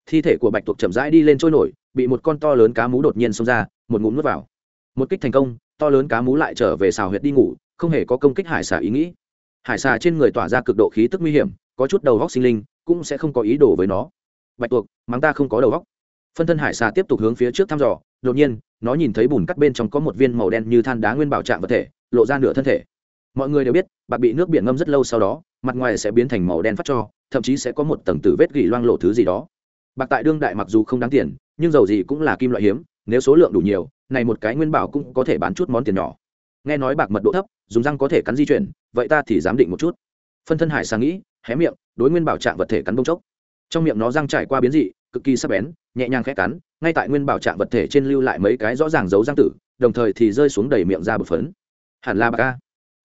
thi thể của bạch tuộc chậm rãi đi lên trôi nổi, bị một con to lớn cá mú đột nhiên xông ra, một ngụm nuốt vào. Một kích thành công, to lớn cá mú lại trở về xào huyệt đi ngủ, không hề có công kích hải xà ý nghĩ. Hải xà trên người tỏa ra cực độ khí tức nguy hiểm, có chút đầu góc sinh linh, cũng sẽ không có ý đồ với nó. Bạch tuộc, mắng ta không có đầu góc. Phân thân hải xà tiếp tục hướng phía trước thăm dò, đột nhiên, nó nhìn thấy bùn cắt bên trong có một viên màu đen như than đá nguyên bảo trạng vật thể, lộ ra nửa thân thể. Mọi người đều biết, bạc bị nước biển ngâm rất lâu sau đó, mặt ngoài sẽ biến thành màu đen phát cho, thậm chí sẽ có một tầng tử vết gỉ loang lộ thứ gì đó bạc tại đương đại mặc dù không đáng tiền, nhưng dầu gì cũng là kim loại hiếm, nếu số lượng đủ nhiều, này một cái nguyên bảo cũng có thể bán chút món tiền nhỏ. Nghe nói bạc mật độ thấp, dùng răng có thể cắn di chuyển, vậy ta thì dám định một chút. Phân thân hải sang nghĩ, hé miệng, đối nguyên bảo trạng vật thể cắn bông chốc. Trong miệng nó răng trải qua biến dị, cực kỳ sắc bén, nhẹ nhàng khẽ cắn, ngay tại nguyên bảo trạng vật thể trên lưu lại mấy cái rõ ràng dấu răng tử, đồng thời thì rơi xuống đầy miệng ra bột phấn. Hẳn là bạc ca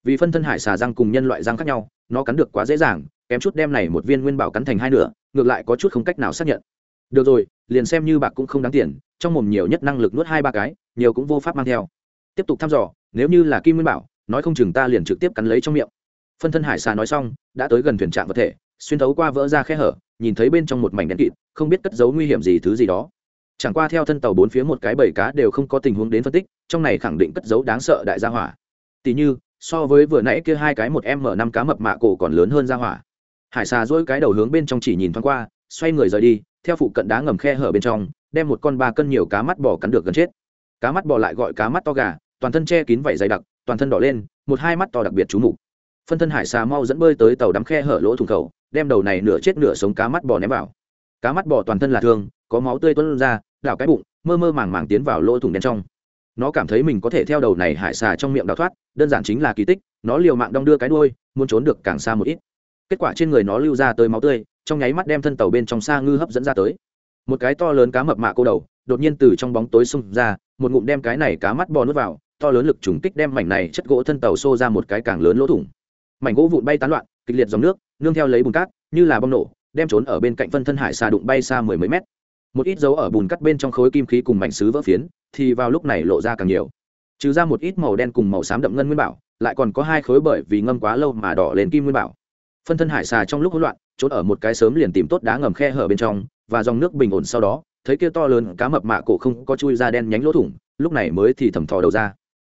vì phân thân hải xà răng cùng nhân loại răng khác nhau, nó cắn được quá dễ dàng, kém chút đem này một viên nguyên bảo cắn thành hai nửa, ngược lại có chút không cách nào xác nhận được rồi, liền xem như bạc cũng không đáng tiền, trong mồm nhiều nhất năng lực nuốt hai ba cái, nhiều cũng vô pháp mang theo. Tiếp tục thăm dò, nếu như là kim nguyên bảo, nói không chừng ta liền trực tiếp cắn lấy trong miệng. Phân thân hải xà nói xong, đã tới gần thuyền trạng vật thể, xuyên thấu qua vỡ ra khe hở, nhìn thấy bên trong một mảnh đen kịt, không biết cất giấu nguy hiểm gì, thứ gì đó. Chẳng qua theo thân tàu bốn phía một cái bầy cá đều không có tình huống đến phân tích, trong này khẳng định cất giấu đáng sợ đại gia hỏa. Tỷ như, so với vừa nãy kia hai cái một m năm cá mập mạ cổ còn lớn hơn gia hỏa. Hải xà dỗi cái đầu hướng bên trong chỉ nhìn thoáng qua xoay người rời đi, theo phụ cận đá ngầm khe hở bên trong, đem một con ba cân nhiều cá mắt bò cắn được gần chết. Cá mắt bò lại gọi cá mắt to gà, toàn thân che kín vảy dày đặc, toàn thân đỏ lên, một hai mắt to đặc biệt trú mục. Phân thân hải xà mau dẫn bơi tới tàu đắm khe hở lỗ thủng khẩu, đem đầu này nửa chết nửa sống cá mắt bò ném vào. Cá mắt bò toàn thân là thương, có máu tươi tuôn ra, đảo cái bụng, mơ mơ màng màng tiến vào lỗ thủng đen trong. Nó cảm thấy mình có thể theo đầu này hải xà trong miệng đào thoát, đơn giản chính là kỳ tích, nó liều mạng đong đưa cái đuôi, muốn trốn được càng xa một ít. Kết quả trên người nó lưu ra tới máu tươi trong nháy mắt đem thân tàu bên trong xa ngư hấp dẫn ra tới. Một cái to lớn cá mập mạ cô đầu, đột nhiên từ trong bóng tối xông ra, một ngụm đem cái này cá mắt bò nuốt vào, to lớn lực trùng kích đem mảnh này chất gỗ thân tàu xô ra một cái càng lớn lỗ thủng. Mảnh gỗ vụn bay tán loạn, kịch liệt dòng nước, nương theo lấy bùn cát, như là bom nổ, đem trốn ở bên cạnh phân thân hải xà đụng bay xa mười mấy mét. Một ít dấu ở bùn cắt bên trong khối kim khí cùng mảnh xứ vỡ phiến, thì vào lúc này lộ ra càng nhiều. Trừ ra một ít màu đen cùng màu xám đậm ngân nguyên bảo, lại còn có hai khối bởi vì ngâm quá lâu mà đỏ lên kim nguyên bảo phân thân hải xà trong lúc hỗn loạn, trốn ở một cái sớm liền tìm tốt đá ngầm khe hở bên trong, và dòng nước bình ổn sau đó, thấy kia to lớn cá mập mạ cổ không có chui ra đen nhánh lỗ thủng, lúc này mới thì thầm thò đầu ra.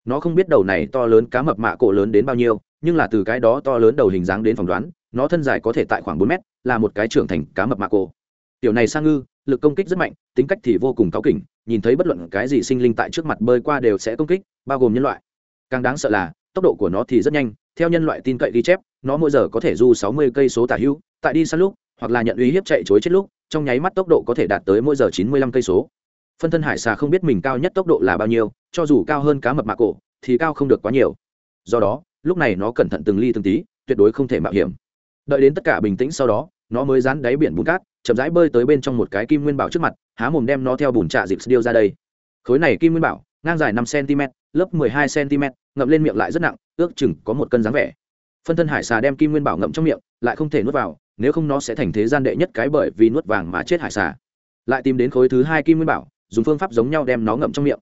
Nó không biết đầu này to lớn cá mập mạ cổ lớn đến bao nhiêu, nhưng là từ cái đó to lớn đầu hình dáng đến phỏng đoán, nó thân dài có thể tại khoảng bốn mét, là một cái trưởng thành cá mập mạ cổ. Tiểu này sang ngư, lực công kích rất mạnh, tính cách thì vô cùng cáu kỉnh, nhìn thấy bất luận cái gì sinh linh tại trước mặt bơi qua đều sẽ công kích, bao gồm nhân loại. Càng đáng sợ là, tốc độ của nó thì rất nhanh, theo nhân loại tin cậy ghi chép nó mỗi giờ có thể du sáu mươi cây số tả hữu, tại đi săn lúc, hoặc là nhận uy hiếp chạy chối chết lúc, trong nháy mắt tốc độ có thể đạt tới mỗi giờ chín mươi lăm cây số. Phân thân hải xà không biết mình cao nhất tốc độ là bao nhiêu, cho dù cao hơn cá mập mạ cổ, thì cao không được quá nhiều. Do đó, lúc này nó cẩn thận từng ly từng tí, tuyệt đối không thể mạo hiểm. Đợi đến tất cả bình tĩnh sau đó, nó mới dán đáy biển bùn cát, chậm rãi bơi tới bên trong một cái kim nguyên bảo trước mặt, há mồm đem nó theo bùn trạ dịp điêu ra đây. Khối này kim nguyên bảo, ngang dài năm cm lớp mười hai cm ngậm lên miệng lại rất nặng, ước chừng có một cân dáng vẻ phân thân hải xà đem kim nguyên bảo ngậm trong miệng, lại không thể nuốt vào, nếu không nó sẽ thành thế gian đệ nhất cái bởi vì nuốt vàng mà chết hải xà. Lại tìm đến khối thứ hai kim nguyên bảo, dùng phương pháp giống nhau đem nó ngậm trong miệng.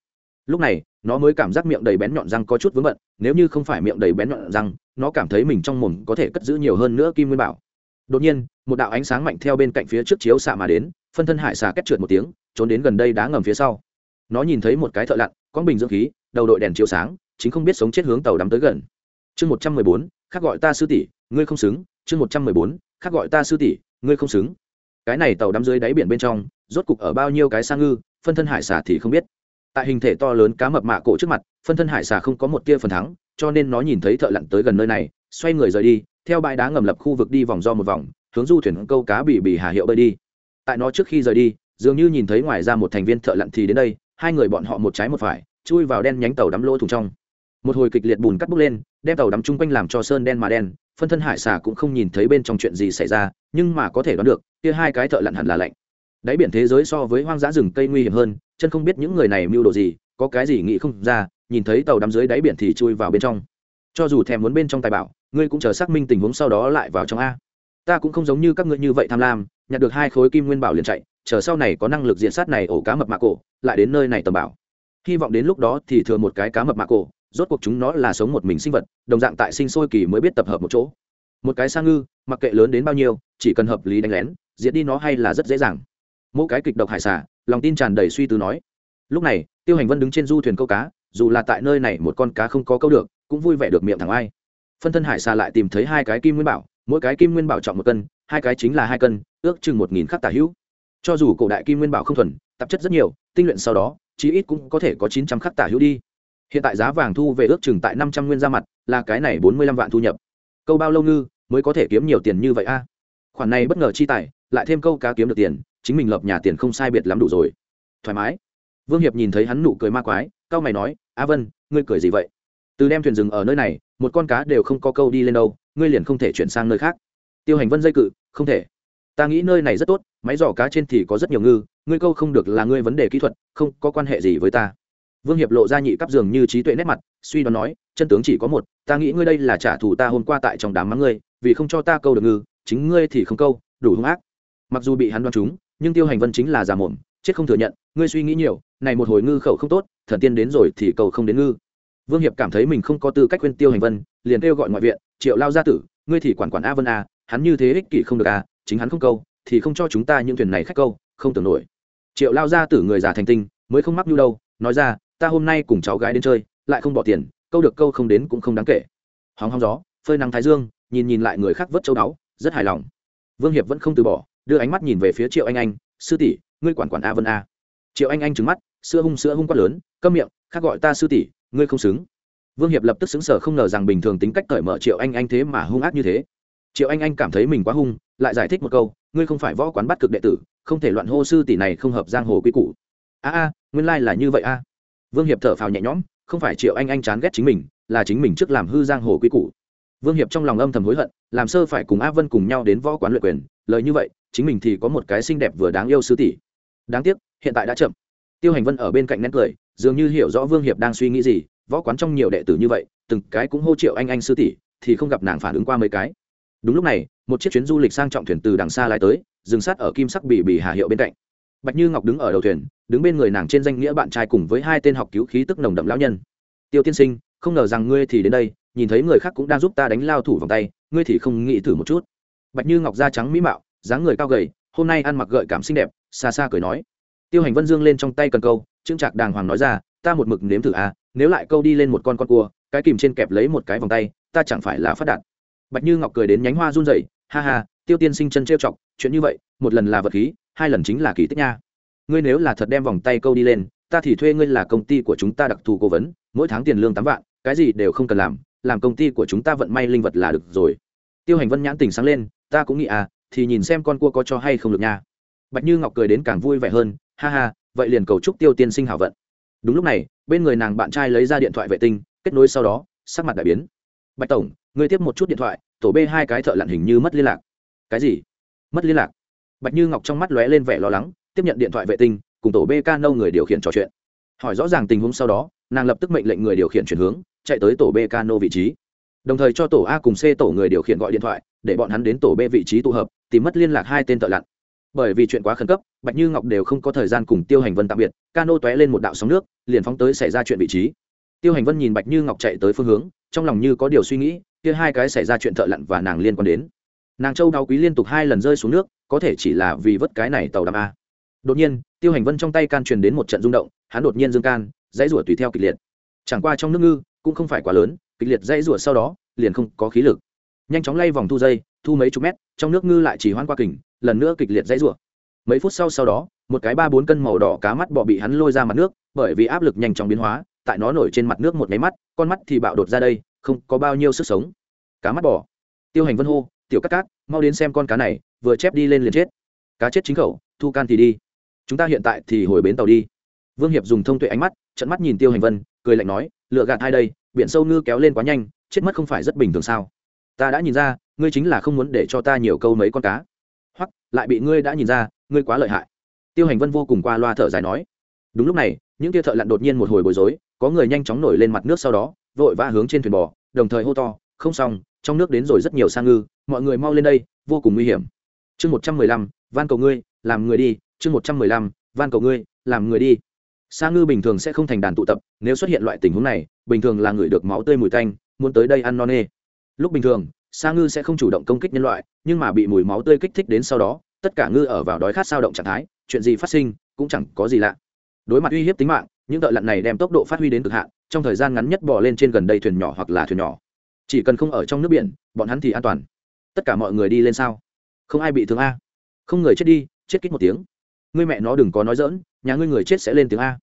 Lúc này, nó mới cảm giác miệng đầy bén nhọn răng có chút vướng bận, nếu như không phải miệng đầy bén nhọn răng, nó cảm thấy mình trong mồm có thể cất giữ nhiều hơn nữa kim nguyên bảo. Đột nhiên, một đạo ánh sáng mạnh theo bên cạnh phía trước chiếu xạ mà đến, phân thân hải xà kết trượt một tiếng, trốn đến gần đây đá ngầm phía sau. Nó nhìn thấy một cái thợ lặn con bình dưỡng khí, đầu đội đèn chiếu sáng, chính không biết sống chết hướng tàu đắm tới gần. Chương một trăm mười bốn khác gọi ta sư tỷ, ngươi không xứng, chương một trăm mười bốn, khác gọi ta sư tỷ, ngươi không xứng. Cái này tàu đắm dưới đáy biển bên trong, rốt cục ở bao nhiêu cái sang ngư, phân thân hải xà thì không biết. Tại hình thể to lớn cá mập mạ cổ trước mặt, phân thân hải xà không có một tia phần thắng, cho nên nó nhìn thấy thợ lặn tới gần nơi này, xoay người rời đi, theo bãi đá ngầm lập khu vực đi vòng do một vòng, hướng du thuyền câu cá bị bị hà hiệu bơi đi. Tại nó trước khi rời đi, dường như nhìn thấy ngoài ra một thành viên thợ lặn thì đến đây, hai người bọn họ một trái một phải, chui vào đen nhánh tàu đắm lỗ thùng trong một hồi kịch liệt bùn cắt bốc lên, đem tàu đắm chung quanh làm cho sơn đen mà đen, phân thân hải xà cũng không nhìn thấy bên trong chuyện gì xảy ra, nhưng mà có thể đoán được, kia hai cái thợ lặn hẳn là lạnh. Đáy biển thế giới so với hoang dã rừng cây nguy hiểm hơn, chân không biết những người này mưu đồ gì, có cái gì nghĩ không ra, nhìn thấy tàu đắm dưới đáy biển thì chui vào bên trong. Cho dù thèm muốn bên trong tài bảo, ngươi cũng chờ xác minh tình huống sau đó lại vào trong a. Ta cũng không giống như các ngươi như vậy tham lam, nhặt được hai khối kim nguyên bảo liền chạy, chờ sau này có năng lực diện sát này ổ cá mập mạ cổ, lại đến nơi này tầm bảo. Hy vọng đến lúc đó thì thừa một cái cá mập mạ cổ rốt cuộc chúng nó là sống một mình sinh vật, đồng dạng tại sinh sôi kỳ mới biết tập hợp một chỗ. Một cái sang ngư, mặc kệ lớn đến bao nhiêu, chỉ cần hợp lý đánh lén, diệt đi nó hay là rất dễ dàng. Mỗi cái kịch độc hải xả lòng tin tràn đầy suy tư nói. Lúc này, tiêu hành vân đứng trên du thuyền câu cá, dù là tại nơi này một con cá không có câu được, cũng vui vẻ được miệng thằng ai. Phân thân hải xà lại tìm thấy hai cái kim nguyên bảo, mỗi cái kim nguyên bảo trọng một cân, hai cái chính là hai cân, ước chừng một nghìn khắc tả hữu. Cho dù cổ đại kim nguyên bảo không thuần, tạp chất rất nhiều, tinh luyện sau đó, chí ít cũng có thể có chín trăm khắc tả hữu đi hiện tại giá vàng thu về ước chừng tại năm trăm nguyên ra mặt, là cái này bốn mươi lăm vạn thu nhập. Câu bao lâu ngư mới có thể kiếm nhiều tiền như vậy a? Khoản này bất ngờ chi tài, lại thêm câu cá kiếm được tiền, chính mình lập nhà tiền không sai biệt lắm đủ rồi. Thoải mái. Vương hiệp nhìn thấy hắn nụ cười ma quái, cao mày nói, a vân, ngươi cười gì vậy? Từ đem thuyền rừng ở nơi này, một con cá đều không có câu đi lên đâu, ngươi liền không thể chuyển sang nơi khác. Tiêu hành vân dây cự, không thể. Ta nghĩ nơi này rất tốt, máy giỏ cá trên thì có rất nhiều ngư, ngươi câu không được là ngươi vấn đề kỹ thuật, không có quan hệ gì với ta vương hiệp lộ ra nhị cắp giường như trí tuệ nét mặt, suy đoán nói, chân tướng chỉ có một, ta nghĩ ngươi đây là trả thù ta hôm qua tại trong đám mắng ngươi, vì không cho ta câu được ngư, chính ngươi thì không câu, đủ hung ác. Mặc dù bị hắn đoán trúng, nhưng tiêu hành vân chính là già mồm, chết không thừa nhận, ngươi suy nghĩ nhiều, này một hồi ngư khẩu không tốt, thần tiên đến rồi thì cầu không đến ngư. Vương hiệp cảm thấy mình không có tư cách khuyên tiêu hành vân, liền kêu gọi ngoại viện, triệu lao gia tử, ngươi thì quản quản a vân a, hắn như thế ích kỷ không được a, chính hắn không câu, thì không cho chúng ta những thuyền này khách câu, không tưởng nổi. Triệu lao gia tử người già thành tinh, mới không mắc nhu đâu, nói ra ta hôm nay cùng cháu gái đến chơi, lại không bỏ tiền, câu được câu không đến cũng không đáng kể. Hóng hóng gió, phơi nắng thái dương, nhìn nhìn lại người khác vớt châu đáo rất hài lòng. Vương hiệp vẫn không từ bỏ, đưa ánh mắt nhìn về phía triệu anh anh, sư tỷ, ngươi quản quản a vân a. Triệu anh anh trừng mắt, sữa hung sữa hung quát lớn, câm miệng, khác gọi ta sư tỷ, ngươi không xứng. Vương hiệp lập tức xứng sở không ngờ rằng bình thường tính cách cởi mở triệu anh anh thế mà hung ác như thế. Triệu anh anh cảm thấy mình quá hung, lại giải thích một câu, ngươi không phải võ quán bắt cực đệ tử, không thể loạn hô sư tỷ này không hợp giang hồ quy củ. A a, nguyên lai là như vậy a vương hiệp thở phào nhẹ nhõm, không phải triệu anh anh chán ghét chính mình, là chính mình trước làm hư giang hồ quy củ. Vương hiệp trong lòng âm thầm hối hận, làm sơ phải cùng a vân cùng nhau đến võ quán luyện quyền, lời như vậy, chính mình thì có một cái xinh đẹp vừa đáng yêu sư tỷ. Đáng tiếc, hiện tại đã chậm. Tiêu hành vân ở bên cạnh nén cười, dường như hiểu rõ vương hiệp đang suy nghĩ gì, võ quán trong nhiều đệ tử như vậy, từng cái cũng hô triệu anh anh sư tỷ, thì không gặp nàng phản ứng qua mấy cái. Đúng lúc này, một chiếc chuyến du lịch sang trọng thuyền từ đằng xa lái tới, dừng sát ở kim sắc bì bì hà hiệu bên cạnh bạch như ngọc đứng ở đầu thuyền, đứng bên người nàng trên danh nghĩa bạn trai cùng với hai tên học cứu khí tức nồng đậm lão nhân. Tiêu tiên sinh, không ngờ rằng ngươi thì đến đây, nhìn thấy người khác cũng đang giúp ta đánh lao thủ vòng tay, ngươi thì không nghĩ thử một chút? Bạch như ngọc da trắng mỹ mạo, dáng người cao gầy, hôm nay ăn mặc gợi cảm xinh đẹp, xa xa cười nói. Tiêu hành vân dương lên trong tay cần câu trưng trạc đàng hoàng nói ra, ta một mực nếm thử à nếu lại câu đi lên một con con cua, cái kìm trên kẹp lấy một cái vòng tay, ta chẳng phải là phát đạt. Bạch như ngọc cười đến nhánh hoa run rẩy, ha ha tiêu tiên sinh chân trêu chọc, chuyện như vậy, một lần là vật khí, hai lần chính là kỳ tích nha. Ngươi nếu là thật đem vòng tay câu đi lên, ta thì thuê ngươi là công ty của chúng ta đặc thù cố vấn, mỗi tháng tiền lương tám vạn, cái gì đều không cần làm làm công ty của chúng ta vận may linh vật là được rồi. Tiêu hành vân nhãn tình sáng lên, ta cũng nghĩ à thì nhìn xem con cua có cho hay không được nha. Bạch như ngọc cười đến càng vui vẻ hơn, ha ha, vậy liền cầu chúc tiêu tiên sinh hảo vận. Đúng lúc này, bên người nàng bạn trai lấy ra điện thoại vệ tinh, kết nối sau đó, sắc mặt đại biến. Bạch tổng, ngươi tiếp một chút điện thoại, tổ b hai cái thợ lặn hình như mất liên lạc cái gì? Mất liên lạc. Bạch như ngọc trong mắt lóe lên vẻ lo lắng, tiếp nhận điện thoại vệ tinh, cùng tổ b nâu người điều khiển trò chuyện. Hỏi rõ ràng tình huống sau đó, nàng lập tức mệnh lệnh người điều khiển chuyển hướng, chạy tới tổ b ca nô vị trí. Đồng thời cho tổ a cùng c tổ người điều khiển gọi điện thoại, để bọn hắn đến tổ b vị trí tụ hợp, tìm mất liên lạc hai tên thợ lặn. Bởi vì chuyện quá khẩn cấp, bạch như ngọc đều không có thời gian cùng tiêu hành vân tạm biệt, cano tóe lên một đạo sóng nước, liền phóng tới xảy ra chuyện vị trí. Tiêu hành vân nhìn bạch như ngọc chạy tới phương hướng, trong lòng như có điều suy nghĩ, kia hai cái xảy ra chuyện thợ lặn và nàng liên quan đến nàng châu đau quý liên tục hai lần rơi xuống nước, có thể chỉ là vì vớt cái này tàu đàm a. Đột nhiên, tiêu hành vân trong tay can truyền đến một trận rung động, hắn đột nhiên dương can, dãy rủa tùy theo kịch liệt. Chẳng qua trong nước ngư, cũng không phải quá lớn, kịch liệt dãy rủa sau đó, liền không có khí lực. Nhanh chóng lay vòng thu dây, thu mấy chục mét, trong nước ngư lại chỉ hoan qua kình, lần nữa kịch liệt dãy rủa. Mấy phút sau sau đó, một cái ba bốn cân màu đỏ cá mắt bọ bị hắn lôi ra mặt nước, bởi vì áp lực nhanh chóng biến hóa, tại nó nổi trên mặt nước một máy mắt, con mắt thì bạo đột ra đây, không có bao nhiêu sức sống. Cá mắt bò tiêu hành vân hô tiểu cắt cát, mau đến xem con cá này, vừa chép đi lên liền chết. Cá chết chính khẩu, thu can thì đi. Chúng ta hiện tại thì hồi bến tàu đi. Vương hiệp dùng thông tuệ ánh mắt, trận mắt nhìn tiêu hành vân, cười lạnh nói, lựa gạt hai đây, biển sâu ngư kéo lên quá nhanh, chết mất không phải rất bình thường sao? Ta đã nhìn ra, ngươi chính là không muốn để cho ta nhiều câu mấy con cá. Hoặc, lại bị ngươi đã nhìn ra, ngươi quá lợi hại. Tiêu hành vân vô cùng qua loa thở dài nói. Đúng lúc này, những tia thợ lặn đột nhiên một hồi bối rối, có người nhanh chóng nổi lên mặt nước sau đó, vội vã hướng trên thuyền bò, đồng thời hô to, không xong trong nước đến rồi rất nhiều sang ngư, mọi người mau lên đây, vô cùng nguy hiểm. Chương một trăm mười lăm, van cầu ngươi, làm người đi. Chương một trăm mười lăm, van cầu ngươi, làm người đi. Sa ngư bình thường sẽ không thành đàn tụ tập, nếu xuất hiện loại tình huống này, bình thường là người được máu tươi mùi tanh, muốn tới đây ăn non nê. Lúc bình thường, sa ngư sẽ không chủ động công kích nhân loại, nhưng mà bị mùi máu tươi kích thích đến sau đó, tất cả ngư ở vào đói khát sao động trạng thái, chuyện gì phát sinh, cũng chẳng có gì lạ. Đối mặt uy hiếp tính mạng, những thợ lặn này đem tốc độ phát huy đến cực hạn, trong thời gian ngắn nhất bỏ lên trên gần đây thuyền nhỏ hoặc là thuyền nhỏ chỉ cần không ở trong nước biển, bọn hắn thì an toàn. Tất cả mọi người đi lên sao? Không ai bị thương a. Không người chết đi, chết kích một tiếng. Ngươi mẹ nó đừng có nói dỡn nhà ngươi người chết sẽ lên tiếng a.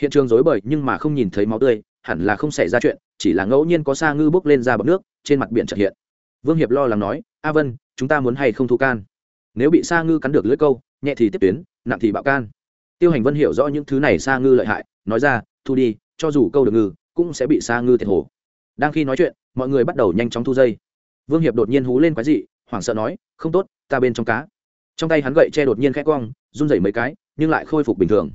Hiện trường rối bời nhưng mà không nhìn thấy máu tươi, hẳn là không xảy ra chuyện, chỉ là ngẫu nhiên có sa ngư bốc lên ra bọc nước, trên mặt biển trật hiện. Vương hiệp lo lắng nói, a vân, chúng ta muốn hay không thu can? Nếu bị sa ngư cắn được lưỡi câu, nhẹ thì tiếp tuyến, nặng thì bạo can. Tiêu hành vân hiểu rõ những thứ này sa ngư lợi hại, nói ra, thu đi, cho dù câu được ngư, cũng sẽ bị sa ngư thiệt hồ đang khi nói chuyện, mọi người bắt đầu nhanh chóng thu dây. Vương hiệp đột nhiên hú lên quái dị, hoảng sợ nói, không tốt, ta bên trong cá. Trong tay hắn gậy che đột nhiên khẽ quang run rẩy mấy cái, nhưng lại khôi phục bình thường.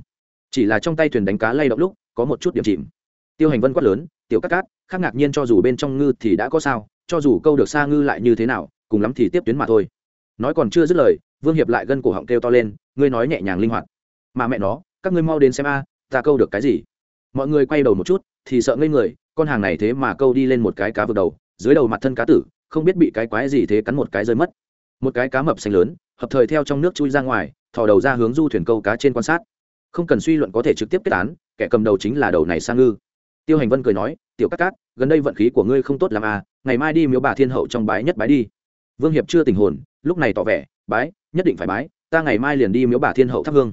Chỉ là trong tay thuyền đánh cá lay động lúc, có một chút điểm chìm. Tiêu hành vân quát lớn, tiểu cắt cát, khác ngạc nhiên cho dù bên trong ngư thì đã có sao, cho dù câu được xa ngư lại như thế nào, cùng lắm thì tiếp tuyến mà thôi. Nói còn chưa dứt lời, vương hiệp lại gân cổ họng kêu to lên, ngươi nói nhẹ nhàng linh hoạt. Mà mẹ nó, các ngươi mau đến xem a, ta câu được cái gì? Mọi người quay đầu một chút, thì sợ ngây người con hàng này thế mà câu đi lên một cái cá vực đầu, dưới đầu mặt thân cá tử, không biết bị cái quái gì thế cắn một cái rơi mất. Một cái cá mập xanh lớn, hợp thời theo trong nước chui ra ngoài, thò đầu ra hướng du thuyền câu cá trên quan sát. Không cần suy luận có thể trực tiếp kết án, kẻ cầm đầu chính là đầu này sang ngư. Tiêu hành vân cười nói, tiểu cát cát, gần đây vận khí của ngươi không tốt làm à ngày mai đi miếu bà thiên hậu trong bái nhất bái đi. Vương hiệp chưa tình hồn, lúc này tỏ vẻ, bái, nhất định phải bái, ta ngày mai liền đi miếu bà thiên hậu thắp hương.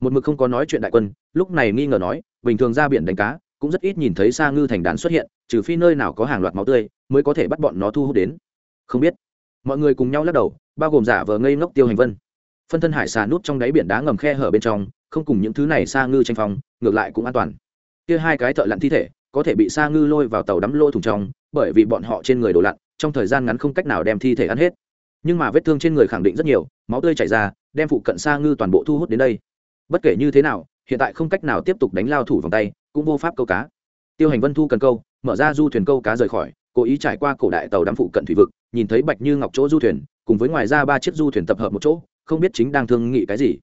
Một mực không có nói chuyện đại quân, lúc này nghi ngờ nói, bình thường ra biển đánh cá cũng rất ít nhìn thấy sa ngư thành đàn xuất hiện, trừ phi nơi nào có hàng loạt máu tươi mới có thể bắt bọn nó thu hút đến. Không biết. Mọi người cùng nhau lắc đầu, bao gồm giả vờ ngây ngốc tiêu hành vân. Phân thân hải xà nút trong đáy biển đá ngầm khe hở bên trong, không cùng những thứ này sa ngư tranh phong, ngược lại cũng an toàn. Kia hai cái thợ lặn thi thể, có thể bị sa ngư lôi vào tàu đắm lôi thùng trong, bởi vì bọn họ trên người đổ lặn, trong thời gian ngắn không cách nào đem thi thể ăn hết. Nhưng mà vết thương trên người khẳng định rất nhiều, máu tươi chảy ra, đem phụ cận sa ngư toàn bộ thu hút đến đây. Bất kể như thế nào, hiện tại không cách nào tiếp tục đánh lao thủ vòng tay cũng vô pháp câu cá. Tiêu hành vân thu cần câu, mở ra du thuyền câu cá rời khỏi, cố ý trải qua cổ đại tàu đám phụ cận thủy vực, nhìn thấy bạch như ngọc chỗ du thuyền, cùng với ngoài ra ba chiếc du thuyền tập hợp một chỗ, không biết chính đang thương nghị cái gì.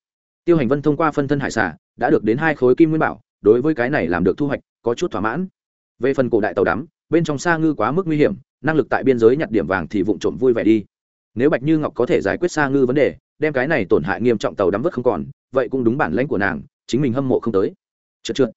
Tiêu hành vân thông qua phân thân hải xả đã được đến hai khối kim nguyên bảo, đối với cái này làm được thu hoạch, có chút thỏa mãn. Về phần cổ đại tàu đắm, bên trong xa ngư quá mức nguy hiểm, năng lực tại biên giới nhặt điểm vàng thì vụng trộm vui vẻ đi. Nếu bạch như ngọc có thể giải quyết xa ngư vấn đề, đem cái này tổn hại nghiêm trọng tàu đắm vớt không còn, vậy cũng đúng bản lãnh của nàng, chính mình hâm mộ không tới. Trượt trượt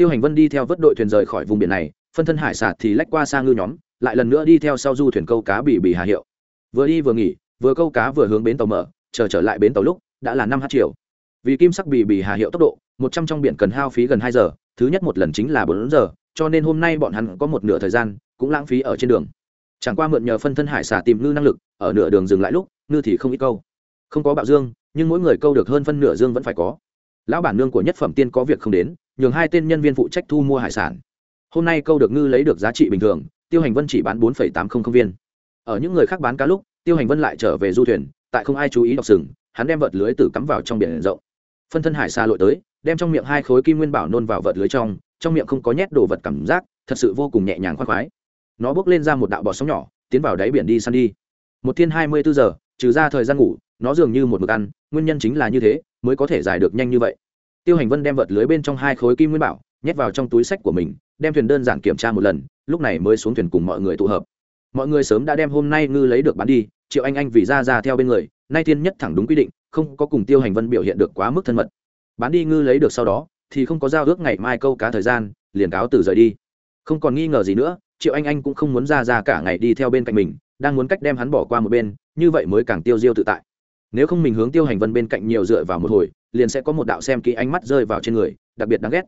tiêu hành vân đi theo vớt đội thuyền rời khỏi vùng biển này, phân thân hải sạt thì lách qua xa ngư nhóm, lại lần nữa đi theo sau du thuyền câu cá bị bị hà hiệu. Vừa đi vừa nghỉ, vừa câu cá vừa hướng bến tàu mở, chờ trở lại bến tàu lúc, đã là năm h chiều. Vì kim sắc bị bị hà hiệu tốc độ, một trăm trong biển cần hao phí gần hai giờ, thứ nhất một lần chính là bốn giờ, cho nên hôm nay bọn hắn có một nửa thời gian, cũng lãng phí ở trên đường. Chẳng qua mượn nhờ phân thân hải xả tìm ngư năng lực, ở nửa đường dừng lại lúc, ngư thì không ít câu. Không có bạo dương, nhưng mỗi người câu được hơn phân nửa dương vẫn phải có. Lão bản nương của nhất phẩm tiên có việc không đến nhường hai tên nhân viên phụ trách thu mua hải sản. Hôm nay câu được ngư lấy được giá trị bình thường, tiêu hành vân chỉ bán bốn tám trăm linh viên. Ở những người khác bán cá lúc, tiêu hành vân lại trở về du thuyền, tại không ai chú ý đọc sừng, hắn đem vợt lưới tử cắm vào trong biển rộng. Phân thân hải xa lội tới, đem trong miệng hai khối kim nguyên bảo nôn vào vợt lưới trong trong miệng không có nhét đồ vật cảm giác, thật sự vô cùng nhẹ nhàng khoác khoái. Nó bước lên ra một đạo bọt sóng nhỏ, tiến vào đáy biển đi săn đi. Một thiên hai mươi bốn giờ, trừ ra thời gian ngủ, nó dường như một mực ăn, nguyên nhân chính là như thế, mới có thể giải được nhanh như vậy tiêu hành vân đem vật lưới bên trong hai khối kim nguyên bảo nhét vào trong túi sách của mình, đem thuyền đơn giản kiểm tra một lần, lúc này mới xuống thuyền cùng mọi người tụ hợp. Mọi người sớm đã đem hôm nay ngư lấy được bán đi, triệu anh anh vì ra ra theo bên người, nay thiên nhất thẳng đúng quy định, không có cùng tiêu hành vân biểu hiện được quá mức thân mật. Bán đi ngư lấy được sau đó, thì không có giao ước ngày mai câu cá thời gian, liền cáo từ rời đi. Không còn nghi ngờ gì nữa, triệu anh anh cũng không muốn ra ra cả ngày đi theo bên cạnh mình, đang muốn cách đem hắn bỏ qua một bên, như vậy mới càng tiêu diêu tự tại. Nếu không mình hướng tiêu hành vân bên cạnh nhiều dựa vào một hồi liền sẽ có một đạo xem kỹ ánh mắt rơi vào trên người, đặc biệt đáng ghét.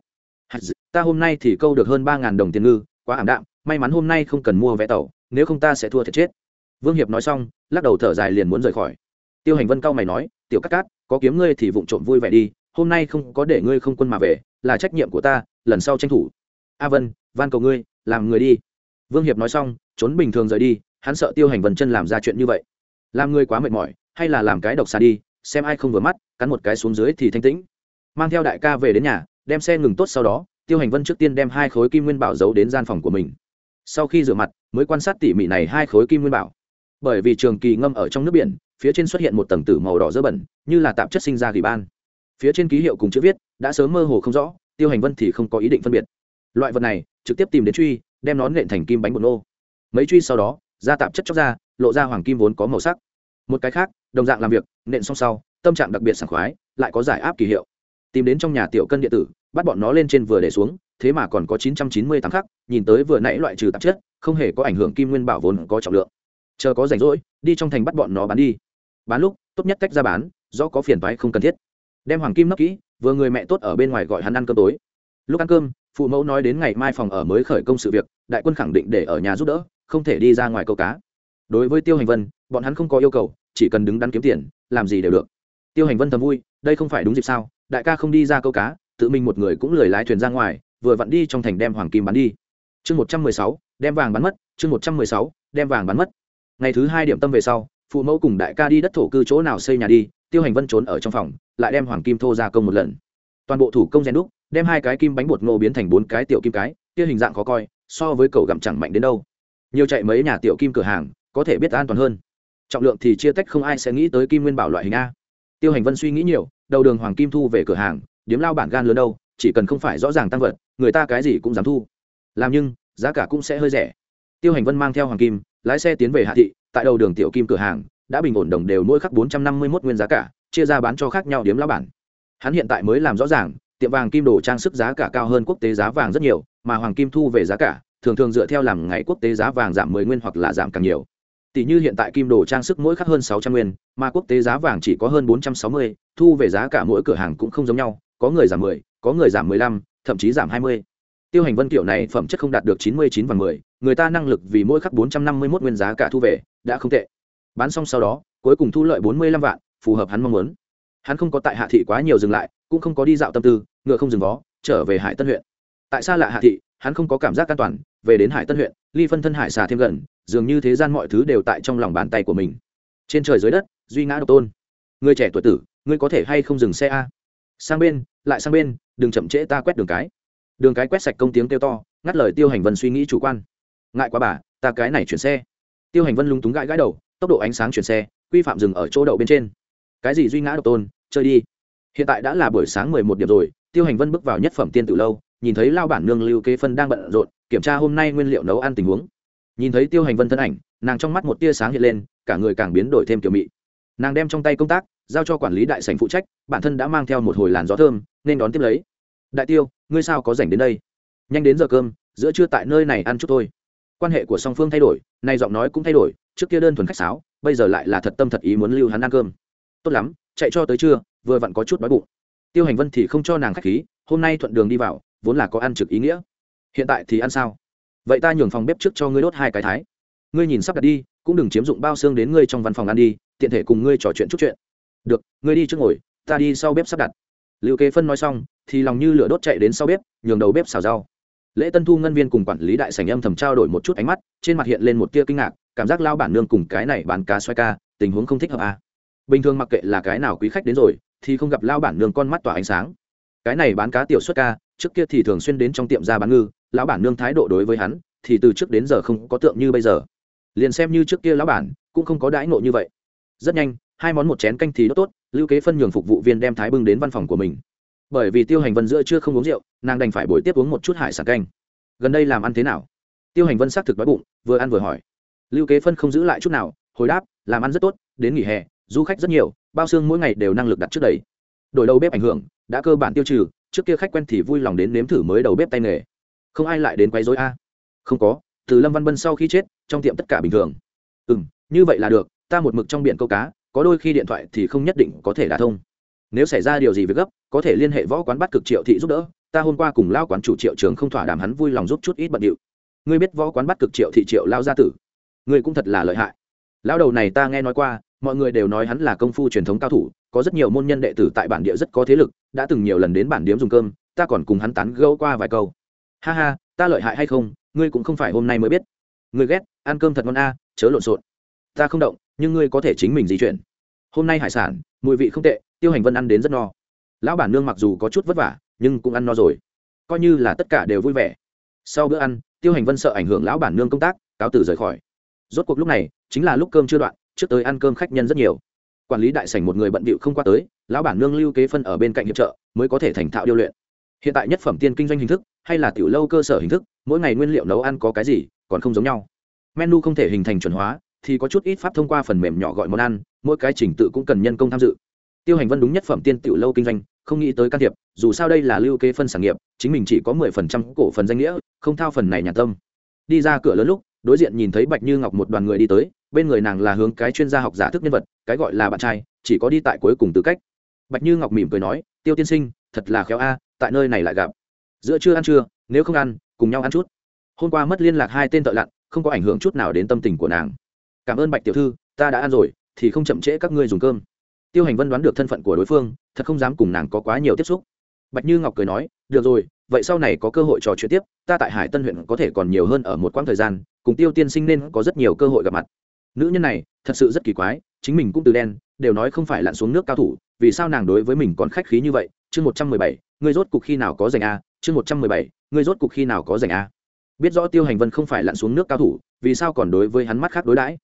Ta hôm nay thì câu được hơn ba đồng tiền ngư, quá ảm đạm, may mắn hôm nay không cần mua vé tàu, nếu không ta sẽ thua thiệt chết. Vương hiệp nói xong, lắc đầu thở dài liền muốn rời khỏi. Tiêu hành vân cao mày nói, tiểu cát cát, có kiếm ngươi thì vụng trộm vui vẻ đi, hôm nay không có để ngươi không quân mà về, là trách nhiệm của ta, lần sau tranh thủ. A vân, van cầu ngươi, làm người đi. Vương hiệp nói xong, trốn bình thường rời đi, hắn sợ tiêu hành vân chân làm ra chuyện như vậy. Làm ngươi quá mệt mỏi, hay là làm cái độc xà đi xem ai không vừa mắt, cắn một cái xuống dưới thì thanh tĩnh. Mang theo đại ca về đến nhà, đem xe ngừng tốt sau đó, tiêu hành vân trước tiên đem hai khối kim nguyên bảo giấu đến gian phòng của mình. Sau khi rửa mặt, mới quan sát tỉ mỉ này hai khối kim nguyên bảo. Bởi vì trường kỳ ngâm ở trong nước biển, phía trên xuất hiện một tầng tử màu đỏ dơ bẩn, như là tạp chất sinh ra gỉ ban. Phía trên ký hiệu cùng chữ viết, đã sớm mơ hồ không rõ, tiêu hành vân thì không có ý định phân biệt. Loại vật này, trực tiếp tìm đến truy, đem nó nện thành kim bánh bột nô. Mấy truy sau đó ra tạp chất chóc ra, lộ ra hoàng kim vốn có màu sắc. Một cái khác đồng dạng làm việc, nện xong sau, tâm trạng đặc biệt sảng khoái, lại có giải áp kỳ hiệu. Tìm đến trong nhà tiểu cân điện tử, bắt bọn nó lên trên vừa để xuống, thế mà còn có chín trăm chín mươi tám khắc, nhìn tới vừa nãy loại trừ tạp chất, không hề có ảnh hưởng kim nguyên bảo vốn có trọng lượng. Chờ có rảnh rỗi, đi trong thành bắt bọn nó bán đi. Bán lúc, tốt nhất cách ra bán, do có phiền thoái không cần thiết. Đem hoàng kim nấp kỹ, vừa người mẹ tốt ở bên ngoài gọi hắn ăn cơm tối. Lúc ăn cơm, phụ mẫu nói đến ngày mai phòng ở mới khởi công sự việc, đại quân khẳng định để ở nhà giúp đỡ, không thể đi ra ngoài câu cá. Đối với tiêu hành vân, bọn hắn không có yêu cầu chỉ cần đứng đắn kiếm tiền, làm gì đều được. Tiêu hành vân thầm vui, đây không phải đúng dịp sao? Đại ca không đi ra câu cá, tự mình một người cũng lười lái thuyền ra ngoài, vừa vặn đi trong thành đem hoàng kim bán đi. Chương một trăm mười sáu, đem vàng bán mất, chương một trăm mười sáu, đem vàng bán mất. Ngày thứ hai điểm tâm về sau, phụ mẫu cùng đại ca đi đất thổ cư chỗ nào xây nhà đi, tiêu hành vân trốn ở trong phòng, lại đem hoàng kim thô ra công một lần. Toàn bộ thủ công rèn đúc, đem hai cái kim bánh bột ngô biến thành bốn cái tiểu kim cái, kia hình dạng khó coi, so với cầu gặm chẳng mạnh đến đâu. Nhiều chạy mấy nhà tiểu kim cửa hàng, có thể biết an toàn hơn trọng lượng thì chia tách không ai sẽ nghĩ tới kim nguyên bảo loại hình a. Tiêu hành vân suy nghĩ nhiều, đầu đường hoàng kim thu về cửa hàng, điếm lao bản gan lớn đâu, chỉ cần không phải rõ ràng tăng vật, người ta cái gì cũng dám thu. Làm nhưng, giá cả cũng sẽ hơi rẻ. Tiêu hành vân mang theo hoàng kim, lái xe tiến về hạ thị, tại đầu đường tiểu kim cửa hàng, đã bình ổn đồng đều mỗi khắc bốn trăm năm mươi một nguyên giá cả, chia ra bán cho khác nhau điếm lao bản. Hắn hiện tại mới làm rõ ràng, tiệm vàng kim đồ trang sức giá cả cao hơn quốc tế giá vàng rất nhiều, mà hoàng kim thu về giá cả, thường thường dựa theo làm ngày quốc tế giá vàng giảm mười nguyên hoặc là giảm càng nhiều tỷ như hiện tại kim đồ trang sức mỗi khắc hơn sáu trăm nguyên, mà quốc tế giá vàng chỉ có hơn bốn trăm sáu mươi, thu về giá cả mỗi cửa hàng cũng không giống nhau, có người giảm mười, có người giảm mười lăm, thậm chí giảm hai mươi. Tiêu hành vân kiểu này phẩm chất không đạt được chín mươi chín và mười, người ta năng lực vì mỗi khắc bốn trăm năm mươi mốt nguyên giá cả thu về, đã không tệ. Bán xong sau đó, cuối cùng thu lợi bốn mươi lăm vạn, phù hợp hắn mong muốn. Hắn không có tại hạ thị quá nhiều dừng lại, cũng không có đi dạo tâm tư, ngựa không dừng vó, trở về hải tân huyện. Tại sao lạ hạ thị, hắn không có cảm giác an toàn, về đến hải tân huyện, ly phân thân hải xà thêm gần dường như thế gian mọi thứ đều tại trong lòng bàn tay của mình. Trên trời dưới đất, duy ngã độc tôn. Người trẻ tuổi tử, ngươi có thể hay không dừng xe a? Sang bên, lại sang bên, đừng chậm trễ ta quét đường cái. Đường cái quét sạch công tiếng kêu to, ngắt lời tiêu hành vân suy nghĩ chủ quan. Ngại quá bà, ta cái này chuyển xe. Tiêu hành vân lung túng gãi gãi đầu, tốc độ ánh sáng chuyển xe, quy phạm dừng ở chỗ đậu bên trên. Cái gì duy ngã độc tôn, chơi đi. Hiện tại đã là buổi sáng mười một điểm rồi, tiêu hành vân bước vào nhất phẩm tiên tự lâu, nhìn thấy lao bản nương lưu kế phân đang bận rộn, kiểm tra hôm nay nguyên liệu nấu ăn tình huống nhìn thấy tiêu hành vân thân ảnh, nàng trong mắt một tia sáng hiện lên, cả người càng biến đổi thêm kiểu mị. Nàng đem trong tay công tác, giao cho quản lý đại sành phụ trách, bản thân đã mang theo một hồi làn gió thơm, nên đón tiếp lấy. Đại tiêu, ngươi sao có dành đến đây? Nhanh đến giờ cơm, giữa trưa tại nơi này ăn chút thôi. Quan hệ của song phương thay đổi, nay giọng nói cũng thay đổi, trước kia đơn thuần khách sáo, bây giờ lại là thật tâm thật ý muốn lưu hắn ăn cơm. Tốt lắm, chạy cho tới trưa, vừa vặn có chút đói bụng. Tiêu hành vân thì không cho nàng khách khí, hôm nay thuận đường đi vào, vốn là có ăn trực ý nghĩa. Hiện tại thì ăn sao? Vậy ta nhường phòng bếp trước cho ngươi đốt hai cái thái. Ngươi nhìn sắp đặt đi, cũng đừng chiếm dụng bao xương đến ngươi trong văn phòng ăn đi, tiện thể cùng ngươi trò chuyện chút chuyện. Được, ngươi đi trước ngồi, ta đi sau bếp sắp đặt. Liệu kế phân nói xong, thì lòng như lửa đốt chạy đến sau bếp, nhường đầu bếp xào rau. Lễ tân thu ngân viên cùng quản lý đại sành âm thầm trao đổi một chút ánh mắt, trên mặt hiện lên một tia kinh ngạc, cảm giác lao bản nương cùng cái này bán cá xoay ca, tình huống không thích hợp à. bình thường mặc kệ là cái nào quý khách đến rồi, thì không gặp lao bản nương con mắt tỏa ánh sáng. Cái này bán cá tiểu xuất ca, trước kia thì thường xuyên đến trong tiệm ra bán ngư lão bản nương thái độ đối với hắn, thì từ trước đến giờ không có tượng như bây giờ. Liền xem như trước kia lão bản, cũng không có đãi nộ như vậy. Rất nhanh, hai món một chén canh thì đốt tốt, lưu kế phân nhường phục vụ viên đem thái bưng đến văn phòng của mình. Bởi vì tiêu hành vân giữa chưa không uống rượu, nàng đành phải buổi tiếp uống một chút hải sản canh. Gần đây làm ăn thế nào? Tiêu hành vân xác thực đói bụng, vừa ăn vừa hỏi. Lưu kế phân không giữ lại chút nào, hồi đáp, làm ăn rất tốt, đến nghỉ hè, du khách rất nhiều, bao xương mỗi ngày đều năng lực đặt trước đầy đổi đầu bếp ảnh hưởng, đã cơ bản tiêu trừ, trước kia khách quen thì vui lòng đến nếm thử mới đầu bếp tay nghề không ai lại đến quấy rối a. Không có, từ lâm văn bân sau khi chết, trong tiệm tất cả bình thường. Ừ m như vậy là được, ta một mực trong biển câu cá, có đôi khi điện thoại thì không nhất định có thể đả thông. Nếu xảy ra điều gì việc gấp, có thể liên hệ võ quán bắt cực triệu thị giúp đỡ, ta hôm qua cùng lao quán chủ triệu trường không thỏa đàm hắn vui lòng giúp chút ít bận điệu. Ngươi biết võ quán bắt cực triệu thị triệu lao gia tử? Ngươi cũng thật là lợi hại. Lao đầu này ta nghe nói qua, mọi người đều nói hắn là công phu truyền thống cao thủ, có rất nhiều môn nhân đệ tử tại bản địa rất có thế lực, đã từng nhiều lần đến bản điếm dùng cơm, ta còn cùng hắn tán gẫu qua vài câu ha ha, ta lợi hại hay không, ngươi cũng không phải hôm nay mới biết. Ngươi ghét, ăn cơm thật ngon a, chớ lộn xộn. Ta không động, nhưng ngươi có thể chính mình di chuyển. Hôm nay hải sản, mùi vị không tệ, tiêu hành vân ăn đến rất no. Lão bản nương mặc dù có chút vất vả, nhưng cũng ăn no rồi. Coi như là tất cả đều vui vẻ. Sau bữa ăn, tiêu hành vân sợ ảnh hưởng lão bản nương công tác, cáo từ rời khỏi. Rốt cuộc lúc này, chính là lúc cơm chưa đoạn, trước tới ăn cơm khách nhân rất nhiều. Quản lý đại sảnh một người bận bịu không qua tới, lão bản nương lưu kế phân ở bên cạnh hiệp trợ, mới có thể thành thạo điêu luyện hiện tại nhất phẩm tiên kinh doanh hình thức, hay là tiểu lâu cơ sở hình thức, mỗi ngày nguyên liệu nấu ăn có cái gì, còn không giống nhau. Menu không thể hình thành chuẩn hóa, thì có chút ít pháp thông qua phần mềm nhỏ gọi món ăn, mỗi cái trình tự cũng cần nhân công tham dự. Tiêu hành vân đúng nhất phẩm tiên tiểu lâu kinh doanh, không nghĩ tới can thiệp, dù sao đây là lưu kế phân sản nghiệp, chính mình chỉ có mười phần trăm cổ phần danh nghĩa, không thao phần này nhà tâm. Đi ra cửa lớn lúc, đối diện nhìn thấy bạch như ngọc một đoàn người đi tới, bên người nàng là hướng cái chuyên gia học giả thức nhân vật, cái gọi là bạn trai, chỉ có đi tại cuối cùng tư cách. Bạch như ngọc mỉm cười nói, tiêu tiên sinh, thật là khéo a tại nơi này lại gặp. Giữa trưa ăn trưa, nếu không ăn, cùng nhau ăn chút. Hôm qua mất liên lạc hai tên thợ lặn, không có ảnh hưởng chút nào đến tâm tình của nàng. Cảm ơn bạch tiểu thư, ta đã ăn rồi, thì không chậm trễ các ngươi dùng cơm. Tiêu hành vân đoán được thân phận của đối phương, thật không dám cùng nàng có quá nhiều tiếp xúc. Bạch như ngọc cười nói, được rồi, vậy sau này có cơ hội trò chuyện tiếp, ta tại hải tân huyện có thể còn nhiều hơn ở một quãng thời gian, cùng tiêu tiên sinh nên có rất nhiều cơ hội gặp mặt. Nữ nhân này, thật sự rất kỳ quái chính mình cũng từ đen, đều nói không phải lặn xuống nước cao thủ, vì sao nàng đối với mình còn khách khí như vậy? Chương một trăm mười bảy, ngươi rốt cục khi nào có giành a? Chương một trăm mười bảy, ngươi rốt cục khi nào có giành a? Biết rõ tiêu hành vân không phải lặn xuống nước cao thủ, vì sao còn đối với hắn mắt khác đối đãi?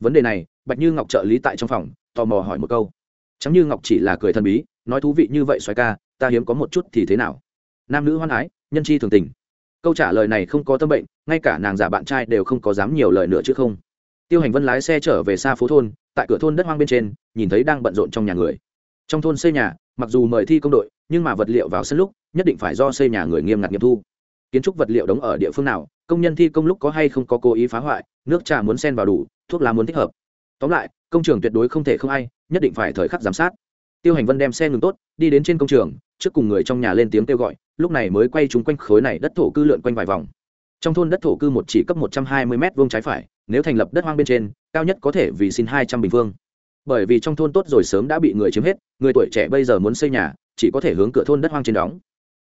Vấn đề này, bạch như ngọc trợ lý tại trong phòng, tò mò hỏi một câu. Chẳng như ngọc chỉ là cười thần bí, nói thú vị như vậy xoay ca, ta hiếm có một chút thì thế nào? Nam nữ hoan ái, nhân chi thường tình. Câu trả lời này không có tâm bệnh, ngay cả nàng giả bạn trai đều không có dám nhiều lời nữa chứ không. Tiêu hành vân lái xe trở về xa phố thôn tại cửa thôn đất hoang bên trên, nhìn thấy đang bận rộn trong nhà người. Trong thôn xây nhà, mặc dù mời thi công đội, nhưng mà vật liệu vào sân lúc, nhất định phải do xây nhà người nghiêm ngặt nghiệm thu. Kiến trúc vật liệu đóng ở địa phương nào, công nhân thi công lúc có hay không có cố ý phá hoại, nước trà muốn sen vào đủ, thuốc lá muốn thích hợp. Tóm lại, công trường tuyệt đối không thể không ai, nhất định phải thời khắc giám sát. Tiêu hành vân đem xe ngừng tốt, đi đến trên công trường, trước cùng người trong nhà lên tiếng kêu gọi, lúc này mới quay chúng quanh khối này đất thổ cư lượn quanh vài vòng. Trong thôn đất thổ cư một chỉ cấp một trăm hai mươi m vuông trái phải nếu thành lập đất hoang bên trên, cao nhất có thể vì xin hai trăm bình phương. Bởi vì trong thôn tốt rồi sớm đã bị người chiếm hết, người tuổi trẻ bây giờ muốn xây nhà, chỉ có thể hướng cửa thôn đất hoang trên đóng.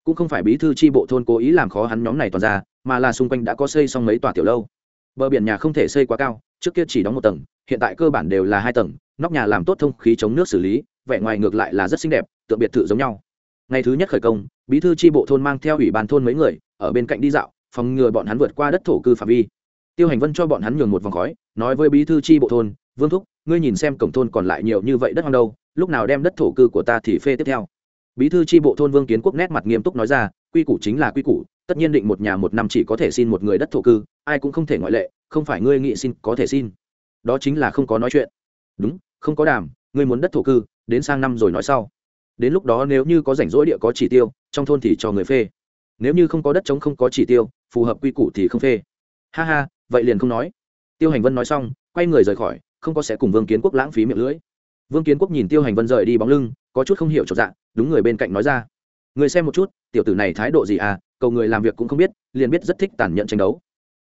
Cũng không phải bí thư tri bộ thôn cố ý làm khó hắn nhóm này toàn ra, mà là xung quanh đã có xây xong mấy tòa tiểu lâu. Bờ biển nhà không thể xây quá cao, trước kia chỉ đóng một tầng, hiện tại cơ bản đều là hai tầng, nóc nhà làm tốt thông khí chống nước xử lý, vẻ ngoài ngược lại là rất xinh đẹp tựa biệt thự giống nhau. Ngày thứ nhất khởi công, bí thư tri bộ thôn mang theo ủy ban thôn mấy người, ở bên cạnh đi dạo, phòng ngừa bọn hắn vượt qua đất thổ cư phạm vi tiêu hành vân cho bọn hắn nhường một vòng khói, nói với bí thư tri bộ thôn, vương thúc, ngươi nhìn xem cổng thôn còn lại nhiều như vậy đất hoang đâu, lúc nào đem đất thổ cư của ta thì phê tiếp theo. Bí thư tri bộ thôn vương kiến quốc nét mặt nghiêm túc nói ra, quy củ chính là quy củ, tất nhiên định một nhà một năm chỉ có thể xin một người đất thổ cư, ai cũng không thể ngoại lệ, không phải ngươi nghị xin có thể xin. Đó chính là không có nói chuyện. Đúng, không có đàm, ngươi muốn đất thổ cư, đến sang năm rồi nói sau. Đến lúc đó nếu như có rảnh rỗi địa có chỉ tiêu, trong thôn thì cho người phê. Nếu như không có đất trống không có chỉ tiêu, phù hợp quy củ thì không phê. Ha ha vậy liền không nói. Tiêu hành vân nói xong, quay người rời khỏi, không có sẽ cùng vương kiến quốc lãng phí miệng lưỡi. Vương kiến quốc nhìn tiêu hành vân rời đi bóng lưng, có chút không hiểu trọn dạng đúng người bên cạnh nói ra. Người xem một chút, tiểu tử này thái độ gì à cầu người làm việc cũng không biết, liền biết rất thích tàn nhẫn tranh đấu.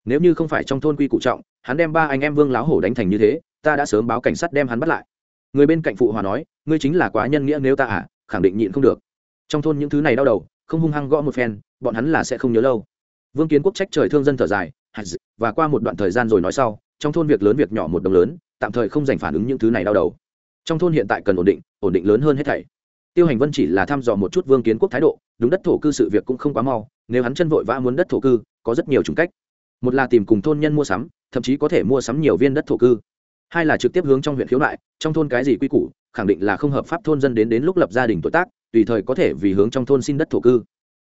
Nếu như không phải trong thôn quy cụ trọng, hắn đem ba anh em vương láo hổ đánh thành như thế, ta đã sớm báo cảnh sát đem hắn bắt lại. Người bên cạnh phụ hòa nói, ngươi chính là quá nhân nghĩa nếu ta à khẳng định nhịn không được. Trong thôn những thứ này đau đầu, không hung hăng gõ một phen, bọn hắn là sẽ không nhớ lâu. Vương kiến quốc trách trời thương dân thở dài và qua một đoạn thời gian rồi nói sau, trong thôn việc lớn việc nhỏ một đồng lớn, tạm thời không dành phản ứng những thứ này đau đầu. Trong thôn hiện tại cần ổn định ổn định lớn hơn hết thảy. Tiêu hành vân chỉ là thăm dò một chút vương kiến quốc thái độ, đúng đất thổ cư sự việc cũng không quá mau, nếu hắn chân vội vã muốn đất thổ cư, có rất nhiều chủng cách. Một là tìm cùng thôn nhân mua sắm, thậm chí có thể mua sắm nhiều viên đất thổ cư. Hai là trực tiếp hướng trong huyện khiếu nại, trong thôn cái gì quy củ, khẳng định là không hợp pháp thôn dân đến đến lúc lập gia đình tuổi tác, tùy thời có thể vì hướng trong thôn xin đất thổ cư.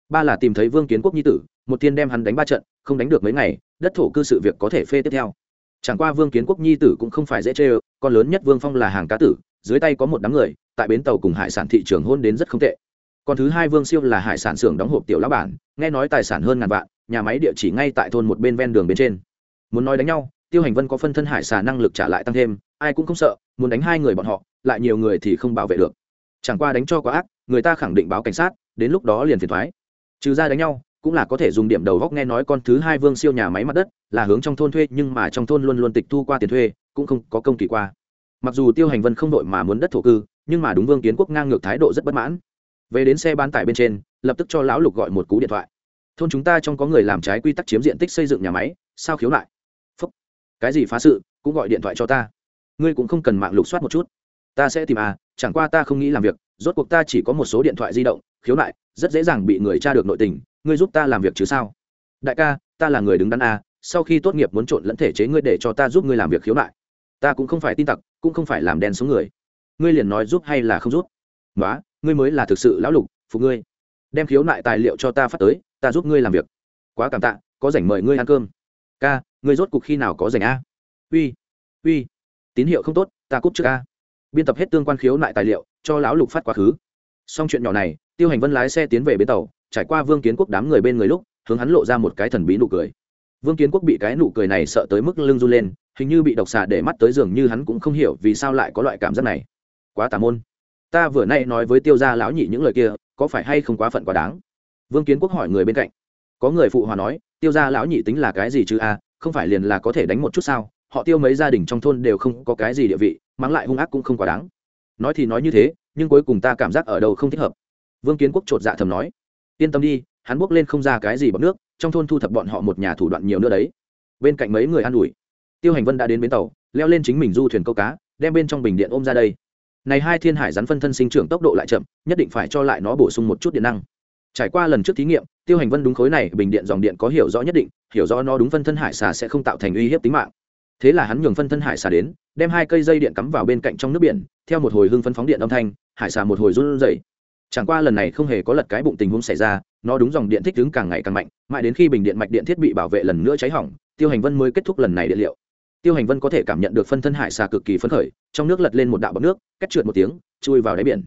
Ba là tìm thấy vương kiến quốc nhi tử, một tiên đem hắn đánh ba trận, không đánh được mấy ngày đất thổ cư sự việc có thể phê tiếp theo. Chẳng qua vương kiến quốc nhi tử cũng không phải dễ chê ơ, con lớn nhất vương phong là hàng cá tử, dưới tay có một đám người, tại bến tàu cùng hải sản thị trường hôn đến rất không tệ. Còn thứ hai vương siêu là hải sản xưởng đóng hộp tiểu lão bản, nghe nói tài sản hơn ngàn vạn, nhà máy địa chỉ ngay tại thôn một bên ven đường bên trên. Muốn nói đánh nhau, tiêu hành vân có phân thân hải xà năng lực trả lại tăng thêm, ai cũng không sợ, muốn đánh hai người bọn họ, lại nhiều người thì không bảo vệ được. Chẳng qua đánh cho quá ác, người ta khẳng định báo cảnh sát, đến lúc đó liền phiền thoái. Trừ ra đánh nhau cũng là có thể dùng điểm đầu góc nghe nói con thứ hai vương siêu nhà máy mặt đất là hướng trong thôn thuê, nhưng mà trong thôn luôn luôn tịch thu qua tiền thuê, cũng không có công kỳ qua. Mặc dù tiêu hành vân không đội mà muốn đất thổ cư, nhưng mà đúng vương kiến quốc ngang ngược thái độ rất bất mãn. Về đến xe bán tải bên trên, lập tức cho lão lục gọi một cú điện thoại. Thôn chúng ta trong có người làm trái quy tắc chiếm diện tích xây dựng nhà máy, sao khiếu lại phúc, cái gì phá sự, cũng gọi điện thoại cho ta. Ngươi cũng không cần mạng lục soát một chút. Ta sẽ tìm à chẳng qua ta không nghĩ làm việc, rốt cuộc ta chỉ có một số điện thoại di động, khiếu nại, rất dễ dàng bị người tra được nội tình ngươi giúp ta làm việc chứ sao? Đại ca, ta là người đứng đắn a. sau khi tốt nghiệp muốn trộn lẫn thể chế ngươi để cho ta giúp ngươi làm việc khiếu nại. Ta cũng không phải tin tặc, cũng không phải làm đen số người. Ngươi liền nói giúp hay là không giúp? Nói ngươi mới là thực sự lão lục, phục ngươi. Đem khiếu nại tài liệu cho ta phát tới, ta giúp ngươi làm việc. Quá cảm tạ, có rảnh mời ngươi ăn cơm. Ca, ngươi rốt cuộc khi nào có rảnh a? Uy uy, tín hiệu không tốt, ta cúp trước a. Biên tập hết tương quan khiếu nại tài liệu, cho lão lục phát quá khứ. Xong chuyện nhỏ này, tiêu hành vân lái xe tiến về bến tàu trải qua vương kiến quốc đám người bên người lúc, hướng hắn lộ ra một cái thần bí nụ cười. Vương kiến quốc bị cái nụ cười này sợ tới mức lưng run lên, hình như bị độc xà để mắt tới giường như hắn cũng không hiểu vì sao lại có loại cảm giác này. Quá tà môn. Ta vừa nay nói với tiêu gia lão nhị những lời kia, có phải hay không quá phận quá đáng? Vương kiến quốc hỏi người bên cạnh. Có người phụ hòa nói, tiêu gia lão nhị tính là cái gì chứ a, không phải liền là có thể đánh một chút sao? Họ tiêu mấy gia đình trong thôn đều không có cái gì địa vị, mắng lại hung ác cũng không quá đáng. Nói thì nói như thế, nhưng cuối cùng ta cảm giác ở đâu không thích hợp. Vương kiến quốc chột dạ thầm nói yên tâm đi, hắn bước lên không ra cái gì bọc nước, trong thôn thu thập bọn họ một nhà thủ đoạn nhiều nữa đấy. Bên cạnh mấy người an ủi. Tiêu hành vân đã đến bến tàu, leo lên chính mình du thuyền câu cá, đem bên trong bình điện ôm ra đây. Này hai thiên hải rắn phân thân sinh trưởng tốc độ lại chậm, nhất định phải cho lại nó bổ sung một chút điện năng. Trải qua lần trước thí nghiệm, tiêu hành vân đúng khối này bình điện dòng điện có hiểu rõ nhất định, hiểu rõ nó đúng phân thân hải xà sẽ không tạo thành uy hiếp tính mạng. Thế là hắn nhường phân thân hải xà đến, đem hai cây dây điện cắm vào bên cạnh trong nước biển, theo một hồi hưng phân phóng điện âm thanh, hải xà một hồi run rẩy chẳng qua lần này không hề có lật cái bụng tình huống xảy ra, nó đúng dòng điện thích đứng càng ngày càng mạnh, mãi đến khi bình điện mạch điện thiết bị bảo vệ lần nữa cháy hỏng, tiêu hành vân mới kết thúc lần này điện liệu. Tiêu hành vân có thể cảm nhận được phân thân hải xà cực kỳ phấn khởi, trong nước lật lên một đạo bọc nước, cách trượt một tiếng, chui vào đáy biển.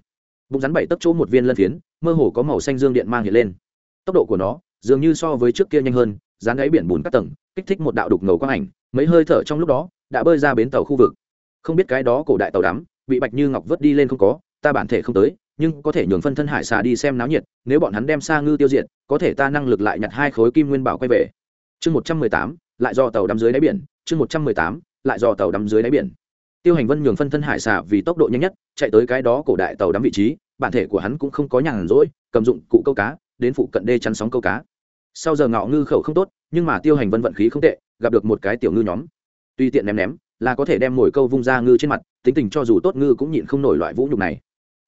Bụng rắn bảy tấp chỗ một viên lân phiến, mơ hồ có màu xanh dương điện mang hiện lên. Tốc độ của nó dường như so với trước kia nhanh hơn, dán đáy biển bùn các tầng, kích thích một đạo đục ngầu quang ảnh, mấy hơi thở trong lúc đó đã bơi ra bến tàu khu vực. Không biết cái đó cổ đại tàu đắm, bị bạch như ngọc vớt đi lên không có, ta bản thể không tới nhưng có thể nhường phân thân hải xà đi xem náo nhiệt, nếu bọn hắn đem xa ngư tiêu diệt, có thể ta năng lực lại nhặt hai khối kim nguyên bảo quay về. Chương một trăm mười tám, lại do tàu đắm dưới đáy biển. Chương một trăm mười tám, lại do tàu đắm dưới đáy biển. Tiêu hành vân nhường phân thân hải xà vì tốc độ nhanh nhất, chạy tới cái đó cổ đại tàu đắm vị trí, bản thể của hắn cũng không có nhàn rỗi, cầm dụng cụ câu cá, đến phụ cận đê chắn sóng câu cá. Sau giờ ngọ ngư khẩu không tốt, nhưng mà tiêu hành vân vận khí không tệ, gặp được một cái tiểu ngư nhóm. Tuy tiện ném ném, là có thể đem mồi câu vung ra ngư trên mặt, tính tình cho dù tốt ngư cũng nhịn không nổi loại vũ nhục này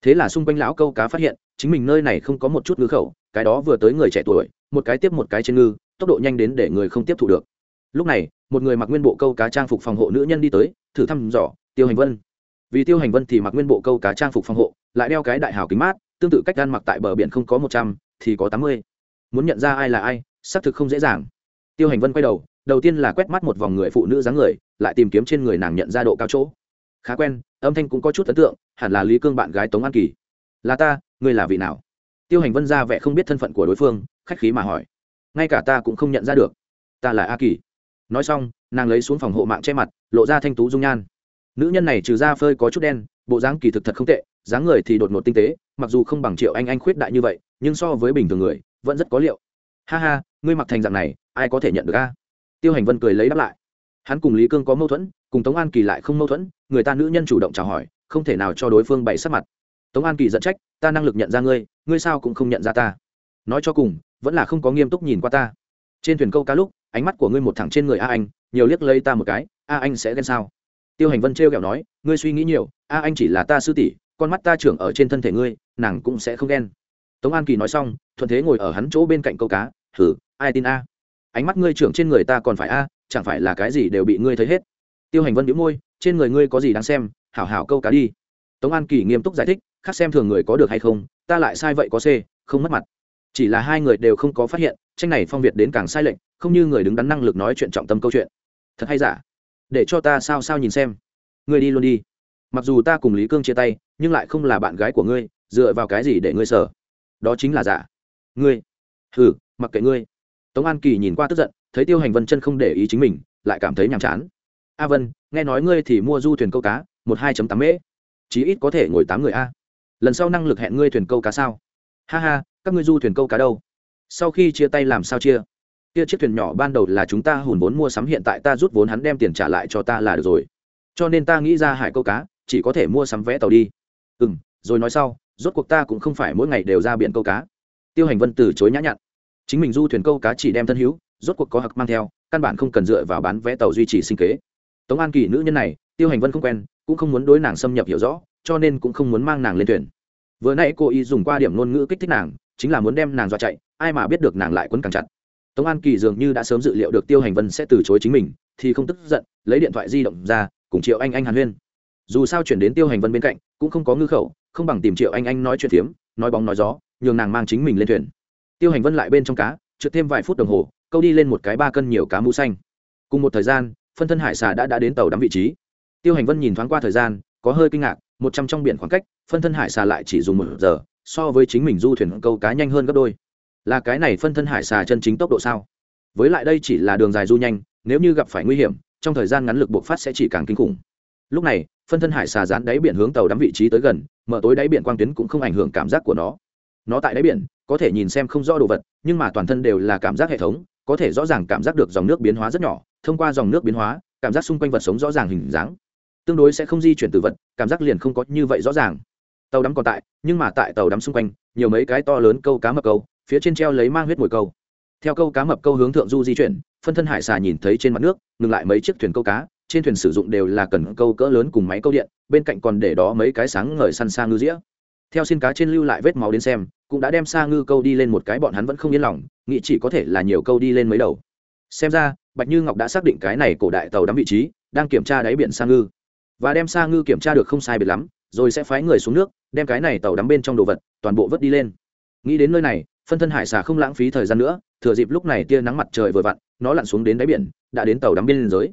thế là xung quanh lão câu cá phát hiện, chính mình nơi này không có một chút ngư khẩu, cái đó vừa tới người trẻ tuổi, một cái tiếp một cái trên ngư, tốc độ nhanh đến để người không tiếp thu được. Lúc này, một người mặc nguyên bộ câu cá trang phục phòng hộ nữ nhân đi tới, thử thăm dò, tiêu hành vân. Vì tiêu hành vân thì mặc nguyên bộ câu cá trang phục phòng hộ, lại đeo cái đại hào kính mát, tương tự cách gan mặc tại bờ biển không có một trăm, thì có tám mươi. Muốn nhận ra ai là ai, xác thực không dễ dàng. Tiêu hành vân quay đầu đầu tiên là quét mắt một vòng người phụ nữ dáng người, lại tìm kiếm trên người nàng nhận ra độ cao chỗ khá quen, âm thanh cũng có chút ấn tượng, hẳn là lý cương bạn gái tống an kỳ. Là ta, ngươi là vị nào? Tiêu hành vân ra vẻ không biết thân phận của đối phương, khách khí mà hỏi. Ngay cả ta cũng không nhận ra được. Ta là a kỳ. Nói xong, nàng lấy xuống phòng hộ mạng che mặt, lộ ra thanh tú dung nhan. Nữ nhân này trừ ra phơi có chút đen, bộ dáng kỳ thực thật không tệ, dáng người thì đột ngột tinh tế, mặc dù không bằng triệu anh anh khuyết đại như vậy, nhưng so với bình thường người, vẫn rất có liệu. Ha ha, ngươi mặc thành dạng này, ai có thể nhận được a? Tiêu hành vân cười lấy đáp lại. Hắn cùng lý cương có mâu thuẫn cùng tống an kỳ lại không mâu thuẫn người ta nữ nhân chủ động chào hỏi không thể nào cho đối phương bày sắc mặt tống an kỳ dẫn trách ta năng lực nhận ra ngươi ngươi sao cũng không nhận ra ta nói cho cùng vẫn là không có nghiêm túc nhìn qua ta trên thuyền câu cá lúc ánh mắt của ngươi một thẳng trên người a anh nhiều liếc lây ta một cái a anh sẽ ghen sao tiêu hành vân trêu kẹo nói ngươi suy nghĩ nhiều a anh chỉ là ta sư tỷ con mắt ta trưởng ở trên thân thể ngươi nàng cũng sẽ không ghen tống an kỳ nói xong thuận thế ngồi ở hắn chỗ bên cạnh câu cá thử ai tin a ánh mắt ngươi trưởng trên người ta còn phải a chẳng phải là cái gì đều bị ngươi thấy hết tiêu hành vân đĩu môi, trên người ngươi có gì đáng xem? Hảo hảo câu cá đi. Tống an kỳ nghiêm túc giải thích, khác xem thường người có được hay không, ta lại sai vậy có c không mất mặt. Chỉ là hai người đều không có phát hiện, tranh này phong việt đến càng sai lệch, không như người đứng đắn năng lực nói chuyện trọng tâm câu chuyện. Thật hay giả? Để cho ta sao sao nhìn xem. Ngươi đi luôn đi. Mặc dù ta cùng lý cương chia tay, nhưng lại không là bạn gái của ngươi, dựa vào cái gì để ngươi sở đó chính là giả. Ngươi. Ừ mặc kệ ngươi. Tống an kỳ nhìn qua tức giận, thấy tiêu hành vân chân không để ý chính mình, lại cảm thấy nhàm chán a vân, nghe nói ngươi thì mua du thuyền câu cá, một hai tám mễ. Chí ít có thể ngồi tám người a. Lần sau năng lực hẹn ngươi thuyền câu cá sao? Ha ha, các ngươi du thuyền câu cá đâu? Sau khi chia tay làm sao chia? Kia chiếc thuyền nhỏ ban đầu là chúng ta hùn vốn mua sắm, hiện tại ta rút vốn hắn đem tiền trả lại cho ta là được rồi. Cho nên ta nghĩ ra hải câu cá, chỉ có thể mua sắm vé tàu đi. Ừ m rồi nói sau, rốt cuộc ta cũng không phải mỗi ngày đều ra biển câu cá. Tiêu hành vân từ chối nhã nhặn. Chính mình du thuyền câu cá chỉ đem thân hữu, rốt cuộc có hặc mang theo, căn bản không cần dựa vào bán vé tàu duy trì sinh kế tống an kỳ nữ nhân này, tiêu hành vân không quen, cũng không muốn đối nàng xâm nhập hiểu rõ, cho nên cũng không muốn mang nàng lên thuyền. Vừa nãy cô ý dùng qua điểm ngôn ngữ kích thích nàng, chính là muốn đem nàng dọa chạy, ai mà biết được nàng lại quấn càng chặt. Tống an kỳ dường như đã sớm dự liệu được tiêu hành vân sẽ từ chối chính mình, thì không tức giận, lấy điện thoại di động ra, cùng triệu anh anh hàn huyên. Dù sao chuyển đến tiêu hành vân bên cạnh, cũng không có ngư khẩu, không bằng tìm triệu anh anh nói chuyện phiếm, nói bóng nói gió, nhường nàng mang chính mình lên thuyền. Tiêu hành vân lại bên trong cá, trượt thêm vài phút đồng hồ, câu đi lên một cái ba cân nhiều cá mũ xanh. Cùng một thời gian phân thân hải xà đã đã đến tàu đắm vị trí. Tiêu hành vân nhìn thoáng qua thời gian, có hơi kinh ngạc, một trăm trong biển khoảng cách, phân thân hải xà lại chỉ dùng một giờ, so với chính mình du thuyền câu cá nhanh hơn gấp đôi. Là cái này phân thân hải xà chân chính tốc độ sao? Với lại đây chỉ là đường dài du nhanh, nếu như gặp phải nguy hiểm, trong thời gian ngắn lực bộc phát sẽ chỉ càng kinh khủng. Lúc này, phân thân hải xà dán đáy biển hướng tàu đắm vị trí tới gần, mở tối đáy biển quang tuyến cũng không ảnh hưởng cảm giác của nó. Nó tại đáy biển, có thể nhìn xem không rõ đồ vật, nhưng mà toàn thân đều là cảm giác hệ thống, có thể rõ ràng cảm giác được dòng nước biến hóa rất nhỏ thông qua dòng nước biến hóa, cảm giác xung quanh vật sống rõ ràng hình dáng. Tương đối sẽ không di chuyển từ vật, cảm giác liền không có như vậy rõ ràng. Tàu đắm còn tại, nhưng mà tại tàu đắm xung quanh, nhiều mấy cái to lớn câu cá mập câu, phía trên treo lấy mang huyết mồi câu. Theo câu cá mập câu hướng thượng du di chuyển, phân thân hải xà nhìn thấy trên mặt nước, ngừng lại mấy chiếc thuyền câu cá, trên thuyền sử dụng đều là cần câu cỡ lớn cùng máy câu điện, bên cạnh còn để đó mấy cái sáng ngời săn xa ngư dĩa theo xin cá trên lưu lại vết máu đến xem, cũng đã đem xa ngư câu đi lên một cái, bọn hắn vẫn không yên lòng, nghĩ chỉ có thể là nhiều câu đi lên mấy đầu. Xem ra bạch như ngọc đã xác định cái này cổ đại tàu đắm vị trí, đang kiểm tra đáy biển sa ngư. Và đem sa ngư kiểm tra được không sai biệt lắm, rồi sẽ phái người xuống nước, đem cái này tàu đắm bên trong đồ vật, toàn bộ vớt đi lên. Nghĩ đến nơi này, phân thân hải xà không lãng phí thời gian nữa, thừa dịp lúc này tia nắng mặt trời vừa vặn, nó lặn xuống đến đáy biển, đã đến tàu đắm bên giới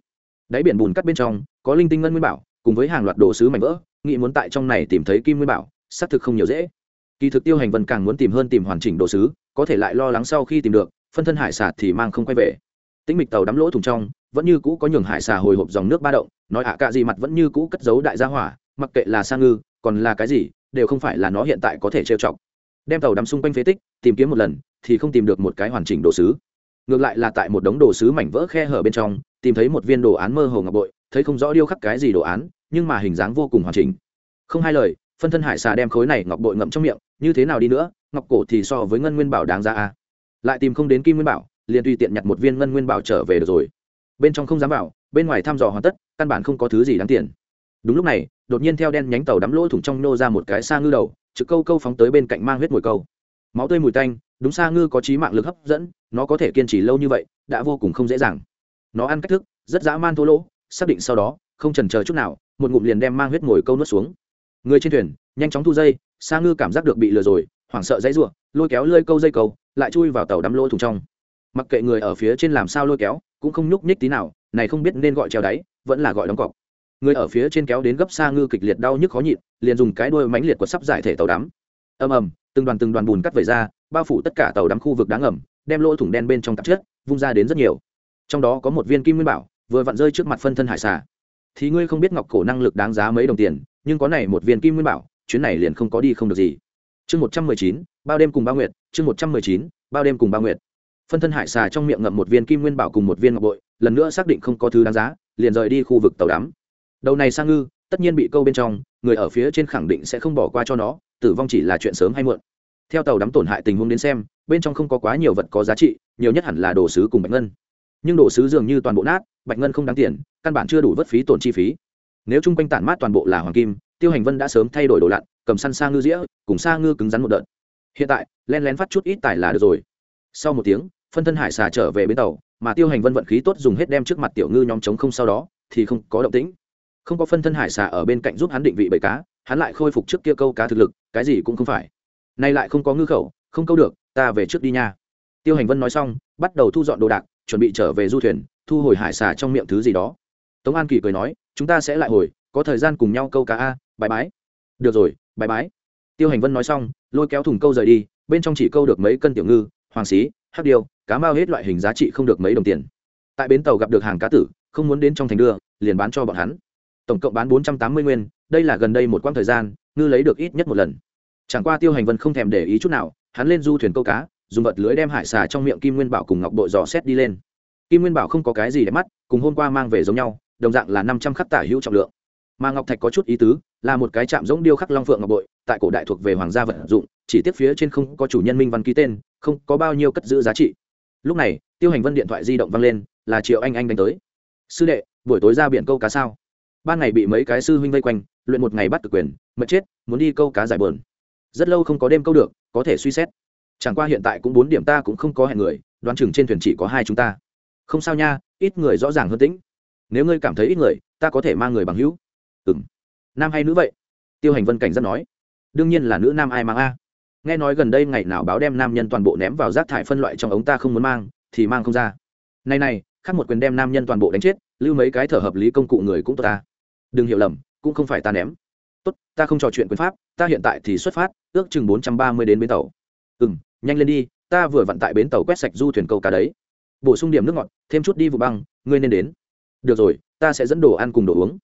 đáy biển bùn cắt bên trong, có linh tinh ngân nguyên bảo, cùng với hàng loạt đồ sứ mảnh vỡ, nghĩ muốn tại trong này tìm thấy kim nguyên bảo, xác thực không nhiều dễ. Kỳ thực tiêu hành vân càng muốn tìm hơn tìm hoàn chỉnh đồ sứ, có thể lại lo lắng sau khi tìm được, phân thân hải xà thì mang không quay về tĩnh mịch tàu đắm lỗ thùng trong, vẫn như cũ có nhường hải xà hồi hộp dòng nước ba động, nói ạ à cạ gì mặt vẫn như cũ cất giấu đại gia hỏa, mặc kệ là sa ngư, còn là cái gì, đều không phải là nó hiện tại có thể trêu chọc. Đem tàu đắm xung quanh phế tích, tìm kiếm một lần, thì không tìm được một cái hoàn chỉnh đồ sứ. Ngược lại là tại một đống đồ sứ mảnh vỡ khe hở bên trong, tìm thấy một viên đồ án mơ hồ ngọc bội, thấy không rõ điêu khắc cái gì đồ án, nhưng mà hình dáng vô cùng hoàn chỉnh. Không hai lời, phân thân hải xà đem khối này ngọc bội ngậm trong miệng, như thế nào đi nữa, ngọc cổ thì so với ngân nguyên bảo đáng ra a. Lại tìm không đến kim nguyên bảo liền tùy tiện nhặt một viên ngân nguyên bảo trở về được rồi. Bên trong không dám vào, bên ngoài thăm dò hoàn tất, căn bản không có thứ gì đáng tiền. Đúng lúc này, đột nhiên theo đen nhánh tàu đắm lỗ thủng trong nô ra một cái xa ngư đầu, trực câu câu phóng tới bên cạnh mang huyết mùi câu. Máu tươi mùi tanh, đúng xa ngư có trí mạng lực hấp dẫn, nó có thể kiên trì lâu như vậy, đã vô cùng không dễ dàng. Nó ăn cách thức, rất dã man thô lỗ, xác định sau đó, không trần chờ chút nào, một ngụm liền đem mang huyết ngồi câu nuốt xuống. Người trên thuyền, nhanh chóng thu dây xa ngư cảm giác được bị lừa rồi, hoảng sợ dãy ruộng lôi kéo lơi câu dây câu, lại chui vào tàu đắm lỗ thùng trong mặc kệ người ở phía trên làm sao lôi kéo, cũng không nhúc nhích tí nào, này không biết nên gọi treo đáy, vẫn là gọi đóng cọc. Người ở phía trên kéo đến gấp xa ngư kịch liệt đau nhức khó nhịn, liền dùng cái đuôi mánh liệt quật sắp giải thể tàu đắm. Ầm ầm, từng đoàn từng đoàn bùn cắt vẩy ra, bao phủ tất cả tàu đắm khu vực đáng ngầm, đem lỗ thủng đen bên trong tạp chất, vung ra đến rất nhiều. Trong đó có một viên kim nguyên bảo, vừa vặn rơi trước mặt phân thân hải xà. Thì ngươi không biết ngọc cổ năng lực đáng giá mấy đồng tiền, nhưng có này một viên kim nguyên bảo, chuyến này liền không có đi không được gì. Chương một trăm mười chín, bao đêm cùng ba nguyệt, chương một trăm mười chín, bao đêm cùng ba nguyệt phân thân hải xà trong miệng ngậm một viên kim nguyên bảo cùng một viên ngọc bội, lần nữa xác định không có thứ đáng giá, liền rời đi khu vực tàu đắm. Đầu này sang ngư, tất nhiên bị câu bên trong, người ở phía trên khẳng định sẽ không bỏ qua cho nó, tử vong chỉ là chuyện sớm hay muộn. Theo tàu đắm tổn hại tình huống đến xem, bên trong không có quá nhiều vật có giá trị, nhiều nhất hẳn là đồ sứ cùng bạch ngân. Nhưng đồ sứ dường như toàn bộ nát, bạch ngân không đáng tiền, căn bản chưa đủ vất phí tổn chi phí. Nếu chung quanh tản mát toàn bộ là hoàng kim, tiêu hành vân đã sớm thay đổi đồ lặn, cầm săn sa ngư dĩa, cùng sa ngư cứng rắn một đợt. Hiện tại, len lén phát chút ít tài là được rồi. Sau một tiếng phân thân hải xà trở về bến tàu, mà tiêu hành vân vận khí tốt dùng hết đem trước mặt tiểu ngư nhóm chống không sau đó, thì không có động tĩnh không có phân thân hải xà ở bên cạnh giúp hắn định vị bầy cá, hắn lại khôi phục trước kia câu cá thực lực, cái gì cũng không phải nay lại không có ngư khẩu, không câu được, ta về trước đi nha tiêu hành vân nói xong, bắt đầu thu dọn đồ đạc, chuẩn bị trở về du thuyền, thu hồi hải xà trong miệng thứ gì đó tống an kỳ cười nói, chúng ta sẽ lại hồi, có thời gian cùng nhau câu cá a bài bãi. được rồi bài bãi. tiêu hành vân nói xong, lôi kéo thùng câu rời đi, bên trong chỉ câu được mấy cân tiểu ngư, hoàng xí hắc điêu, cá mao hết loại hình giá trị không được mấy đồng tiền. Tại bến tàu gặp được hàng cá tử, không muốn đến trong thành đưa, liền bán cho bọn hắn. Tổng cộng bán bốn trăm tám mươi nguyên, đây là gần đây một quãng thời gian, ngư lấy được ít nhất một lần. Chẳng qua tiêu hành vân không thèm để ý chút nào, hắn lên du thuyền câu cá, dùng vật lưới đem hải xà trong miệng kim nguyên bảo cùng ngọc bội dò xét đi lên. Kim nguyên bảo không có cái gì để mắt, cùng hôm qua mang về giống nhau, đồng dạng là năm trăm khắc tả hữu trọng lượng. Mà ngọc thạch có chút ý tứ, là một cái chạm giống điêu khắc long phượng ngọc bội, tại cổ đại thuộc về hoàng gia vận dụng chỉ tiếc phía trên không có chủ nhân minh văn ký tên, không có bao nhiêu cất giữ giá trị. Lúc này, tiêu hành vân điện thoại di động văng lên, là triệu anh anh đánh tới. Sư đệ, buổi tối ra biển câu cá sao? Ban ngày bị mấy cái sư huynh vây quanh, luyện một ngày bắt cực quyền mật chết, muốn đi câu cá giải bờn rất lâu không có đêm câu được, có thể suy xét. Chẳng qua hiện tại cũng bốn điểm ta cũng không có hẹn người, đoán chừng trên thuyền chỉ có hai chúng ta. Không sao nha, ít người rõ ràng hơn tĩnh. Nếu ngươi cảm thấy ít người, ta có thể mang người bằng hữu. Ừ m nam hay nữ vậy? Tiêu hành vân cảnh rất nói. Đương nhiên là nữ nam ai mang a nghe nói gần đây ngày nào báo đem nam nhân toàn bộ ném vào rác thải phân loại trong ống ta không muốn mang, thì mang không ra. Này này, khác một quyền đem nam nhân toàn bộ đánh chết, lưu mấy cái thở hợp lý công cụ người cũng tốt ta. Đừng hiểu lầm, cũng không phải ta ném. Tốt, ta không trò chuyện quyền pháp, ta hiện tại thì xuất phát, ước chừng bốn trăm ba mươi đến bến tàu. Ừ m nhanh lên đi, ta vừa vận tại bến tàu quét sạch du thuyền câu cá đấy. Bổ sung điểm nước ngọt, thêm chút đi vụ băng, ngươi nên đến. Được rồi, ta sẽ dẫn đồ ăn cùng đồ uống.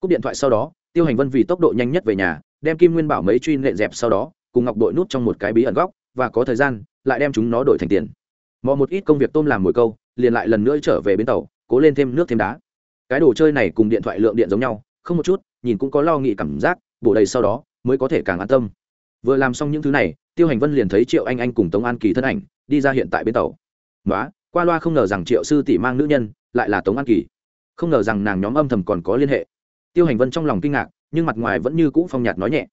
Cúp điện thoại sau đó, tiêu hành vân vì tốc độ nhanh nhất về nhà, đem kim nguyên bảo mấy truy nệ dẹp sau đó cùng ngọc đội nút trong một cái bí ẩn góc, và có thời gian, lại đem chúng nó đổi thành tiền. Mò một ít công việc tôm làm mồi câu, liền lại lần nữa trở về bến tàu, cố lên thêm nước thêm đá. Cái đồ chơi này cùng điện thoại lượng điện giống nhau, không một chút, nhìn cũng có lo nghĩ cảm giác, bổ đầy sau đó, mới có thể càng an tâm. Vừa làm xong những thứ này, tiêu hành vân liền thấy triệu anh anh cùng tống an kỳ thân ảnh, đi ra hiện tại bến tàu. Nói qua loa không ngờ rằng triệu sư tỷ mang nữ nhân, lại là tống an kỳ. Không ngờ rằng nàng nhóm âm thầm còn có liên hệ. Tiêu hành vân trong lòng kinh ngạc, nhưng mặt ngoài vẫn như cũ phong nhạt nói nhẹ.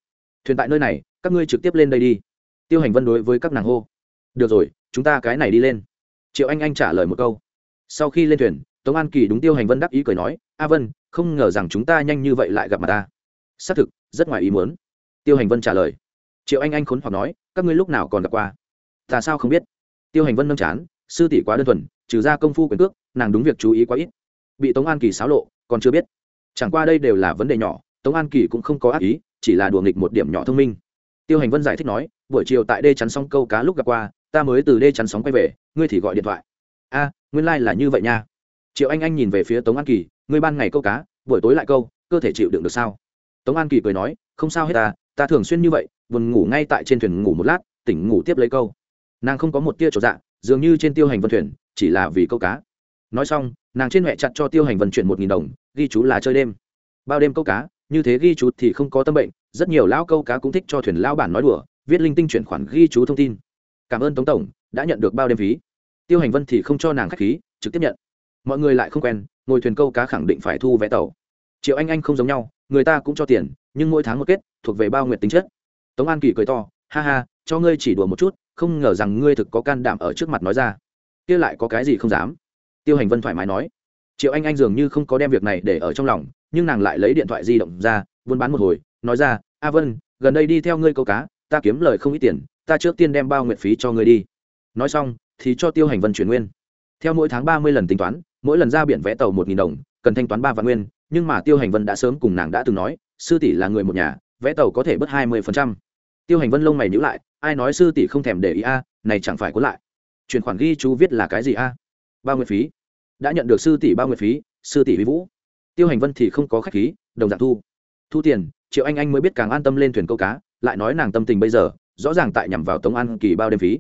Thuyền tại nơi này các ngươi trực tiếp lên đây đi. Tiêu hành vân đối với các nàng hô. Được rồi, chúng ta cái này đi lên. Triệu anh anh trả lời một câu. Sau khi lên thuyền, tống an kỳ đúng tiêu hành vân đắc ý cười nói, a vân, không ngờ rằng chúng ta nhanh như vậy lại gặp mặt ta. Xác thực, rất ngoài ý muốn. Tiêu hành vân trả lời. Triệu anh anh khốn hoặc nói, các ngươi lúc nào còn gặp qua? Ta sao không biết? Tiêu hành vân nâng chán, sư tỷ quá đơn thuần, trừ ra công phu quyền cước, nàng đúng việc chú ý quá ít. Bị tống an kỳ xáo lộ, còn chưa biết. Chẳng qua đây đều là vấn đề nhỏ, tống an kỳ cũng không có ác ý, chỉ là đùa nghịch một điểm nhỏ thông minh tiêu hành vân giải thích nói buổi chiều tại đê chắn sóng câu cá lúc gặp qua ta mới từ đê chắn sóng quay về ngươi thì gọi điện thoại. A nguyên lai、like、là như vậy nha. Triệu anh anh nhìn về phía tống an kỳ ngươi ban ngày câu cá buổi tối lại câu cơ thể chịu đựng được sao? Tống an kỳ cười nói không sao hết ta ta thường xuyên như vậy buồn ngủ ngay tại trên thuyền ngủ một lát tỉnh ngủ tiếp lấy câu. Nàng không có một tia trọn dạ, dường như trên tiêu hành vân thuyền chỉ là vì câu cá. Nói xong nàng trên huệ chặt cho tiêu hành vân chuyển một nghìn đồng ghi chú là chơi đêm. Bao đêm câu cá như thế ghi chú thì không có tâm bệnh rất nhiều lão câu cá cũng thích cho thuyền lao bản nói đùa, viết linh tinh chuyển khoản ghi chú thông tin. Cảm ơn tống tổng, đã nhận được bao đêm phí. Tiêu hành vân thì không cho nàng k h á c h khí, trực tiếp nhận. Mọi người lại không quen, ngồi thuyền câu cá khẳng định phải thu vé tàu. Triệu anh anh không giống nhau, người ta cũng cho tiền, nhưng mỗi tháng một kết, thuộc về bao nguyện tính chất. Tống an kỳ cười to, ha ha, cho ngươi chỉ đùa một chút, không ngờ rằng ngươi thực có can đảm ở trước mặt nói ra. Kia lại có cái gì không dám? Tiêu hành vân thoải mái nói. Triệu anh anh dường như không có đem việc này để ở trong lòng, nhưng nàng lại lấy điện thoại di động ra, buôn bán một hồi nói ra, a vân, gần đây đi theo ngươi câu cá, ta kiếm lời không ít tiền, ta trước tiên đem bao nguyện phí cho ngươi đi. Nói xong, thì cho tiêu hành vân chuyển nguyên. Theo mỗi tháng ba mươi lần tính toán, mỗi lần ra biển vẽ tàu một nghìn đồng, cần thanh toán ba vạn nguyên, nhưng mà tiêu hành vân đã sớm cùng nàng đã từng nói, sư tỷ là người một nhà, vẽ tàu có thể bớt hai mươi tiêu hành vân lông mày nhữ lại, ai nói sư tỷ không thèm để ý a, này chẳng phải cuốn lại. Chuyển khoản ghi chú viết là cái gì a? Bao nguyện phí. Đã nhận được sư tỷ bao nguyện phí, sư tỷ vi vũ. Tiêu hành vân thì không có khách khí, đồng dạng thu. Thu tiền triệu anh anh mới biết càng an tâm lên thuyền câu cá, lại nói nàng tâm tình bây giờ, rõ ràng tại nhằm vào tống an kỳ bao đêm phí.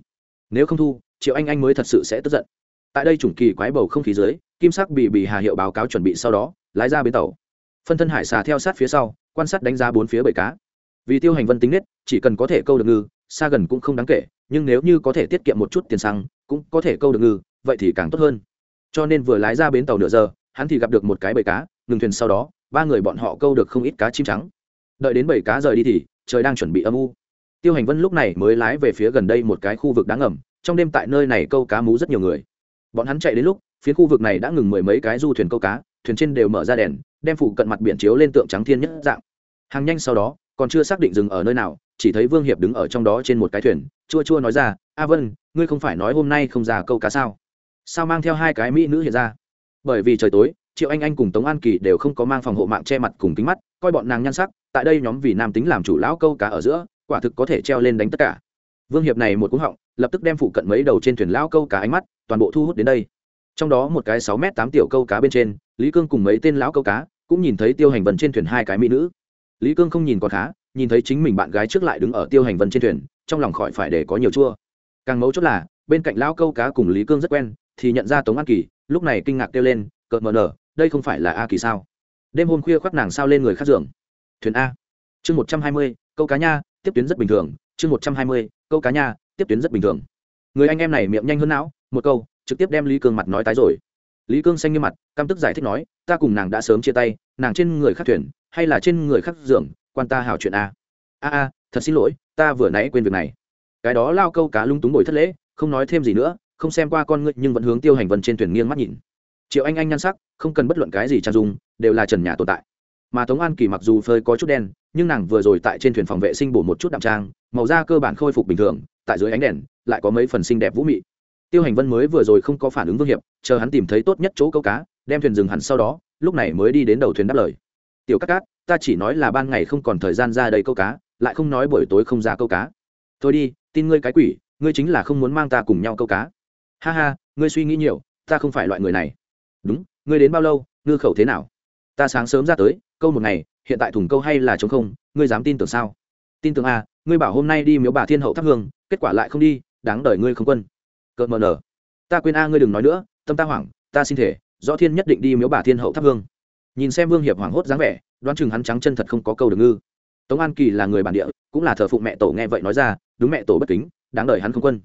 Nếu không thu, triệu anh anh mới thật sự sẽ tức giận. Tại đây chủng kỳ quái bầu không khí dưới, kim sắc bị bị hà hiệu báo cáo chuẩn bị sau đó, lái ra bến tàu. Phân thân hải xà theo sát phía sau, quan sát đánh giá bốn phía bầy cá. Vì tiêu hành vân tính nết, chỉ cần có thể câu được ngư, xa gần cũng không đáng kể, nhưng nếu như có thể tiết kiệm một chút tiền xăng, cũng có thể câu được ngư, vậy thì càng tốt hơn. Cho nên vừa lái ra bến tàu nửa giờ, hắn thì gặp được một cái bầy cá, ngừng thuyền sau đó, ba người bọn họ câu được không ít cá chim trắng đợi đến bảy cá rời đi thì trời đang chuẩn bị âm u. Tiêu hành vân lúc này mới lái về phía gần đây một cái khu vực đáng ngầm, trong đêm tại nơi này câu cá mú rất nhiều người. Bọn hắn chạy đến lúc, phía khu vực này đã ngừng mười mấy cái du thuyền câu cá, thuyền trên đều mở ra đèn, đem phụ cận mặt biển chiếu lên tượng trắng thiên nhất dạng. Hàng nhanh sau đó, còn chưa xác định dừng ở nơi nào, chỉ thấy vương hiệp đứng ở trong đó trên một cái thuyền, chua chua nói ra, a vân, ngươi không phải nói hôm nay không ra câu cá sao? Sao mang theo hai cái mỹ nữ hiện ra? Bởi vì trời tối, triệu anh anh cùng tống an kỳ đều không có mang phòng hộ mạng che mặt cùng kính mắt, coi bọn nàng nhan sắc tại đây nhóm vì nam tính làm chủ lão câu cá ở giữa, quả thực có thể treo lên đánh tất cả. Vương hiệp này một cú họng, lập tức đem phụ cận mấy đầu trên thuyền lão câu cá ánh mắt, toàn bộ thu hút đến đây. Trong đó một cái sáu m tám tiểu câu cá bên trên, lý cương cùng mấy tên lão câu cá cũng nhìn thấy tiêu hành vần trên thuyền hai cái mỹ nữ. Lý cương không nhìn còn khá, nhìn thấy chính mình bạn gái trước lại đứng ở tiêu hành vân trên thuyền, trong lòng khỏi phải để có nhiều chua. Càng mấu chốt là, bên cạnh lão câu cá cùng lý cương rất quen, thì nhận ra tống an kỳ, lúc này kinh ngạc kêu lên, cợt mờ nở, đây không phải là a kỳ sao? Đêm hôm khuya khoác nàng sao lên người khác giường thuyền a. Chương một trăm hai mươi, câu cá nha, tiếp tuyến rất bình thường. Chương một trăm hai mươi, câu cá nha, tiếp tuyến rất bình thường. Người anh em này miệng nhanh hơn não, một câu, trực tiếp đem lý cương mặt nói tái rồi. Lý cương xanh như mặt, căm tức giải thích nói, ta cùng nàng đã sớm chia tay, nàng trên người khác thuyền, hay là trên người khác giường, quan ta hảo chuyện a. A a, thật xin lỗi, ta vừa nãy quên việc này. Cái đó lao câu cá lung túng ngồi thất lễ, không nói thêm gì nữa, không xem qua con ngươi nhưng vẫn hướng tiêu hành vân trên thuyền nghiêng mắt nhìn. Triệu anh anh nhan sắc, không cần bất luận cái gì trang dung, đều là trần nhà tồn tại mà tống an kỳ mặc dù phơi có chút đen, nhưng nàng vừa rồi tại trên thuyền phòng vệ sinh bổ một chút đạm trang, màu da cơ bản khôi phục bình thường, tại dưới ánh đèn, lại có mấy phần xinh đẹp vũ mị. Tiêu hành vân mới vừa rồi không có phản ứng vương hiệp, chờ hắn tìm thấy tốt nhất chỗ câu cá, đem thuyền dừng hẳn sau đó, lúc này mới đi đến đầu thuyền đáp lời. Tiểu cát cát, ta chỉ nói là ban ngày không còn thời gian ra đây câu cá, lại không nói buổi tối không ra câu cá. Thôi đi, tin ngươi cái quỷ, ngươi chính là không muốn mang ta cùng nhau câu cá. Ha ha, ngươi suy nghĩ nhiều, ta không phải loại người này. Đúng, ngươi đến bao lâu, ngư khẩu thế nào? Ta sáng sớm ra tới câu một ngày, hiện tại thùng câu hay là chống không, ngươi dám tin tưởng sao? Tin tưởng à ngươi bảo hôm nay đi miếu bà thiên hậu thắp hương, kết quả lại không đi, đáng đời ngươi không quân. Cợt mờ nở. Ta quên a, ngươi đừng nói nữa, tâm ta hoảng, ta xin thể, rõ thiên nhất định đi miếu bà thiên hậu thắp hương. Nhìn xem vương hiệp hoảng hốt dáng vẻ, đoán chừng hắn trắng chân thật không có câu được ngư. Tống an kỳ là người bản địa, cũng là thờ phụng mẹ tổ nghe vậy nói ra, đúng mẹ tổ bất kính, đáng đời hắn không quân.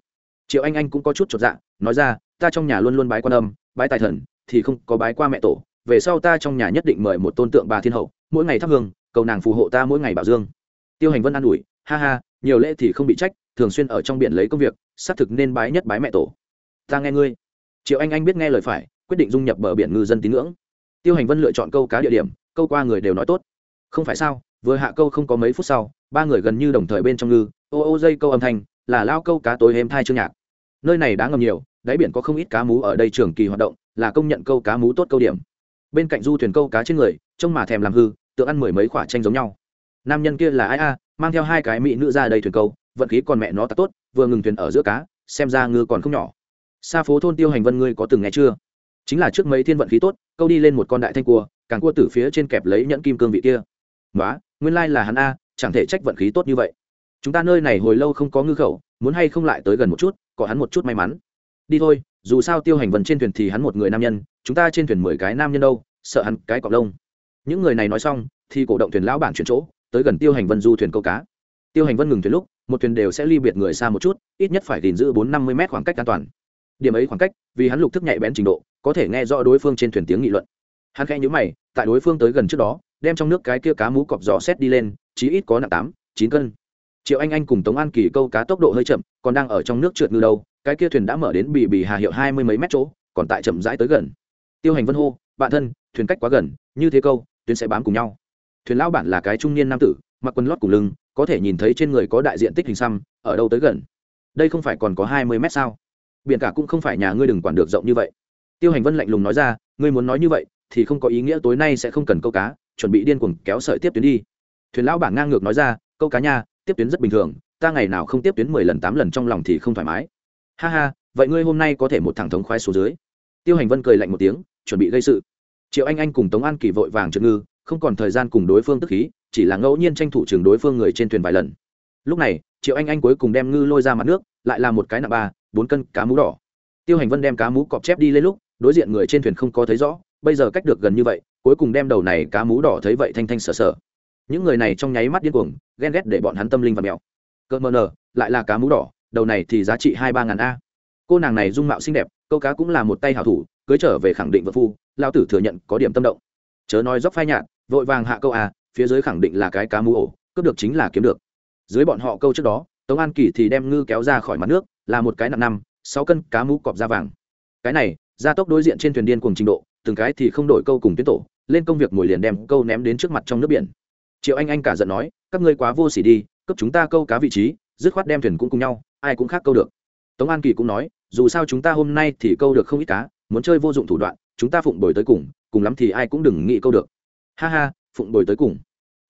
Triệu anh anh cũng có chút chột dạ nói ra, ta trong nhà luôn luôn bái quan âm, bái tài thần, thì không có bái qua mẹ tổ về sau ta trong nhà nhất định mời một tôn tượng bà thiên hậu, mỗi ngày thắp hương, cầu nàng phù hộ ta mỗi ngày bảo dương. Tiêu hành vân an ủi, ha ha, nhiều lễ thì không bị trách, thường xuyên ở trong biển lấy công việc, xác thực nên bái nhất bái mẹ tổ. Ta nghe ngươi. Triệu anh anh biết nghe lời phải, quyết định dung nhập bờ biển ngư dân tín ngưỡng. Tiêu hành vân lựa chọn câu cá địa điểm, câu qua người đều nói tốt. Không phải sao, vừa hạ câu không có mấy phút sau, ba người gần như đồng thời bên trong ngư, ô ô dây câu âm thanh, là lao câu cá tối êm thai chương nhạc. Nơi này đã ngầm nhiều, đáy biển có không ít cá mú ở đây trường kỳ hoạt động, là công nhận câu cá mú tốt câu điểm bên cạnh du thuyền câu cá trên người, trông mà thèm làm hư tự ăn mười mấy khoả tranh giống nhau. Nam nhân kia là ai a? Mang theo hai cái mỹ nữ ra đây thuyền câu, vận khí còn mẹ nó ta tốt, vừa ngừng thuyền ở giữa cá, xem ra ngư còn không nhỏ. Xa phố thôn tiêu hành vân ngươi có từng nghe chưa? Chính là trước mấy thiên vận khí tốt, câu đi lên một con đại thanh cua, càng cua từ phía trên kẹp lấy nhẫn kim cương vị kia. Nói nguyên lai là hắn a, chẳng thể trách vận khí tốt như vậy. Chúng ta nơi này hồi lâu không có ngư khẩu, muốn hay không lại tới gần một chút, có hắn một chút may mắn. Đi thôi dù sao tiêu hành vần trên thuyền thì hắn một người nam nhân, chúng ta trên thuyền mười cái nam nhân đâu, sợ hắn cái cọc lông. Những người này nói xong, thì cổ động thuyền lão bản chuyển chỗ, tới gần tiêu hành vân du thuyền câu cá. Tiêu hành vân ngừng thuyền lúc, một thuyền đều sẽ ly biệt người xa một chút, ít nhất phải gìn giữ bốn năm mươi mét khoảng cách an toàn. Điểm ấy khoảng cách, vì hắn lục thức nhạy bén trình độ, có thể nghe rõ đối phương trên thuyền tiếng nghị luận. Hắn khẽ nhữ mày, tại đối phương tới gần trước đó, đem trong nước cái kia cá mú cọp giò xét đi lên, chí ít có nặng tám, chín cân. Triệu anh anh cùng tống an kỳ câu cá tốc độ hơi chậm, còn đang ở trong nước trượt ngư đâu cái kia thuyền đã mở đến bì bì hà hiệu hai mươi mấy mét chỗ, còn tại chậm rãi tới gần. Tiêu hành vân hô, bạn thân, thuyền cách quá gần, như thế câu, tuyến sẽ bám cùng nhau. Thuyền lão bản là cái trung niên nam tử, mặc quần lót cùng lưng, có thể nhìn thấy trên người có đại diện tích hình xăm, ở đâu tới gần. Đây không phải còn có hai mươi mét sao? Biển cả cũng không phải nhà ngươi đừng quản được rộng như vậy. Tiêu hành vân lạnh lùng nói ra, ngươi muốn nói như vậy, thì không có ý nghĩa tối nay sẽ không cần câu cá, chuẩn bị điên cuồng kéo sợi tiếp tuyến đi. Thuyền lão bản ngang ngược nói ra, câu cá nha, tiếp tuyến rất bình thường, ta ngày nào không tiếp tuyến mười lần tám lần trong lòng thì không thoải mái ha ha, vậy ngươi hôm nay có thể một thẳng thống khoái số dưới. Tiêu hành vân cười lạnh một tiếng, chuẩn bị gây sự. Triệu anh anh cùng tống an kỳ vội vàng trượt ngư, không còn thời gian cùng đối phương tức khí, chỉ là ngẫu nhiên tranh thủ trường đối phương người trên thuyền vài lần. Lúc này, triệu anh anh cuối cùng đem ngư lôi ra mặt nước, lại là một cái nặng ba, bốn cân cá mú đỏ. Tiêu hành vân đem cá mú cọp chép đi lên lúc, đối diện người trên thuyền không có thấy rõ, bây giờ cách được gần như vậy, cuối cùng đem đầu này cá mú đỏ thấy vậy thanh thanh sờ sờ. Những người này trong nháy mắt điên cuồng, ghen ghét để bọn hắn tâm linh và mèo cơ mờ nờ, lại là cá mú đỏ đầu này thì giá trị hai ba ngàn a. Cô nàng này dung mạo xinh đẹp, câu cá cũng là một tay hảo thủ, cưới trở về khẳng định vợ phu lao tử thừa nhận có điểm tâm động. Chớ nói dốc phai nhạt, vội vàng hạ câu a, phía dưới khẳng định là cái cá mú ổ, cướp được chính là kiếm được. Dưới bọn họ câu trước đó, tống an kỳ thì đem ngư kéo ra khỏi mặt nước, là một cái nặng năm, sáu cân cá mú cọp da vàng. Cái này, gia tốc đối diện trên thuyền điên cùng trình độ, từng cái thì không đổi câu cùng tuyến tổ, lên công việc mồi liền đem câu ném đến trước mặt trong nước biển. Triệu anh anh cả giận nói, các ngươi quá vô s ỉ đi cấp chúng ta câu cá vị trí, dứt khoát đem thuyền cũng cùng nhau ai cũng khác câu được. Tống an kỳ cũng nói, dù sao chúng ta hôm nay thì câu được không ít cá, muốn chơi vô dụng thủ đoạn, chúng ta phụng bồi tới cùng cùng lắm thì ai cũng đừng nghĩ câu được. Ha ha, phụng bồi tới cùng.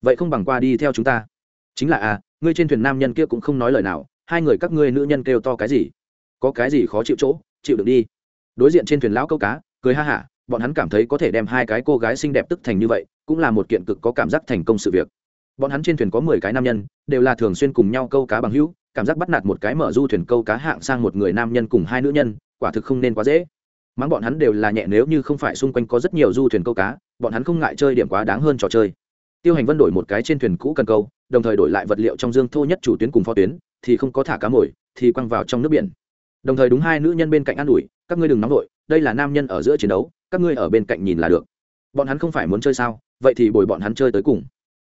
Vậy không bằng qua đi theo chúng ta. Chính là à ngươi trên thuyền nam nhân kia cũng không nói lời nào, hai người các ngươi nữ nhân kêu to cái gì? Có cái gì khó chịu chỗ, chịu được đi. Đối diện trên thuyền lão câu cá, cười ha hả, bọn hắn cảm thấy có thể đem hai cái cô gái xinh đẹp tức thành như vậy, cũng là một kiện cực có cảm giác thành công sự việc. Bọn hắn trên thuyền có mười cái nam nhân, đều là thường xuyên cùng nhau câu cá bằng hữu cảm giác bắt nạt một cái mở du thuyền câu cá hạng sang một người nam nhân cùng hai nữ nhân, quả thực không nên quá dễ. Mắng bọn hắn đều là nhẹ nếu như không phải xung quanh có rất nhiều du thuyền câu cá, bọn hắn không ngại chơi điểm quá đáng hơn trò chơi. Tiêu hành vân đổi một cái trên thuyền cũ cần câu, đồng thời đổi lại vật liệu trong dương thô nhất chủ tuyến cùng phó tuyến, thì không có thả cá mồi, thì quăng vào trong nước biển. Đồng thời đúng hai nữ nhân bên cạnh an ủi, các ngươi đừng nóng vội, đây là nam nhân ở giữa chiến đấu, các ngươi ở bên cạnh nhìn là được. Bọn hắn không phải muốn chơi sao, vậy thì bồi bọn hắn chơi tới cùng.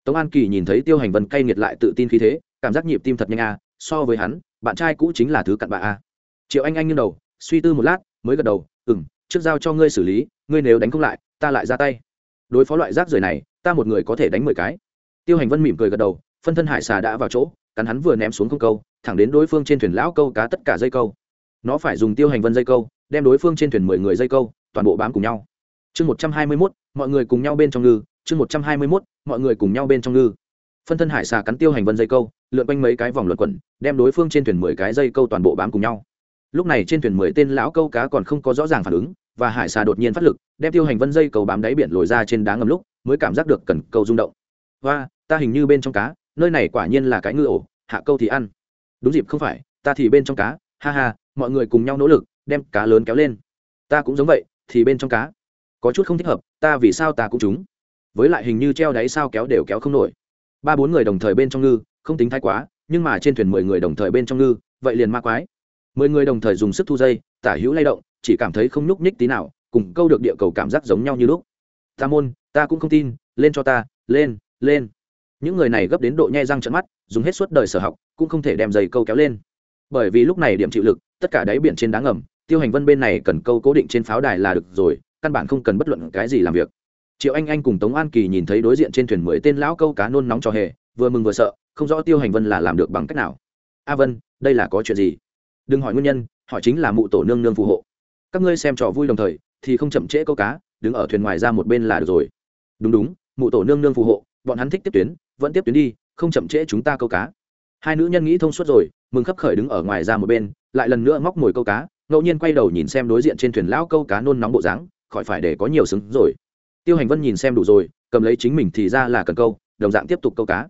Tống an kỳ nhìn thấy tiêu hành vân cay nghiệt lại tự tin khí thế, cảm giác nhịp tim thật nhanh a so với hắn, bạn trai cũ chính là thứ cặn bạ a. Triệu anh anh nghiêng đầu, suy tư một lát, mới gật đầu ừ m trước giao cho ngươi xử lý, ngươi nếu đánh không lại, ta lại ra tay. Đối phó loại rác rưởi này, ta một người có thể đánh mười cái. Tiêu hành vân mỉm cười gật đầu, phân thân hải xà đã vào chỗ, cắn hắn vừa ném xuống không câu, thẳng đến đối phương trên thuyền lão câu cá tất cả dây câu. Nó phải dùng tiêu hành vân dây câu, đem đối phương trên thuyền mười người dây câu, toàn bộ bám cùng nhau. Chương một trăm hai mươi mốt, mọi người cùng nhau bên trong ngư, chương một trăm hai mươi mốt, mọi người cùng nhau bên trong ngư phân thân hải xà cắn tiêu hành vân dây câu, lượn quanh mấy cái vòng luận quẩn, đem đối phương trên thuyền mười cái dây câu toàn bộ bám cùng nhau. Lúc này trên thuyền mười tên lão câu cá còn không có rõ ràng phản ứng, và hải xà đột nhiên phát lực, đem tiêu hành vân dây câu bám đáy biển lồi ra trên đá ngầm lúc, mới cảm giác được cần câu rung động. Và ta hình như bên trong cá, nơi này quả nhiên là cái ngư ổ, hạ câu thì ăn. Đúng dịp, không phải, ta thì bên trong cá. Ha ha, mọi người cùng nhau nỗ lực, đem cá lớn kéo lên. Ta cũng giống vậy, thì bên trong cá. Có chút không thích hợp, ta vì sao ta cũng trúng? Với lại hình như treo đáy sao kéo đều kéo không nổi ba bốn người đồng thời bên trong ngư, không tính thái quá, nhưng mà trên thuyền mười người đồng thời bên trong ngư, vậy liền ma quái. Mười người đồng thời dùng sức thu dây, tả hữu lay động, chỉ cảm thấy không nhúc nhích tí nào, cùng câu được địa cầu cảm giác giống nhau như lúc. Ta môn, ta cũng không tin, lên cho ta, lên lên. Những người này gấp đến độ nhai răng trận mắt, dùng hết suốt đời sở học, cũng không thể đem dây câu kéo lên. Bởi vì lúc này điểm chịu lực, tất cả đáy biển trên đá ngầm, tiêu hành vân bên này cần câu cố định trên pháo đài là được rồi, căn bản không cần bất luận cái gì làm việc triệu anh anh cùng tống an kỳ nhìn thấy đối diện trên thuyền mười tên lão câu cá nôn nóng cho hề, vừa mừng vừa sợ, không rõ tiêu hành vân là làm được bằng cách nào. A vân, đây là có chuyện gì? Đừng hỏi nguyên nhân, hỏi chính là mụ tổ nương nương phù hộ. Các ngươi xem trò vui đồng thời, thì không chậm trễ câu cá, đứng ở thuyền ngoài ra một bên là được rồi. Đúng đúng, mụ tổ nương nương phù hộ, bọn hắn thích tiếp tuyến, vẫn tiếp tuyến đi, không chậm trễ chúng ta câu cá. Hai nữ nhân nghĩ thông suốt rồi, mừng khấp khởi đứng ở ngoài ra một bên, lại lần nữa móc mồi câu cá, ngẫu nhiên quay đầu nhìn xem đối diện trên thuyền lão câu cá nôn nóng bộ dáng, khỏi phải để có nhiều xứng rồi tiêu hành vân nhìn xem đủ rồi, cầm lấy chính mình thì ra là cần câu, đồng dạng tiếp tục câu cá.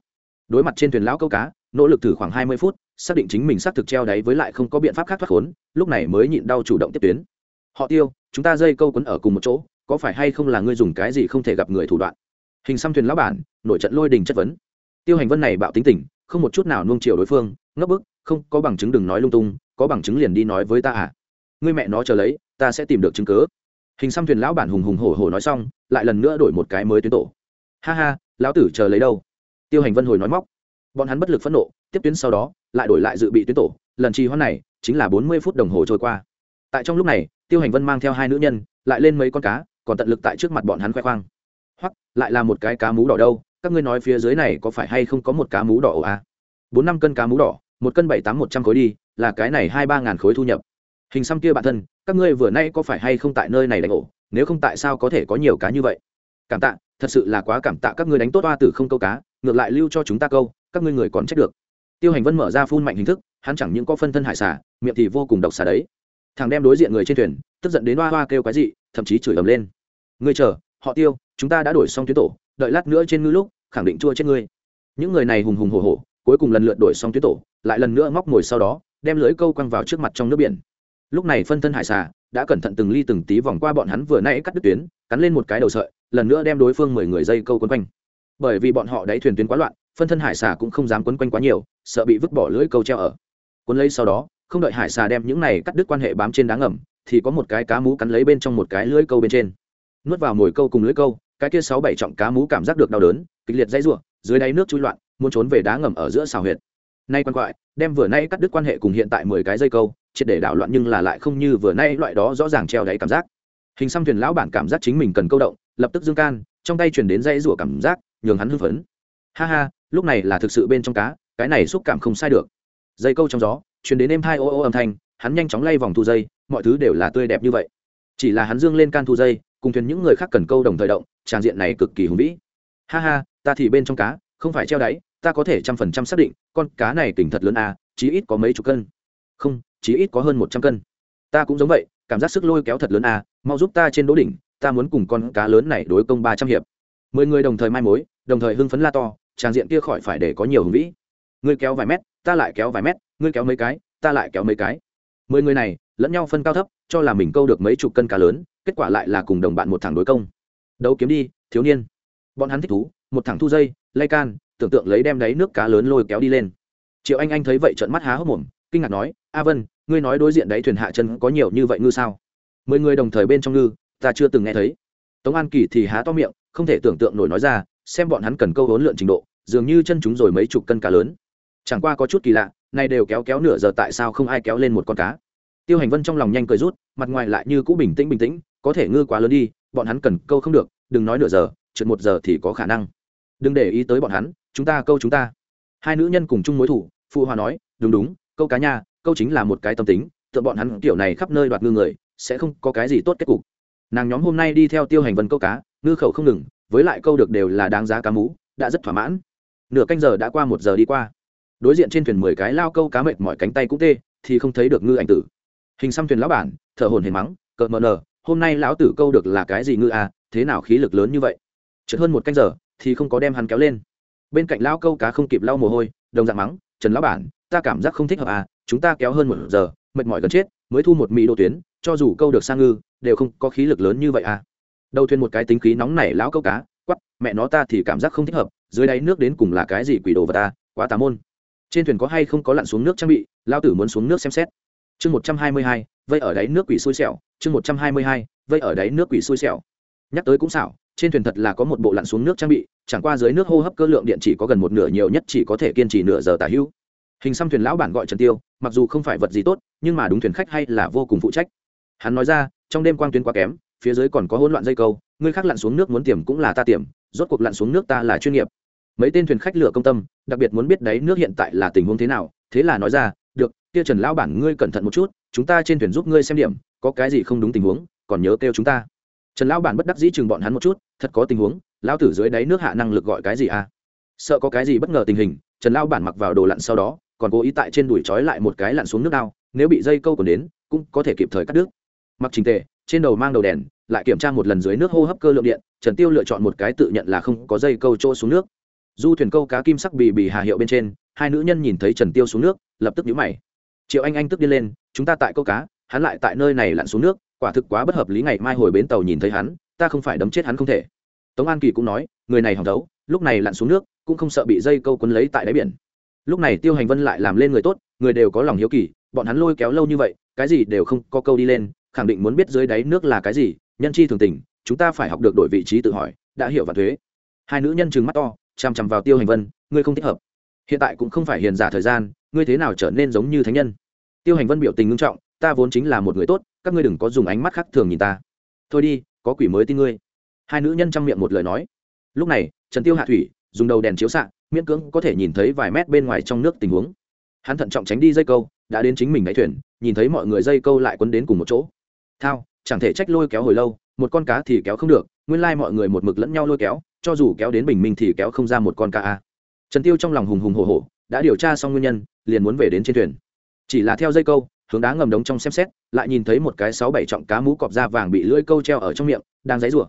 Đối mặt trên thuyền lão câu cá, nỗ lực thử khoảng hai mươi phút, xác định chính mình xác thực treo đáy với lại không có biện pháp khác thoát khốn, lúc này mới nhịn đau chủ động tiếp tuyến. Họ tiêu, chúng ta dây câu quấn ở cùng một chỗ, có phải hay không là ngươi dùng cái gì không thể gặp người thủ đoạn? Hình xăm thuyền lão bản nội trận lôi đình chất vấn. Tiêu hành vân này bạo tính tình, không một chút nào nuông chiều đối phương ngấp bức, không, có bằng chứng đừng nói lung tung, có bằng chứng liền đi nói với ta à. Ngươi mẹ nó chờ lấy, ta sẽ tìm được chứng cứ hình xăm thuyền lão bản hùng hùng hổ hổ nói xong, lại lần nữa đổi một cái mới tuyến tổ. Ha ha, lão tử chờ lấy đâu? Tiêu hành vân hồi nói móc. Bọn hắn bất lực phẫn nộ, tiếp tuyến sau đó, lại đổi lại dự bị tuyến tổ. Lần trì hoãn này, chính là bốn mươi phút đồng hồ trôi qua. Tại trong lúc này, tiêu hành vân mang theo hai nữ nhân, lại lên mấy con cá, còn tận lực tại trước mặt bọn hắn khoe khoang. Hoặc, lại là một cái cá mú đỏ đâu, các ngươi nói phía dưới này có phải hay không có một cá mú đỏ ổ à? bốn năm cân cá mú đỏ, một cân bảy tám một trăm khối đi, là cái này hai ba ngàn khối thu nhập. Hình xăm kia bản thân các ngươi vừa nay có phải hay không tại nơi này đánh ổ? Nếu không tại sao có thể có nhiều cá như vậy? Cảm tạ, thật sự là quá cảm tạ các ngươi đánh tốt oa tử không câu cá, ngược lại lưu cho chúng ta câu, các ngươi người còn trách được. Tiêu hành vân mở ra phun mạnh hình thức, hắn chẳng những có phân thân hải xả miệng thì vô cùng độc xả đấy. Thằng đem đối diện người trên thuyền, tức giận đến hoa hoa kêu cái gì thậm chí chửi ầm lên. Ngươi chờ, họ tiêu, chúng ta đã đổi xong tuyến tổ, đợi lát nữa trên ngư lúc, khẳng định chua chết ngươi. Những người này hùng hùng hổ hổ, cuối cùng lần lượt đổi xong tuyến tổ, lại lần nữa móc ngồi sau đó, đem lưới câu quăng vào trước mặt trong nước biển lúc này phân thân hải xà đã cẩn thận từng ly từng tí vòng qua bọn hắn vừa nãy cắt đứt tuyến, cắn lên một cái đầu sợi, lần nữa đem đối phương mười người dây câu quấn quanh. Bởi vì bọn họ đáy thuyền tuyến quá loạn, phân thân hải xà cũng không dám quấn quanh quá nhiều, sợ bị vứt bỏ lưỡi câu treo ở. Quấn lấy sau đó, không đợi hải xà đem những này cắt đứt quan hệ bám trên đá ngầm, thì có một cái cá mú cắn lấy bên trong một cái lưỡi câu bên trên. Nuốt vào mồi câu cùng lưỡi câu, cái kia sáu bảy trọng cá mú cảm giác được đau đớn, kịch liệt dãy ruộng, dưới đáy nước chui loạn, muốn trốn về đá ngầm ở giữa xào huyệt. Nay quan quại, đem vừa nay cắt đứt quan hệ cùng hiện tại mười cái dây câu triệt để đảo loạn nhưng là lại không như vừa nay loại đó rõ ràng treo đáy cảm giác. Hình xăm thuyền lão bản cảm giác chính mình cần câu động, lập tức dương can, trong tay chuyển đến dây rủa cảm giác, nhường hắn hưng phấn. Ha ha, lúc này là thực sự bên trong cá, cái này xúc cảm không sai được. Dây câu trong gió chuyển đến êm hai ô ô âm thanh, hắn nhanh chóng lay vòng thu dây, mọi thứ đều là tươi đẹp như vậy. Chỉ là hắn dương lên can thu dây, cùng thuyền những người khác cần câu đồng thời động, tràng diện này cực kỳ hùng vĩ. Ha ha, ta thì bên trong cá, không phải treo đáy, ta có thể trăm phần trăm xác định, con cá này tỉnh thật lớn à chí ít có mấy chục cân. Không chí ít có hơn một trăm cân. Ta cũng giống vậy, cảm giác sức lôi kéo thật lớn à mau giúp ta trên đỗ đỉnh, ta muốn cùng con cá lớn này đối công ba trăm hiệp. Mười người đồng thời mai mối, đồng thời hưng phấn la to, tràng diện kia khỏi phải để có nhiều hùng vĩ. Ngươi kéo vài mét, ta lại kéo vài mét, ngươi kéo mấy cái, ta lại kéo mấy cái. Mười người này, lẫn nhau phân cao thấp, cho là mình câu được mấy chục cân cá lớn, kết quả lại là cùng đồng bạn một thằng đối công. Đấu kiếm đi, thiếu niên. Bọn hắn thích thú, một thằng thu dây, lay can, tưởng tượng lấy đem đáy nước cá lớn lôi kéo đi lên. Triệu anh anh thấy vậy trợn mắt há hốc mồm kinh ngạc nói, a vân, ngươi nói đối diện đáy thuyền hạ chân có nhiều như vậy ngư sao? Mười người đồng thời bên trong ngư, ta chưa từng nghe thấy. Tống an kỳ thì há to miệng, không thể tưởng tượng nổi nói ra, xem bọn hắn cần câu hốn lượn trình độ, dường như chân chúng rồi mấy chục cân cá lớn. Chẳng qua có chút kỳ lạ nay đều kéo kéo nửa giờ tại sao không ai kéo lên một con cá. Tiêu hành vân trong lòng nhanh cười rút, mặt ngoài lại như cũ bình tĩnh bình tĩnh, có thể ngư quá lớn đi, bọn hắn cần câu không được, đừng nói nửa giờ, trượt một giờ thì có khả năng. Đừng để ý tới bọn hắn, chúng ta câu chúng ta. Hai nữ nhân cùng chung mối thủ, phụ hòa nói, đúng đúng câu cá nha, câu chính là một cái tâm tính tựa bọn hắn kiểu này khắp nơi đoạt ngư người, sẽ không có cái gì tốt kết cục. Nàng nhóm hôm nay đi theo tiêu hành vân câu cá, ngư khẩu không ngừng, với lại câu được đều là đáng giá cá mú đã rất thỏa mãn. Nửa canh giờ đã qua một giờ đi qua. Đối diện trên thuyền mười cái lao câu cá mệt mỏi cánh tay cũng tê, thì không thấy được ngư ảnh tử. Hình xăm thuyền lão bản, thở hồn hển mắng cợt mờ nờ, hôm nay lão tử câu được là cái gì ngư à thế nào khí lực lớn như vậy? Trượt hơn một canh giờ, thì không có đem hắn kéo lên. Bên cạnh lão câu cá không kịp lau mồ hôi, đồng dạng mắng, trần lão bản ta cảm giác không thích hợp à chúng ta kéo hơn một giờ, mệt mỏi gần chết, mới thu một mỹ đô tuyến, cho dù câu được sang ngư, đều không có khí lực lớn như vậy à. Đầu thuyền một cái tính khí nóng nảy lão câu cá quắp mẹ nó ta thì cảm giác không thích hợp, dưới đáy nước đến cùng là cái gì quỷ đồ vật ta, quá tà môn. Trên thuyền có hay không có lặn xuống nước trang bị lao tử muốn xuống nước xem xét. Chương một trăm hai mươi hai, vây ở đáy nước quỷ xui xẻo, chương một trăm hai mươi hai, vây ở đáy nước quỷ xui xẻo. Nhắc tới cũng xảo, trên thuyền thật là có một bộ lặn xuống nước trang bị, chẳng qua dưới nước hô hấp cơ lượng điện chỉ có gần một nửa nhiều nhất chỉ có thể kiên trì nửa giờ tả hữu hình xăm thuyền lão bản gọi trần tiêu, mặc dù không phải vật gì tốt, nhưng mà đúng thuyền khách hay là vô cùng phụ trách. Hắn nói ra, trong đêm quang tuyến quá kém, phía dưới còn có hỗn loạn dây câu, người khác lặn xuống nước muốn tiềm cũng là ta tiềm, rốt cuộc lặn xuống nước ta là chuyên nghiệp. Mấy tên thuyền khách lửa công tâm, đặc biệt muốn biết đấy nước hiện tại là tình huống thế nào, thế là nói ra, được, kia trần lão bản ngươi cẩn thận một chút, chúng ta trên thuyền giúp ngươi xem điểm, có cái gì không đúng tình huống, còn nhớ kêu chúng ta. Trần lão bản bất đắc dĩ chừng bọn hắn một chút, thật có tình huống, lão tử dưới đáy nước hạ năng lực gọi cái gì à? Sợ có cái gì bất ngờ tình hình, trần lão bản mặc vào đồ lặn sau đó còn cố ý tại trên đùi trói lại một cái lặn xuống nước đao, nếu bị dây câu còn đến, cũng có thể kịp thời cắt đứt. Mặc trình tề, trên đầu mang đầu đèn, lại kiểm tra một lần dưới nước hô hấp cơ lượng điện, trần tiêu lựa chọn một cái tự nhận là không có dây câu trôi xuống nước. Du thuyền câu cá kim sắc bì bì hà hiệu bên trên, hai nữ nhân nhìn thấy trần tiêu xuống nước, lập tức nhíu mày. Triệu anh anh tức đi lên, chúng ta tại câu cá, hắn lại tại nơi này lặn xuống nước, quả thực quá bất hợp lý, ngày mai hồi bến tàu nhìn thấy hắn, ta không phải đấm chết hắn không thể. Tống an kỳ cũng nói, người này hỏng đấu, lúc này lặn xuống nước, cũng không sợ bị dây câu quấn lấy tại đáy biển lúc này tiêu hành vân lại làm lên người tốt, người đều có lòng hiếu kỳ, bọn hắn lôi kéo lâu như vậy, cái gì đều không có câu đi lên, khẳng định muốn biết dưới đáy nước là cái gì, nhân chi thường tình, chúng ta phải học được đổi vị trí tự hỏi, đã hiểu và thuế. Hai nữ nhân chừng mắt to, chằm chằm vào tiêu hành vân, ngươi không thích hợp. Hiện tại cũng không phải hiền giả thời gian, ngươi thế nào trở nên giống như thánh nhân? Tiêu hành vân biểu tình ngưng trọng, ta vốn chính là một người tốt, các ngươi đừng có dùng ánh mắt khác thường nhìn ta. Thôi đi, có quỷ mới tin ngươi. Hai nữ nhân chăm miệng một lời nói. Lúc này, trần tiêu hạ thủy dùng đầu đèn chiếu xạ, miễn cưỡng có thể nhìn thấy vài mét bên ngoài trong nước tình huống. Hắn thận trọng tránh đi dây câu, đã đến chính mình đáy thuyền, nhìn thấy mọi người dây câu lại quấn đến cùng một chỗ. Thao, chẳng thể trách lôi kéo hồi lâu, một con cá thì kéo không được, nguyên lai mọi người một mực lẫn nhau lôi kéo, cho dù kéo đến bình minh thì kéo không ra một con cá a. Trần tiêu trong lòng hùng hùng hồ hồ đã điều tra xong nguyên nhân, liền muốn về đến trên thuyền. Chỉ là theo dây câu, hướng đá ngầm đống trong xem xét, lại nhìn thấy một cái sáu bảy trọng cá mũ cọp da vàng bị lưỡi câu treo ở trong miệng, đang dãy rủa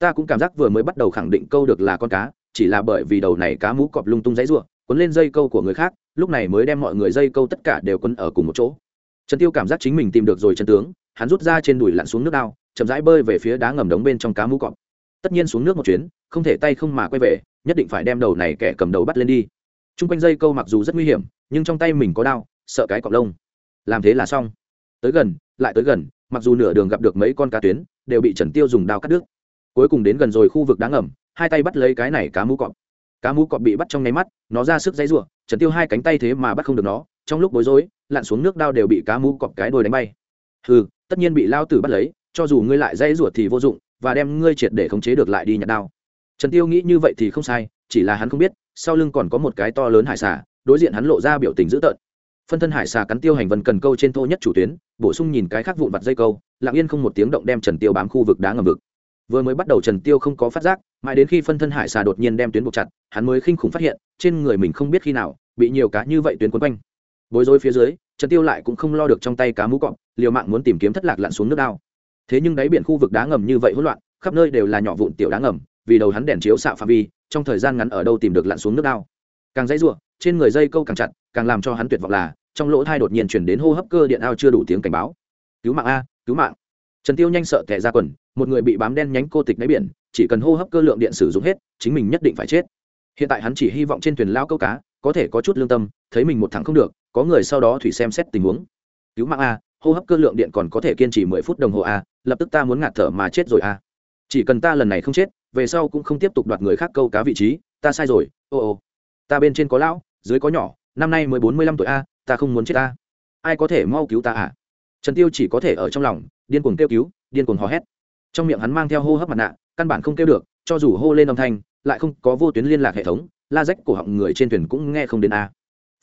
ta cũng cảm giác vừa mới bắt đầu khẳng định câu được là con cá chỉ là bởi vì đầu này cá mú cọp lung tung dãy rủa, cuốn lên dây câu của người khác, lúc này mới đem mọi người dây câu tất cả đều quấn ở cùng một chỗ. Trần tiêu cảm giác chính mình tìm được rồi chân tướng, hắn rút ra trên đùi lặn xuống nước đao, chậm rãi bơi về phía đá ngầm đống bên trong cá mú cọp. Tất nhiên xuống nước một chuyến, không thể tay không mà quay về, nhất định phải đem đầu này kẻ cầm đầu bắt lên đi. T r u n g quanh dây câu mặc dù rất nguy hiểm, nhưng trong tay mình có đao, sợ cái cọp lông. Làm thế là xong. Tới gần, lại tới gần, mặc dù nửa đường gặp được mấy con cá tuyến, đều bị trần tiêu dùng đao cắt đứt. Cuối cùng đến gần rồi khu vực đá ngầm hai tay bắt lấy cái này cá mú cọp. Cá mú cọp bị bắt trong nháy mắt, nó ra sức dãy r u ộ trần tiêu hai cánh tay thế mà bắt không được nó, trong lúc bối rối, lặn xuống nước đao đều bị cá mú cọp cái đôi đánh bay. Ừ tất nhiên bị lao tử bắt lấy, cho dù ngươi lại dãy ruột thì vô dụng, và đem ngươi triệt để khống chế được lại đi nhặt đao. Trần tiêu nghĩ như vậy thì không sai, chỉ là hắn không biết, sau lưng còn có một cái to lớn hải xà, đối diện hắn lộ ra biểu tình dữ tợn. Phân thân hải xà cắn tiêu hành vân cần câu trên thô nhất chủ tuyến, bổ sung nhìn cái khác vụn vặt dây câu, lặng yên không một tiếng động đem trần tiêu bám khu vực đá ngầm vực. Vừa mới bắt đầu trần tiêu không có phát giác mãi đến khi phân thân hải xà đột nhiên đem tuyến buộc chặt hắn mới khinh khủng phát hiện trên người mình không biết khi nào bị nhiều cá như vậy tuyến quấn quanh. Bối rối phía dưới trần tiêu lại cũng không lo được trong tay cá mũ cọp liều mạng muốn tìm kiếm thất lạc lặn xuống nước đao. Thế nhưng đáy biển khu vực đá ngầm như vậy hỗn loạn khắp nơi đều là nhỏ vụn tiểu đá ngầm vì đầu hắn đèn chiếu xạ phạm vi trong thời gian ngắn ở đâu tìm được lặn xuống nước đao. Càng dãy rủa, trên người dây câu càng chặt càng làm cho hắn tuyệt vọng là trong lỗ thai đột nhiên chuyển đến hô hấp cơ điện ao chưa đủ tiếng cảnh báo. Cứu mạng a cứu mạng. Trần tiêu nhanh sợ tẻ ra quần một người bị bám đen nhánh cô tịch đáy biển chỉ cần hô hấp cơ lượng điện sử dụng hết, chính mình nhất định phải chết. Hiện tại hắn chỉ hy vọng trên thuyền lao câu cá, có thể có chút lương tâm, thấy mình một thằng không được, có người sau đó thủy xem xét tình huống. Cứu mạng a, hô hấp cơ lượng điện còn có thể kiên trì mười phút đồng hồ a, lập tức ta muốn ngạt thở mà chết rồi a. Chỉ cần ta lần này không chết, về sau cũng không tiếp tục đoạt người khác câu cá vị trí, ta sai rồi, ô ô. Ta bên trên có lão, dưới có nhỏ, năm nay mới bốn mươi lăm tuổi a, ta không muốn chết ta ai có thể mau cứu ta à trần tiêu chỉ có thể ở trong lòng, điên cuồng kêu cứu, điên cuồng hò hét. Trong miệng hắn mang theo hô hấp mặt nạ căn bản không kêu được, cho dù hô lên âm thanh, lại không có vô tuyến liên lạc hệ thống, la rách cổ họng người trên thuyền cũng nghe không đến a.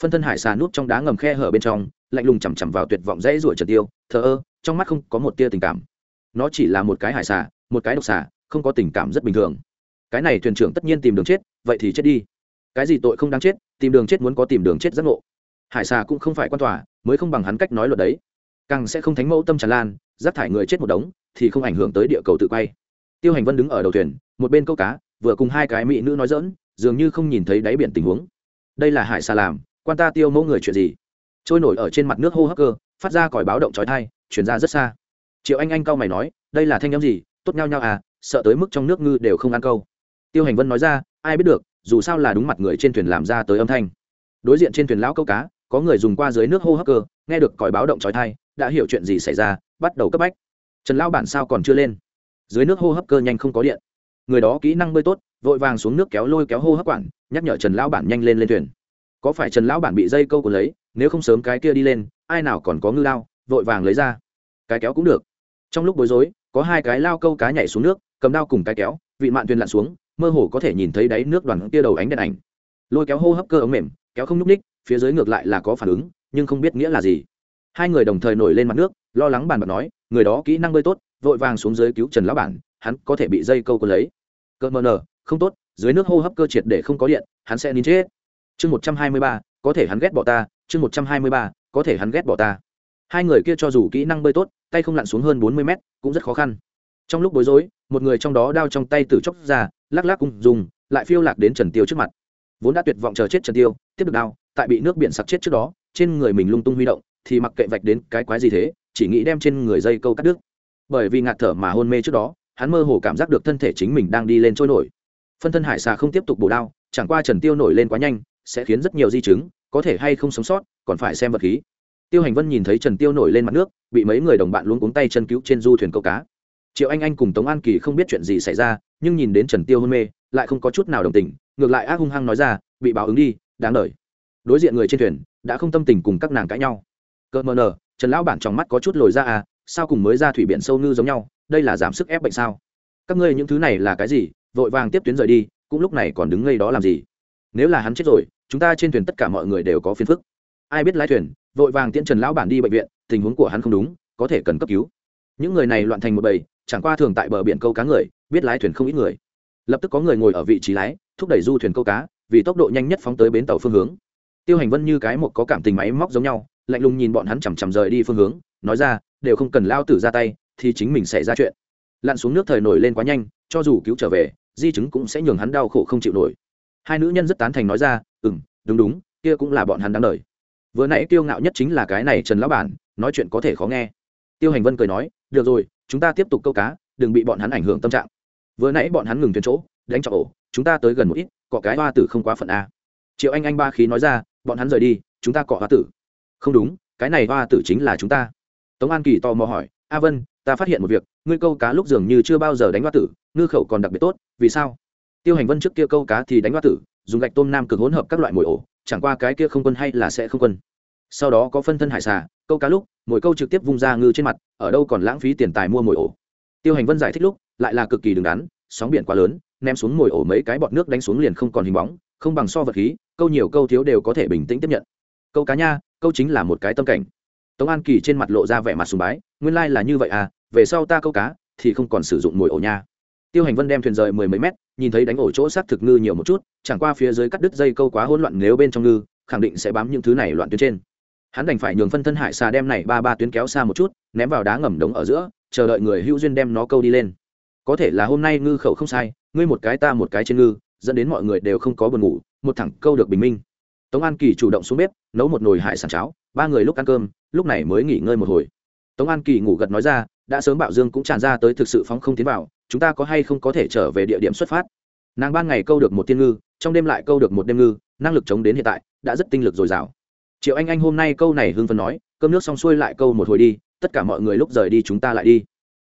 Phân thân hải xà núp trong đá ngầm khe hở bên trong, lạnh lùng chằm chằm vào tuyệt vọng dãy ruổi trật tiêu, thờ ơ, trong mắt không có một tia tình cảm. Nó chỉ là một cái hải xà, một cái độc xà, không có tình cảm rất bình thường. Cái này thuyền trưởng tất nhiên tìm đường chết, vậy thì chết đi. Cái gì tội không đáng chết, tìm đường chết muốn có tìm đường chết giác ngộ. Hải xà cũng không phải quan tòa, mới không bằng hắn cách nói luật đấy. Càng sẽ không thánh mẫu tâm tràn lan, rác thải người chết một đống, thì không ảnh hưởng tới địa cầu tự quay tiêu hành vân đứng ở đầu thuyền, một bên câu cá, vừa cùng hai cái mỹ nữ nói dỡn dường như không nhìn thấy đáy biển tình huống. Đây là hải xà làm, quan ta tiêu mẫu người chuyện gì? Trôi nổi ở trên mặt nước hô hấp cơ, phát ra còi báo động trói thai chuyển ra rất xa. Triệu anh anh cau mày nói, đây là thanh â m gì? Tốt nhau nhau à sợ tới mức trong nước ngư đều không ăn câu. Tiêu hành vân nói ra, ai biết được, dù sao là đúng mặt người trên thuyền làm ra tới âm thanh. Đối diện trên thuyền lão câu cá, có người dùng qua dưới nước hô hấp cơ, nghe được còi báo động trói thai đã hiểu chuyện gì xảy ra, bắt đầu cấp bách. Trần lão bản sao còn chưa lên? Dưới nước hô hấp cơ nhanh không có điện. Người đó kỹ năng bơi tốt, vội vàng xuống nước kéo lôi kéo hô hấp quản, nhắc nhở trần lão bản nhanh lên lên thuyền. Có phải trần lão bản bị dây câu của lấy, nếu không sớm cái kia đi lên, ai nào còn có ngư lao, vội vàng lấy ra. Cái kéo cũng được. Trong lúc bối rối, có hai cái lao câu cá nhảy xuống nước, cầm đao cùng cái kéo, vị mạn thuyền lặn xuống, mơ hồ có thể nhìn thấy đáy nước đoàn kia đầu ánh đèn ảnh. Lôi kéo hô hấp cơ ống mềm, kéo không nhúc ních phía dưới ngược lại là có phản ứng, nhưng không biết nghĩa là gì. Hai người đồng thời nổi lên mặt nước, lo lắng bàn bạc nói, người đó kỹ năng bơi tốt vội vàng xuống dưới cứu trần lão bản, hắn có thể bị dây câu có lấy. Cơ mờ nờ, không tốt, dưới nước hô hấp cơ triệt để không có điện, hắn sẽ nín chết. Chương một trăm hai mươi ba, có thể hắn ghét bỏ ta, chương một trăm hai mươi ba, có thể hắn ghét bỏ ta. Hai người kia cho dù kỹ năng bơi tốt, tay không lặn xuống hơn bốn mươi mét, cũng rất khó khăn. Trong lúc bối rối, một người trong đó đao trong tay từ chóc ra, lắc lắc cùng dùng, lại phiêu lạc đến trần tiêu trước mặt. Vốn đã tuyệt vọng chờ chết trần tiêu, tiếp được đao, tại bị nước biển sặc chết trước đó, trên người mình lung tung huy động, thì mặc kệ vạch đến cái quái gì thế, chỉ nghĩ đem trên người dây câu cắt đứt bởi vì ngạt thở mà hôn mê trước đó, hắn mơ hồ cảm giác được thân thể chính mình đang đi lên trôi nổi. Phân thân hải xà không tiếp tục bổ đao, chẳng qua trần tiêu nổi lên quá nhanh, sẽ khiến rất nhiều di chứng, có thể hay không sống sót, còn phải xem vật khí. Tiêu hành vân nhìn thấy trần tiêu nổi lên mặt nước, bị mấy người đồng bạn luống cuống tay chân cứu trên du thuyền câu cá. Triệu anh anh cùng tống an kỳ không biết chuyện gì xảy ra, nhưng nhìn đến trần tiêu hôn mê, lại không có chút nào đồng tình, ngược lại ác hung hăng nói ra, bị báo ứng đi, đáng đời. Đối diện người trên thuyền, đã không tâm tình cùng các nàng cãi nhau. Cợt mờ nờ trần lão bản trong mắt có chút lồi ra à sao cùng mới ra thủy biển sâu ngư giống nhau, đây là giảm sức ép bệnh sao? Các ngươi những thứ này là cái gì? Vội vàng tiếp tuyến rời đi, cũng lúc này còn đứng ngây đó làm gì? Nếu là hắn chết rồi, chúng ta trên thuyền tất cả mọi người đều có phiền phức. Ai biết lái thuyền, vội vàng tiễn trần lão bản đi bệnh viện, tình huống của hắn không đúng, có thể cần cấp cứu. Những người này loạn thành một bầy, chẳng qua thường tại bờ biển câu cá người, biết lái thuyền không ít người. Lập tức có người ngồi ở vị trí lái, thúc đẩy du thuyền câu cá, vì tốc độ nhanh nhất phóng tới bến tàu phương hướng. Tiêu hành vân như cái một có cảm tình máy móc giống nhau, lạnh lùng nhìn bọn hắn chằm chằm rời đi phương hướng nói ra, đều không cần lao tử ra tay, thì chính mình sẽ ra chuyện. Lặn xuống nước thời nổi lên quá nhanh, cho dù cứu trở về, di chứng cũng sẽ nhường hắn đau khổ không chịu nổi. Hai nữ nhân rất tán thành nói ra ừ m đúng đúng, kia cũng là bọn hắn đáng đời. Vừa nãy tiêu ngạo nhất chính là cái này trần lão bản, nói chuyện có thể khó nghe. Tiêu hành vân cười nói, được rồi, chúng ta tiếp tục câu cá, đừng bị bọn hắn ảnh hưởng tâm trạng. Vừa nãy bọn hắn ngừng thuyền chỗ, đánh chọc ổ, chúng ta tới gần một ít cọ cái hoa tử không quá phận a. Triệu anh anh ba khí nói ra, bọn hắn rời đi, chúng ta cọ hoa tử. Không đúng, cái này hoa tử chính là chúng ta tống an kỳ tò mò hỏi, a vân, ta phát hiện một việc, ngươi câu cá lúc dường như chưa bao giờ đánh hoa tử, ngư khẩu còn đặc biệt tốt, vì sao? Tiêu hành vân trước kia câu cá thì đánh hoa tử, dùng gạch tôm nam cực hỗn hợp các loại mồi ổ, chẳng qua cái kia không quân hay là sẽ không quân. Sau đó có phân thân hải xà, câu cá lúc, mỗi câu trực tiếp vung ra ngư trên mặt, ở đâu còn lãng phí tiền tài mua mồi ổ. Tiêu hành vân giải thích lúc, lại là cực kỳ đứng đắn, sóng biển quá lớn, ném xuống mồi ổ mấy cái bọt nước đánh xuống liền không còn hình bóng, không bằng so vật khí, câu nhiều câu thiếu đều có thể bình tĩnh tiếp nhận. Câu cá nha, câu chính là một cái tâm cảnh tống an kỳ trên mặt lộ ra vẻ mặt sùng bái, nguyên lai là như vậy à về sau ta câu cá thì không còn sử dụng mồi ổ nha. Tiêu hành vân đem thuyền rời mười mấy mét, nhìn thấy đánh ổ chỗ xác thực ngư nhiều một chút, chẳng qua phía dưới cắt đứt dây câu quá hỗn loạn nếu bên trong ngư, khẳng định sẽ bám những thứ này loạn tuyến trên. Hắn đành phải nhường phân thân hải xà đem này ba ba tuyến kéo xa một chút, ném vào đá ngầm đống ở giữa, chờ đợi người hữu duyên đem nó câu đi lên. Có thể là hôm nay ngư khẩu không sai, ngươi một cái ta một cái trên ngư, dẫn đến mọi người đều không có buồn ngủ, một thẳng câu được bình minh. Tống an kỳ chủ động xuống bếp, nấu một nồi hải sản cháo, ba người lúc ăn cơm lúc này mới nghỉ ngơi một hồi. Tống an kỳ ngủ gật nói ra, đã sớm bạo dương cũng tràn ra tới thực sự phóng không tiến vào, chúng ta có hay không có thể trở về địa điểm xuất phát? Nàng ban ngày câu được một tiên ngư, trong đêm lại câu được một đêm ngư, năng lực chống đến hiện tại, đã rất tinh lực dồi dào. Triệu anh anh hôm nay câu này hương phấn nói, cơm nước xong xuôi lại câu một hồi đi, tất cả mọi người lúc rời đi chúng ta lại đi.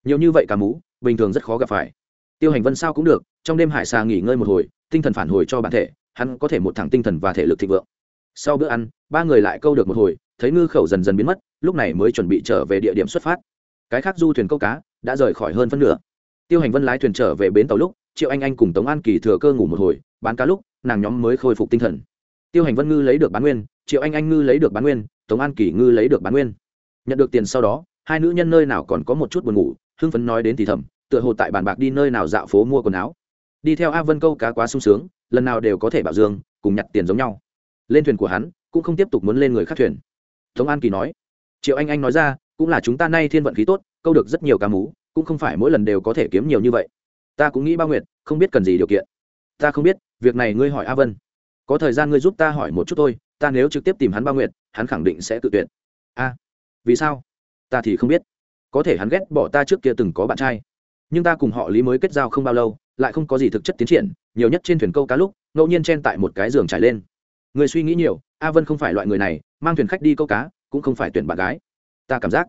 Nhiều như vậy cả mú bình thường rất khó gặp phải. Tiêu hành vân sao cũng được, trong đêm hải xà nghỉ ngơi một hồi, tinh thần phản hồi cho bản thể, hắn có thể một thẳng tinh thần và thể lực thịnh vượng. Sau bữa ăn, ba người lại câu được một hồi thấy ngư khẩu dần dần biến mất, lúc này mới chuẩn bị trở về địa điểm xuất phát. Cái khác du thuyền câu cá đã rời khỏi hơn phân nửa. Tiêu hành vân lái thuyền trở về bến tàu lúc, triệu anh anh cùng tống an kỳ thừa cơ ngủ một hồi, bán cá lúc, nàng nhóm mới khôi phục tinh thần. Tiêu hành vân ngư lấy được bán nguyên, triệu anh anh ngư lấy được bán nguyên, tống an kỳ ngư lấy được bán nguyên. Nhận được tiền sau đó, hai nữ nhân nơi nào còn có một chút buồn ngủ, hưng phấn nói đến thì thầm, tựa hồ tại bàn bạc đi nơi nào dạo phố mua quần áo. Đi theo a vân câu cá quá sung sướng, lần nào đều có thể bảo dương, cùng nhặt tiền giống nhau. Lên thuyền của hắn, cũng không tiếp tục muốn lên người khác thuyền tống an kỳ nói. Triệu anh anh nói ra, cũng là chúng ta nay thiên vận khí tốt, câu được rất nhiều cá mú, cũng không phải mỗi lần đều có thể kiếm nhiều như vậy. Ta cũng nghĩ ba nguyệt, không biết cần gì điều kiện. Ta không biết, việc này ngươi hỏi a vân. Có thời gian ngươi giúp ta hỏi một chút thôi, ta nếu trực tiếp tìm hắn ba nguyệt, hắn khẳng định sẽ tự tuyệt. A, vì sao? Ta thì không biết. Có thể hắn ghét bỏ ta trước kia từng có bạn trai. Nhưng ta cùng họ lý mới kết giao không bao lâu, lại không có gì thực chất tiến triển, nhiều nhất trên thuyền câu cá lúc, ngẫu nhiên chen tại một cái giường trải lên. Người suy nghĩ nhiều, a vân không phải loại người này mang thuyền khách đi câu cá cũng không phải tuyển bạn gái. Ta cảm giác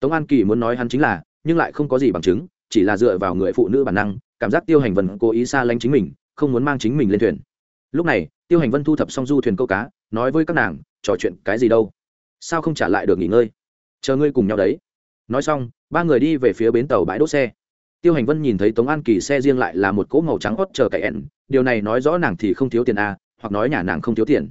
tống an kỳ muốn nói hắn chính là nhưng lại không có gì bằng chứng chỉ là dựa vào người phụ nữ bản năng cảm giác tiêu hành vân cố ý xa lánh chính mình không muốn mang chính mình lên thuyền. Lúc này tiêu hành vân thu thập xong du thuyền câu cá nói với các nàng trò chuyện cái gì đâu? Sao không trả lại được nghỉ ngơi? Chờ ngươi cùng nhau đấy. Nói xong ba người đi về phía bến tàu bãi đỗ xe. Tiêu hành vân nhìn thấy tống an kỳ xe riêng lại là một cỗ màu trắng hót chờ cậy ẹn, điều này nói rõ nàng thì không thiếu tiền a à, hoặc nói nhà nàng không thiếu tiền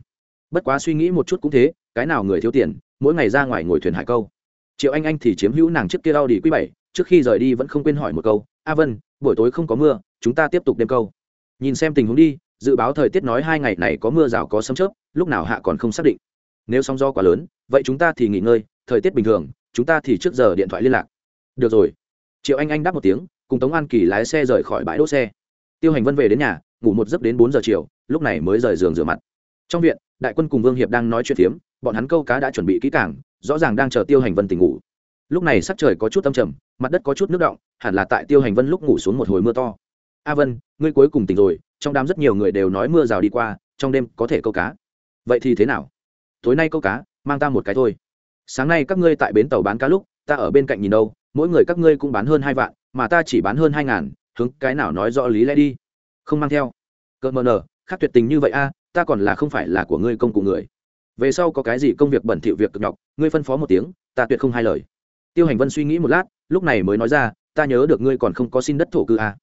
bất quá suy nghĩ một chút cũng thế, cái nào người thiếu tiền, mỗi ngày ra ngoài ngồi thuyền hải câu. Triệu anh anh thì chiếm hữu nàng trước kia đau đi quý bảy, trước khi rời đi vẫn không quên hỏi một câu, a vân, buổi tối không có mưa, chúng ta tiếp tục đêm câu. Nhìn xem tình huống đi, dự báo thời tiết nói hai ngày này có mưa rào có sấm chớp, lúc nào hạ còn không xác định. Nếu sóng gió quá lớn, vậy chúng ta thì nghỉ ngơi, thời tiết bình thường, chúng ta thì trước giờ điện thoại liên lạc. Được rồi. Triệu anh anh đáp một tiếng, cùng tống an kỳ lái xe rời khỏi bãi đỗ xe. Tiêu hành vân về đến nhà, ngủ một giấc đến bốn giờ chiều, lúc này mới rời giường rửa mặt. Trong viện đại quân cùng vương hiệp đang nói chuyện phiếm, bọn hắn câu cá đã chuẩn bị kỹ cảng rõ ràng đang chờ tiêu hành vân tỉnh ngủ. Lúc này sắc trời có chút âm trầm, mặt đất có chút nước động, hẳn là tại tiêu hành vân lúc ngủ xuống một hồi mưa to. A vân, ngươi cuối cùng tỉnh rồi, trong đám rất nhiều người đều nói mưa rào đi qua, trong đêm có thể câu cá. Vậy thì thế nào? Tối nay câu cá, mang ta một cái thôi. Sáng nay các ngươi tại bến tàu bán cá lúc, ta ở bên cạnh nhìn đâu, mỗi người các ngươi cũng bán hơn hai vạn, mà ta chỉ bán hơn hai ngàn, hướng cái nào nói rõ lý lẽ đi. Không mang theo. Cỡ mờ nờ, khác tuyệt tình như vậy a ta còn là không phải là của ngươi công cụ người. Về sau có cái gì công việc bẩn thỉu việc cực nhọc, ngươi phân phó một tiếng, ta tuyệt không hai lời. Tiêu hành vân suy nghĩ một lát, lúc này mới nói ra, ta nhớ được ngươi còn không có xin đất thổ cư à.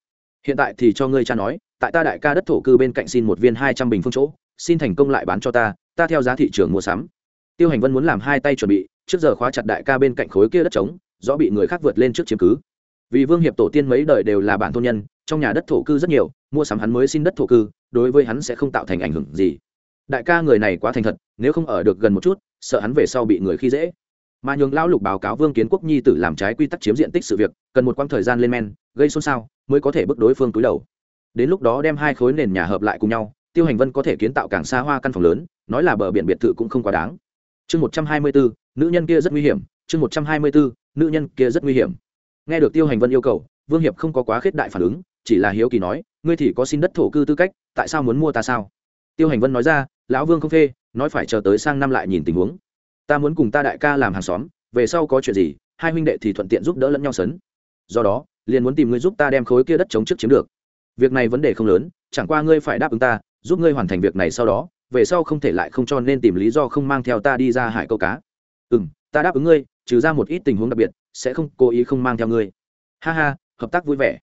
Hiện tại thì cho ngươi cha nói, tại ta đại ca đất thổ cư bên cạnh xin một viên hai trăm bình phương chỗ, xin thành công lại bán cho ta ta theo giá thị trường mua sắm. Tiêu hành vân muốn làm hai tay chuẩn bị, trước giờ khóa chặt đại ca bên cạnh khối kia đất trống rõ bị người khác vượt lên trước chiếm cứ. Vì vương hiệp tổ tiên mấy đời đều là bản thôn nhân trong nhà đất thổ cư rất nhiều, mua sắm hắn mới xin đất thổ cư, đối với hắn sẽ không tạo thành ảnh hưởng gì. Đại ca người này quá thành thật, nếu không ở được gần một chút, sợ hắn về sau bị người khi dễ. Mà nhường lão lục báo cáo vương kiến quốc nhi tử làm trái quy tắc chiếm diện tích sự việc, cần một quãng thời gian lên men, gây xôn xao, mới có thể bước đối phương túi đầu. Đến lúc đó đem hai khối nền nhà hợp lại cùng nhau, tiêu hành vân có thể kiến tạo càng xa hoa căn phòng lớn, nói là bờ biển biệt thự cũng không quá đáng. Chương một trăm hai mươi bốn, nữ nhân kia rất nguy hiểm. Chương một trăm hai mươi bốn, nữ nhân kia rất nguy hiểm. Nghe được tiêu hành vân yêu cầu, vương hiệp không có quá khết đại phản ứng chỉ là hiếu kỳ nói, ngươi thì có xin đất thổ cư tư cách, tại sao muốn mua ta sao? Tiêu hành vân nói ra, lão vương không phê, nói phải chờ tới sang năm lại nhìn tình huống. Ta muốn cùng ta đại ca làm hàng xóm, về sau có chuyện gì, hai huynh đệ thì thuận tiện giúp đỡ lẫn nhau sấn. Do đó, liền muốn tìm ngươi giúp ta đem khối kia đất chống trước chiếm được. Việc này vấn đề không lớn, chẳng qua ngươi phải đáp ứng ta, giúp ngươi hoàn thành việc này sau đó, về sau không thể lại không cho nên tìm lý do không mang theo ta đi ra hải câu cá. Ừ m ta đáp ứng ngươi, trừ ra một ít tình huống đặc biệt, sẽ không cố ý không mang theo ngươi. Ha ha, hợp tác vui vẻ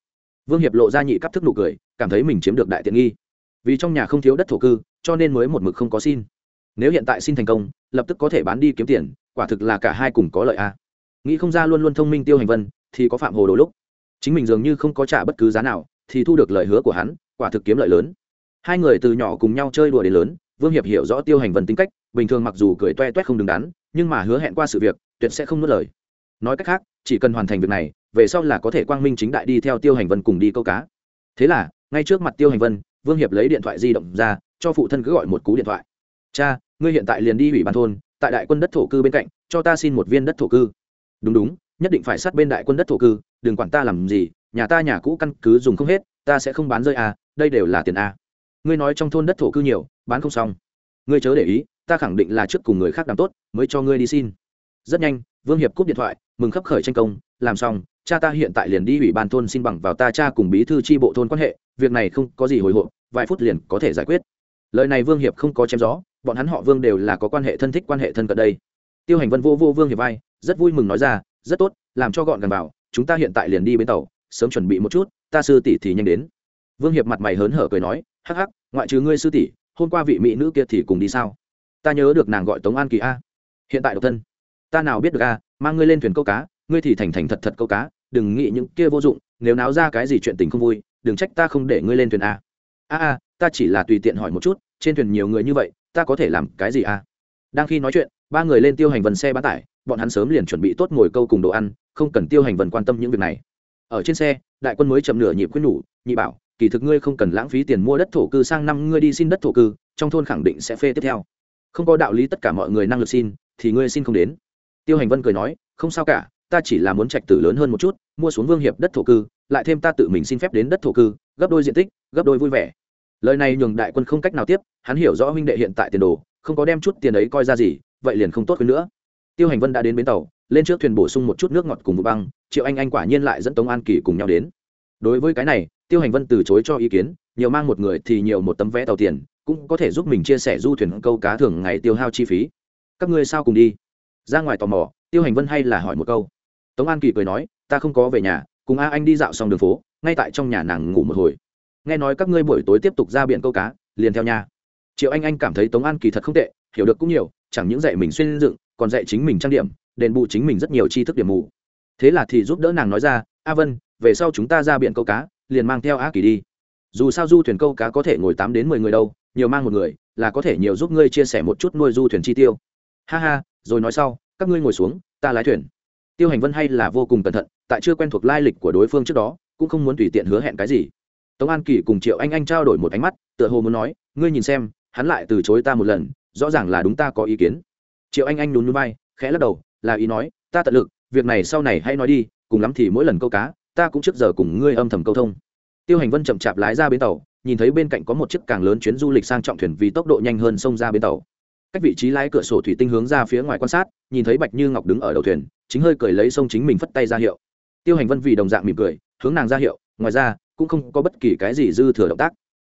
vương hiệp lộ ra nhị cấp thức nụ cười, cảm thấy mình chiếm được đại tiện nghi. Vì trong nhà không thiếu đất thổ cư, cho nên mới một mực không có xin. Nếu hiện tại xin thành công, lập tức có thể bán đi kiếm tiền, quả thực là cả hai cùng có lợi a. Nghĩ không ra luôn luôn thông minh tiêu hành vân, thì có phạm hồ đồ lúc. Chính mình dường như không có trả bất cứ giá nào, thì thu được lời hứa của hắn, quả thực kiếm lợi lớn. Hai người từ nhỏ cùng nhau chơi đùa đến lớn, vương hiệp hiểu rõ tiêu hành vân tính cách, bình thường mặc dù cười toe toét không đứng đắn, nhưng mà hứa hẹn qua sự việc, tuyệt sẽ không nuốt lời. Nói cách khác, chỉ cần hoàn thành việc này về sau là có thể quang minh chính đại đi theo tiêu hành vân cùng đi câu cá. Thế là, ngay trước mặt tiêu hành vân, vương hiệp lấy điện thoại di động ra, cho phụ thân cứ gọi một cú điện thoại. Cha, ngươi hiện tại liền đi ủy ban thôn, tại đại quân đất thổ cư bên cạnh, cho ta xin một viên đất thổ cư. Đúng đúng, nhất định phải sát bên đại quân đất thổ cư, đừng quản ta làm gì, nhà ta nhà cũ căn cứ dùng không hết, ta sẽ không bán rơi à đây đều là tiền a ngươi nói trong thôn đất thổ cư nhiều, bán không xong. Ngươi chớ để ý, ta khẳng định là trước cùng người khác làm tốt, mới cho ngươi đi xin. Rất nhanh, vương hiệp cúp điện thoại, mừng khấp khởi tranh công, làm xong cha ta hiện tại liền đi ủy ban thôn xin bằng vào ta cha cùng bí thư tri bộ thôn quan hệ, việc này không có gì hồi hộp, vài phút liền có thể giải quyết. Lời này vương hiệp không có chém gió, bọn hắn họ vương đều là có quan hệ thân thích quan hệ thân cận đây. Tiêu hành vân vô vô vương hiệp vai, rất vui mừng nói ra, rất tốt, làm cho gọn gần vào, chúng ta hiện tại liền đi bến tàu, sớm chuẩn bị một chút, ta sư tỷ thì nhanh đến. Vương hiệp mặt mày hớn hở cười nói, hắc hắc, ngoại trừ ngươi sư tỷ, hôm qua vị mỹ nữ kia thì cùng đi sao? Ta nhớ được nàng gọi tống an kỳ a. Hiện tại độc thân. Ta nào biết được a, mang ngươi lên thuyền câu cá ngươi thì thành thành thật thật câu cá, đừng nghĩ những kia vô dụng, nếu náo ra cái gì chuyện tình không vui, đừng trách ta không để ngươi lên thuyền a. A a, ta chỉ là tùy tiện hỏi một chút, trên thuyền nhiều người như vậy, ta có thể làm cái gì a? Đang khi nói chuyện, ba người lên tiêu hành vần xe bán tải, bọn hắn sớm liền chuẩn bị tốt ngồi câu cùng đồ ăn, không cần tiêu hành vần quan tâm những việc này. Ở trên xe, đại quân mới chậm nửa nhịp khuyên nhủ, nhị bảo, kỳ thực ngươi không cần lãng phí tiền mua đất thổ cư sang năm ngươi đi xin đất thổ cư, trong thôn khẳng định sẽ phê tiếp theo. Không có đạo lý tất cả mọi người năng lực xin, thì ngươi xin không đến. Tiêu hành vân cười nói, không sao cả ta chỉ là muốn trạch tử lớn hơn một chút, mua xuống vương hiệp đất thổ cư, lại thêm ta tự mình xin phép đến đất thổ cư, gấp đôi diện tích, gấp đôi vui vẻ. Lời này nhường đại quân không cách nào tiếp, hắn hiểu rõ huynh đệ hiện tại tiền đồ, không có đem chút tiền ấy coi ra gì, vậy liền không tốt hơn nữa. Tiêu hành vân đã đến bến tàu, lên trước thuyền bổ sung một chút nước ngọt cùng vụ băng, triệu anh anh quả nhiên lại dẫn tống an kỳ cùng nhau đến. Đối với cái này, tiêu hành vân từ chối cho ý kiến, nhiều mang một người thì nhiều một tấm vé tàu tiền, cũng có thể giúp mình chia sẻ du thuyền câu cá thường ngày tiêu hao chi phí. Các ngươi sao cùng đi? Ra ngoài tò mò, tiêu hành vân hay là hỏi một câu tống an kỳ cười nói, ta không có về nhà, cùng a anh đi dạo xong đường phố, ngay tại trong nhà nàng ngủ một hồi. Nghe nói các ngươi buổi tối tiếp tục ra biển câu cá, liền theo nhà. Triệu anh anh cảm thấy tống an kỳ thật không tệ, hiểu được cũng nhiều, chẳng những dạy mình xuyên dựng, còn dạy chính mình trang điểm, đền bù chính mình rất nhiều tri thức điểm mù. Thế là thì giúp đỡ nàng nói ra, a vân, về sau chúng ta ra biển câu cá, liền mang theo a kỳ đi. Dù sao du thuyền câu cá có thể ngồi tám đến mười người đâu, nhiều mang một người, là có thể nhiều giúp ngươi chia sẻ một chút nuôi du thuyền chi tiêu. Ha ha, rồi nói sau, các ngươi ngồi xuống, ta lái thuyền tiêu hành vân hay là vô cùng cẩn thận, tại chưa quen thuộc lai lịch của đối phương trước đó, cũng không muốn tùy tiện hứa hẹn cái gì. Tống an kỳ cùng triệu anh anh trao đổi một ánh mắt, tựa hồ muốn nói, ngươi nhìn xem, hắn lại từ chối ta một lần, rõ ràng là đúng ta có ý kiến. Triệu anh anh nhún núi bay khẽ lắc đầu, là ý nói, ta tận lực, việc này sau này hãy nói đi, cùng lắm thì mỗi lần câu cá, ta cũng trước giờ cùng ngươi âm thầm câu thông. Tiêu hành vân chậm chạp lái ra bến tàu, nhìn thấy bên cạnh có một chiếc càng lớn chuyến du lịch sang trọng thuyền vì tốc độ nhanh hơn xông ra bến tàu. Cách vị trí lái cửa sổ thủy tinh hướng ra phía ngoài quan sát, nhìn thấy bạch như ngọc đứng ở đầu thuyền chính hơi cười lấy sông chính mình phất tay ra hiệu. Tiêu hành vân vì đồng dạng mỉm cười, hướng nàng ra hiệu, ngoài ra, cũng không có bất kỳ cái gì dư thừa động tác.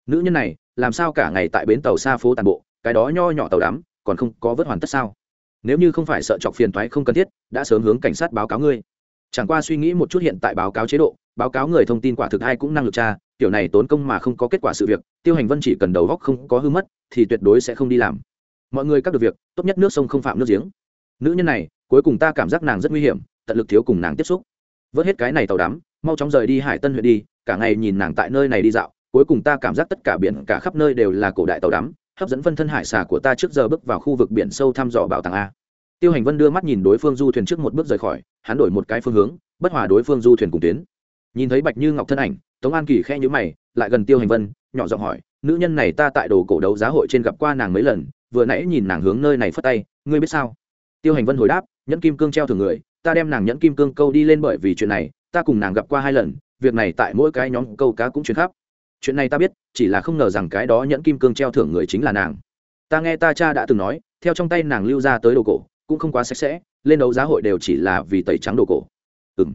Nữ nhân này, làm sao cả ngày tại bến tàu xa phố tàn bộ, cái đó nho nhỏ tàu đắm, còn không có vớt hoàn tất sao? Nếu như không phải sợ chọc phiền thoái không cần thiết, đã sớm hướng cảnh sát báo cáo ngươi. Chẳng qua suy nghĩ một chút hiện tại báo cáo chế độ, báo cáo người thông tin quả thực ai cũng năng lực tra kiểu này tốn công mà không có kết quả sự việc, tiêu hành vân chỉ cần đầu góc không có hư mất, thì tuyệt đối sẽ không đi làm. Mọi người các được việc, tốt nhất nước sông không phạm nước giếng. Nữ nhân này cuối cùng ta cảm giác nàng rất nguy hiểm, tận lực thiếu cùng nàng tiếp xúc. Vớt hết cái này tàu đắm, mau chóng rời đi hải tân huyện đi, cả ngày nhìn nàng tại nơi này đi dạo, cuối cùng ta cảm giác tất cả biển cả khắp nơi đều là cổ đại tàu đắm, hấp dẫn phân thân hải xà của ta trước giờ bước vào khu vực biển sâu thăm dò bảo tàng a. Tiêu hành vân đưa mắt nhìn đối phương du thuyền trước một bước rời khỏi, hắn đổi một cái phương hướng, bất hòa đối phương du thuyền cùng tuyến. Nhìn thấy bạch như ngọc thân ảnh, tống an kỳ khe nhữ mày, lại gần tiêu hành vân, nhỏ giọng hỏi, nữ nhân này ta tại đồ cổ đấu giá hội trên gặp qua nàng mấy lần, vừa nãy nhìn nàng hướng nơi này phất tay, ngươi biết sao? Tiêu hành vân hồi đáp nhẫn kim cương treo thường người, ta đem nàng nhẫn kim cương câu đi lên bởi vì chuyện này, ta cùng nàng gặp qua hai lần, việc này tại mỗi cái nhóm câu cá cũng chuyển khắp. Chuyện này ta biết, chỉ là không ngờ rằng cái đó nhẫn kim cương treo thưởng người chính là nàng. Ta nghe ta cha đã từng nói, theo trong tay nàng lưu ra tới đồ cổ, cũng không quá sạch sẽ, lên đấu giá hội đều chỉ là vì tẩy trắng đồ cổ. Ừ m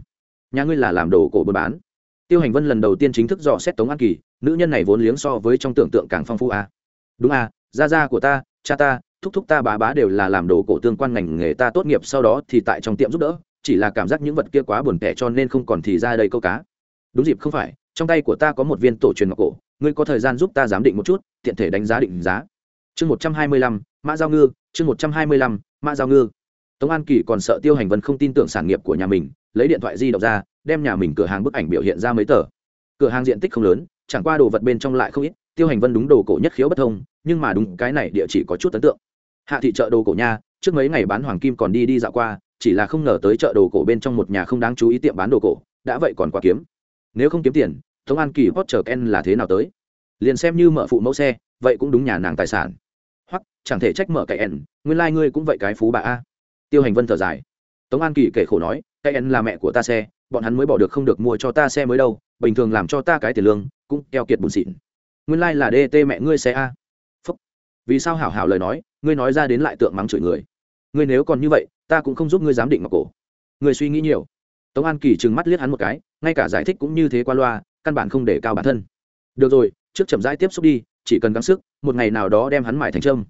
nhà ngươi là làm đồ cổ buôn bán. Tiêu hành vân lần đầu tiên chính thức dò xét tống an kỳ, nữ nhân này vốn liếng so với trong tưởng tượng càng phong phú à. đúng à gia gia của ta, cha ta thúc thúc ta bá bá đều là làm đồ cổ tương quan ngành nghề ta tốt nghiệp sau đó thì tại trong tiệm giúp đỡ, chỉ là cảm giác những vật kia quá buồn tẻ cho nên không còn thì ra đây câu cá. Đúng dịp không phải, trong tay của ta có một viên tổ truyền ngọc cổ, ngươi có thời gian giúp ta giám định một chút, tiện thể đánh giá định giá. Chương một trăm hai mươi lăm, mã giao ngư, chương một trăm hai mươi lăm, mã giao ngư. Tống an kỳ còn sợ tiêu hành vân không tin tưởng sản nghiệp của nhà mình, lấy điện thoại di động ra, đem nhà mình cửa hàng bức ảnh biểu hiện ra mấy tờ. Cửa hàng diện tích không lớn, chẳng qua đồ vật bên trong lại không ít, tiêu hành vân đúng đồ cổ nhất khiếu bất thông, nhưng mà đúng cái này địa chỉ có chút ấn tượng hạ thị chợ đồ cổ nha, trước mấy ngày bán hoàng kim còn đi đi dạo qua, chỉ là không ngờ tới chợ đồ cổ bên trong một nhà không đáng chú ý tiệm bán đồ cổ, đã vậy còn quá kiếm. Nếu không kiếm tiền, tống an kỳ hot chờ ken là thế nào tới? Liền xem như mở phụ mẫu xe, vậy cũng đúng nhà nàng tài sản. Hoặc, chẳng thể trách mở cái ẩn nguyên lai、like、ngươi cũng vậy cái phú bà a. Tiêu hành vân thở dài. Tống an kỳ kể khổ nói, cái ẩn là mẹ của ta xe, bọn hắn mới bỏ được không được mua cho ta xe mới đâu, bình thường làm cho ta cái tiền lương, cũng keo kiệt bùn xịn. Nguyên lai、like、là dt mẹ ngươi xe a vì sao hảo hảo lời nói, ngươi nói ra đến lại tượng mắng chửi người. Ngươi nếu còn như vậy, ta cũng không giúp ngươi giám định ngọc cổ. Ngươi suy nghĩ nhiều. Tống an kỳ trừng mắt liếc hắn một cái, ngay cả giải thích cũng như thế qua loa, căn bản không để cao bản thân. Được rồi, trước chậm rãi tiếp xúc đi, chỉ cần gắng sức, một ngày nào đó đem hắn mải thành trâm.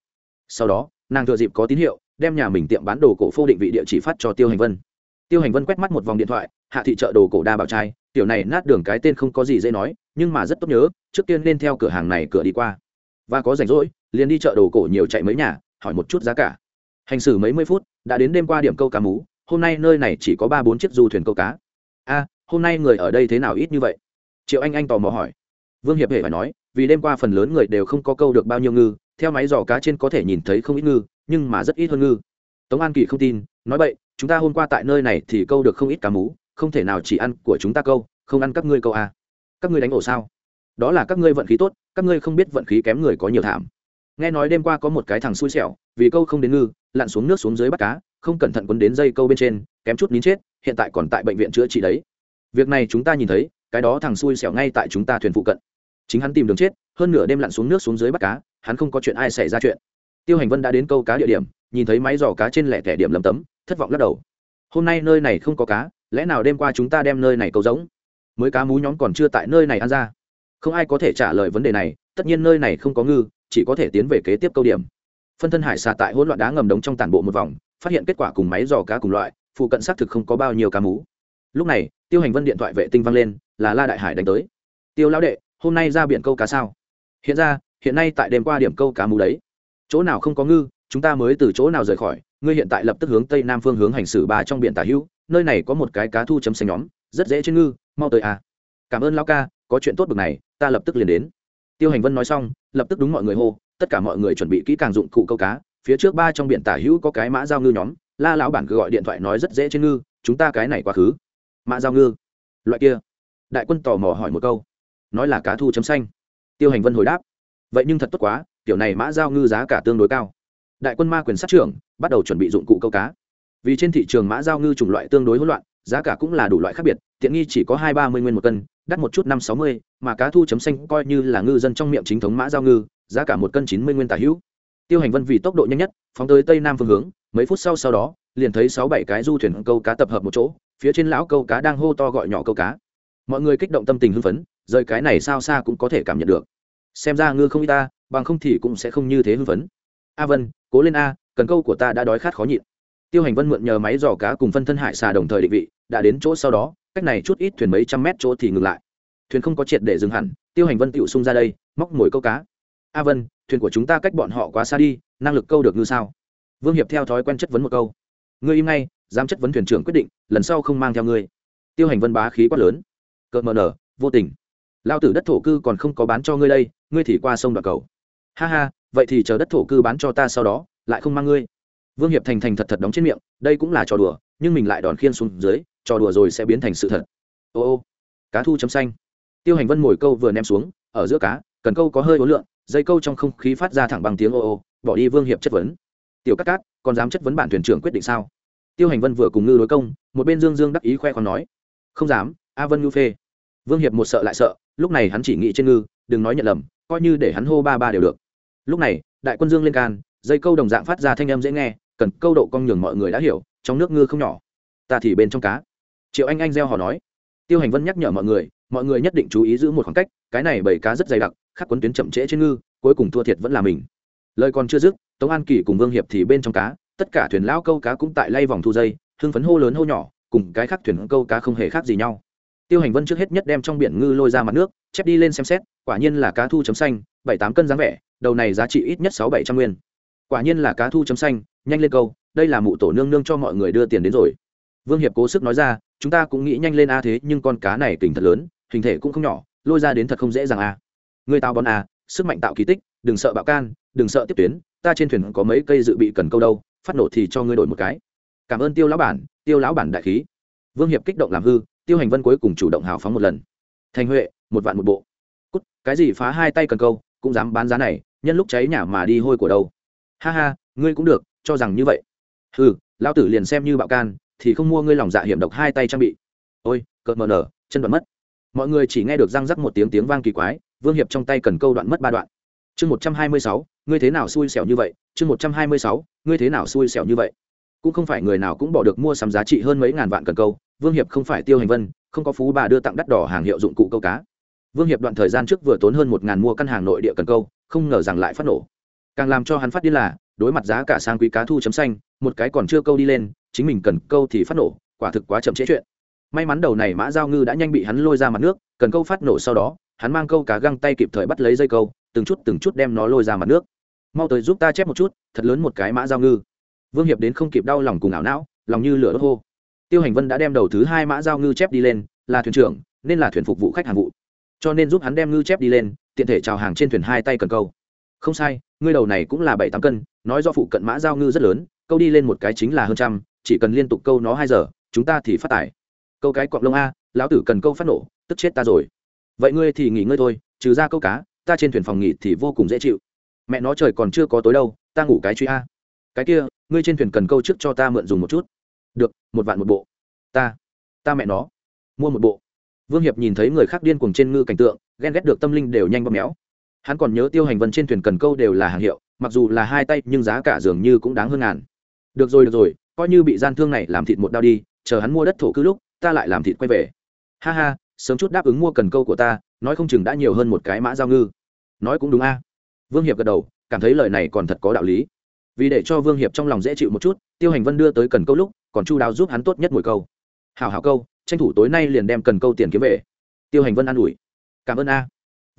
Sau đó, nàng thừa dịp có tín hiệu, đem nhà mình tiệm bán đồ cổ phô định vị địa chỉ phát cho tiêu hành vân. Tiêu hành vân quét mắt một vòng điện thoại, hạ thị chợ đồ cổ đa bảo trai, tiểu này nát đường cái tên không có gì dễ nói, nhưng mà rất tốt nhớ, trước tiên nên theo cửa hàng này cửa đi qua. Và có rảnh rỗi liền đi chợ đồ cổ nhiều chạy mấy nhà, hỏi một chút giá cả. Hành xử mấy mươi phút, đã đến đêm qua điểm câu cá mú, hôm nay nơi này chỉ có ba bốn chiếc du thuyền câu cá. A, hôm nay người ở đây thế nào ít như vậy? Triệu anh anh tò mò hỏi. Vương hiệp hề phải nói, vì đêm qua phần lớn người đều không có câu được bao nhiêu ngư, theo máy giò cá trên có thể nhìn thấy không ít ngư, nhưng mà rất ít hơn ngư. Tống an kỳ không tin, nói vậy chúng ta hôm qua tại nơi này thì câu được không ít cá mú, không thể nào chỉ ăn của chúng ta câu, không ăn các ngươi câu à. các ngươi đánh ổ sao? Đó là các ngươi vận khí tốt, các ngươi không biết vận khí kém người có nhiều thảm nghe nói đêm qua có một cái thằng xui xẻo, vì câu không đến ngư, lặn xuống nước xuống dưới bắt cá, không cẩn thận quấn đến dây câu bên trên, kém chút nín chết, hiện tại còn tại bệnh viện chữa trị đấy. Việc này chúng ta nhìn thấy, cái đó thằng xui xẻo ngay tại chúng ta thuyền phụ cận. Chính hắn tìm đường chết, hơn nửa đêm lặn xuống nước xuống dưới bắt cá, hắn không có chuyện ai xảy ra chuyện. Tiêu hành vân đã đến câu cá địa điểm, nhìn thấy máy giò cá trên lẻ thẻ điểm lầm tấm, thất vọng lắc đầu. Hôm nay nơi này không có cá, lẽ nào đêm qua chúng ta đem nơi này câu giống? Mới cá mú nhóm còn chưa tại nơi này ăn ra. Không ai có thể trả lời vấn đề này, tất nhiên nơi này không có ngư chỉ có thể tiến về kế tiếp câu điểm. Phân thân hải xà tại hỗn loạn đá ngầm đống trong tàn bộ một vòng, phát hiện kết quả cùng máy dò cá cùng loại, phụ cận xác thực không có bao nhiêu cá mú. Lúc này, tiêu hành vân điện thoại vệ tinh văng lên, là la đại hải đánh tới. Tiêu lão đệ, hôm nay ra biển câu cá sao? Hiện ra, hiện nay tại đêm qua điểm câu cá mú đấy. Chỗ nào không có ngư, chúng ta mới từ chỗ nào rời khỏi, ngươi hiện tại lập tức hướng tây nam phương hướng hành xử ba trong biển tả hữu, nơi này có một cái cá thu chấm xanh nhóm, rất dễ trên ngư, mau tới à. cảm ơn lão ca, có chuyện tốt bực này, ta lập tức liền đến tiêu hành vân nói xong, lập tức đúng mọi người hô, tất cả mọi người chuẩn bị kỹ càng dụng cụ câu cá, phía trước ba trong biển tả hữu có cái mã giao ngư nhóm, la lão bản cứ gọi điện thoại nói rất dễ trên ngư, chúng ta cái này quá khứ. Mã giao ngư? Loại kia. Đại quân tò mò hỏi một câu. Nói là cá thu chấm xanh. Tiêu hành vân hồi đáp. Vậy nhưng thật tốt quá, kiểu này mã giao ngư giá cả tương đối cao. Đại quân ma quyền sát trưởng, bắt đầu chuẩn bị dụng cụ câu cá. Vì trên thị trường mã giao ngư chủng loại tương đối hỗn loạn, giá cả cũng là đủ loại khác biệt, tiện nghi chỉ có hai ba mươi nguyên một cân đắt một chút năm sáu mươi, mà cá thu chấm xanh coi như là ngư dân trong miệng chính thống mã giao ngư, giá cả một cân chín mươi nguyên tả hữu. Tiêu hành vân vì tốc độ nhanh nhất, phóng tới tây nam phương hướng, mấy phút sau sau đó, liền thấy sáu bảy cái du thuyền câu cá tập hợp một chỗ, phía trên lão câu cá đang hô to gọi nhỏ câu cá. Mọi người kích động tâm tình hưng phấn, rời cái này sao xa cũng có thể cảm nhận được. Xem ra ngư không y ta, bằng không thì cũng sẽ không như thế hưng phấn. A vân, cố lên a, cần câu của ta đã đói khát khó nhịn. Tiêu hành vân mượn nhờ máy dò cá cùng phân thân hải xà đồng thời định vị, đã đến chỗ sau đó cách này chút ít thuyền mấy trăm mét chỗ thì ngừng lại. Thuyền không có triệt để dừng hẳn, tiêu hành vân tựu xung ra đây, móc mồi câu cá. A vân, thuyền của chúng ta cách bọn họ quá xa đi, năng lực câu được ngư sao? Vương hiệp theo thói quen chất vấn một câu. Ngươi im ngay, dám chất vấn thuyền trưởng quyết định, lần sau không mang theo ngươi. Tiêu hành vân bá khí quát lớn. Cợt mờ nở, vô tình. Lao tử đất thổ cư còn không có bán cho ngươi đây, ngươi thì qua sông đoạt cầu. Ha ha, vậy thì chờ đất thổ cư bán cho ta sau đó, lại không mang ngươi. Vương hiệp thành thành thật thật đóng trên miệng, đây cũng là trò đùa nhưng mình lại đòn khiên xuống dưới, trò đùa rồi sẽ biến thành sự thật. Ô ô, cá thu chấm xanh. Tiêu hành vân mồi câu vừa ném xuống, ở giữa cá, cần câu có hơi ố lượng, dây câu trong không khí phát ra thẳng bằng tiếng ô ô, bỏ đi vương hiệp chất vấn. Tiểu cát cát, còn dám chất vấn bản thuyền trưởng quyết định sao? Tiêu hành vân vừa cùng ngư đối công, một bên dương dương đắc ý khoe còn nói. Không dám, a vân ngư phê. Vương hiệp một sợ lại sợ, lúc này hắn chỉ nghĩ trên ngư, đừng nói nhận lầm, coi như để hắn hô ba ba đều được. Lúc này, đại quân dương lên can, dây câu đồng dạng phát ra thanh âm dễ nghe, cần câu độ cong nhường mọi người đã hiểu trong nước ngư không nhỏ. Ta thì bên trong cá. Triệu anh anh gieo họ nói. Tiêu hành vân nhắc nhở mọi người mọi người nhất định chú ý giữ một khoảng cách, cái này bầy cá rất dày đặc, khắc quấn tuyến chậm trễ trên ngư, cuối cùng thua thiệt vẫn là mình. Lời còn chưa dứt, tống an kỳ cùng vương hiệp thì bên trong cá, tất cả thuyền lão câu cá cũng tại lay vòng thu dây, hưng phấn hô lớn hô nhỏ, cùng cái khác thuyền câu cá không hề khác gì nhau. Tiêu hành vân trước hết nhất đem trong biển ngư lôi ra mặt nước, chép đi lên xem xét, quả nhiên là cá thu chấm xanh, bảy tám cân dáng vẻ, đầu này giá trị ít nhất sáu bảy trăm nguyên. Quả nhiên là cá thu chấm xanh, nhanh lên câu đây là mụ tổ nương nương cho mọi người đưa tiền đến rồi. Vương hiệp cố sức nói ra, chúng ta cũng nghĩ nhanh lên a thế, nhưng con cá này kình thật lớn, hình thể cũng không nhỏ, lôi ra đến thật không dễ dàng a. Người tao bón a, sức mạnh tạo kỳ tích, đừng sợ bạo can, đừng sợ tiếp tuyến, ta trên thuyền có mấy cây dự bị cần câu đâu, phát nổ thì cho ngươi đổi một cái. Cảm ơn tiêu lão bản, tiêu lão bản đại khí. Vương hiệp kích động làm hư, tiêu hành vân cuối cùng chủ động hào phóng một lần. Thành huệ, một vạn một bộ. Cút, cái gì phá hai tay cần câu, cũng dám bán giá này, nhân lúc cháy nhà mà đi hôi của đâu. Ha ha, ngươi cũng được, cho rằng như vậy ừ lão tử liền xem như bạo can, thì không mua ngươi lòng dạ hiểm độc hai tay trang bị. Ôi, cợt mờ nở, chân đoạn mất. Mọi người chỉ nghe được răng rắc một tiếng tiếng vang kỳ quái, vương hiệp trong tay cần câu đoạn mất ba đoạn. Chương một trăm hai mươi sáu, ngươi thế nào xui xẻo như vậy? Chương một trăm hai mươi sáu, ngươi thế nào xui xẻo như vậy? Cũng không phải người nào cũng bỏ được mua sắm giá trị hơn mấy ngàn vạn cần câu, vương hiệp không phải tiêu hành vân, không có phú bà đưa tặng đắt đỏ hàng hiệu dụng cụ câu cá. Vương hiệp đoạn thời gian trước vừa tốn hơn một ngàn mua căn hàng nội địa cần câu, không ngờ rằng lại phát nổ. Càng làm cho hắn phát điên là đối mặt giá cả sang quý cá thu chấm xanh, một cái còn chưa câu đi lên, chính mình cần câu thì phát nổ, quả thực quá chậm chế chuyện. May mắn đầu này mã giao ngư đã nhanh bị hắn lôi ra mặt nước, cần câu phát nổ sau đó, hắn mang câu cá găng tay kịp thời bắt lấy dây câu, từng chút từng chút đem nó lôi ra mặt nước. Mau tới giúp ta chép một chút, thật lớn một cái mã giao ngư. Vương hiệp đến không kịp đau lòng cùng ảo não, lòng như lửa đốt hô. Tiêu hành vân đã đem đầu thứ hai mã giao ngư chép đi lên, là thuyền trưởng, nên là thuyền phục vụ khách hàng vụ. Cho nên giúp hắn đem ngư chép đi lên, tiện thể chào hàng trên thuyền hai tay cần câu. Không sai ngươi đầu này cũng là bảy tám cân, nói do phụ cận mã giao ngư rất lớn, câu đi lên một cái chính là hơn trăm, chỉ cần liên tục câu nó hai giờ, chúng ta thì phát tải. Câu cái cọng lông a, lão tử cần câu phát nổ, tức chết ta rồi. Vậy ngươi thì nghỉ ngơi thôi, trừ ra câu cá, ta trên thuyền phòng nghỉ thì vô cùng dễ chịu. Mẹ nó trời còn chưa có tối đâu, ta ngủ cái truy a. Cái kia, ngươi trên thuyền cần câu trước cho ta mượn dùng một chút. Được, một vạn một bộ. Ta ta mẹ nó, mua một bộ. Vương hiệp nhìn thấy người khác điên cuồng trên ngư cảnh tượng, ghen ghét được tâm linh đều nhanh bóp méo hắn còn nhớ tiêu hành vân trên thuyền cần câu đều là hàng hiệu, mặc dù là hai tay, nhưng giá cả dường như cũng đáng hơn ngàn. Được rồi được rồi, coi như bị gian thương này làm thịt một đao đi, chờ hắn mua đất thổ cứ lúc, ta lại làm thịt quay về. Ha ha, sớm chút đáp ứng mua cần câu của ta, nói không chừng đã nhiều hơn một cái mã giao ngư. Nói cũng đúng a. Vương hiệp gật đầu, cảm thấy lời này còn thật có đạo lý. Vì để cho vương hiệp trong lòng dễ chịu một chút, tiêu hành vân đưa tới cần câu lúc, còn chu đáo giúp hắn tốt nhất mùi câu. Hào hào câu, tranh thủ tối nay liền đem cần câu tiền kiếm về. Tiêu hành vân an ủi. Cảm ơn a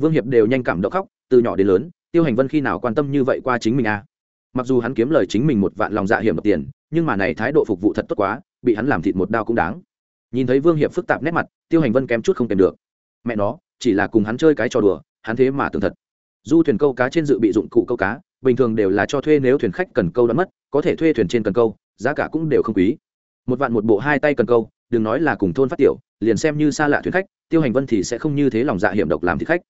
vương hiệp đều nhanh cảm động khóc, từ nhỏ đến lớn, tiêu hành vân khi nào quan tâm như vậy qua chính mình a mặc dù hắn kiếm lời chính mình một vạn lòng dạ hiểm độc tiền, nhưng mà này thái độ phục vụ thật tốt quá, bị hắn làm thịt một đao cũng đáng. Nhìn thấy vương hiệp phức tạp nét mặt, tiêu hành vân kém chút không kèm được. Mẹ nó, chỉ là cùng hắn chơi cái trò đùa, hắn thế mà tưởng thật. Du thuyền câu cá trên dự bị dụng cụ câu cá, bình thường đều là cho thuê nếu thuyền khách cần câu đã mất, có thể thuê thuyền trên cần câu, giá cả cũng đều không quý. Một vạn một bộ hai tay cần câu, đừng nói là cùng thôn phát tiểu, liền xem như xa lạ thuyền khách, tiêu hành vân thì sẽ không như thế lòng dạ hiểm độc làm thịt khách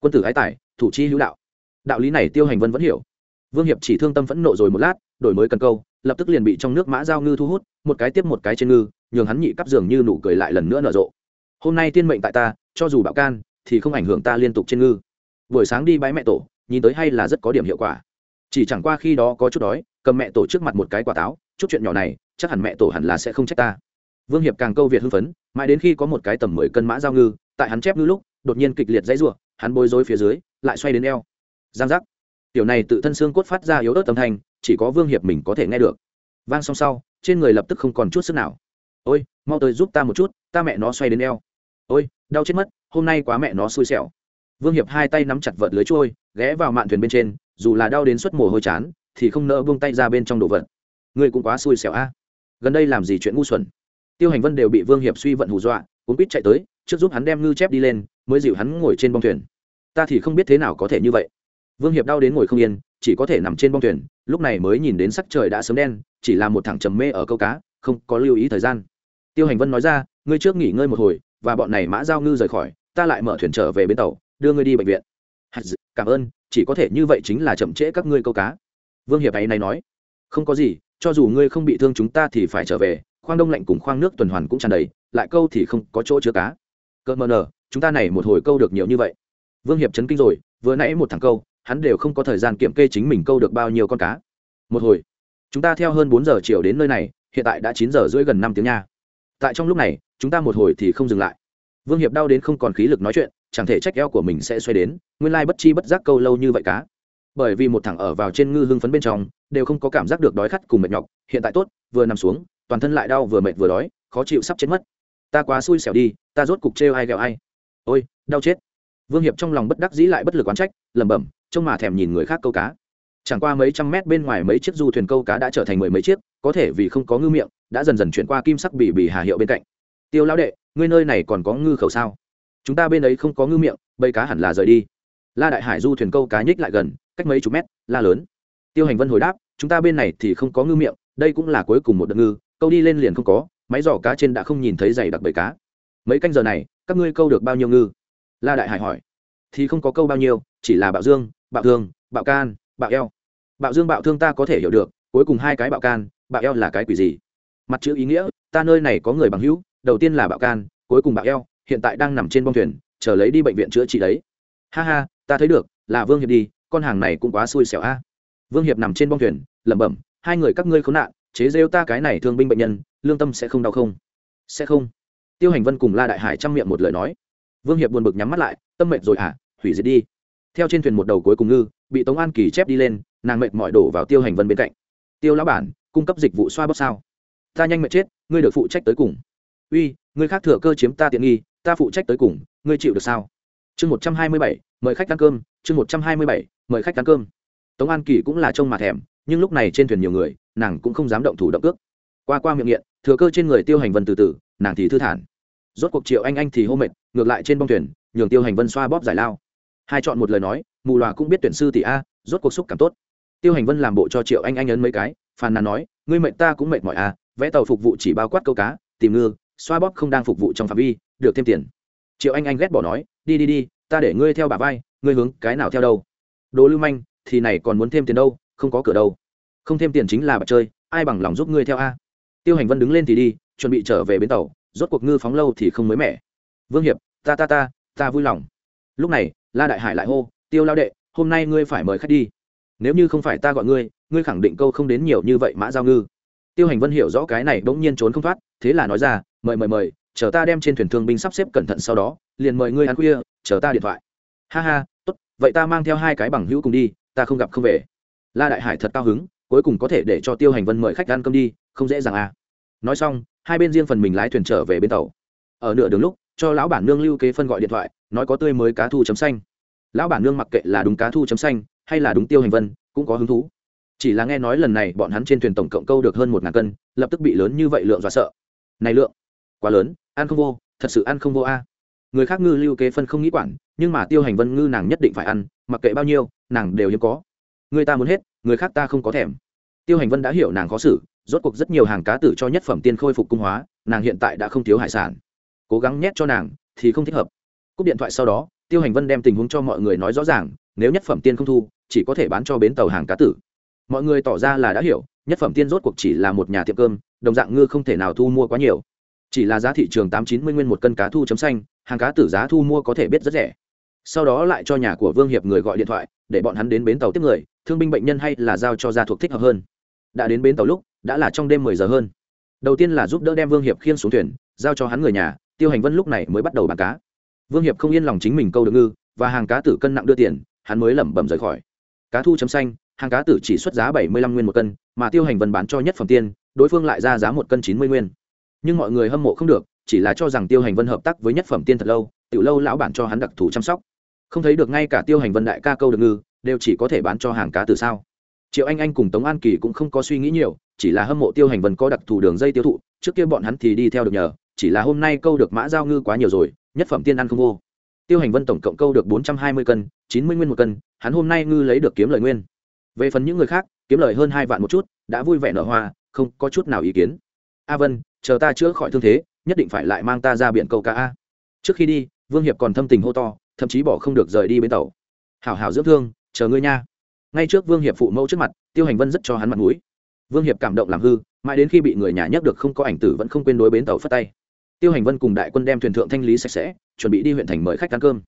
quân tử ái tài, thủ chi hữu đạo. Đạo lý này tiêu hành vân vẫn hiểu. Vương hiệp chỉ thương tâm phẫn nộ rồi một lát, đổi mới cần câu, lập tức liền bị trong nước mã giao ngư thu hút, một cái tiếp một cái trên ngư, nhường hắn nhị cắp giường như nụ cười lại lần nữa nở rộ. Hôm nay tiên mệnh tại ta, cho dù bạo can, thì không ảnh hưởng ta liên tục trên ngư. Buổi sáng đi bãi mẹ tổ, nhìn tới hay là rất có điểm hiệu quả. Chỉ chẳng qua khi đó có chút đói, cầm mẹ tổ trước mặt một cái quả táo, chút chuyện nhỏ này, chắc hẳn mẹ tổ hẳn là sẽ không trách ta. Vương hiệp càng câu việt hưng phấn, mãi đến khi có một cái tầm mười cân mã giao ngư, tại hắn chép ngư lúc, đột nhiên kịch liệt dãy r u ộ hắn bối rối phía dưới, lại xoay đến eo. Giang giác. Tiểu này tự thân xương cốt phát ra yếu ớt âm thanh, chỉ có vương hiệp mình có thể nghe được. Vang xong sau, trên người lập tức không còn chút sức nào. Ôi, mau tới giúp ta một chút, ta mẹ nó xoay đến eo. Ôi, đau chết mất, hôm nay quá mẹ nó xui xẻo. Vương hiệp hai tay nắm chặt vợt lưới trôi, ghé vào mạn thuyền bên trên, dù là đau đến suất mồ hôi chán, thì không nỡ buông tay ra bên trong đồ vật. Ngươi cũng quá xui xẻo a. Gần đây làm gì chuyện ngu xuẩn? Tiêu hành vân đều bị vương hiệp suy vận hù dọa, cuốn quýt chạy tới, trước giúp hắn đem ngư chép đi lên mới dịu hắn ngồi trên bông thuyền. Ta thì không biết thế nào có thể như vậy. Vương hiệp đau đến ngồi không yên, chỉ có thể nằm trên bông thuyền, lúc này mới nhìn đến sắc trời đã sớm đen, chỉ là một thằng trầm mê ở câu cá, không có lưu ý thời gian. Tiêu hành vân nói ra, ngươi trước nghỉ ngơi một hồi, và bọn này mã giao ngư rời khỏi, ta lại mở thuyền trở về bến tàu, đưa ngươi đi bệnh viện. Cảm ơn, chỉ có thể như vậy chính là chậm trễ các ngươi câu cá. Vương hiệp ấy này nói, không có gì, cho dù ngươi không bị thương chúng ta thì phải trở về, khoang đông lạnh cùng khoang nước tuần hoàn cũng tràn đầy, lại câu thì không có chỗ chứa cá. Cơn mờ nở chúng ta này một hồi câu được nhiều như vậy. Vương hiệp chấn kinh rồi, vừa nãy một thằng câu, hắn đều không có thời gian kiểm kê chính mình câu được bao nhiêu con cá. Một hồi, chúng ta theo hơn bốn giờ chiều đến nơi này, hiện tại đã chín giờ rưỡi gần năm tiếng nha. Tại trong lúc này, chúng ta một hồi thì không dừng lại. Vương hiệp đau đến không còn khí lực nói chuyện, chẳng thể trách eo của mình sẽ xoay đến, nguyên lai bất chi bất giác câu lâu như vậy cá. Bởi vì một thằng ở vào trên ngư hưng phấn bên trong, đều không có cảm giác được đói khát cùng mệt nhọc, hiện tại tốt, vừa nằm xuống, toàn thân lại đau vừa mệt vừa đói, khó chịu sắp chết mất. Ta quá xui xẻo đi, ta rốt cục trêu ai ghẹo ai ôi, đau chết. Vương hiệp trong lòng bất đắc dĩ lại bất lực oán trách, lẩm bẩm, trông mà thèm nhìn người khác câu cá. Chẳng qua mấy trăm mét bên ngoài mấy chiếc du thuyền câu cá đã trở thành mười mấy chiếc, có thể vì không có ngư miệng, đã dần dần chuyển qua kim sắc bì bì hà hiệu bên cạnh. Tiêu lão đệ, ngươi nơi này còn có ngư khẩu sao? Chúng ta bên ấy không có ngư miệng, bầy cá hẳn là rời đi. La đại hải du thuyền câu cá nhích lại gần, cách mấy chục mét, la lớn. Tiêu hành vân hồi đáp, chúng ta bên này thì không có ngư miệng, đây cũng là cuối cùng một đợt ngư, câu đi lên liền không có, máy giỏ cá trên đã không nhìn thấy dày đặc bầy cá mấy canh giờ này, các ngươi câu được bao nhiêu ngư? La đại hải hỏi. Thì không có câu bao nhiêu, chỉ là bạo dương, bạo thương bạo can, bạo eo. Bạo dương bạo thương ta có thể hiểu được, cuối cùng hai cái bạo can, bạo eo là cái quỷ gì? Mặt chữ ý nghĩa, ta nơi này có người bằng hữu, đầu tiên là bạo can, cuối cùng bạo eo, hiện tại đang nằm trên bông thuyền, chờ lấy đi bệnh viện chữa trị đấy. Ha ha, ta thấy được, là vương hiệp đi, con hàng này cũng quá xui xẻo a. Vương hiệp nằm trên bông thuyền, lẩm bẩm, hai người các ngươi khốn nạn, chế rêu ta cái này thương binh bệnh nhân, lương tâm sẽ không đau không? Sẽ không tiêu hành vân cùng la đại hải chăm miệng một lời nói. Vương hiệp buồn bực nhắm mắt lại, tâm mệnh rồi à hủy diệt đi. Theo trên thuyền một đầu cuối cùng ngư, bị tống an kỳ chép đi lên, nàng mệt mỏi đổ vào tiêu hành vân bên cạnh. Tiêu lão bản, cung cấp dịch vụ xoa bóp sao? Ta nhanh mệt chết, ngươi được phụ trách tới cùng. Uy, ngươi khác thừa cơ chiếm ta tiện nghi, ta phụ trách tới cùng, ngươi chịu được sao? Chương một trăm hai mươi bảy, mời khách ăn cơm, chương một trăm hai mươi bảy, mời khách ăn cơm. Tống an kỳ cũng là trông mà thèm, nhưng lúc này trên thuyền nhiều người, nàng cũng không dám động thủ động cước. Qua qua miệng nghiện, thừa cơ trên người tiêu hành vân từ từ, nàng thì thư thản rốt cuộc triệu anh anh thì hô mệt, ngược lại trên bông thuyền, nhường tiêu hành vân xoa bóp giải lao. Hai chọn một lời nói, mù loà cũng biết tuyển sư tỷ a, rốt cuộc xúc cảm tốt. Tiêu hành vân làm bộ cho triệu anh anh ấn mấy cái, phàn nàn nói, ngươi mệt ta cũng mệt mỏi a, vẽ tàu phục vụ chỉ bao quát câu cá, tìm ngư, xoa bóp không đang phục vụ trong phạm vi, được thêm tiền. Triệu anh anh ghét bỏ nói, đi đi đi, ta để ngươi theo bà vai, ngươi hướng cái nào theo đâu? Đồ lưu manh, thì này còn muốn thêm tiền đâu, không có cửa đâu. Không thêm tiền chính là bạc chơi, ai bằng lòng giúp ngươi theo a? Tiêu hành vân đứng lên thì đi, chuẩn bị trở về bến tàu rốt cuộc ngư phóng lâu thì không mới mẻ. Vương hiệp, ta ta ta ta vui lòng. Lúc này, la đại hải lại hô, tiêu lao đệ, hôm nay ngươi phải mời khách đi. Nếu như không phải ta gọi ngươi ngươi khẳng định câu không đến nhiều như vậy mã giao ngư. Tiêu hành vân hiểu rõ cái này bỗng nhiên trốn không thoát, thế là nói ra, mời mời mời, chờ ta đem trên thuyền thương binh sắp xếp cẩn thận sau đó, liền mời ngươi ăn khuya, chờ ta điện thoại. Ha ha, tốt, vậy ta mang theo hai cái bằng hữu cùng đi, ta không gặp không về. La đại hải thật cao hứng, cuối cùng có thể để cho tiêu hành vân mời khách ăn cơm đi, không dễ dàng à nói xong, hai bên riêng phần mình lái thuyền trở về bên tàu. Ở nửa đường lúc, cho lão bản nương lưu kế phân gọi điện thoại, nói có tươi mới cá thu chấm xanh. Lão bản nương mặc kệ là đúng cá thu chấm xanh, hay là đúng tiêu hành vân, cũng có hứng thú. Chỉ là nghe nói lần này bọn hắn trên thuyền tổng cộng câu được hơn một ngàn cân, lập tức bị lớn như vậy lượng dọa sợ. Này lượng, quá lớn, ăn không vô, thật sự ăn không vô a. Người khác ngư lưu kế phân không nghĩ quản, nhưng mà tiêu hành vân ngư nàng nhất định phải ăn, mặc kệ bao nhiêu, nàng đều hiếm có. Người ta muốn hết, người khác ta không có thèm tiêu hành vân đã hiểu nàng khó xử, rốt cuộc rất nhiều hàng cá tử cho nhất phẩm tiên khôi phục cung hóa, nàng hiện tại đã không thiếu hải sản. Cố gắng nhét cho nàng thì không thích hợp. Cúp điện thoại sau đó, tiêu hành vân đem tình huống cho mọi người nói rõ ràng, nếu nhất phẩm tiên không thu, chỉ có thể bán cho bến tàu hàng cá tử. Mọi người tỏ ra là đã hiểu, nhất phẩm tiên rốt cuộc chỉ là một nhà tiệm cơm, đồng dạng ngư không thể nào thu mua quá nhiều. Chỉ là giá thị trường tám chín mươi nguyên một cân cá thu chấm xanh, hàng cá tử giá thu mua có thể biết rất rẻ. Sau đó lại cho nhà của vương hiệp người gọi điện thoại, để bọn hắn đến bến tàu tiếp người, thương binh bệnh nhân hay là giao cho gia thuộc thích hợp hơn đã đến bến tàu lúc, đã là trong đêm mười giờ hơn. Đầu tiên là giúp đỡ đem vương hiệp khiên xuống thuyền, giao cho hắn người nhà, tiêu hành vân lúc này mới bắt đầu bán cá. Vương hiệp không yên lòng chính mình câu được ngư, và hàng cá tử cân nặng đưa tiền, hắn mới lẩm bẩm rời khỏi. Cá thu chấm xanh, hàng cá tử chỉ xuất giá bảy mươi lăm nguyên một cân, mà tiêu hành vân bán cho nhất phẩm tiên, đối phương lại ra giá một cân chín mươi nguyên. Nhưng mọi người hâm mộ không được, chỉ là cho rằng tiêu hành vân hợp tác với nhất phẩm tiên thật lâu, tiểu lâu lão bản cho hắn đặc thù chăm sóc. Không thấy được ngay cả tiêu hành vân đại ca câu được ngư, đều chỉ có thể bán cho hàng cá tử sao? Triệu anh anh cùng tống an kỳ cũng không có suy nghĩ nhiều, chỉ là hâm mộ tiêu hành vân có đặc thù đường dây tiêu thụ, trước kia bọn hắn thì đi theo được nhờ, chỉ là hôm nay câu được mã giao ngư quá nhiều rồi, nhất phẩm tiên ăn không vô. Tiêu hành vân tổng cộng câu được bốn trăm hai mươi cân, chín mươi nguyên một cân, hắn hôm nay ngư lấy được kiếm lời nguyên. Về phần những người khác, kiếm lời hơn hai vạn một chút, đã vui vẻ nở hoa, không có chút nào ý kiến. A vân, chờ ta chữa khỏi thương thế, nhất định phải lại mang ta ra biển câu cá a. Trước khi đi, vương hiệp còn thâm tình hô to, thậm chí bỏ không được rời đi bến tàu. Hảo hảo dưỡng thương, chờ ngươi nha ngay trước vương hiệp phụ mẫu trước mặt, tiêu hành vân rất cho hắn mặt mũi. Vương hiệp cảm động làm hư, mãi đến khi bị người nhà nhắc được không có ảnh tử vẫn không quên đối bến tàu phất tay. Tiêu hành vân cùng đại quân đem thuyền thượng thanh lý sạch sẽ, chuẩn bị đi huyện thành mời khách ăn cơm.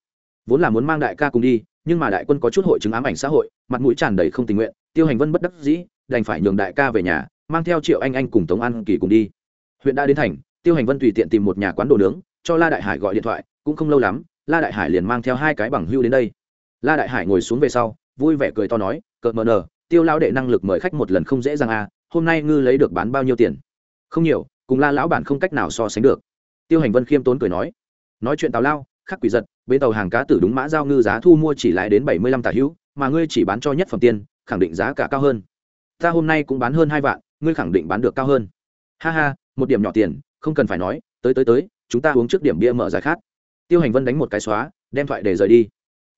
Vốn là muốn mang đại ca cùng đi, nhưng mà đại quân có chút hội chứng ám ảnh xã hội, mặt mũi tràn đầy không tình nguyện, tiêu hành vân bất đắc dĩ, đành phải nhường đại ca về nhà, mang theo triệu anh anh cùng tống an kỳ cùng đi. Huyện đã đến thành, tiêu hành vân tùy tiện tìm một nhà quán đồ nướng, cho la đại hải gọi điện thoại, cũng không lâu lắm, la đại hải liền mang theo hai cái bằng hưu đến đây. La đại hải ngồi xuống về sau vui vẻ cười to nói cợt mờ nờ, tiêu lão đệ năng lực mời khách một lần không dễ dàng à hôm nay ngư lấy được bán bao nhiêu tiền? Không nhiều, cùng la lão bản không cách nào so sánh được. Tiêu hành vân khiêm tốn cười nói. Nói chuyện tào lao, khắc quỷ giật, bến tàu hàng cá tử đúng mã giao ngư giá thu mua chỉ lại đến bảy mươi lăm tả hữu, mà ngươi chỉ bán cho nhất phẩm tiền, khẳng định giá cả cao hơn. Ta hôm nay cũng bán hơn hai vạn, ngươi khẳng định bán được cao hơn. Ha ha, một điểm nhỏ tiền, không cần phải nói, tới tới tới, chúng ta uống trước điểm bia mở giải khát. Tiêu hành vân đánh một cái xóa, đem thoại để rời đi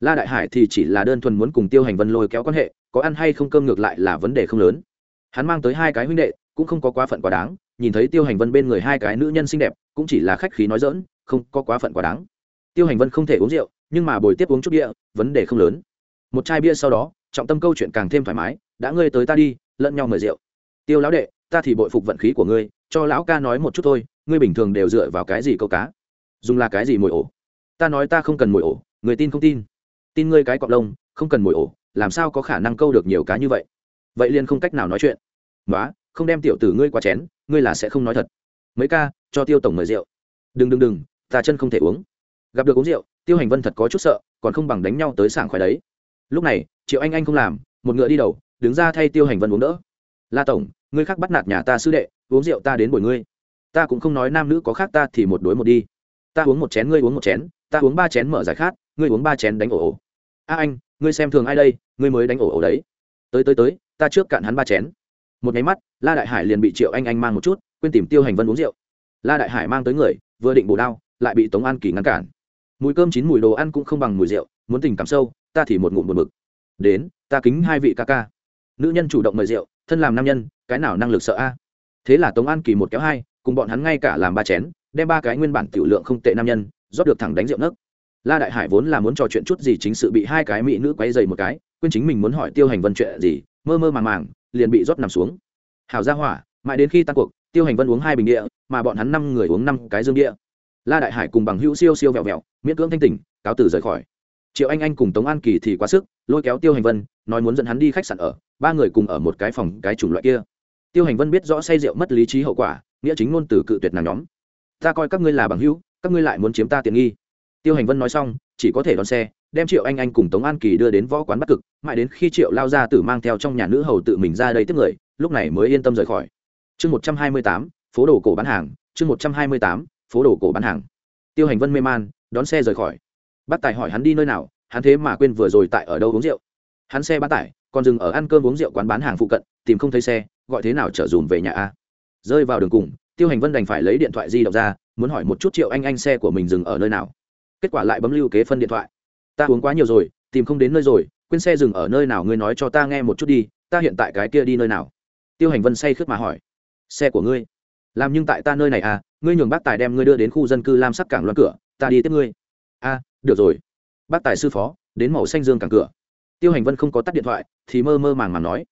la đại hải thì chỉ là đơn thuần muốn cùng tiêu hành vân lôi kéo quan hệ, có ăn hay không cơm ngược lại là vấn đề không lớn. Hắn mang tới hai cái huynh đệ, cũng không có quá phận quá đáng, nhìn thấy tiêu hành vân bên người hai cái nữ nhân xinh đẹp, cũng chỉ là khách khí nói dỡn không có quá phận quá đáng. Tiêu hành vân không thể uống rượu, nhưng mà bồi tiếp uống chút bia, vấn đề không lớn. Một chai bia sau đó, trọng tâm câu chuyện càng thêm thoải mái, đã ngươi tới ta đi, lẫn nhau mời rượu. Tiêu lão đệ, ta thì bội phục vận khí của ngươi, cho lão ca nói một chút thôi, ngươi bình thường đều dựa vào cái gì câu cá? Dùng là cái gì mồi ổ? Ta nói ta không cần mồi ổ, người tin không tin tin ngươi cái cọp lông, không cần mồi ổ, làm sao có khả năng câu được nhiều cá như vậy? Vậy liền không cách nào nói chuyện. Nói không đem tiểu tử ngươi qua chén, ngươi là sẽ không nói thật. Mấy ca, cho tiêu tổng mời rượu. Đừng đừng đừng, ta chân không thể uống. Gặp được uống rượu, tiêu hành vân thật có chút sợ, còn không bằng đánh nhau tới sảng khoái đấy. Lúc này, triệu anh anh không làm, một ngựa đi đầu, đứng ra thay tiêu hành vân uống đỡ. La tổng, ngươi khác bắt nạt nhà ta sư đệ, uống rượu ta đến bồi ngươi. Ta cũng không nói nam nữ có khác ta thì một đối một đi. Ta uống một chén, ngươi uống một chén, ta uống ba chén mở giải khát, ngươi uống ba chén đánh ổ ổ a anh, ngươi xem thường ai đây, ngươi mới đánh ổ ổ đấy. Tới tới tới, ta trước cạn hắn ba chén. Một nháy mắt, la đại hải liền bị triệu anh anh mang một chút, quên tìm tiêu hành vân uống rượu. La đại hải mang tới người, vừa định bổ đao, lại bị tống an kỳ ngăn cản. Mùi cơm chín mùi đồ ăn cũng không bằng mùi rượu, muốn tình cảm sâu, ta thì một ngụm một mực đến, ta kính hai vị ca ca. Nữ nhân chủ động mời rượu, thân làm nam nhân, cái nào năng lực sợ a? Thế là tống an kỳ một kéo hai, cùng bọn hắn ngay cả làm ba chén, đem ba cái nguyên bản tiểu lượng không tệ nam nhân, rót được thẳng đánh rượu nấc la đại hải vốn là muốn trò chuyện chút gì chính sự bị hai cái mỹ nữ quấy dày một cái, quên chính mình muốn hỏi tiêu hành vân chuyện gì, mơ mơ màng màng, liền bị rót nằm xuống. Hảo ra hỏa, mãi đến khi tan cuộc, tiêu hành vân uống hai bình địa, mà bọn hắn năm người uống năm cái dương địa. La đại hải cùng bằng hữu siêu siêu vẹo vẹo, miễn cưỡng thanh tỉnh, cáo từ rời khỏi. Triệu anh anh cùng tống an kỳ thì quá sức, lôi kéo tiêu hành vân, nói muốn dẫn hắn đi khách sạn ở, ba người cùng ở một cái phòng, cái chủng loại kia. Tiêu hành vân biết rõ say rượu mất lý trí hậu quả, nghĩa chính ngôn từ cự tuyệt nàng nhóm. Ta coi các ngươi là bằng hữu, các ngươi lại muốn chiếm ta tiện nghi tiêu hành vân nói xong, chỉ có thể đón xe, đem triệu anh anh cùng tống an kỳ đưa đến võ quán bắc cực, mãi đến khi triệu lao ra tử mang theo trong nhà nữ hầu tự mình ra đây tiếp người, lúc này mới yên tâm rời khỏi. Chương một trăm hai mươi tám, phố đồ cổ bán hàng, chương một trăm hai mươi tám, phố đồ cổ bán hàng. Tiêu hành vân mê man, đón xe rời khỏi. Bác tài hỏi hắn đi nơi nào, hắn thế mà quên vừa rồi tại ở đâu uống rượu. Hắn xe bán tải, còn dừng ở ăn cơm uống rượu quán bán hàng phụ cận, tìm không thấy xe, gọi thế nào trở dùm về nhà a. Rơi vào đường cùng, tiêu hành vân đành phải lấy điện thoại di động ra, muốn hỏi một chút triệu anh anh xe của mình dừng ở nơi nào kết quả lại bấm lưu kế phân điện thoại. Ta uống quá nhiều rồi, tìm không đến nơi rồi, quên xe dừng ở nơi nào ngươi nói cho ta nghe một chút đi, ta hiện tại cái kia đi nơi nào? Tiêu hành vân say khướt mà hỏi. Xe của ngươi? Làm nhưng tại ta nơi này à ngươi nhường bác tài đem ngươi đưa đến khu dân cư lam sắc cảng loan cửa, ta đi tiếp ngươi. A được rồi. Bác tài sư phó, đến màu xanh dương cảng cửa. Tiêu hành vân không có tắt điện thoại, thì mơ mơ màng màng nói.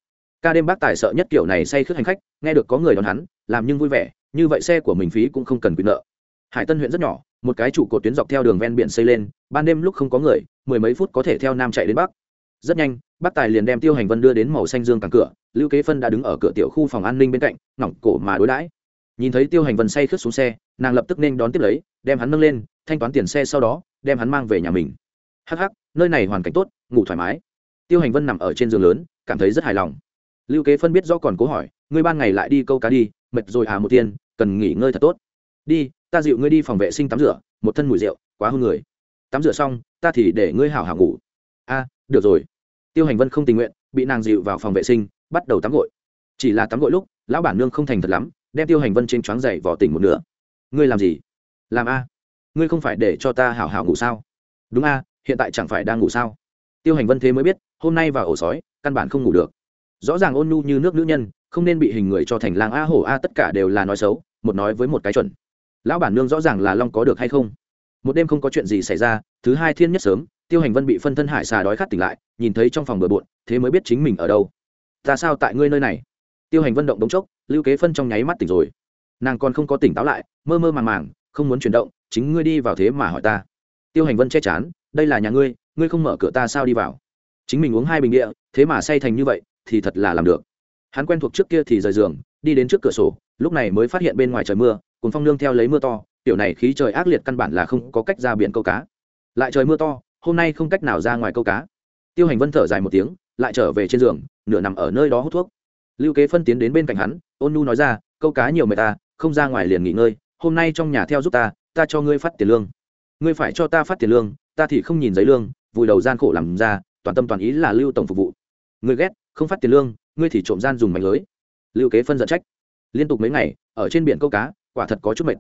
Ca đêm bác tài sợ nhất kiểu này say khướt hành khách, nghe được có người đón hắn, làm nhưng vui vẻ, như vậy xe của mình phí cũng không cần quyền nợ. Hải tân huyện rất nhỏ một cái trụ cột tuyến dọc theo đường ven biển xây lên, ban đêm lúc không có người, mười mấy phút có thể theo nam chạy đến bắc. Rất nhanh, bác tài liền đem tiêu hành vân đưa đến màu xanh dương cảng cửa, lưu kế phân đã đứng ở cửa tiểu khu phòng an ninh bên cạnh ngỏng cổ mà đối đãi. Nhìn thấy tiêu hành vân say khướt xuống xe, nàng lập tức nên đón tiếp lấy, đem hắn nâng lên, thanh toán tiền xe sau đó, đem hắn mang về nhà mình. Hắc hắc, nơi này hoàn cảnh tốt, ngủ thoải mái. Tiêu hành vân nằm ở trên giường lớn, cảm thấy rất hài lòng. Lưu kế phân biết rõ còn cố hỏi, ngươi ban ngày lại đi câu cá đi, mệt rồi à một tiên, cần nghỉ ngơi thật tốt. Đi ta dịu ngươi đi phòng vệ sinh tắm rửa, một thân mùi rượu, quá hơn người. Tắm rửa xong, ta thì để ngươi hảo hảo ngủ. A, được rồi. Tiêu hành vân không tình nguyện, bị nàng dịu vào phòng vệ sinh, bắt đầu tắm gội. Chỉ là tắm gội lúc, lão bản nương không thành thật lắm, đem tiêu hành vân trên choáng dậy vỏ tỉnh một nửa. Ngươi làm gì? Làm a. Ngươi không phải để cho ta hảo hảo ngủ sao? Đúng a, hiện tại chẳng phải đang ngủ sao? Tiêu hành vân thế mới biết, hôm nay vào ổ sói, căn bản không ngủ được. Rõ ràng ôn nhu như nước nữ nhân, không nên bị hình người cho thành lang a hổ a, tất cả đều là nói xấu, một nói với một cái chuẩn lão bản nương rõ ràng là long có được hay không? Một đêm không có chuyện gì xảy ra, thứ hai thiên nhất sớm, tiêu hành vân bị phân thân hải xà đói khát tỉnh lại, nhìn thấy trong phòng bừa bộn, thế mới biết chính mình ở đâu. Ta sao tại ngươi nơi này? Tiêu hành vân động đống chốc, lưu kế phân trong nháy mắt tỉnh rồi. Nàng còn không có tỉnh táo lại, mơ mơ màng màng, không muốn chuyển động, chính ngươi đi vào thế mà hỏi ta. Tiêu hành vân che chán, đây là nhà ngươi ngươi không mở cửa ta sao đi vào? Chính mình uống hai bình địa, thế mà say thành như vậy, thì thật là làm được. Hắn quen thuộc trước kia thì rời giường, đi đến trước cửa sổ, lúc này mới phát hiện bên ngoài trời mưa cùng phong nương theo lấy mưa to, tiểu này khí trời ác liệt căn bản là không có cách ra biển câu cá. Lại trời mưa to, hôm nay không cách nào ra ngoài câu cá. Tiêu hành vân thở dài một tiếng, lại trở về trên giường, nửa nằm ở nơi đó hút thuốc. Lưu kế phân tiến đến bên cạnh hắn, ôn nu nói ra, câu cá nhiều mệt ta, không ra ngoài liền nghỉ ngơi, hôm nay trong nhà theo giúp ta ta cho ngươi phát tiền lương. Ngươi phải cho ta phát tiền lương, ta thì không nhìn giấy lương, vùi đầu gian khổ làm ra, toàn tâm toàn ý là lưu tổng phục vụ. Ngươi ghét, không phát tiền lương, ngươi thì trộm gian dùng mảnh lưới. Lưu kế phân giận trách. Liên tục mấy ngày, ở trên biển câu cá quả thật có chút mệt.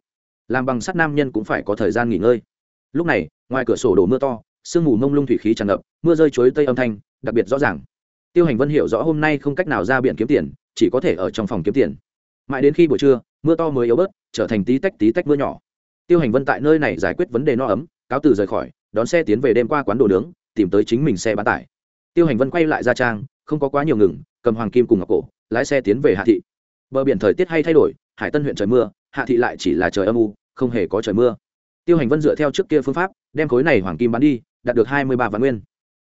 Làm bằng sắt nam nhân cũng phải có thời gian nghỉ ngơi. Lúc này, ngoài cửa sổ đổ mưa to, sương mù mông lung thủy khí tràn ngập, mưa rơi chuối tây âm thanh, đặc biệt rõ ràng. Tiêu hành vân hiểu rõ hôm nay không cách nào ra biển kiếm tiền, chỉ có thể ở trong phòng kiếm tiền. Mãi đến khi buổi trưa, mưa to mới yếu bớt, trở thành tí tách tí tách mưa nhỏ. Tiêu hành vân tại nơi này giải quyết vấn đề no ấm, cáo từ rời khỏi, đón xe tiến về đêm qua quán đồ nướng, tìm tới chính mình xe bán tải. Tiêu hành vân quay lại ra trang, không có quá nhiều ngừng, cầm hoàng kim cùng ngọc cổ, lái xe tiến về hạ thị. Bờ biển thời tiết hay thay đổi, hải tân huyện trời mưa hạ thị lại chỉ là trời âm u, không hề có trời mưa. Tiêu hành vân dựa theo trước kia phương pháp, đem khối này hoàng kim bán đi, đạt được hai mươi ba vạn nguyên.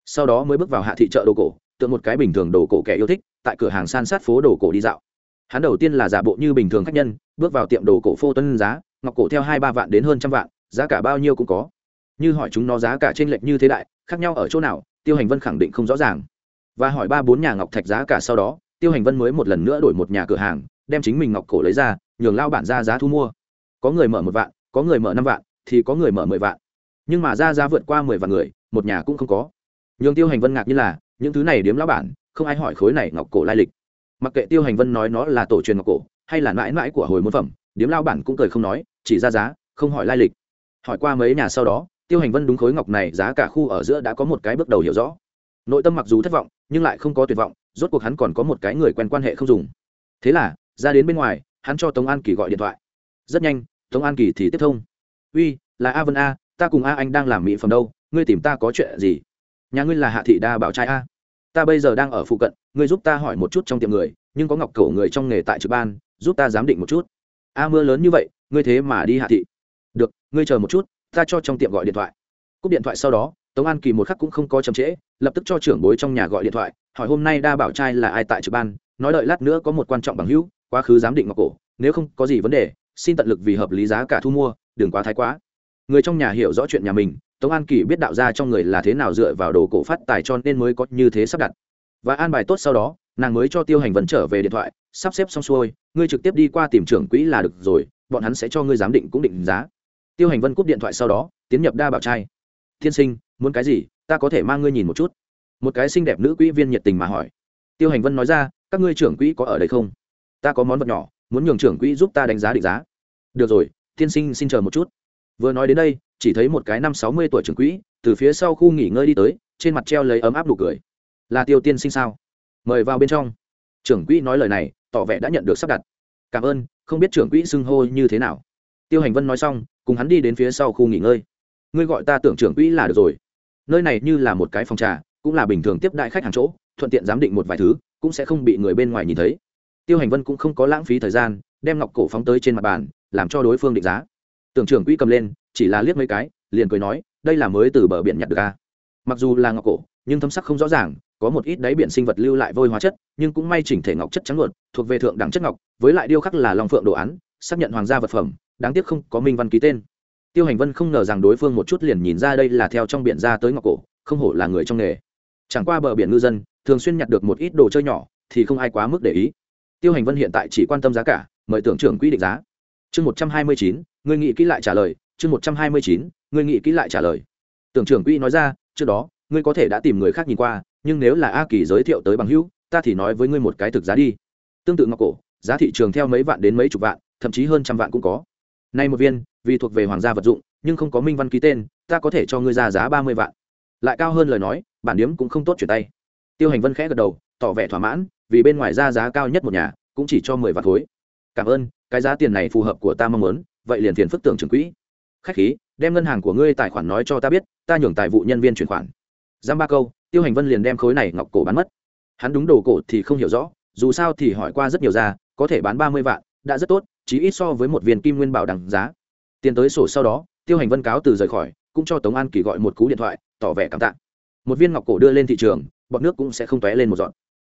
Sau đó mới bước vào hạ thị chợ đồ cổ, tượng một cái bình thường đồ cổ kẻ yêu thích, tại cửa hàng san sát phố đồ cổ đi dạo. Hắn đầu tiên là giả bộ như bình thường khách nhân, bước vào tiệm đồ cổ phô tuân giá, ngọc cổ theo hai ba vạn đến hơn trăm vạn, giá cả bao nhiêu cũng có. Như hỏi chúng nó giá cả t r ê n lệch như thế đại, khác nhau ở chỗ nào, tiêu hành vân khẳng định không rõ ràng. Và hỏi ba bốn nhà ngọc thạch giá cả sau đó, tiêu hành vân mới một lần nữa đổi một nhà cửa hàng đem chính mình ngọc cổ lấy ra, nhường lao bản ra giá thu mua. Có người mở một vạn, có người mở năm vạn, thì có người mở mười vạn. Nhưng mà ra giá vượt qua mười vạn người, một nhà cũng không có. Nhường tiêu hành vân ngạc như là, những thứ này điếm lao bản, không ai hỏi khối này ngọc cổ lai lịch. Mặc kệ tiêu hành vân nói nó là tổ truyền ngọc cổ, hay là mãi mãi của hồi môn phẩm, điếm lao bản cũng cười không nói, chỉ ra giá, không hỏi lai lịch. Hỏi qua mấy nhà sau đó, tiêu hành vân đúng khối ngọc này giá cả khu ở giữa đã có một cái bước đầu hiểu rõ. Nội tâm mặc dù thất vọng, nhưng lại không có tuyệt vọng, rốt cuộc hắn còn có một cái người quen quan hệ không dùng. Thế là ra đến bên ngoài, hắn cho tống an kỳ gọi điện thoại. Rất nhanh, tống an kỳ thì tiếp thông. Uy, là a vân a, ta cùng a anh đang làm mỹ phẩm đâu, ngươi tìm ta có chuyện gì? Nhà ngươi là hạ thị đa bảo trai a. Ta bây giờ đang ở phụ cận, ngươi giúp ta hỏi một chút trong tiệm người, nhưng có ngọc cổ người trong nghề tại trực ban, giúp ta giám định một chút. A mưa lớn như vậy, ngươi thế mà đi hạ thị. Được, ngươi chờ một chút, ta cho trong tiệm gọi điện thoại. Cúp điện thoại sau đó, tống an kỳ một khắc cũng không có chậm trễ, lập tức cho trưởng bối trong nhà gọi điện thoại, hỏi hôm nay đa bảo trai là ai tại trực ban, nói đợi lát nữa có một quan trọng bằng hữu quá khứ giám định ngọc cổ, nếu không có gì vấn đề, xin tận lực vì hợp lý giá cả thu mua, đừng quá thái quá. Người trong nhà hiểu rõ chuyện nhà mình, tống an kỳ biết đạo ra trong người là thế nào dựa vào đồ cổ phát tài cho nên mới có như thế sắp đặt. Và an bài tốt sau đó, nàng mới cho tiêu hành vấn trở về điện thoại, sắp xếp xong xuôi, ngươi trực tiếp đi qua tìm trưởng quỹ là được rồi, bọn hắn sẽ cho ngươi giám định cũng định giá. Tiêu hành vân cúp điện thoại sau đó, tiến nhập đa bảo trai. Tiên sinh, muốn cái gì, ta có thể mang ngươi nhìn một chút. Một cái xinh đẹp nữ quỹ viên nhiệt tình mà hỏi. Tiêu hành vân nói ra, các ngươi trưởng quỹ có ở đây không? Ta có món vật nhỏ, muốn nhường trưởng quỹ giúp ta đánh giá định giá. Được rồi, tiên sinh xin chờ một chút. Vừa nói đến đây, chỉ thấy một cái năm sáu mươi tuổi trưởng quỹ, từ phía sau khu nghỉ ngơi đi tới, trên mặt treo lấy ấm áp đủ cười. Là tiêu tiên sinh sao? Mời vào bên trong. Trưởng quỹ nói lời này, tỏ vẻ đã nhận được sắp đặt. Cảm ơn, không biết trưởng quỹ xưng hô như thế nào. Tiêu hành vân nói xong, cùng hắn đi đến phía sau khu nghỉ ngơi. Ngươi gọi ta tưởng trưởng quỹ là được rồi. Nơi này như là một cái phòng trà, cũng là bình thường tiếp đại khách hàng chỗ, thuận tiện giám định một vài thứ, cũng sẽ không bị người bên ngoài nhìn thấy tiêu hành vân cũng không có lãng phí thời gian, đem ngọc cổ phóng tới trên mặt bàn, làm cho đối phương định giá. Tưởng trưởng quỹ cầm lên, chỉ là liếc mấy cái, liền cười nói, đây là mới từ bờ biển nhặt được a. Mặc dù là ngọc cổ, nhưng thâm sắc không rõ ràng, có một ít đáy biển sinh vật lưu lại vôi hóa chất, nhưng cũng may chỉnh thể ngọc chất trắng luột, thuộc về thượng đẳng chất ngọc, với lại điêu khắc là long phượng đồ án, xác nhận hoàng gia vật phẩm, đáng tiếc không có minh văn ký tên. Tiêu hành vân không ngờ rằng đối phương một chút liền nhìn ra đây là theo trong biển ra tới ngọc cổ, không hổ là người trong nghề. Chẳng qua bờ biển ngư dân, thường xuyên nhặt được một ít đồ chơi nhỏ, thì không ai quá mức để ý tiêu hành vân hiện tại chỉ quan tâm giá cả, mời tưởng trưởng quy định giá. Chương một trăm hai mươi chín người nghị kỹ lại trả lời. Chương một trăm hai mươi chín người nghị kỹ lại trả lời. Tưởng trưởng quy nói ra, trước đó, ngươi có thể đã tìm người khác nhìn qua, nhưng nếu là a kỳ giới thiệu tới bằng hữu, ta thì nói với ngươi một cái thực giá đi. Tương tự ngọc cổ, giá thị trường theo mấy vạn đến mấy chục vạn, thậm chí hơn trăm vạn cũng có. Nay một viên, vì thuộc về hoàng gia vật dụng, nhưng không có minh văn ký tên, ta có thể cho ngươi ra giá ba mươi vạn. Lại cao hơn lời nói, bản điếm cũng không tốt chuyển tay. Tiêu hành vân khẽ gật đầu, tỏ vẻ thỏa mãn vì bên ngoài ra giá cao nhất một nhà, cũng chỉ cho mười vạn khối. Cảm ơn, cái giá tiền này phù hợp của ta mong muốn, vậy liền tiền phức tưởng trưởng quỹ. Khách khí, đem ngân hàng của ngươi tài khoản nói cho ta biết, ta nhường tài vụ nhân viên chuyển khoản. Giam ba câu, tiêu hành vân liền đem khối này ngọc cổ bán mất. Hắn đúng đồ cổ thì không hiểu rõ, dù sao thì hỏi qua rất nhiều ra, có thể bán ba mươi vạn, đã rất tốt chỉ ít so với một viên kim nguyên bảo đằng giá. Tiền tới sổ sau đó, tiêu hành vân cáo từ rời khỏi, cũng cho tống an kỳ gọi một cú điện thoại, tỏ vẻ cảm tạ. Một viên ngọc cổ đưa lên thị trường bọn nước cũng sẽ không tóe lên một dọn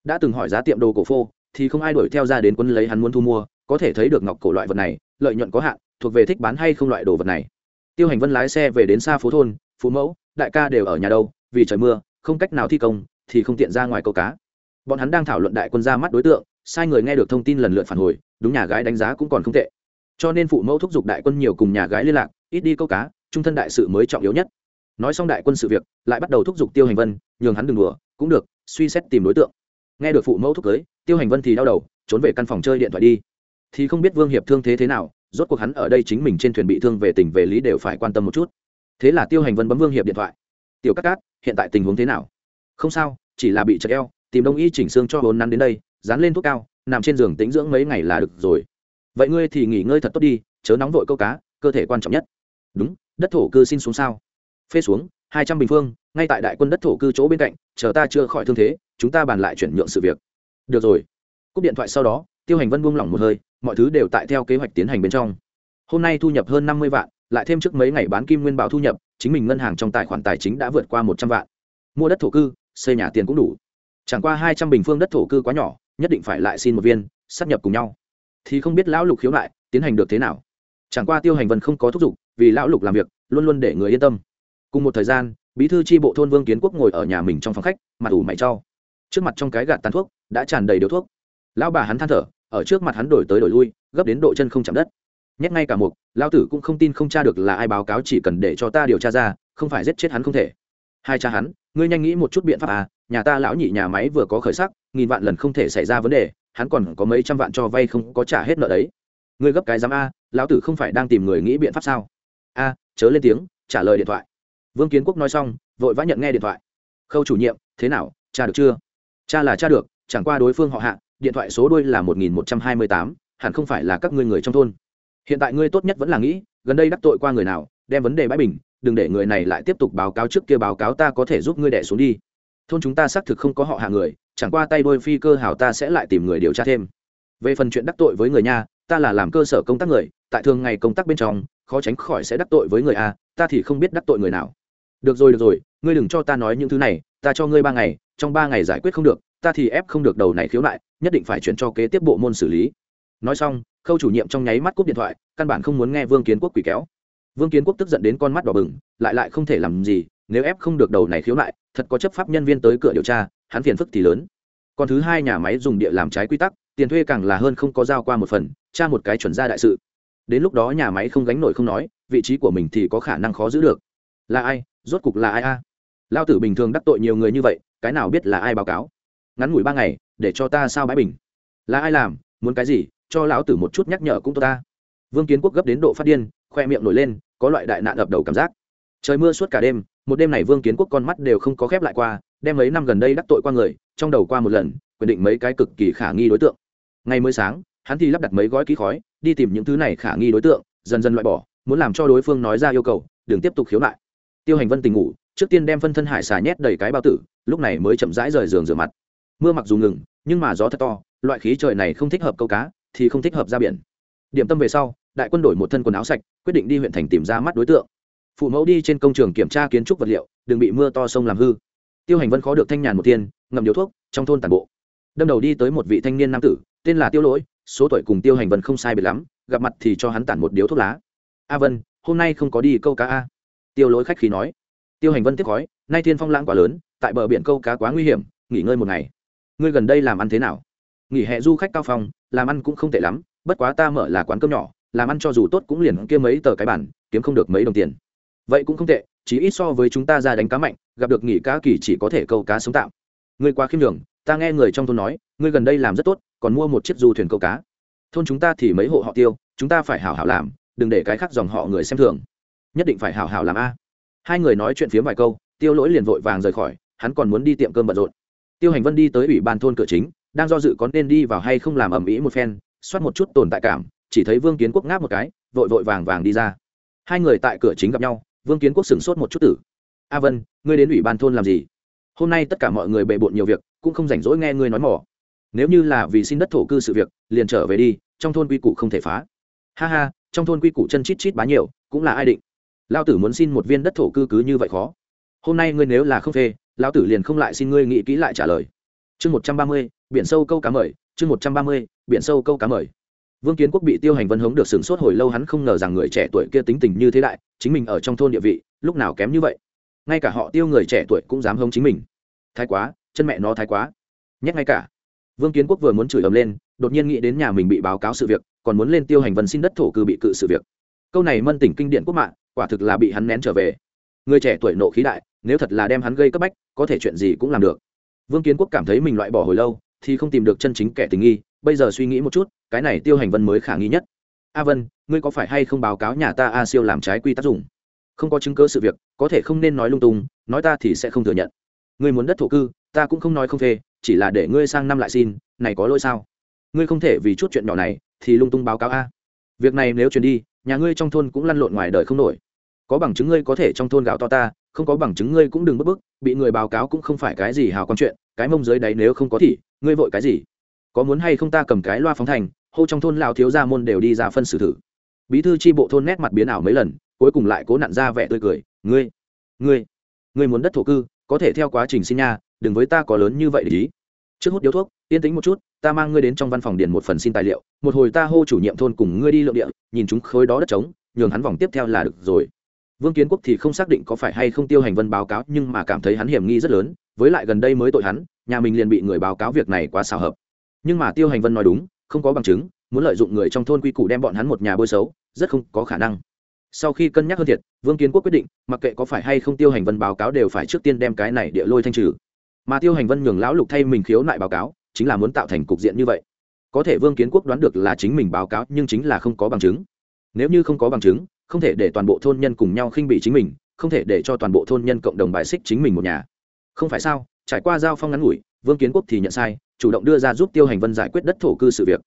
đã từng hỏi giá tiệm đồ cổ phô, thì không ai đuổi theo ra đến quân lấy hắn muốn thu mua, có thể thấy được ngọc cổ loại vật này, lợi nhuận có hạn, thuộc về thích bán hay không loại đồ vật này. Tiêu hành vân lái xe về đến xa phố thôn, phú mẫu, đại ca đều ở nhà đâu, vì trời mưa, không cách nào thi công, thì không tiện ra ngoài câu cá. Bọn hắn đang thảo luận đại quân ra mắt đối tượng, sai người nghe được thông tin lần lượt phản hồi, đúng nhà gái đánh giá cũng còn không tệ. Cho nên phụ mẫu thúc giục đại quân nhiều cùng nhà gái liên lạc, ít đi câu cá, trung thân đại sự mới trọng yếu nhất. Nói xong đại quân sự việc, lại bắt đầu thúc giục tiêu hành vân, nhường hắn đừng đùa, cũng được, suy xét tìm đối tượng nghe được phụ mẫu thúc cưới, tiêu hành vân thì đau đầu, trốn về căn phòng chơi điện thoại đi. Thì không biết vương hiệp thương thế thế nào, rốt cuộc hắn ở đây chính mình trên thuyền bị thương về tình về lý đều phải quan tâm một chút. Thế là tiêu hành vân bấm vương hiệp điện thoại. Tiểu cát cát, hiện tại tình huống thế nào? Không sao, chỉ là bị chật eo, tìm đông y chỉnh xương cho hồn năn đến đây, dán lên thuốc cao, nằm trên giường tĩnh dưỡng mấy ngày là được rồi. Vậy ngươi thì nghỉ ngơi thật tốt đi, chớ nóng vội câu cá, cơ thể quan trọng nhất. Đúng, đất thổ cư xin xuống sao? Phê xuống, hai trăm bình phương, ngay tại đại quân đất thổ cư chỗ bên cạnh, chờ ta chưa khỏi thương thế chúng ta bàn lại chuyển nhượng sự việc. Được rồi. Cúp điện thoại sau đó, tiêu hành vân buông lỏng một hơi, mọi thứ đều tại theo kế hoạch tiến hành bên trong. Hôm nay thu nhập hơn năm mươi vạn, lại thêm trước mấy ngày bán kim nguyên bảo thu nhập, chính mình ngân hàng trong tài khoản tài chính đã vượt qua một trăm vạn. Mua đất thổ cư, xây nhà tiền cũng đủ. Chẳng qua hai trăm bình phương đất thổ cư quá nhỏ, nhất định phải lại xin một viên sắp nhập cùng nhau. Thì không biết lão lục khiếu lại tiến hành được thế nào? Chẳng qua tiêu hành vân không có thúc giục, vì lão lục làm việc, luôn luôn để người yên tâm. Cùng một thời gian, bí thư tri bộ thôn vương kiến quốc ngồi ở nhà mình trong phòng khách, mặt ủ mày trau trước mặt trong cái gạt tàn thuốc, đã tràn đầy điếu thuốc. Lão bà hắn than thở, ở trước mặt hắn đổi tới đổi lui, gấp đến độ chân không chạm đất. Nhét ngay cả mục, lão tử cũng không tin không tra được là ai báo cáo chỉ cần để cho ta điều tra ra, không phải giết chết hắn không thể. Hai cha hắn, ngươi nhanh nghĩ một chút biện pháp à nhà ta lão nhị nhà máy vừa có khởi sắc, nghìn vạn lần không thể xảy ra vấn đề, hắn còn có mấy trăm vạn cho vay không có trả hết nợ đấy. Ngươi gấp cái dám a, lão tử không phải đang tìm người nghĩ biện pháp sao? A, chớ lên tiếng, trả lời điện thoại. Vương kiến quốc nói xong, vội vã nhận nghe điện thoại. Khâu chủ nhiệm, thế nào, cha được chưa? Cha là cha được, chẳng qua đối phương họ hạ, điện thoại số đuôi là một nghìn một trăm hai mươi tám, hẳn không phải là các ngươi người trong thôn. Hiện tại ngươi tốt nhất vẫn là nghĩ, gần đây đắc tội qua người nào, đem vấn đề bãi bình, đừng để người này lại tiếp tục báo cáo trước kia báo cáo ta có thể giúp ngươi đẻ xuống đi. Thôn chúng ta xác thực không có họ hạ người, chẳng qua tay đôi phi cơ hảo ta sẽ lại tìm người điều tra thêm. Về phần chuyện đắc tội với người nha, ta là làm cơ sở công tác người, tại thường ngày công tác bên trong, khó tránh khỏi sẽ đắc tội với người a, ta thì không biết đắc tội người nào được rồi được rồi, ngươi đừng cho ta nói những thứ này, ta cho ngươi ba ngày, trong ba ngày giải quyết không được, ta thì ép không được đầu này khiếu nại, nhất định phải chuyển cho kế tiếp bộ môn xử lý. Nói xong, khâu chủ nhiệm trong nháy mắt cúp điện thoại, căn bản không muốn nghe vương kiến quốc quỷ kéo. Vương kiến quốc tức giận đến con mắt đỏ bừng, lại lại không thể làm gì, nếu ép không được đầu này khiếu nại, thật có chấp pháp nhân viên tới cửa điều tra, hắn phiền phức thì lớn. Còn thứ hai nhà máy dùng địa làm trái quy tắc, tiền thuê càng là hơn không có giao qua một phần, tra một cái chuẩn ra đại sự. Đến lúc đó nhà máy không gánh nổi không nói, vị trí của mình thì có khả năng khó giữ được. Là ai? Rốt cục là ai a? Lao tử bình thường đắc tội nhiều người như vậy, cái nào biết là ai báo cáo? Ngắn ngủi ba ngày, để cho ta sao bãi bình. Là ai làm? Muốn cái gì? Cho lão tử một chút nhắc nhở cũng tốt ta. Vương kiến quốc gấp đến độ phát điên, khoe miệng nổi lên, có loại đại nạn ập đầu cảm giác. Trời mưa suốt cả đêm, một đêm này vương kiến quốc con mắt đều không có khép lại qua, đem mấy năm gần đây đắc tội qua người, trong đầu qua một lần, quyết định mấy cái cực kỳ khả nghi đối tượng. Ngày mới sáng, hắn thì lắp đặt mấy gói ký khói, đi tìm những thứ này khả nghi đối tượng, dần dần loại bỏ, muốn làm cho đối phương nói ra yêu cầu, đừng tiếp tục khiếu nại tiêu hành vân tình ngủ, trước tiên đem phân thân hải xà nhét đầy cái bao tử, lúc này mới chậm rãi rời giường rửa mặt. Mưa mặc dù ngừng, nhưng mà gió thật to, loại khí trời này không thích hợp câu cá, thì không thích hợp ra biển. Điểm tâm về sau, đại quân đổi một thân quần áo sạch, quyết định đi huyện thành tìm ra mắt đối tượng. Phụ mẫu đi trên công trường kiểm tra kiến trúc vật liệu, đừng bị mưa to sông làm hư. Tiêu hành vân khó được thanh nhàn một tiên, ngậm điếu thuốc, trong thôn tàn bộ. Đâm đầu đi tới một vị thanh niên nam tử, tên là tiêu lỗi, số tuổi cùng tiêu hành vân không sai biệt lắm, gặp mặt thì cho hắn tản một điếu thuốc lá. A vân, hôm nay không có đi câu cá a? Tiêu lỗi khách khí nói. Tiêu hành vân tiếp khói, nay thiên phong lãng quá lớn, tại bờ biển câu cá quá nguy hiểm, nghỉ ngơi một ngày. Ngươi gần đây làm ăn thế nào? Nghỉ hè du khách cao phong, làm ăn cũng không tệ lắm, bất quá ta mở là quán cơm nhỏ, làm ăn cho dù tốt cũng liền kia mấy tờ cái bản, kiếm không được mấy đồng tiền. Vậy cũng không tệ, chỉ ít so với chúng ta ra đánh cá mạnh, gặp được nghỉ cá kỳ chỉ có thể câu cá sống tạm. Ngươi quá khiêm đường ta nghe người trong thôn nói, ngươi gần đây làm rất tốt, còn mua một chiếc du thuyền câu cá. Thôn chúng ta thì mấy hộ họ tiêu, chúng ta phải hảo hảo làm, đừng để cái khác dòng họ người xem thường nhất định phải hảo hảo làm a. Hai người nói chuyện phiếm vài câu, tiêu lỗi liền vội vàng rời khỏi, hắn còn muốn đi tiệm cơm bận rộn. Tiêu hành vân đi tới ủy ban thôn cửa chính, đang do dự có nên đi vào hay không làm ầm ĩ một phen soát một chút tồn tại cảm, chỉ thấy vương kiến quốc ngáp một cái, vội vội vàng vàng đi ra. Hai người tại cửa chính gặp nhau, vương kiến quốc sửng sốt một chút tử. A vân, ngươi đến ủy ban thôn làm gì? Hôm nay tất cả mọi người bề bộn nhiều việc, cũng không rảnh rỗi nghe ngươi nói mỏ. Nếu như là vì xin đất thổ cư sự việc, liền trở về đi, trong thôn quy củ không thể phá. Ha ha, trong thôn quy củ chân chít chít bá nhiều, cũng là ai định? Lao tử muốn xin một viên đất thổ cư cứ như vậy khó. Hôm nay ngươi nếu là không phê lao tử liền không lại xin ngươi nghĩ kỹ lại trả lời. Chương một trăm ba mươi, biển sâu câu cá mời, chương một trăm ba mươi, biển sâu câu cá mời. Vương kiến quốc bị tiêu hành vân hống được sửng sốt hồi lâu hắn không ngờ rằng người trẻ tuổi kia tính tình như thế đại, chính mình ở trong thôn địa vị, lúc nào kém như vậy. Ngay cả họ tiêu người trẻ tuổi cũng dám hống chính mình. Thái quá, chân mẹ nó thái quá. Nhắc ngay cả. Vương kiến quốc vừa muốn chửi ầm lên, đột nhiên nghĩ đến nhà mình bị báo cáo sự việc, còn muốn lên tiêu hành vân xin đất thổ cư bị cự sự việc. Câu này mân tỉnh kinh điển quốc mạng quả thực là bị hắn nén trở về. Người trẻ tuổi nộ khí đại, nếu thật là đem hắn gây cấp bách, có thể chuyện gì cũng làm được. Vương kiến quốc cảm thấy mình loại bỏ hồi lâu, thì không tìm được chân chính kẻ tình nghi, bây giờ suy nghĩ một chút, cái này tiêu hành vân mới khả nghi nhất. A vân, ngươi có phải hay không báo cáo nhà ta a siêu làm trái quy tắc dùng? Không có chứng cơ sự việc, có thể không nên nói lung tung, nói ta thì sẽ không thừa nhận. Ngươi muốn đất thổ cư, ta cũng không nói không phê, chỉ là để ngươi sang năm lại xin, này có lỗi sao? Ngươi không thể vì chút chuyện nhỏ này, thì lung tung báo cáo a. Việc này nếu truyền đi, nhà ngươi trong thôn cũng lăn lộn ngoài đời không nổi có bằng chứng ngươi có thể trong thôn gạo to ta, không có bằng chứng ngươi cũng đừng bức bức, bị người báo cáo cũng không phải cái gì hào con chuyện, cái mông dưới đấy nếu không có thì, ngươi vội cái gì? Có muốn hay không ta cầm cái loa phóng thành, hô trong thôn lào thiếu gia môn đều đi ra phân xử thử. Bí thư tri bộ thôn nét mặt biến ảo mấy lần, cuối cùng lại cố nặn ra vẻ tươi cười, ngươi ngươi ngươi muốn đất thổ cư, có thể theo quá trình xin nha, đừng với ta có lớn như vậy để ý. Trước hút điếu thuốc, yên tĩnh một chút, ta mang ngươi đến trong văn phòng điền một phần xin tài liệu, một hồi ta hô chủ nhiệm thôn cùng ngươi đi lượng địa, nhìn chúng khối đó đất trống, nhường hắn vòng tiếp theo là được rồi vương kiến quốc thì không xác định có phải hay không tiêu hành vân báo cáo, nhưng mà cảm thấy hắn hiểm nghi rất lớn, với lại gần đây mới tội hắn, nhà mình liền bị người báo cáo việc này quá xào hợp. Nhưng mà tiêu hành vân nói đúng, không có bằng chứng, muốn lợi dụng người trong thôn quy củ đem bọn hắn một nhà bôi xấu, rất không có khả năng. Sau khi cân nhắc hơn thiệt, vương kiến quốc quyết định, mặc kệ có phải hay không tiêu hành vân báo cáo đều phải trước tiên đem cái này địa lôi thanh trừ. Mà tiêu hành vân nhường lão lục thay mình khiếu nại báo cáo, chính là muốn tạo thành cục diện như vậy. Có thể vương kiến quốc đoán được là chính mình báo cáo, nhưng chính là không có bằng chứng. Nếu như không có bằng chứng không thể để toàn bộ thôn nhân cùng nhau khinh bị chính mình, không thể để cho toàn bộ thôn nhân cộng đồng bài xích chính mình một nhà. Không phải sao? Trải qua giao phong ngắn ngủi, vương kiến quốc thì nhận sai, chủ động đưa ra giúp tiêu hành vân giải quyết đất thổ cư sự việc.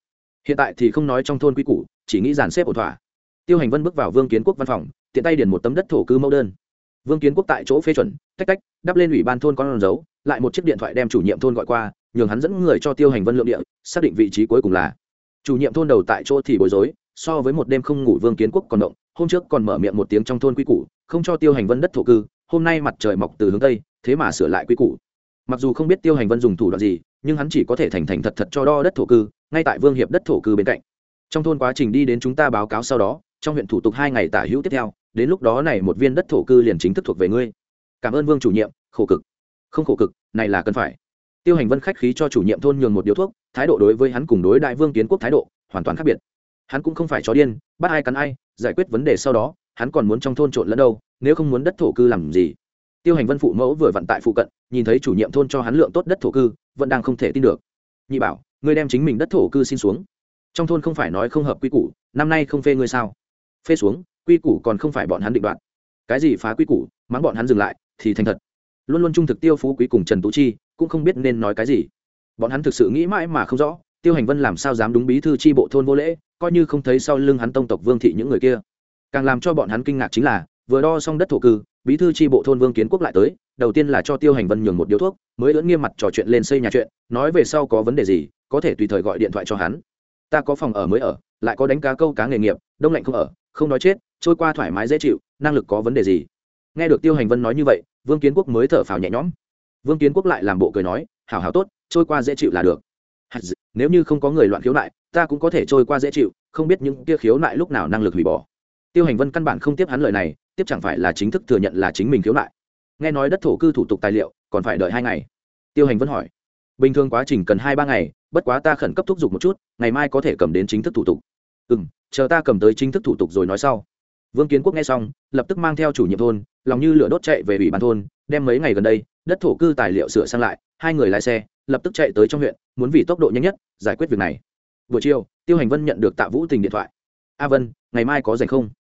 Hiện tại thì không nói trong thôn quy củ, chỉ nghĩ dàn xếp ổn thỏa. Tiêu hành vân bước vào vương kiến quốc văn phòng, tiện tay điền một tấm đất thổ cư mẫu đơn. Vương kiến quốc tại chỗ phê chuẩn, tách tách, đắp lên ủy ban thôn con dấu, lại một chiếc điện thoại đem chủ nhiệm thôn gọi qua, nhường hắn dẫn người cho tiêu hành vân lượng địa, xác định vị trí cuối cùng là. Chủ nhiệm thôn đầu tại chỗ thì bối rối, so với một đêm không ngủ vương kiến quốc còn động hôm trước còn mở miệng một tiếng trong thôn quy củ, không cho tiêu hành vân đất thổ cư, hôm nay mặt trời mọc từ hướng tây, thế mà sửa lại quy củ. Mặc dù không biết tiêu hành vân dùng thủ đoạn gì, nhưng hắn chỉ có thể thành thành thật thật cho đo đất thổ cư, ngay tại vương hiệp đất thổ cư bên cạnh. Trong thôn quá trình đi đến chúng ta báo cáo sau đó, trong huyện thủ tục hai ngày tả hữu tiếp theo, đến lúc đó này một viên đất thổ cư liền chính thức thuộc về ngươi. Cảm ơn vương chủ nhiệm, khổ cực. Không khổ cực, này là cần phải. Tiêu hành vân khách khí cho chủ nhiệm thôn nhường một điếu thuốc, thái độ đối với hắn cùng đối đại vương kiến quốc thái độ hoàn toàn khác biệt hắn cũng không phải chó điên, bắt ai cắn ai, giải quyết vấn đề sau đó, hắn còn muốn trong thôn trộn lẫn đâu, nếu không muốn đất thổ cư làm gì? Tiêu hành vân phụ mẫu vừa vận tại phụ cận, nhìn thấy chủ nhiệm thôn cho hắn lượng tốt đất thổ cư, vẫn đang không thể tin được. Nhị bảo, ngươi đem chính mình đất thổ cư xin xuống. Trong thôn không phải nói không hợp quy củ, năm nay không phê ngươi sao? Phê xuống, quy củ còn không phải bọn hắn định đoạt. Cái gì phá quy củ, mắng bọn hắn dừng lại, thì thành thật. Luôn luôn trung thực tiêu phú quý cùng trần tú chi, cũng không biết nên nói cái gì. Bọn hắn thực sự nghĩ mãi mà không rõ, tiêu hành vân làm sao dám đúng bí thư tri bộ thôn vô lễ coi như không thấy sau lưng hắn tông tộc vương thị những người kia. Càng làm cho bọn hắn kinh ngạc chính là, vừa đo xong đất thổ cư, bí thư tri bộ thôn vương kiến quốc lại tới, đầu tiên là cho tiêu hành vân nhường một điếu thuốc, mới lẫn nghiêm mặt trò chuyện lên xây nhà chuyện, nói về sau có vấn đề gì, có thể tùy thời gọi điện thoại cho hắn. Ta có phòng ở mới ở, lại có đánh cá câu cá nghề nghiệp, đông lạnh không ở, không nói chết, trôi qua thoải mái dễ chịu, năng lực có vấn đề gì? Nghe được tiêu hành vân nói như vậy, vương kiến quốc mới thở phào nhẹ nhõm. Vương kiến quốc lại làm bộ cười nói, hảo hảo tốt, trôi qua dễ chịu là được. Nếu như không có người loạn khiếu nại ta cũng có thể trôi qua dễ chịu, không biết những kia khiếu nại lúc nào năng lực hủy bỏ. Tiêu hành vân căn bản không tiếp hắn lời này, tiếp chẳng phải là chính thức thừa nhận là chính mình khiếu nại. Nghe nói đất thổ cư thủ tục tài liệu, còn phải đợi hai ngày. Tiêu hành vân hỏi. Bình thường quá trình cần hai ba ngày, bất quá ta khẩn cấp thúc giục một chút, ngày mai có thể cầm đến chính thức thủ tục. Ừ m chờ ta cầm tới chính thức thủ tục rồi nói sau. Vương kiến quốc nghe xong, lập tức mang theo chủ nhiệm thôn, lòng như lửa đốt chạy về ủy ban thôn, đem mấy ngày gần đây, đất thổ cư tài liệu sửa sang lại, hai người lái xe, lập tức chạy tới trong huyện, muốn vì tốc độ nhanh nhất giải quyết việc này buổi chiều, tiêu hành vân nhận được tạ vũ tình điện thoại. A vân, ngày mai có dành không?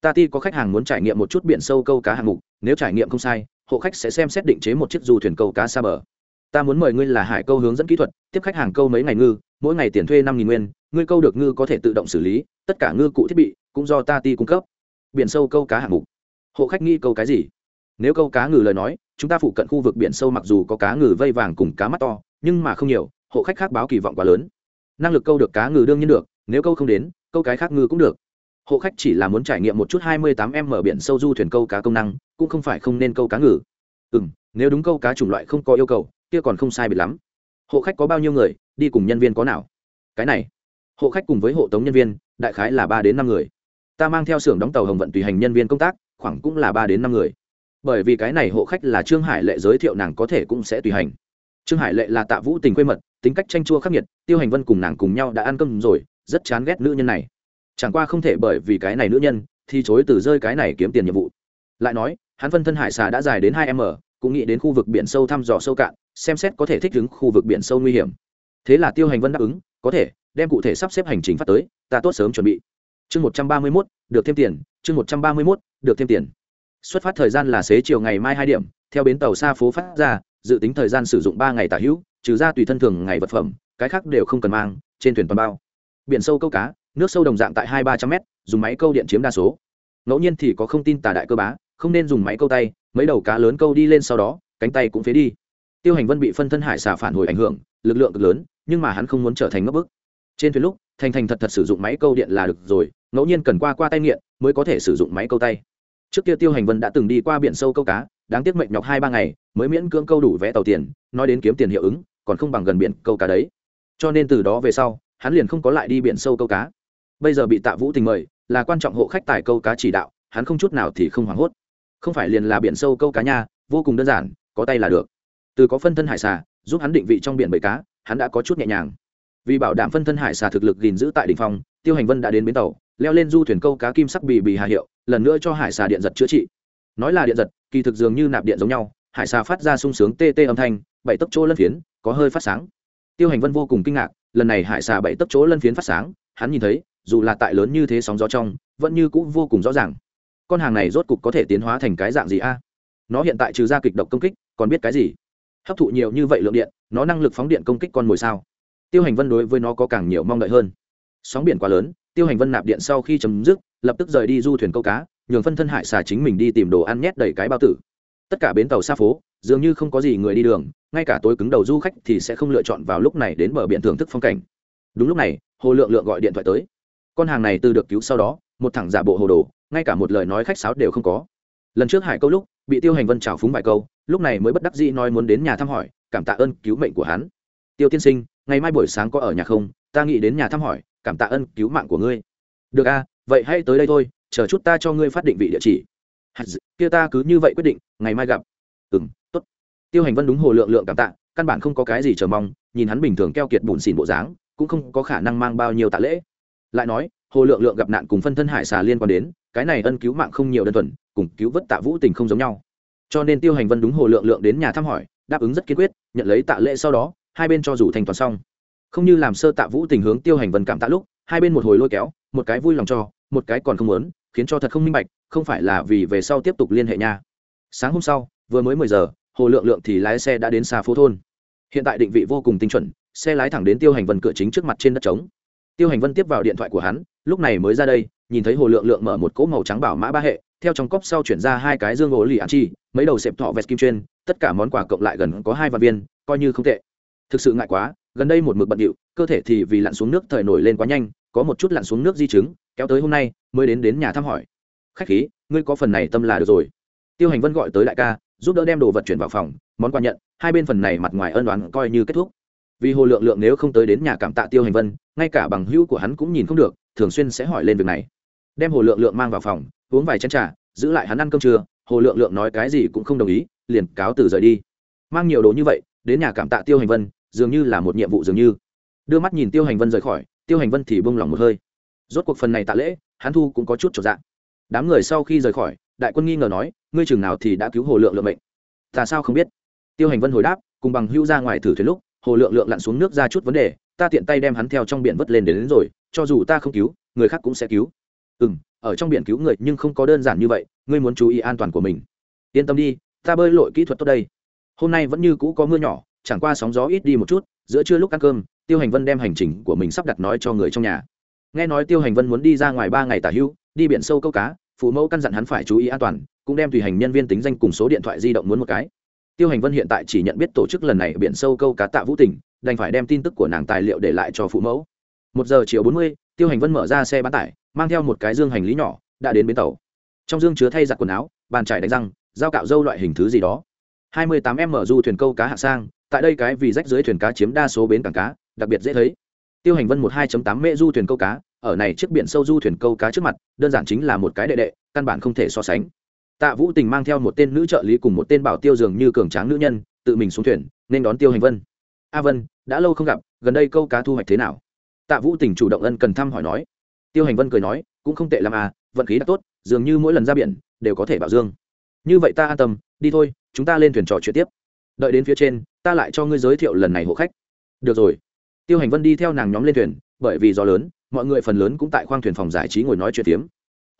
Ta ti có khách hàng muốn trải nghiệm một chút biển sâu câu cá hạng mục, nếu trải nghiệm không sai, hộ khách sẽ xem xét định chế một chiếc du thuyền câu cá xa bờ. Ta muốn mời ngươi là hải câu hướng dẫn kỹ thuật, tiếp khách hàng câu mấy ngày ngư, mỗi ngày tiền thuê năm nghìn nguyên, ngươi câu được ngư có thể tự động xử lý, tất cả ngư cụ thiết bị cũng do ta ti cung cấp. Biển sâu câu cá hạng mục? Hộ khách nghi câu cái gì? Nếu câu cá ngừ lời nói, chúng ta phụ cận khu vực biển sâu mặc dù có cá ngừ vây vàng cùng cá mắt to, nhưng mà không nhiều, hộ khách khác báo kỳ vọng quá lớn năng lực câu được cá ngừ đương nhiên được, nếu câu không đến, câu cái khác ngư cũng được. Hộ khách chỉ là muốn trải nghiệm một chút hai mươi tám m mở biển sâu du thuyền câu cá công năng, cũng không phải không nên câu cá ngừ. Ừ m nếu đúng câu cá chủng loại không có yêu cầu, kia còn không sai biệt lắm. Hộ khách có bao nhiêu người, đi cùng nhân viên có nào? Cái này, hộ khách cùng với hộ tống nhân viên, đại khái là ba đến năm người. Ta mang theo xưởng đóng tàu hồng vận tùy hành nhân viên công tác, khoảng cũng là ba đến năm người. Bởi vì cái này hộ khách là trương hải lệ giới thiệu nàng có thể cũng sẽ tùy hành. Trương hải lệ là tạ vũ tình quê mật tính cách tranh chua khắc nghiệt, tiêu hành vân cùng nàng cùng nhau đã ăn cơm rồi, rất chán ghét nữ nhân này. Chẳng qua không thể bởi vì cái này nữ nhân, thì chối từ rơi cái này kiếm tiền nhiệm vụ. Lại nói, hắn phân thân hải xà đã dài đến hai m, cũng nghĩ đến khu vực biển sâu thăm dò sâu cạn, xem xét có thể thích ứng khu vực biển sâu nguy hiểm. Thế là tiêu hành vân đáp ứng, có thể, đem cụ thể sắp xếp hành trình phát tới, ta tốt sớm chuẩn bị. Chương một trăm ba mươi mốt, được thêm tiền, chương một trăm ba mươi mốt, được thêm tiền. Xuất phát thời gian là xế chiều ngày mai hai điểm, theo bến tàu xa phố phát ra, dự tính thời gian sử dụng ba ngày tả hữu trừ ra tùy thân thường ngày vật phẩm, cái khác đều không cần mang, trên thuyền toàn bao. Biển sâu câu cá, nước sâu đồng dạng tại hai ba trăm mét, dùng máy câu điện chiếm đa số. Ngẫu nhiên thì có không tin tà đại cơ bá, không nên dùng máy câu tay, mấy đầu cá lớn câu đi lên sau đó, cánh tay cũng phế đi. Tiêu hành vân bị phân thân hải xả phản hồi ảnh hưởng, lực lượng cực lớn, nhưng mà hắn không muốn trở thành ngấp bức. Trên thuyền lúc, thành thành thật thật sử dụng máy câu điện là được rồi, ngẫu nhiên cần qua qua tay nghiện mới có thể sử dụng máy câu tay. Trước kia tiêu hành vân đã từng đi qua biển sâu câu cá, đáng tiếc mệnh nhọc hai ba ngày, mới miễn cưỡng câu đủ vé tàu tiền, nói đến kiếm tiền hiệu ứng còn không bằng gần biển câu cá đấy. Cho nên từ đó về sau, hắn liền không có lại đi biển sâu câu cá. Bây giờ bị tạ vũ tình mời, là quan trọng hộ khách tài câu cá chỉ đạo, hắn không chút nào thì không hoảng hốt. Không phải liền là biển sâu câu cá nha, vô cùng đơn giản, có tay là được. Từ có phân thân hải xà, giúp hắn định vị trong biển bầy cá, hắn đã có chút nhẹ nhàng. Vì bảo đảm phân thân hải xà thực lực gìn giữ tại đ ỉ n h phong, tiêu hành vân đã đến bến tàu, leo lên du thuyền câu cá kim sắc bì bì hà hiệu, lần nữa cho hải xà điện giật chữa trị. Nói là điện giật, kỳ thực dường như nạp điện giống nhau, hải xà phát ra sung sướng tê tê âm thanh, bảy tấc chỗ lân phiến có hơi phát sáng. Tiêu hành vân vô cùng kinh ngạc, lần này hải xà bảy tấc chỗ lân phiến phát sáng, hắn nhìn thấy, dù là tại lớn như thế sóng gió trong, vẫn như cũng vô cùng rõ ràng. Con hàng này rốt cục có thể tiến hóa thành cái dạng gì a? À? Nó hiện tại trừ ra kịch độc công kích, còn biết cái gì? Hấp thụ nhiều như vậy lượng điện, nó năng lực phóng điện công kích con mồi sao? Tiêu hành vân đối với nó có càng nhiều mong đợi hơn. Sóng biển quá lớn, tiêu hành vân nạp điện sau khi chấm dứt, lập tức rời đi du thuyền câu cá, nhường phân thân hải xà chính mình đi tìm đồ ăn nhét đầy cái bao tử tất cả bến tàu xa phố, dường như không có gì người đi đường, ngay cả tối cứng đầu du khách thì sẽ không lựa chọn vào lúc này đến bờ biển thưởng thức phong cảnh. Đúng lúc này, hồ lượng lượng gọi điện thoại tới. Con hàng này từ được cứu sau đó, một thằng giả bộ hồ đồ, ngay cả một lời nói khách sáo đều không có. Lần trước hải câu lúc, bị tiêu hành vân trào phúng vài câu, lúc này mới bất đắc dĩ nói muốn đến nhà thăm hỏi, cảm tạ ơn cứu mệnh của hắn. Tiêu tiên sinh, ngày mai buổi sáng có ở nhà không? Ta nghĩ đến nhà thăm hỏi, cảm tạ ơn cứu mạng của ngươi. Được a vậy hãy tới đây thôi, chờ chút ta cho ngươi phát định vị địa chỉ kia ta cứ như vậy quyết định, ngày mai gặp. Ừ m t ố t tiêu hành vân đúng hồ lượng lượng cảm tạ, căn bản không có cái gì chờ mong, nhìn hắn bình thường keo kiệt bùn xỉn bộ dáng, cũng không có khả năng mang bao nhiêu tạ lễ. Lại nói, hồ lượng lượng gặp nạn cùng phân thân hải xà liên quan đến, cái này ân cứu mạng không nhiều đơn thuần, cùng cứu vớt tạ vũ tình không giống nhau. Cho nên tiêu hành vân đúng hồ lượng lượng đến nhà thăm hỏi, đáp ứng rất kiên quyết, nhận lấy tạ lễ sau đó, hai bên cho rủ thành toàn xong. Không như làm sơ tạ vũ tình hướng tiêu hành vân cảm tạ lúc, hai bên một hồi lôi kéo, một cái vui lòng cho, một cái còn không muốn khiến cho thật không minh bạch, không phải là vì về sau tiếp tục liên hệ nha. Sáng hôm sau, vừa mới mười giờ, hồ lượng lượng thì lái xe đã đến xa phố thôn. Hiện tại định vị vô cùng tinh chuẩn, xe lái thẳng đến tiêu hành vân cửa chính trước mặt trên đất trống. Tiêu hành vân tiếp vào điện thoại của hắn, lúc này mới ra đây, nhìn thấy hồ lượng lượng mở một cỗ màu trắng bảo mã ba hệ, theo trong cốc sau chuyển ra hai cái dương ổ lì ăn chi, mấy đầu xẹp thọ vẹt kim chuyên, tất cả món quà cộng lại gần có hai vạn viên, coi như không tệ. Thực sự ngại quá, gần đây một mực bận điệu, cơ thể thì vì lặn xuống nước thời nổi lên quá nhanh, có một chút lặn xuống nước di chứng kéo tới hôm nay, mới đến đến nhà thăm hỏi. Khách khí, ngươi có phần này tâm là được rồi. Tiêu hành vân gọi tới đại ca, giúp đỡ đem đồ vật chuyển vào phòng, món quà nhận, hai bên phần này mặt ngoài ân đoán coi như kết thúc. Vì hồ lượng lượng nếu không tới đến nhà cảm tạ tiêu hành vân, ngay cả bằng hữu của hắn cũng nhìn không được, thường xuyên sẽ hỏi lên việc này. Đem hồ lượng lượng mang vào phòng, uống vài chén trà, giữ lại hắn ăn cơm trưa, hồ lượng lượng nói cái gì cũng không đồng ý, liền cáo từ rời đi. Mang nhiều đồ như vậy, đến nhà cảm tạ tiêu hành vân, dường như là một nhiệm vụ dường như. Đưa mắt nhìn tiêu hành vân rời khỏi, tiêu hành vân thì bông lòng một hơi rốt cuộc phần này tạ lễ hắn thu cũng có chút trọn dạng. Đám người sau khi rời khỏi đại quân nghi ngờ nói ngươi chừng nào thì đã cứu hồ lượng lượng mệnh? Ta sao không biết? Tiêu hành vân hồi đáp cùng bằng hữu ra ngoài thử thuyền lúc hồ lượng lượng lặn xuống nước ra chút vấn đề ta tiện tay đem hắn theo trong biển vớt lên đến, đến rồi cho dù ta không cứu người khác cũng sẽ cứu. Ừ m ở trong biển cứu người nhưng không có đơn giản như vậy ngươi muốn chú ý an toàn của mình. Yên tâm đi ta bơi lội kỹ thuật tốt đây. Hôm nay vẫn như cũ có mưa nhỏ chẳng qua sóng gió ít đi một chút giữa trưa lúc ăn cơm tiêu hành vân đem hành trình của mình sắp đặt nói cho người trong nhà nghe nói tiêu hành vân muốn đi ra ngoài ba ngày tả hưu, đi biển sâu câu cá, phụ mẫu căn dặn hắn phải chú ý an toàn, cũng đem tùy hành nhân viên tính danh cùng số điện thoại di động muốn một cái. Tiêu hành vân hiện tại chỉ nhận biết tổ chức lần này biển sâu câu cá tạ vũ tỉnh đành phải đem tin tức của nàng tài liệu để lại cho phụ mẫu. Một giờ chiều bốn mươi, tiêu hành vân mở ra xe bán tải, mang theo một cái dương hành lý nhỏ, đã đến bến tàu. Trong dương chứa thay giặt quần áo, bàn trải đánh răng, dao cạo dâu loại hình thứ gì đó. Hai mươi tám m du thuyền câu cá hạ sang, tại đây cái vì rách dưới thuyền cá chiếm đa số bến cảng cá, đặc biệt dễ thấy tiêu hành vân một hai tám mễ du thuyền câu cá, ở này chiếc biển sâu du thuyền câu cá trước mặt, đơn giản chính là một cái đệ đệ, căn bản không thể so sánh. Tạ vũ tình mang theo một tên nữ trợ lý cùng một tên bảo tiêu dường như cường tráng nữ nhân, tự mình xuống thuyền, nên đón tiêu hành vân. A vân, đã lâu không gặp, gần đây câu cá thu hoạch thế nào? Tạ vũ tình chủ động ân cần thăm hỏi nói. Tiêu hành vân cười nói, cũng không tệ l à vận khí đã tốt, dường như mỗi lần ra biển, đều có thể bảo dương. Như vậy ta an tâm, đi thôi, chúng ta lên thuyền trò chuyện tiếp. Đợi đến phía trên, ta lại cho ngươi giới thiệu lần này hộ khách. Được rồi tiêu hành vân đi theo nàng nhóm lên thuyền, bởi vì gió lớn, mọi người phần lớn cũng tại khoang thuyền phòng giải trí ngồi nói chuyện tiếm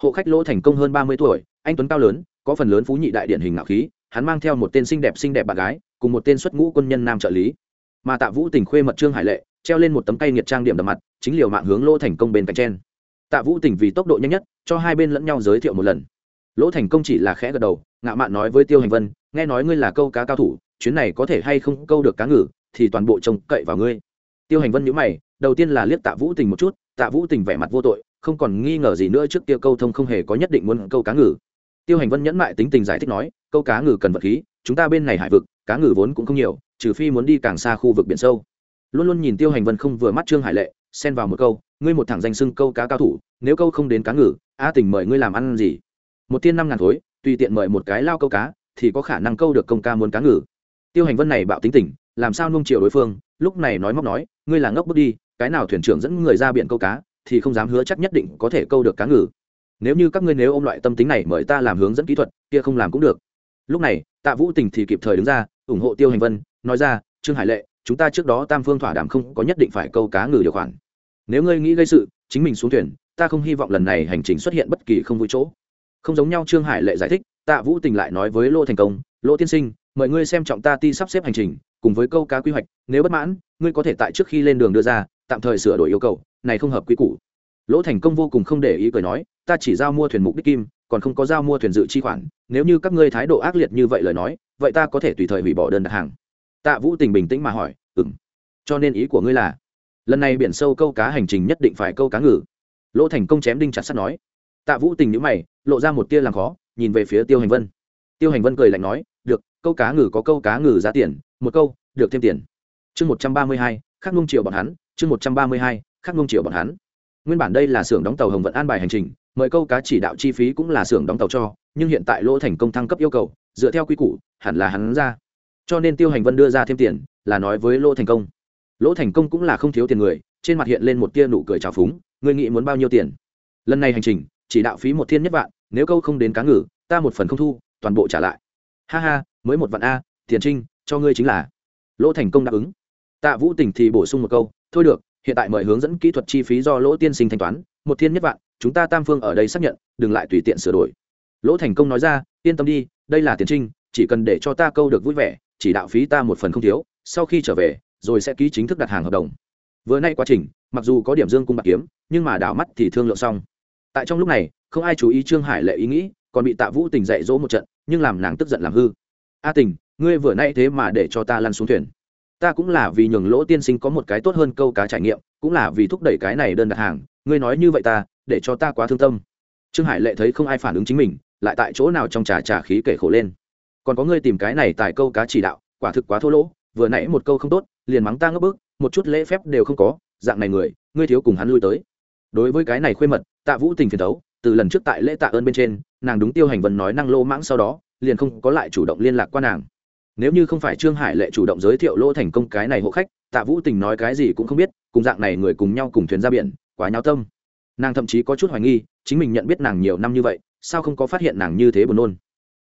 hộ khách lỗ thành công hơn ba mươi tuổi, anh tuấn cao lớn, có phần lớn phú nhị đại điển hình ngạo khí, hắn mang theo một tên xinh đẹp xinh đẹp bạn gái, cùng một tên xuất ngũ quân nhân nam trợ lý. Mà tạ vũ tình khuê mật trương hải lệ, treo lên một tấm cây nghiệt trang điểm đập mặt, chính liều mạng hướng lỗ thành công bên cạnh trên tạ vũ tình vì tốc độ nhanh nhất, cho hai bên lẫn nhau giới thiệu một lần. Lỗ thành công chỉ là khẽ gật đầu, ngạo mạn nói với tiêu hành vân, nghe nói ngươi là câu cá cao thủ, chuyến này có thể hay không câu được cá ngừ, thì toàn bộ trông cậy vào ngươi tiêu hành vân nhữ mày, đầu tiên là liếc tạ vũ tình một chút, tạ vũ tình vẻ mặt vô tội, không còn nghi ngờ gì nữa trước kia câu thông không hề có nhất định muốn câu cá ngừ. Tiêu hành vân nhẫn mại tính tình giải thích nói, câu cá ngừ cần vật khí, chúng ta bên này hải vực, cá ngừ vốn cũng không nhiều, trừ phi muốn đi càng xa khu vực biển sâu. Luôn luôn nhìn tiêu hành vân không vừa mắt trương hải lệ, xen vào một câu, ngươi một thằng danh sưng câu cá cao thủ, nếu câu không đến cá ngừ, a tình mời ngươi làm ăn gì? Một tiên năm ngàn thối tùy tiện mời một cái lao câu cá, thì có khả năng câu được công ca muốn cá ngừ. Tiêu hành vân này bạo tính tình làm sao nung chiều đối phương, lúc này nói móc nói, ngươi là ngốc bước đi, cái nào thuyền trưởng dẫn người ra biển câu cá, thì không dám hứa chắc nhất định có thể câu được cá ngừ. Nếu như các ngươi nếu ôm loại tâm tính này mời ta làm hướng dẫn kỹ thuật, kia không làm cũng được. Lúc này, tạ vũ tình thì kịp thời đứng ra, ủng hộ tiêu hành vân, nói ra, trương hải lệ, chúng ta trước đó tam phương thỏa đàm không có nhất định phải câu cá ngừ điều khoản. Nếu ngươi nghĩ gây sự, chính mình xuống thuyền, ta không hy vọng lần này hành trình xuất hiện bất kỳ không vui chỗ. Không giống nhau trương hải lệ giải thích, tạ vũ tình lại nói với lô thành công, lô tiên sinh, mời ngươi xem trọng ta ti sắp xếp hành trình cùng với câu cá quy hoạch, nếu bất mãn, ngươi có thể tại trước khi lên đường đưa ra, tạm thời sửa đổi yêu cầu, này không hợp quy củ. Lỗ thành công vô cùng không để ý cười nói, ta chỉ giao mua thuyền mục đích kim, còn không có giao mua thuyền dự chi khoản, nếu như các ngươi thái độ ác liệt như vậy lời nói, vậy ta có thể tùy thời hủy bỏ đơn đặt hàng. Tạ vũ tình bình tĩnh mà hỏi ừ m cho nên ý của ngươi là, lần này biển sâu câu cá hành trình nhất định phải câu cá ngừ. Lỗ thành công chém đinh chặt sắt nói. Tạ vũ tình nhữ mày, lộ ra một tia làm khó, nhìn về phía tiêu hành vân. Tiêu hành vân cười lạnh nói, được, câu cá ngừ có câu cá ngừ giá tiền một câu, được thêm tiền. Chương một trăm ba mươi hai khắc ngung triệu bọn hắn, chương một trăm ba mươi hai khắc ngung triệu bọn hắn. Nguyên bản đây là xưởng đóng tàu hồng vận an bài hành trình, mời câu cá chỉ đạo chi phí cũng là xưởng đóng tàu cho, nhưng hiện tại lỗ thành công thăng cấp yêu cầu, dựa theo quy củ, hẳn là hắn ra. Cho nên tiêu hành vân đưa ra thêm tiền, là nói với lỗ thành công. Lỗ thành công cũng là không thiếu tiền người, trên mặt hiện lên một tia nụ cười trào phúng người nghĩ muốn bao nhiêu tiền? Lần này hành trình, chỉ đạo phí một thiên nhất vạn, nếu câu không đến cá ngừ, ta một phần không thu, toàn bộ trả lại. Ha ha, mới một vạn a, tiền trinh cho ngươi chính là lỗ thành công đáp ứng tạ vũ tình thì bổ sung một câu thôi được hiện tại mời hướng dẫn kỹ thuật chi phí do lỗ tiên sinh thanh toán một thiên nhất vạn chúng ta tam phương ở đây xác nhận đừng lại tùy tiện sửa đổi lỗ thành công nói ra yên tâm đi đây là tiền trinh chỉ cần để cho ta câu được vui vẻ chỉ đạo phí ta một phần không thiếu sau khi trở về rồi sẽ ký chính thức đặt hàng hợp đồng vừa nay quá trình mặc dù có điểm dương cung bạc kiếm nhưng mà đảo mắt thì thương lượng xong tại trong lúc này không ai chú ý trương hải lệ ý nghĩ còn bị tạ vũ tình dạy dỗ một trận nhưng làm nàng tức giận làm hư a tình ngươi vừa nay thế mà để cho ta lăn xuống thuyền. Ta cũng là vì nhường lỗ tiên sinh có một cái tốt hơn câu cá trải nghiệm, cũng là vì thúc đẩy cái này đơn đặt hàng. Ngươi nói như vậy ta, để cho ta quá thương tâm. Trương hải lệ thấy không ai phản ứng chính mình, lại tại chỗ nào trong trà trà khí kể khổ lên. Còn có ngươi tìm cái này tại câu cá chỉ đạo, quả thực quá thô lỗ, vừa nãy một câu không tốt, liền mắng ta ngấp bức, một chút lễ phép đều không có, dạng này người, ngươi thiếu cùng hắn lui tới. Đối với cái này khuê mật, tạ vũ tình phiền thấu, từ lần trước tại lễ tạ ơn bên trên, nàng đúng tiêu hành vân nói năng lô mãng sau đó, liền không có lại chủ động liên lạc qua nàng nếu như không phải trương hải lệ chủ động giới thiệu lỗ thành công cái này hộ khách, tạ vũ tình nói cái gì cũng không biết, cùng dạng này người cùng nhau cùng thuyền ra biển, quá nháo tâm. Nàng thậm chí có chút hoài nghi, chính mình nhận biết nàng nhiều năm như vậy, sao không có phát hiện nàng như thế buồn nôn?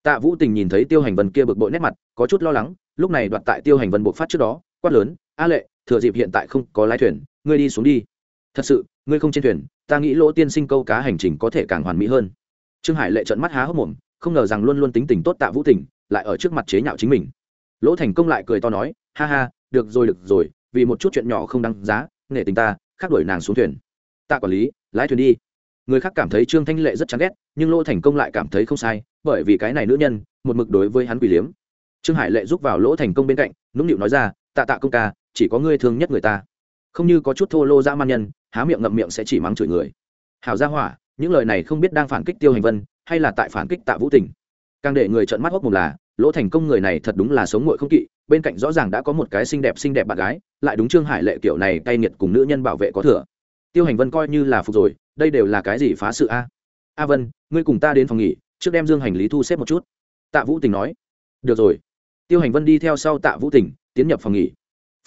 Tạ vũ tình nhìn thấy tiêu hành vân kia bực bội nét mặt, có chút lo lắng, lúc này đoạt tại tiêu hành vân buộc phát trước đó, quát lớn, a lệ, thừa dịp hiện tại không có lái thuyền, ngươi đi xuống đi. Thật sự, ngươi không trên thuyền, ta nghĩ lỗ tiên sinh câu cá hành trình có thể càng hoàn mỹ hơn. Trương hải lệ trợn mắt há hốc mồm, không ngờ rằng luôn luôn tính tình tốt tạ vũ tình, lại ở trước mặt chế nhạo chính mình lỗ thành công lại cười to nói, ha ha, được rồi được rồi, vì một chút chuyện nhỏ không đăng giá, nể tình ta, khác đuổi nàng xuống thuyền. Tạ quản lý, lái thuyền đi. Người khác cảm thấy trương thanh lệ rất chán ghét, nhưng lỗ thành công lại cảm thấy không sai, bởi vì cái này nữ nhân, một mực đối với hắn quỷ liếm. Trương hải lệ giúp vào lỗ thành công bên cạnh, nũng nịu nói ra, tạ tạ công ca, chỉ có ngươi thương nhất người ta. Không như có chút thô lô dã man nhân, há miệng ngậm miệng sẽ chỉ mắng chửi người. Hảo gia hỏa, những lời này không biết đang phản kích tiêu hành vân, hay là tại phản kích tạ vũ tình. Càng để người trợn mắt hốc mồm là lỗ thành công người này thật đúng là sống muội không kỵ, bên cạnh rõ ràng đã có một cái xinh đẹp xinh đẹp bạn gái, lại đúng trương hải lệ kiểu này cay nghiệt cùng nữ nhân bảo vệ có thừa. Tiêu hành vân coi như là phục rồi, đây đều là cái gì phá sự a? A vân, ngươi cùng ta đến phòng nghỉ, trước đem dương hành lý thu xếp một chút. Tạ vũ tình nói. Được rồi. Tiêu hành vân đi theo sau tạ vũ tình, tiến nhập phòng nghỉ.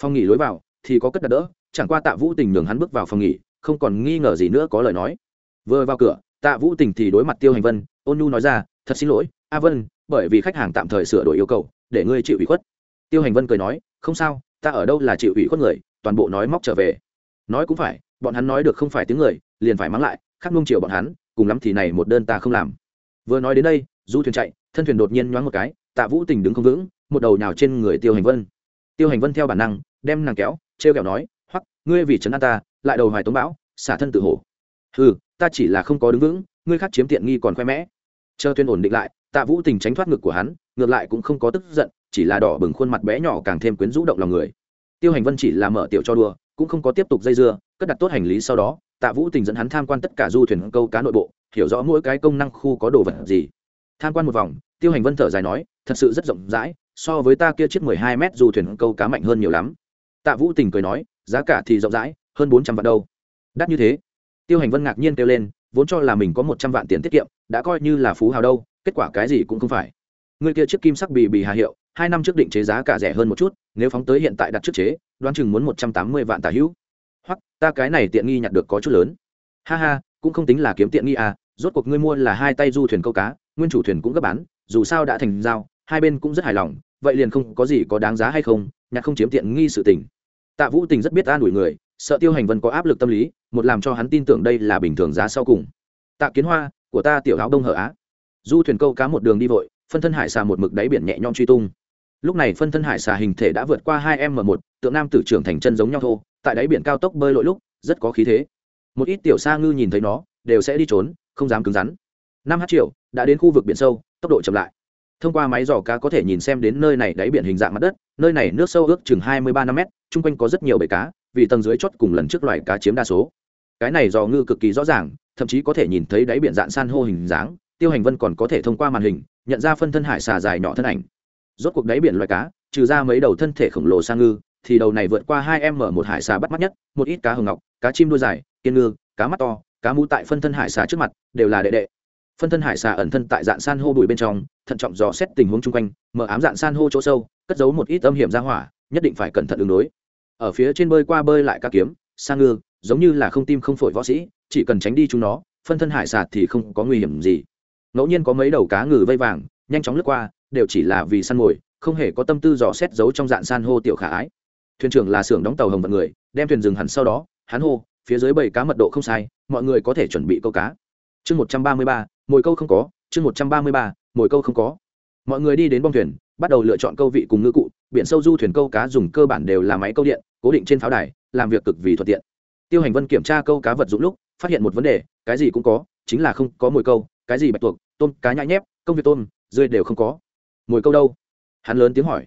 Phòng nghỉ lối vào, thì có cất đặt đỡ, chẳng qua tạ vũ tình nhường hắn bước vào phòng nghỉ, không còn nghi ngờ gì nữa có lời nói. Vừa vào cửa, tạ vũ tình thì đối mặt tiêu hành vân, ôn nhu nói ra, thật xin lỗi, a vân bởi vì khách hàng tạm thời sửa đổi yêu cầu, để ngươi chịu ủy khuất. Tiêu hành vân cười nói, không sao, ta ở đâu là chịu ủy khuất người, toàn bộ nói móc trở về. Nói cũng phải, bọn hắn nói được không phải tiếng người, liền phải mắng lại, khắc nung chiều bọn hắn, cùng lắm thì này một đơn ta không làm. Vừa nói đến đây, du thuyền chạy, thân thuyền đột nhiên nhoáng một cái, tạ vũ tình đứng không vững, một đầu nhào trên người tiêu hành vân. Tiêu hành vân theo bản năng, đem nàng kéo t r e o kẹo nói hoặc ngươi vì trấn an ta, lại đầu hoài tống bão, xả thân tự hổ. Ừ ta chỉ là không có đứng vững, ngươi khác chiếm tiện nghi còn khoe mẽ. Chờ thuyền ổn định lại tạ vũ tình tránh thoát ngực của hắn, ngược lại cũng không có tức giận, chỉ là đỏ bừng khuôn mặt bé nhỏ càng thêm quyến rũ động lòng người. Tiêu hành vân chỉ là mở tiểu cho đùa, cũng không có tiếp tục dây dưa, cất đặt tốt hành lý sau đó, tạ vũ tình dẫn hắn tham quan tất cả du thuyền câu cá nội bộ, hiểu rõ mỗi cái công năng khu có đồ vật gì. Tham quan một vòng, tiêu hành vân thở dài nói, thật sự rất rộng rãi, so với ta kia chiếc mười hai mét du thuyền câu cá mạnh hơn nhiều lắm. Tạ vũ tình cười nói, giá cả thì rộng rãi, hơn bốn trăm vạn đâu. Đắt như thế? Tiêu hành vân ngạc nhiên kêu lên, vốn cho là mình có một trăm vạn tiền tiết kiệm đã coi như là phú hào đâu, kết quả cái gì cũng không phải. Người kia chiếc kim sắc bì bì hà hiệu, hai năm trước định chế giá cả rẻ hơn một chút, nếu phóng tới hiện tại đặt trước chế, đoán chừng muốn một trăm tám mươi vạn tà hữu. Hoặc, ta cái này tiện nghi nhặt được có chút lớn. Ha ha, cũng không tính là kiếm tiện nghi à rốt cuộc ngươi mua là hai tay du thuyền câu cá, nguyên chủ thuyền cũng gấp bán, dù sao đã thành giao, hai bên cũng rất hài lòng, vậy liền không có gì có đáng giá hay không, nhặt không chiếm tiện nghi sự tình. Tạ vũ tình rất biết an ủi người, sợ tiêu hành vân có áp lực tâm lý, một làm cho hắn tin tưởng đây là bình thường giá sau cùng. Tạ kiến hoa của ta tiểu áo đông hở á. Du thuyền câu cá một đường đi vội, phân thân hải xà một mực đáy biển nhẹ nhõm truy tung. Lúc này phân thân hải xà hình thể đã vượt qua hai m một, tượng nam tử trưởng thành chân giống nhau thô, tại đáy biển cao tốc bơi lội lúc, rất có khí thế. Một ít tiểu sa ngư nhìn thấy nó, đều sẽ đi trốn, không dám cứng rắn. Năm h triệu, đã đến khu vực biển sâu, tốc độ chậm lại. Thông qua máy dò cá có thể nhìn xem đến nơi này đáy biển hình dạng mặt đất, nơi này nước sâu ước chừng hai mươi ba năm mét, chung quanh có rất nhiều bể cá, vì tầng dưới chót cùng lần trước loài cá chiếm đa số. Cái này dò ngư cực kỳ rõ ràng thậm chí có thể nhìn thấy đáy biển dạng san hô hình dáng, tiêu hành vân còn có thể thông qua màn hình, nhận ra phân thân hải xà dài nhỏ thân ảnh. Rốt cuộc đáy biển loài cá, trừ ra mấy đầu thân thể khổng lồ sang ngư, thì đầu này vượt qua hai m một hải xà bắt mắt nhất, một ít cá hồng ngọc, cá chim đuôi dài, kiên ngư, cá mắt to, cá mũ tại phân thân hải xà trước mặt, đều là đệ đệ. Phân thân hải xà ẩn thân tại dạng san hô bụi bên trong, thận trọng dò xét tình huống chung quanh, mở ám dạng san hô chỗ sâu, cất giấu một ít âm hiểm ra hỏa, nhất định phải cẩn thận ứng đối. Ở phía trên bơi qua bơi lại cá kiếm, sang ngư giống như là không tim không phổi võ sĩ, chỉ cần tránh đi chúng nó, phân thân hải sạt thì không có nguy hiểm gì. Ngẫu nhiên có mấy đầu cá ngừ vây vàng, nhanh chóng lướt qua, đều chỉ là vì săn mồi, không hề có tâm tư dò xét giấu trong dạng san hô tiểu khả ái. Thuyền trưởng là xưởng đóng tàu hồng vận người, đem thuyền dừng hẳn sau đó, hắn hô, phía dưới bảy cá mật độ không sai, mọi người có thể chuẩn bị câu cá. Chương một trăm ba mươi ba, mồi câu không có, chương một trăm ba mươi ba, mồi câu không có. Mọi người đi đến bong thuyền, bắt đầu lựa chọn câu vị cùng ngư cụ, biển sâu du thuyền câu cá dùng cơ bản đều là máy câu điện, cố định trên pháo đài, làm việc cực vì thuận tiện tiêu hành vân kiểm tra câu cá vật dụng lúc, phát hiện một vấn đề, cái gì cũng có, chính là không có mồi câu, cái gì bạch tuộc, tôm, cá nhãi nhép, công việc tôm rơi đều không có. Mồi câu đâu? Hắn lớn tiếng hỏi.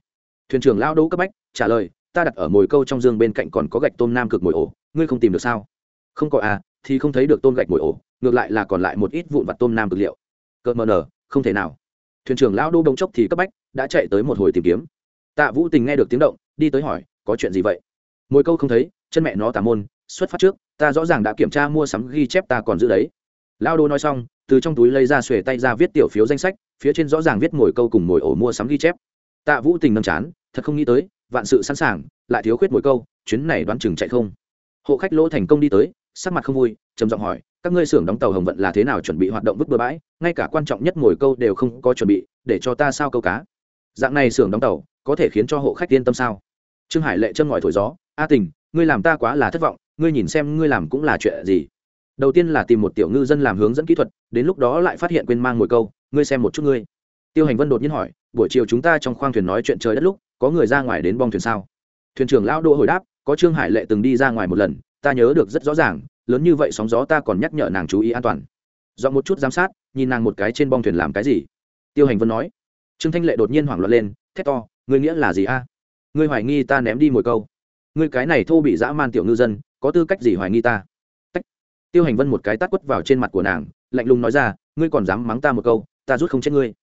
Thuyền trưởng lao đỗ cấp bách trả lời, ta đặt ở mồi câu trong giường bên cạnh còn có gạch tôm nam cực mồi ổ, ngươi không tìm được sao? Không có à thì không thấy được tôm gạch mồi ổ, ngược lại là còn lại một ít vụn vặt tôm nam cực liệu. Cỡ mờ nở, không thể nào. Thuyền trưởng lão đô đông chốc thì cấp bách đã chạy tới một hồi tìm kiếm. Tạ vũ tình nghe được tiếng động, đi tới hỏi, có chuyện gì vậy? Mùi câu không thấy, chân mẹ nó tà môn xuất phát trước, ta rõ ràng đã kiểm tra mua sắm ghi chép ta còn giữ đấy. Lao đô nói xong, từ trong túi lấy ra xuề tay ra viết tiểu phiếu danh sách, phía trên rõ ràng viết mồi câu cùng mồi ổ mua sắm ghi chép. Tạ vũ tình nâm chán, thật không nghĩ tới, vạn sự sẵn sàng, lại thiếu khuyết mồi câu, chuyến này đoán chừng chạy không. Hộ khách lỗ thành công đi tới, sắc mặt không vui, trầm giọng hỏi, các ngươi xưởng đóng tàu hồng vận là thế nào chuẩn bị hoạt động vứt bừa bãi, ngay cả quan trọng nhất mồi câu đều không có chuẩn bị, để cho ta sao câu cá? Dạng này xưởng đóng tàu, có thể khiến cho hộ khách yên tâm sao? Trương hải lệ châm ngòi thổi gió, a tình ngươi làm ta quá là thất vọng, ngươi nhìn xem ngươi làm cũng là chuyện gì. Đầu tiên là tìm một tiểu ngư dân làm hướng dẫn kỹ thuật, đến lúc đó lại phát hiện quên mang ngồi câu, ngươi xem một chút ngươi. Tiêu hành vân đột nhiên hỏi, buổi chiều chúng ta trong khoang thuyền nói chuyện trời đất lúc, có người ra ngoài đến bong thuyền sao? Thuyền trưởng lão đỗ hồi đáp, có trương hải lệ từng đi ra ngoài một lần, ta nhớ được rất rõ ràng, lớn như vậy sóng gió ta còn nhắc nhở nàng chú ý an toàn. Dọn một chút giám sát, nhìn nàng một cái trên bong thuyền làm cái gì. Tiêu hành vân nói. Trương thanh lệ đột nhiên hoảng loạn lên, thét to, ngươi nghĩa là gì a? Ngươi hoài nghi ta ném đi mồi câu? Ngươi cái này thô bị dã man tiểu ngư dân, có tư cách gì hoài nghi ta? Tách. tiêu hành vân một cái tát quất vào trên mặt của nàng, lạnh lùng nói ra, ngươi còn dám mắng ta một câu, ta rút không chết ngươi.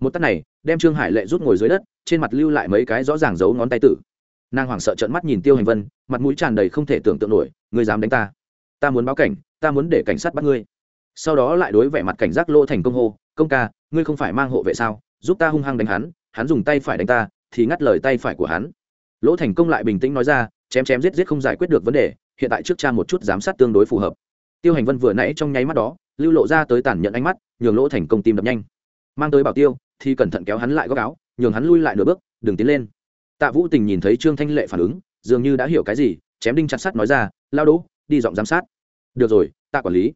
Một tát này, đem trương hải lệ rút ngồi dưới đất, trên mặt lưu lại mấy cái rõ ràng giấu ngón tay tử. Nàng hoảng sợ trợn mắt nhìn tiêu hành vân, mặt mũi tràn đầy không thể tưởng tượng nổi, ngươi dám đánh ta? Ta muốn báo cảnh, ta muốn để cảnh sát bắt ngươi. Sau đó lại đối vẻ mặt cảnh giác lỗ thành công hô, công ca, ngươi không phải mang hộ vệ sao? Giúp ta hung hăng đánh hắn hắn dùng tay phải đánh ta, thì ngắt lời tay phải của hắn. Lỗ thành công lại bình tĩnh nói ra chém chém giết giết không giải quyết được vấn đề, hiện tại trước cha một chút giám sát tương đối phù hợp. Tiêu hành vân vừa nãy trong nháy mắt đó, lưu lộ ra tới tàn nhẫn ánh mắt, nhường lỗ thành công tim đập nhanh. Mang tới bảo tiêu, thì cẩn thận kéo hắn lại góc áo, nhường hắn lui lại nửa bước, đừng tiến lên. Tạ vũ tình nhìn thấy trương thanh lệ phản ứng, dường như đã hiểu cái gì, chém đinh chặt sắt nói ra, lao đỗ, đi dọn giám sát. Được rồi tạ quản lý.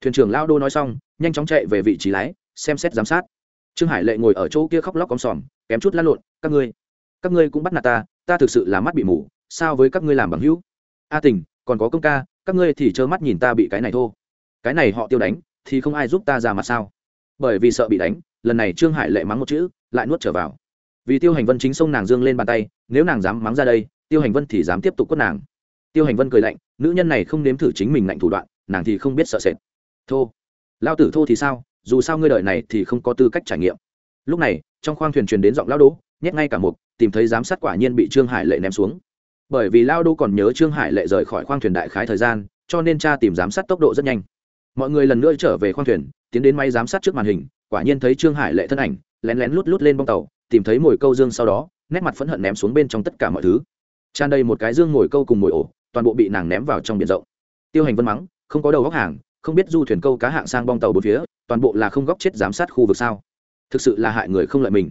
Thuyền trưởng lao đô nói xong, nhanh chóng chạy về vị trí lái, xem xét giám sát. Trương hải lệ ngồi ở chỗ kia khóc lóc con sòm, kém chút lăn lộn, các ngươi các ngươi cũng bắt nạt ta ta thực sự là mắt bị mù sao với các ngươi làm bằng hữu? A tình còn có công ca các ngươi thì trơ mắt nhìn ta bị cái này thô. Cái này họ tiêu đánh thì không ai giúp ta ra mặt sao? Bởi vì sợ bị đánh lần này trương hải lệ mắng một chữ lại nuốt trở vào. Vì tiêu hành vân chính xông nàng dương lên bàn tay nếu nàng dám mắng ra đây tiêu hành vân thì dám tiếp tục quất nàng. Tiêu hành vân cười lạnh nữ nhân này không nếm thử chính mình lạnh thủ đoạn nàng thì không biết sợ sệt. Thô. Lao tử thô thì sao dù sao ngươi đợi này thì không có tư cách trải nghiệm. Lúc này trong khoang thuyền truyền đến giọng lao đỗ nhét ngay cả một, tìm thấy giám sát quả nhiên bị trương hải lệ ném xuống bởi vì lao đô còn nhớ trương hải lệ rời khỏi khoang thuyền đại khái thời gian, cho nên cha tìm giám sát tốc độ rất nhanh. Mọi người lần nữa trở về khoang thuyền, tiến đến máy giám sát trước màn hình, quả nhiên thấy trương hải lệ thân ảnh, lén lén lút lút lên bong tàu, tìm thấy mồi câu dương sau đó, nét mặt phẫn hận ném xuống bên trong tất cả mọi thứ. Tràn đầy một cái dương mồi câu cùng mồi ổ, toàn bộ bị nàng ném vào trong biển rộng. Tiêu hành vân mắng, không có đầu góc hàng, không biết du thuyền câu cá hạng sang bong tàu bốn phía, toàn bộ là không góc chết giám sát khu vực sao? Thực sự là hại người không lợi mình.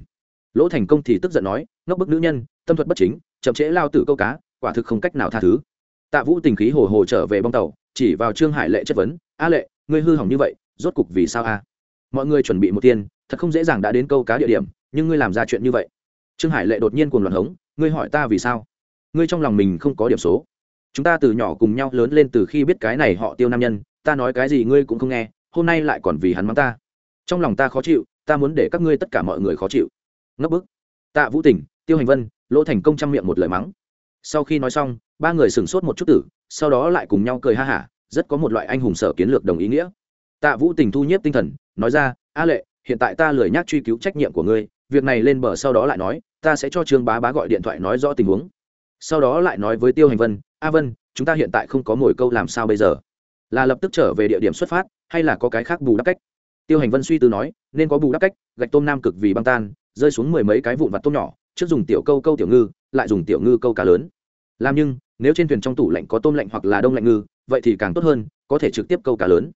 Lỗ thành công thì tức giận nói, ngốc bức nữ nhân, tâm thuật bất chính, chậm trễ lao tử câu cá quả thực không cách nào tha thứ. Tạ vũ tình khí hồ hồ trở về bong tàu, chỉ vào trương hải lệ chất vấn, a lệ, ngươi hư hỏng như vậy, rốt cục vì sao a? Mọi người chuẩn bị một tiền thật không dễ dàng đã đến câu cá địa điểm, nhưng ngươi làm ra chuyện như vậy. Trương hải lệ đột nhiên cuồng loạn hống, ngươi hỏi ta vì sao? Ngươi trong lòng mình không có điểm số. Chúng ta từ nhỏ cùng nhau lớn lên từ khi biết cái này họ tiêu nam nhân, ta nói cái gì ngươi cũng không nghe, hôm nay lại còn vì hắn mắng ta. Trong lòng ta khó chịu, ta muốn để các ngươi tất cả mọi người khó chịu. Ngốc bức. Tạ vũ tỉnh, tiêu hành vân, lỗ thành công trăm miệng một lời mắng sau khi nói xong, ba người sửng sốt một chút tử, sau đó lại cùng nhau cười ha hả, rất có một loại anh hùng sở kiến lược đồng ý nghĩa. Tạ vũ tình thu nhiếp tinh thần, nói ra, a lệ, hiện tại ta lười nhác truy cứu trách nhiệm của ngươi, việc này lên bờ sau đó lại nói, ta sẽ cho trương bá bá gọi điện thoại nói rõ tình huống. Sau đó lại nói với tiêu hành vân, a vân, chúng ta hiện tại không có mồi câu làm sao bây giờ? Là lập tức trở về địa điểm xuất phát, hay là có cái khác bù đắp cách? Tiêu hành vân suy tư nói, nên có bù đắp cách, gạch tôm nam cực vì băng tan, rơi xuống mười mấy cái vụn vặt tôm nhỏ trước dùng tiểu câu câu tiểu ngư, lại dùng tiểu ngư câu cá lớn. Làm nhưng, nếu trên thuyền trong tủ lạnh có tôm lạnh hoặc là đông lạnh ngư, vậy thì càng tốt hơn, có thể trực tiếp câu cá lớn.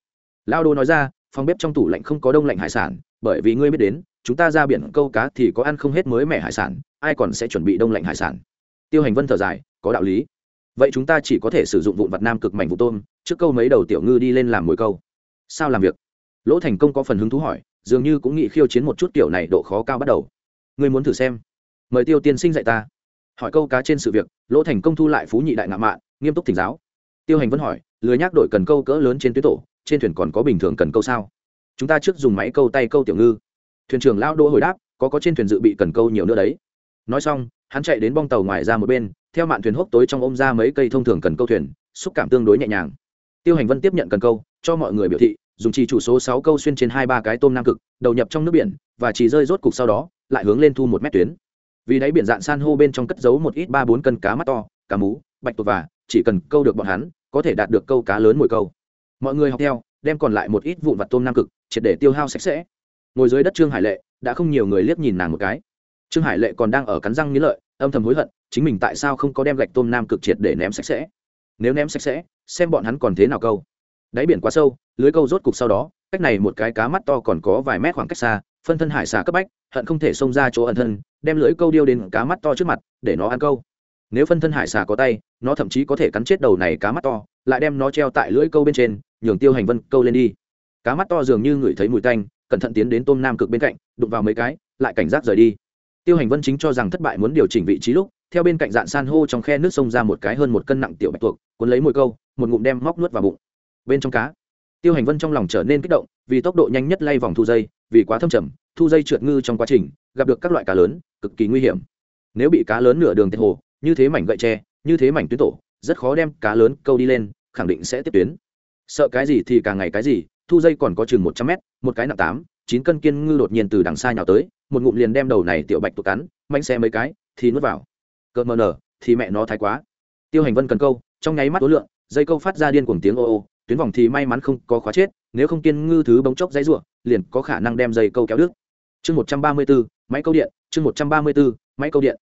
Lao đô nói ra, phòng bếp trong tủ lạnh không có đông lạnh hải sản, bởi vì ngươi biết đến, chúng ta ra biển câu cá thì có ăn không hết mới mẻ hải sản, ai còn sẽ chuẩn bị đông lạnh hải sản? Tiêu hành vân thở dài, có đạo lý. Vậy chúng ta chỉ có thể sử dụng vụn vật nam cực mảnh vụ tôm, trước câu mấy đầu tiểu ngư đi lên làm mồi câu. Sao làm việc? Lỗ thành công có phần hứng thú hỏi, dường như cũng nghĩ khiêu chiến một chút kiểu này độ khó cao bắt đầu. Ngươi muốn thử xem mời tiêu tiên sinh dạy ta. Hỏi câu cá trên sự việc, lỗ thành công thu lại phú nhị đại ngạo mạn, nghiêm túc thỉnh giáo. Tiêu hành vẫn hỏi, lười nhác đội cần câu cỡ lớn trên tuyến tổ, trên thuyền còn có bình thường cần câu sao? Chúng ta trước dùng máy câu tay câu tiểu ngư. Thuyền trưởng lao đỗ hồi đáp, có có trên thuyền dự bị cần câu nhiều nữa đấy. Nói xong, hắn chạy đến bong tàu ngoài ra một bên, theo mạn thuyền hốc tối trong ôm ra mấy cây thông thường cần câu thuyền, xúc cảm tương đối nhẹ nhàng. Tiêu hành vân tiếp nhận cần câu, cho mọi người biểu thị, dùng chỉ chủ số sáu câu xuyên trên hai ba cái tôm nam cực, đầu nhập trong nước biển, và chỉ rơi rốt cục sau đó, lại hướng lên thu một mét tuyến vì đáy biển dạn san hô bên trong cất giấu một ít ba bốn cân cá mắt to, cá mú, bạch tuộc và, chỉ cần câu được bọn hắn, có thể đạt được câu cá lớn mồi câu. Mọi người học theo, đem còn lại một ít vụn vặt tôm nam cực, triệt để tiêu hao sạch sẽ. Ngồi dưới đất trương hải lệ, đã không nhiều người liếc nhìn nàng một cái. Trương hải lệ còn đang ở cắn răng nghĩ lợi, âm thầm hối hận, chính mình tại sao không có đem gạch tôm nam cực triệt để ném sạch sẽ? Nếu ném sạch sẽ, xem bọn hắn còn thế nào câu. Đáy biển quá sâu, lưới câu rốt cục sau đó, cách này một cái cá mắt to còn có vài mét khoảng cách xa, phân thân hải xà cấp bách hận không thể xông ra chỗ ẩn thân, đem lưới câu điêu đến cá mắt to trước mặt, để nó ăn câu. Nếu phân thân hải xà có tay, nó thậm chí có thể cắn chết đầu này cá mắt to, lại đem nó treo tại lưỡi câu bên trên, nhường tiêu hành vân câu lên đi. Cá mắt to dường như ngửi thấy mùi tanh, cẩn thận tiến đến tôm nam cực bên cạnh, đụng vào mấy cái, lại cảnh giác rời đi. Tiêu hành vân chính cho rằng thất bại muốn điều chỉnh vị trí lúc, theo bên cạnh dạn san hô trong khe nước sông ra một cái hơn một cân nặng tiểu bạch tuộc, cuốn lấy mồi câu, một ngụm đem móc nuốt vào bụng. Bên trong cá, tiêu hành vân trong lòng trở nên kích động, vì tốc độ nhanh nhất lay vòng thu dây, vì quá thâm trầm thu dây trượt ngư trong quá trình, gặp được các loại cá lớn, cực kỳ nguy hiểm. Nếu bị cá lớn nửa đường tiết hồ, như thế mảnh gậy tre, như thế mảnh tuyến tổ, rất khó đem cá lớn câu đi lên, khẳng định sẽ tiếp tuyến. Sợ cái gì thì càng ngày cái gì, thu dây còn có chừng một trăm mét, một cái nặng tám, chín cân kiên ngư đột nhiên từ đằng xa nhào tới, một ngụm liền đem đầu này tiểu bạch tụt cắn manh xe mấy cái, thì nuốt vào. Cợt mờ nở, thì mẹ nó thái quá. Tiêu hành vân cần câu, trong nháy mắt tối lượng, dây câu phát ra điên cuồng tiếng ô ô, tuyến vòng thì may mắn không có khóa chết, nếu không kiên ngư thứ bóng chốc dãy ruộng liền có khả năng đem dây câu kéo đứt chương một trăm ba mươi bốn, máy câu điện, chương một trăm ba mươi bốn, máy câu điện.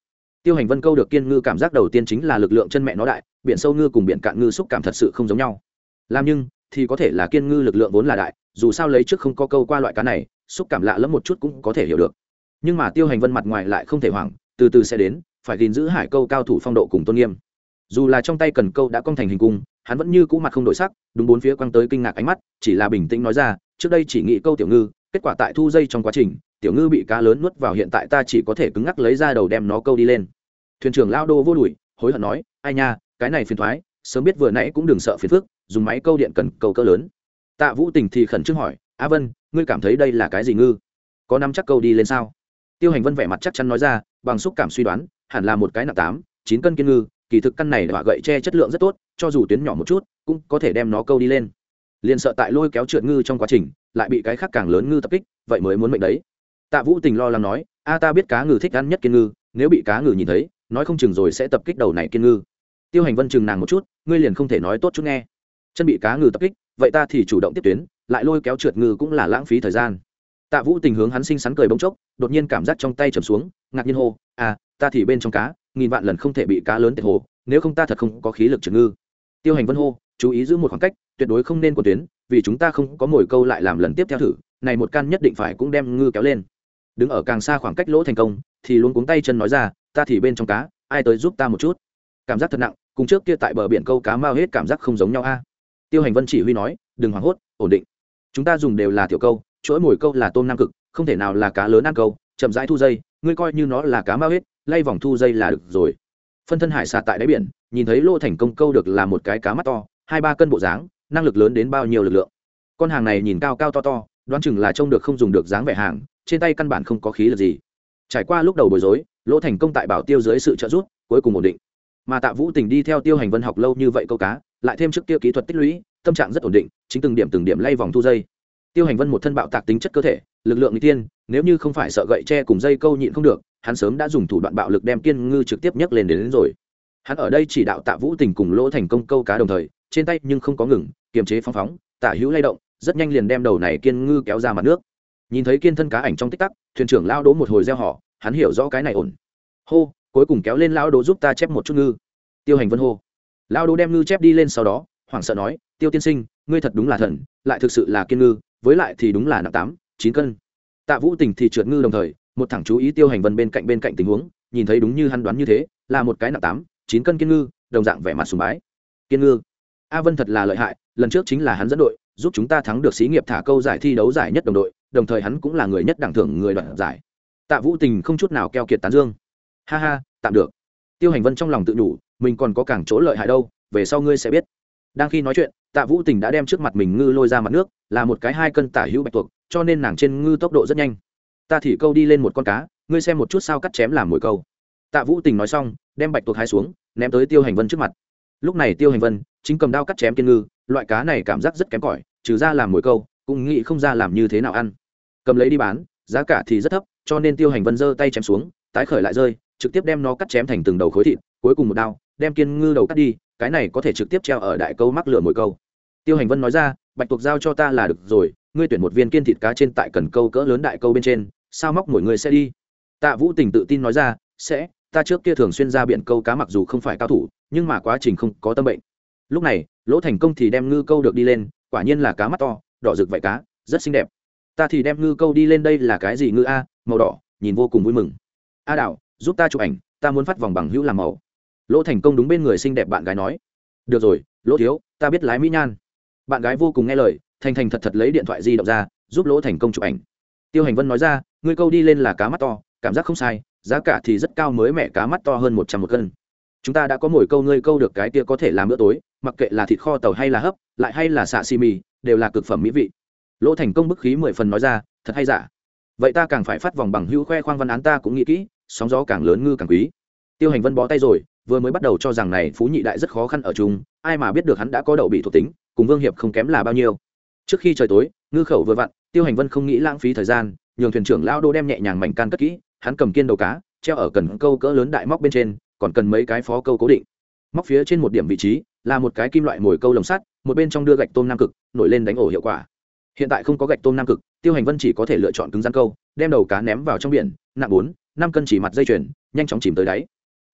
Tiêu hành vân câu được kiên ngư cảm giác đầu tiên chính là lực lượng chân mẹ nó đại, biển sâu ngư cùng biển cạn ngư xúc cảm thật sự không giống nhau. Làm nhưng, thì có thể là kiên ngư lực lượng vốn là đại, dù sao lấy trước không có câu qua loại cá này, xúc cảm lạ lẫm một chút cũng có thể hiểu được. Nhưng mà tiêu hành vân mặt ngoài lại không thể hoảng, từ từ sẽ đến, phải gìn giữ hải câu cao thủ phong độ cùng tôn nghiêm. Dù là trong tay cần câu đã cong thành hình cung, hắn vẫn như cũ mặt không đổi sắc, đúng bốn phía quăng tới kinh ngạc ánh mắt, chỉ là bình tĩnh nói ra, trước đây chỉ nghĩ câu tiểu ngư, kết quả tại thu dây trong quá trình tiểu ngư bị cá lớn nuốt vào hiện tại ta chỉ có thể cứng ngắc lấy ra đầu đem nó câu đi lên. Thuyền trưởng lao đô vô đùi hối hận nói, ai nha, cái này phiền thoái, sớm biết vừa nãy cũng đừng sợ phiền phức, dùng máy câu điện cần câu cỡ lớn. Tạ vũ tình thì khẩn trương hỏi, a vân, ngươi cảm thấy đây là cái gì ngư? Có năm chắc câu đi lên sao? Tiêu hành vân vẻ mặt chắc chắn nói ra, bằng xúc cảm suy đoán, hẳn là một cái nặng tám, chín cân kiên ngư, kỳ thực căn này đọa gậy che chất lượng rất tốt, cho dù tuyến nhỏ một chút, cũng có thể đem nó câu đi lên. Liền sợ tại lôi kéo trượt ngư trong quá trình, lại bị cái khác càng lớn ngư tập kích, vậy mới muốn mệnh đấy tạ vũ tình lo lắng nói, a, ta biết cá ngừ thích ăn nhất kiên ngư, nếu bị cá ngừ nhìn thấy, nói không chừng rồi sẽ tập kích đầu này kiên ngư. Tiêu hành vân chừng nàng một chút, ngươi liền không thể nói tốt chút nghe. Chân bị cá ngừ tập kích, vậy ta thì chủ động tiếp tuyến, lại lôi kéo trượt ngư cũng là lãng phí thời gian. Tạ vũ tình hướng hắn xinh xắn cười bỗng chốc, đột nhiên cảm giác trong tay trầm xuống, ngạc nhiên hô à ta thì bên trong cá, nghìn vạn lần không thể bị cá lớn tệ hồ, nếu không ta thật không có khí lực trượt ngư. Tiêu hành vân hô, chú ý giữ một khoảng cách, tuyệt đối không nên của tuyến, vì chúng ta không có mồi câu lại làm lần tiếp theo thử, này một can nhất định phải cũng đem ngư kéo lên đứng ở càng xa khoảng cách lỗ thành công, thì luôn cuống tay chân nói ra, ta thì bên trong cá, ai tới giúp ta một chút? Cảm giác thật nặng, cùng trước kia tại bờ biển câu cá mao hết cảm giác không giống nhau a. Tiêu hành vân chỉ huy nói, đừng hoảng hốt, ổn định. Chúng ta dùng đều là tiểu câu, chuỗi mồi câu là tôm nam cực, không thể nào là cá lớn ăn câu, chậm rãi thu dây, ngươi coi như nó là cá mao hết, lay vòng thu dây là được rồi. Phân thân hải xà tại đáy biển, nhìn thấy lô thành công câu được là một cái cá mắt to, hai ba cân bộ dáng, năng lực lớn đến bao nhiêu lực lượng. Con hàng này nhìn cao cao to to, đoán chừng là trông được không dùng được dáng vẻ hàng trên tay căn bản không có khí lực gì. Trải qua lúc đầu bối rối lỗ thành công tại bảo tiêu dưới sự trợ giúp cuối cùng ổn định. Mà tạ vũ tình đi theo tiêu hành vân học lâu như vậy câu cá lại thêm trước tiêu kỹ thuật tích lũy tâm trạng rất ổn định chính từng điểm từng điểm lay vòng thu dây. Tiêu hành vân một thân bạo tạc tính chất cơ thể lực lượng n tiên nếu như không phải sợ gậy tre cùng dây câu nhịn không được hắn sớm đã dùng thủ đoạn bạo lực đem kiên ngư trực tiếp nhấc lên đến, đến rồi. Hắn ở đây chỉ đạo tạ vũ tình cùng lỗ thành công câu cá đồng thời trên tay nhưng không có ngừng kiềm chế phóng phóng tả hữu lay động rất nhanh liền đem đầu này kiên ngư kéo ra mặt nước nhìn thấy kiên thân cá ảnh trong tích tắc, thuyền trưởng lao đố một hồi gieo họ, hắn hiểu rõ cái này ổn. Hô, cuối cùng kéo lên lao đố giúp ta chép một chút ngư. Tiêu hành vân hô. Lao đố đem ngư chép đi lên sau đó, hoảng sợ nói, tiêu tiên sinh, ngươi thật đúng là thần, lại thực sự là kiên ngư, với lại thì đúng là nặng tám, chín cân. Tạ vũ tình thì trượt ngư đồng thời, một thẳng chú ý tiêu hành vân bên cạnh bên cạnh tình huống, nhìn thấy đúng như hắn đoán như thế, là một cái nặng tám, chín cân kiên ngư, đồng dạng vẻ mặt sùng bái. Kiên ngư. A vân thật là lợi hại, lần trước chính là hắn dẫn đội giúp chúng ta thắng được xí nghiệp thả câu giải thi đấu giải nhất đồng đội, đồng thời hắn cũng là người nhất đẳng thưởng người đoạt giải. Tạ vũ tình không chút nào keo kiệt tán dương. Ha ha, tạm được. Tiêu hành vân trong lòng tự nhủ, mình còn có càng chỗ lợi hại đâu, về sau ngươi sẽ biết. Đang khi nói chuyện, tạ vũ tình đã đem trước mặt mình ngư lôi ra mặt nước, là một cái hai cân tả hữu bạch tuộc, cho nên nàng trên ngư tốc độ rất nhanh. Ta thì câu đi lên một con cá, ngươi xem một chút sao cắt chém làm mồi câu. Tạ vũ tình nói xong, đem bạch tuộc hai xuống, ném tới tiêu hành vân trước mặt. Lúc này tiêu hành vân chính cầm đao cắt chém kiên ngư, loại cá này cảm giác rất kém cỏi trừ ra làm mồi câu, cũng nghĩ không ra làm như thế nào ăn. Cầm lấy đi bán, giá cả thì rất thấp, cho nên tiêu hành vân giơ tay chém xuống, tái khởi lại rơi, trực tiếp đem nó cắt chém thành từng đầu khối thịt, cuối cùng một đao, đem kiên ngư đầu cắt đi, cái này có thể trực tiếp treo ở đại câu mắc lửa mồi câu. Tiêu hành vân nói ra, bạch tuộc giao cho ta là được rồi, ngươi tuyển một viên kiên thịt cá trên tại cần câu cỡ lớn đại câu bên trên, sao móc mỗi người sẽ đi? Tạ vũ tình tự tin nói ra, sẽ, ta trước kia thường xuyên ra biển câu cá mặc dù không phải cao thủ, nhưng mà quá trình không có tâm bệnh. Lúc này, lỗ thành công thì đem ngư câu được đi lên quả nhiên là cá mắt to, đỏ rực vậy cá, rất xinh đẹp. Ta thì đem ngư câu đi lên đây là cái gì ngư a? Màu đỏ, nhìn vô cùng vui mừng. A đạo giúp ta chụp ảnh, ta muốn phát vòng bằng hữu làm màu. Lỗ thành công đúng bên người xinh đẹp bạn gái nói. Được rồi, lỗ thiếu, ta biết lái mỹ nhan. Bạn gái vô cùng nghe lời, thành thành thật thật lấy điện thoại di động ra, giúp lỗ thành công chụp ảnh. Tiêu hành vân nói ra ngươi câu đi lên là cá mắt to, cảm giác không sai, giá cả thì rất cao mới mẹ cá mắt to hơn một trăm một cân chúng ta đã có mồi câu ngươi câu được cái kia có thể làm bữa tối, mặc kệ là thịt kho tàu hay là hấp, lại hay là xạ xì mì, đều là cực phẩm mỹ vị. Lỗ thành công bức khí mười phần nói ra, thật hay giả? Vậy ta càng phải phát vòng bằng hữu khoe khoang văn án ta cũng nghĩ kỹ, sóng gió càng lớn ngư càng quý. Tiêu hành vân bó tay rồi, vừa mới bắt đầu cho rằng này phú nhị đại rất khó khăn ở chung, ai mà biết được hắn đã có đậu bị thuộc tính, cùng vương hiệp không kém là bao nhiêu. Trước khi trời tối, ngư khẩu vừa vặn, tiêu hành vân không nghĩ lãng phí thời gian, nhường thuyền trưởng lao đô đem nhẹ nhàng mảnh can cất kỹ, hắn cầm kiên đầu cá, treo ở cần câu cỡ lớn đại móc bên trên còn cần mấy cái phó câu cố định. Móc phía trên một điểm vị trí, là một cái kim loại mồi câu lồng sắt, một bên trong đưa gạch tôm nam cực, nổi lên đánh ổ hiệu quả. Hiện tại không có gạch tôm nam cực, tiêu hành vân chỉ có thể lựa chọn cứng rắn câu, đem đầu cá ném vào trong biển, nặng bốn, năm cân chỉ mặt dây chuyền, nhanh chóng chìm tới đáy.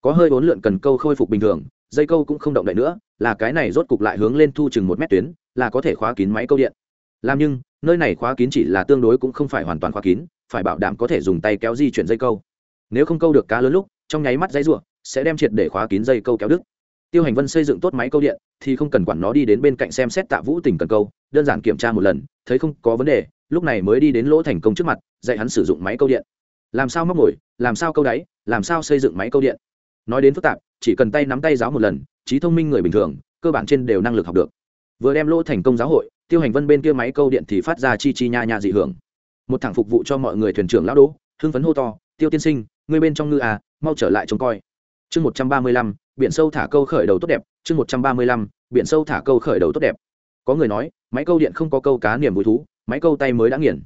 Có hơi bốn lượn cần câu khôi phục bình thường, dây câu cũng không động đậy nữa, là cái này rốt cục lại hướng lên thu chừng một mét tuyến, là có thể khóa kín máy câu điện. Làm nhưng, nơi này khóa kín chỉ là tương đối cũng không phải hoàn toàn khóa kín, phải bảo đảm có thể dùng tay kéo di chuyển dây câu. Nếu không câu được cá lớn lúc, trong nháy mắt dây ruộng sẽ đem triệt để khóa kín dây câu kéo đứt. Tiêu hành vân xây dựng tốt máy câu điện, thì không cần quản nó đi đến bên cạnh xem xét tạ vũ tình cần câu, đơn giản kiểm tra một lần, thấy không có vấn đề, lúc này mới đi đến lỗ thành công trước mặt, dạy hắn sử dụng máy câu điện. Làm sao móc nổi, làm sao câu đáy, làm sao xây dựng máy câu điện? Nói đến phức tạp, chỉ cần tay nắm tay giáo một lần, trí thông minh người bình thường, cơ bản trên đều năng lực học được. Vừa đem lỗ thành công giáo hội, tiêu hành vân bên kia máy câu điện thì phát ra chi chi nha nha dị hưởng. Một thằng phục vụ cho mọi người thuyền trưởng lão đỗ hưng phấn hô to, tiêu tiên sinh người bên trong ngư à mau trở lại trông coi chương một trăm ba mươi lăm, biển sâu thả câu khởi đầu tốt đẹp, chương một trăm ba mươi lăm, biển sâu thả câu khởi đầu tốt đẹp. Có người nói, máy câu điện không có câu cá niềm vui thú, máy câu tay mới đã nghiền.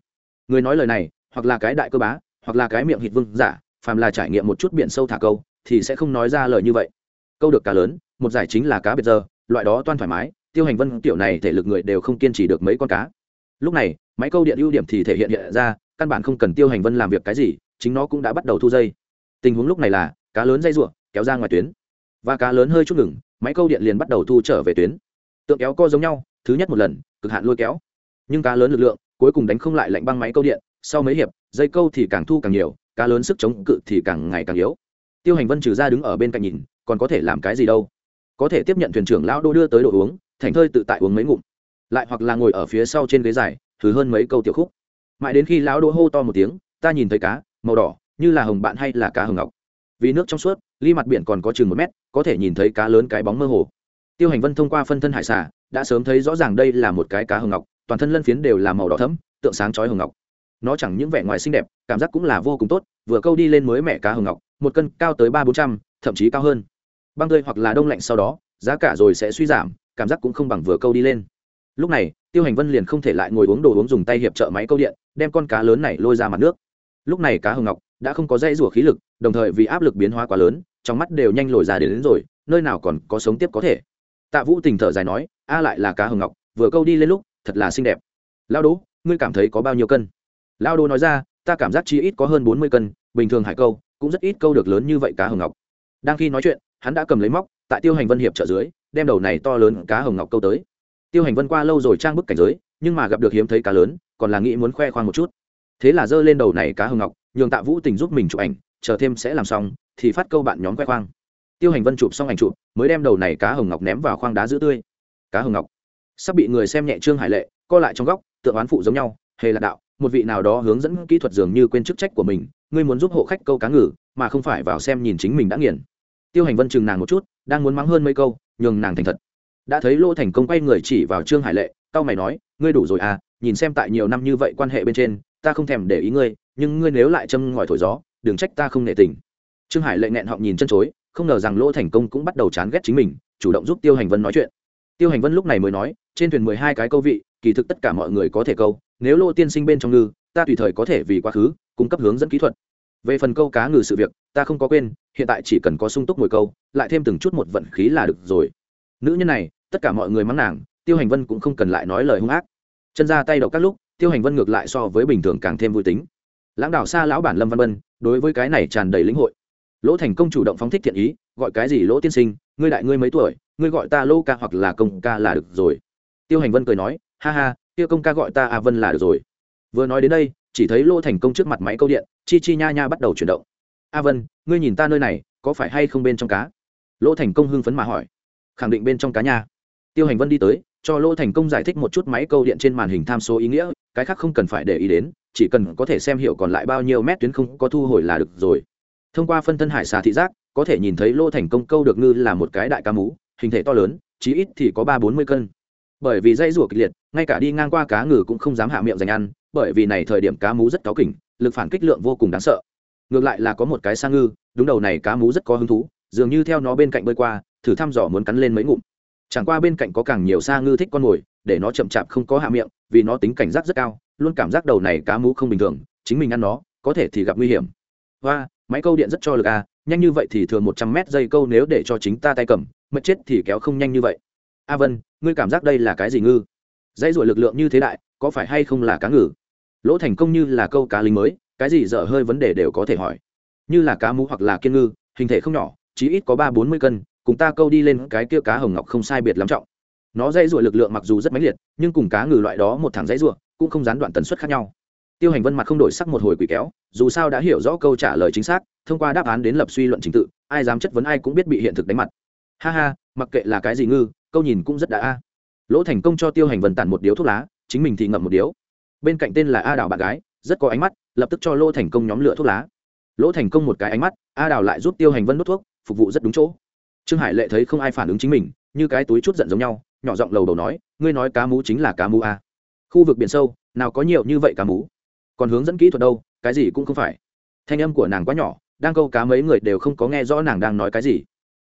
Người nói lời này, hoặc là cái đại cơ bá, hoặc là cái miệng hịt vương giả, phàm là trải nghiệm một chút biển sâu thả câu, thì sẽ không nói ra lời như vậy. Câu được cá lớn, một giải chính là cá biệt giờ, loại đó toan thoải mái, tiêu hành vân tiểu này thể lực người đều không kiên trì được mấy con cá. Lúc này, máy câu điện ưu điểm thì thể hiện hiện ra, căn bản không cần tiêu hành vân làm việc cái gì, chính nó cũng đã bắt đầu thu dây. Tình huống lúc này là, cá lớn dây ruộng kéo ra ngoài tuyến. Và cá lớn hơi chút ngừng, máy câu điện liền bắt đầu thu trở về tuyến. Tượng kéo co giống nhau, thứ nhất một lần, cực hạn lôi kéo. Nhưng cá lớn lực lượng, cuối cùng đánh không lại lạnh băng máy câu điện, sau mấy hiệp, dây câu thì càng thu càng nhiều, cá lớn sức chống cự thì càng ngày càng yếu. Tiêu hành vân trừ ra đứng ở bên cạnh nhìn, còn có thể làm cái gì đâu? Có thể tiếp nhận thuyền trưởng lão đô đưa tới đồ uống, thành thơi tự tại uống mấy ngụm. Lại hoặc là ngồi ở phía sau trên ghế dài, thử hơn mấy câu tiểu khúc. Mãi đến khi lão đô hô to một tiếng, ta nhìn thấy cá, màu đỏ, như là hồng bạn hay là cá hồng ngọc. Vì nước trong suốt ly mặt biển còn có chừng một mét, có thể nhìn thấy cá lớn cái bóng mơ hồ. Tiêu hành vân thông qua phân thân hải xà, đã sớm thấy rõ ràng đây là một cái cá hồng ngọc, toàn thân lân phiến đều là màu đỏ thấm tượng sáng chói hồng ngọc. Nó chẳng những vẻ ngoài xinh đẹp, cảm giác cũng là vô cùng tốt, vừa câu đi lên mới mẹ cá hồng ngọc, một cân cao tới ba bốn trăm, thậm chí cao hơn. Băng tươi hoặc là đông lạnh sau đó, giá cả rồi sẽ suy giảm, cảm giác cũng không bằng vừa câu đi lên. Lúc này, tiêu hành vân liền không thể lại ngồi uống đồ uống dùng tay hiệp trợ máy câu điện, đem con cá lớn này lôi ra mặt nước. Lúc này cá hồng ngọc đã không có dây rủa khí lực đồng thời vì áp lực biến hóa quá lớn trong mắt đều nhanh lồi ra đến, đến rồi nơi nào còn có sống tiếp có thể. Tạ vũ tình thở dài nói a lại là cá hồng ngọc vừa câu đi lên lúc thật là xinh đẹp. Lao đỗ ngươi cảm thấy có bao nhiêu cân? Lao đỗ nói ra ta cảm giác chi ít có hơn bốn mươi cân bình thường hải câu cũng rất ít câu được lớn như vậy cá hồng ngọc. Đang khi nói chuyện hắn đã cầm lấy móc tại tiêu hành vân hiệp trợ dưới đem đầu này to lớn cá hồng ngọc câu tới. Tiêu hành vân qua lâu rồi trang bức cảnh giới nhưng mà gặp được hiếm thấy cá lớn còn là nghĩ muốn khoe khoang một chút. Thế là giơ lên đầu này cá hồng ngọc nhường tạ vũ tình giúp mình chụp ảnh, chờ thêm sẽ làm xong, thì phát câu bạn nhóm khoe khoang. Tiêu hành vân chụp xong ảnh chụp, mới đem đầu này cá hồng ngọc ném vào khoang đá giữ tươi. Cá hồng ngọc. Sắp bị người xem nhẹ trương hải lệ, co lại trong góc, tượng oán phụ giống nhau, hề là đạo, một vị nào đó hướng dẫn kỹ thuật dường như quên chức trách của mình, ngươi muốn giúp hộ khách câu cá ngừ, mà không phải vào xem nhìn chính mình đã nghiền tiêu hành vân chừng nàng một chút, đang muốn mắng hơn mấy câu, nhường nàng thành thật. Đã thấy lỗ thành công quay người chỉ vào trương hải lệ tao mày nói, ngươi đủ rồi à nhìn xem tại nhiều năm như vậy quan hệ bên trên, ta không thèm để ý ngươi nhưng ngươi nếu lại châm ngòi thổi gió, đừng trách ta không nể tình. Trương hải lệ nghẹn họng nhìn chân chối, không ngờ rằng lỗ thành công cũng bắt đầu chán ghét chính mình, chủ động giúp tiêu hành vân nói chuyện. Tiêu hành vân lúc này mới nói, trên thuyền mười hai cái câu vị, kỳ thực tất cả mọi người có thể câu, nếu lô tiên sinh bên trong ngư, ta tùy thời có thể vì quá khứ, cung cấp hướng dẫn kỹ thuật. Về phần câu cá ngừ sự việc, ta không có quên, hiện tại chỉ cần có sung túc mồi câu, lại thêm từng chút một vận khí là được rồi. Nữ nhân này, tất cả mọi người mắng nàng, tiêu hành vân cũng không cần lại nói lời hung ác. Chân ra tay đậu các lúc, tiêu hành vân ngược lại so với bình thường càng thêm vui tính lãng đạo xa lão bản lâm văn vân đối với cái này tràn đầy lĩnh hội. Lỗ thành công chủ động phóng thích thiện ý, gọi cái gì lỗ tiên sinh, ngươi đại ngươi mấy tuổi, ngươi gọi ta lô ca hoặc là công ca là được rồi. Tiêu hành vân cười nói, ha ha tiêu công ca gọi ta a vân là được rồi. Vừa nói đến đây, chỉ thấy lô thành công trước mặt máy câu điện, chi chi nha nha bắt đầu chuyển động. A vân, ngươi nhìn ta nơi này, có phải hay không bên trong cá? Lỗ thành công hưng phấn mà hỏi. Khẳng định bên trong cá nha. Tiêu hành vân đi tới, cho lỗ thành công giải thích một chút máy câu điện trên màn hình tham số ý nghĩa, cái khác không cần phải để ý đến chỉ cần có thể xem hiểu còn lại bao nhiêu mét tuyến không có thu hồi là được rồi. Thông qua phân thân hải xà thị giác, có thể nhìn thấy lô thành công câu được ngư là một cái đại cá mú, hình thể to lớn, chí ít thì có ba bốn mươi cân. Bởi vì dây rùa kịch liệt, ngay cả đi ngang qua cá ngừ cũng không dám hạ miệng dành ăn, bởi vì này thời điểm cá mú rất cáu kỉnh, lực phản kích lượng vô cùng đáng sợ. Ngược lại là có một cái sang ngư, đúng đầu này cá mú rất có hứng thú, dường như theo nó bên cạnh bơi qua, thử thăm dò muốn cắn lên mấy ngụm. Chẳng qua bên cạnh có càng nhiều sa ngư thích con mồi, để nó chậm chạp không có hạ miệng, vì nó tính cảnh giác rất cao luôn cảm giác đầu này cá mú không bình thường, chính mình ăn nó, có thể thì gặp nguy hiểm. Và máy câu điện rất cho lực à nhanh như vậy thì thường một trăm mét dây câu nếu để cho chính ta tay cầm mất chết thì kéo không nhanh như vậy. A vân, ngươi cảm giác đây là cái gì ngư? Dây ruổi lực lượng như thế đại, có phải hay không là cá ngừ? Lỗ thành công như là câu cá lính mới, cái gì dở hơi vấn đề đều có thể hỏi. Như là cá mú hoặc là kiên ngư, hình thể không nhỏ chỉ ít có ba bốn mươi cân, cùng ta câu đi lên cái kia cá hồng ngọc không sai biệt lắm trọng. Nó dây ruổi lực lượng mặc dù rất mãnh liệt, nhưng cùng cá ngừ loại đó một thằng dây ruộng cũng không gián đoạn tần suất khác nhau. Tiêu hành vân mặt không đổi sắc một hồi quỷ kéo, dù sao đã hiểu rõ câu trả lời chính xác, thông qua đáp án đến lập suy luận trình tự, ai dám chất vấn ai cũng biết bị hiện thực đánh mặt. Ha ha, mặc kệ là cái gì ngư, câu nhìn cũng rất đã a. Lỗ thành công cho tiêu hành vân tản một điếu thuốc lá, chính mình thì ngậm một điếu. Bên cạnh tên là a đào bạn gái, rất có ánh mắt, lập tức cho lỗ thành công nhóm lửa thuốc lá. Lỗ thành công một cái ánh mắt, a đào lại giúp tiêu hành vân đốt thuốc, phục vụ rất đúng chỗ. Trương hải lệ thấy không ai phản ứng chính mình, như cái túi chút giận giống nhau, nhỏ giọng lầu đầu nói, ngươi nói cá mú chính là cá mú a khu vực biển sâu, nào có nhiều như vậy cá mú. Còn hướng dẫn kỹ thuật đâu, cái gì cũng không phải. Thanh âm của nàng quá nhỏ, đang câu cá mấy người đều không có nghe rõ nàng đang nói cái gì.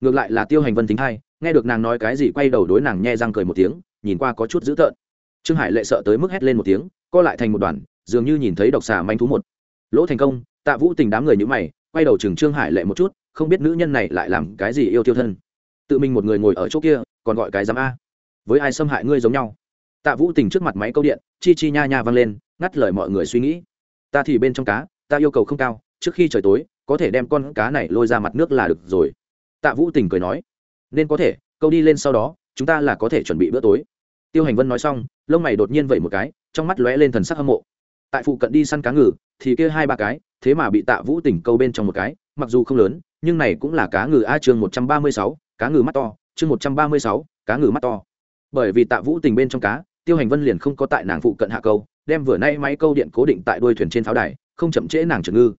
Ngược lại là tiêu hành vân tính hay nghe được nàng nói cái gì quay đầu đối nàng nhe răng cười một tiếng, nhìn qua có chút dữ tợn. Trương hải lệ sợ tới mức hét lên một tiếng, co lại thành một đoàn, dường như nhìn thấy độc xà manh thú một. Lỗ thành công, tạ vũ tình đám người như mày, quay đầu chừng trương hải lệ một chút, không biết nữ nhân này lại làm cái gì yêu tiêu thân. Tự mình một người ngồi ở chỗ kia, còn gọi cái giám a. Với ai xâm hại ngươi giống nhau? Tạ vũ tình trước mặt máy câu điện, chi chi nha nha vang lên, ngắt lời mọi người suy nghĩ. Ta thì bên trong cá, ta yêu cầu không cao, trước khi trời tối, có thể đem con cá này lôi ra mặt nước là được rồi. Tạ vũ tình cười nói. Nên có thể, câu đi lên sau đó, chúng ta là có thể chuẩn bị bữa tối. Tiêu hành vân nói xong, lông mày đột nhiên vẩy một cái, trong mắt lóe lên thần sắc hâm mộ. Tại phụ cận đi săn cá ngừ, thì kia hai ba cái, thế mà bị tạ vũ tỉnh câu bên trong một cái, mặc dù không lớn, nhưng này cũng là cá ngừ a chương một trăm ba mươi sáu, cá ngừ mắt to, chương một trăm ba mươi sáu, cá ngừ mắt to. Bởi vì tạ vũ tình bên trong cá tiêu hành vân liền không có tại nàng phụ cận hạ câu, đem vừa nay máy câu điện cố định tại đuôi thuyền trên pháo đài, không chậm trễ nàng trượt ngư.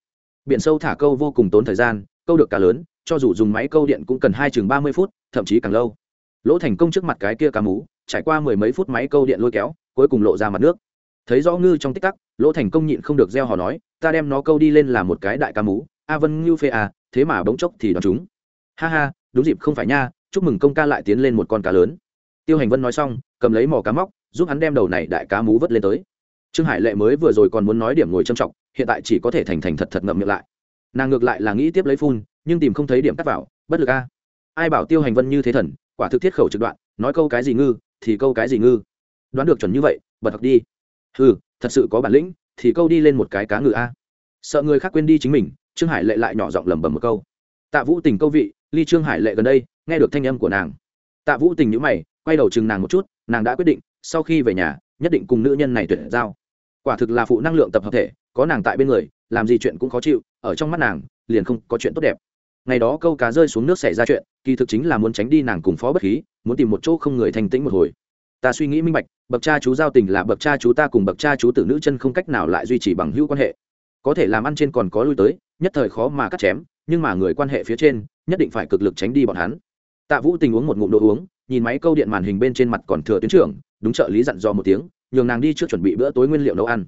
Biển sâu thả câu vô cùng tốn thời gian, câu được cá lớn, cho dù dùng máy câu điện cũng cần hai chừng ba mươi phút, thậm chí càng lâu. Lỗ thành công trước mặt cái kia cá mú, trải qua mười mấy phút máy câu điện lôi kéo, cuối cùng lộ ra mặt nước. Thấy rõ ngư trong tích tắc, lỗ thành công nhịn không được gieo hò nói, ta đem nó câu đi lên là một cái đại cá mú, a vân ngưu phê à thế mà bỗng chốc thì đón chúng. Ha ha, đúng dịp không phải nha, chúc mừng công ca lại tiến lên một con cá lớn. Tiêu hành vân nói xong, cầm lấy mỏ cá móc giúp hắn đem đầu này đại cá mú vớt lên tới. Trương hải lệ mới vừa rồi còn muốn nói điểm ngồi trầm trọng, hiện tại chỉ có thể thành thành thật thật ngậm miệng lại. Nàng ngược lại là nghĩ tiếp lấy phun, nhưng tìm không thấy điểm cắt vào, bất lực a. Ai bảo tiêu hành vân như thế thần, quả thực thiết khẩu trực đoạn, nói câu cái gì ngư, thì câu cái gì ngư. Đoán được chuẩn như vậy, bật thật đi. Ừ thật sự có bản lĩnh, thì câu đi lên một cái cá ngự a. Sợ người khác quên đi chính mình, trương hải lệ lại nhỏ giọng lẩm bẩm một câu. Tạ vũ tình câu vị, ly trương hải lệ gần đây, nghe được thanh âm của nàng. Tạ vũ tình nhữ mày, quay đầu chừng nàng một chút, nàng đã quyết định sau khi về nhà, nhất định cùng nữ nhân này tuyển giao. Quả thực là phụ năng lượng tập hợp thể, có nàng tại bên người, làm gì chuyện cũng khó chịu, ở trong mắt nàng, liền không có chuyện tốt đẹp. Ngày đó câu cá rơi xuống nước xảy ra chuyện, kỳ thực chính là muốn tránh đi nàng cùng phó bất khí, muốn tìm một chỗ không người thành tĩnh một hồi. Ta suy nghĩ minh bạch, bậc cha chú giao tình là bậc cha chú ta cùng bậc cha chú tử nữ chân không cách nào lại duy trì bằng hữu quan hệ. Có thể làm ăn trên còn có lui tới, nhất thời khó mà cắt chém, nhưng mà người quan hệ phía trên, nhất định phải cực lực tránh đi bọn hắn. Tạ vũ tình uống một ngụm đồ uống nhìn máy câu điện màn hình bên trên mặt còn thừa tuyến trưởng, đúng trợ lý dặn dò một tiếng, nhường nàng đi trước chuẩn bị bữa tối nguyên liệu nấu ăn.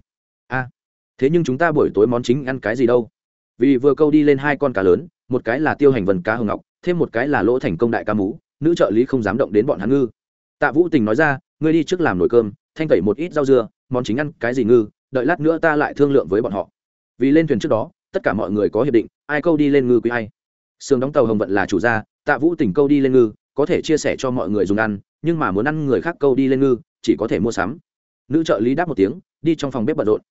A, thế nhưng chúng ta buổi tối món chính ăn cái gì đâu? Vì vừa câu đi lên hai con cá lớn, một cái là tiêu hành vần cá hồng ngọc, thêm một cái là lỗ thành công đại cá mú, nữ trợ lý không dám động đến bọn hắn ngư. Tạ vũ tình nói ra, ngươi đi trước làm nồi cơm, thanh tẩy một ít rau dưa, món chính ăn cái gì ngư, đợi lát nữa ta lại thương lượng với bọn họ. Vì lên thuyền trước đó, tất cả mọi người có hiệp định, ai câu đi lên ngư quý ai. Sườn đóng tàu hồng vận là chủ gia, tạ vũ tỉnh câu đi lên ngư có thể chia sẻ cho mọi người dùng ăn, nhưng mà muốn ăn người khác câu đi lên ngư, chỉ có thể mua sắm. Nữ trợ lý đáp một tiếng, đi trong phòng bếp bận rộn.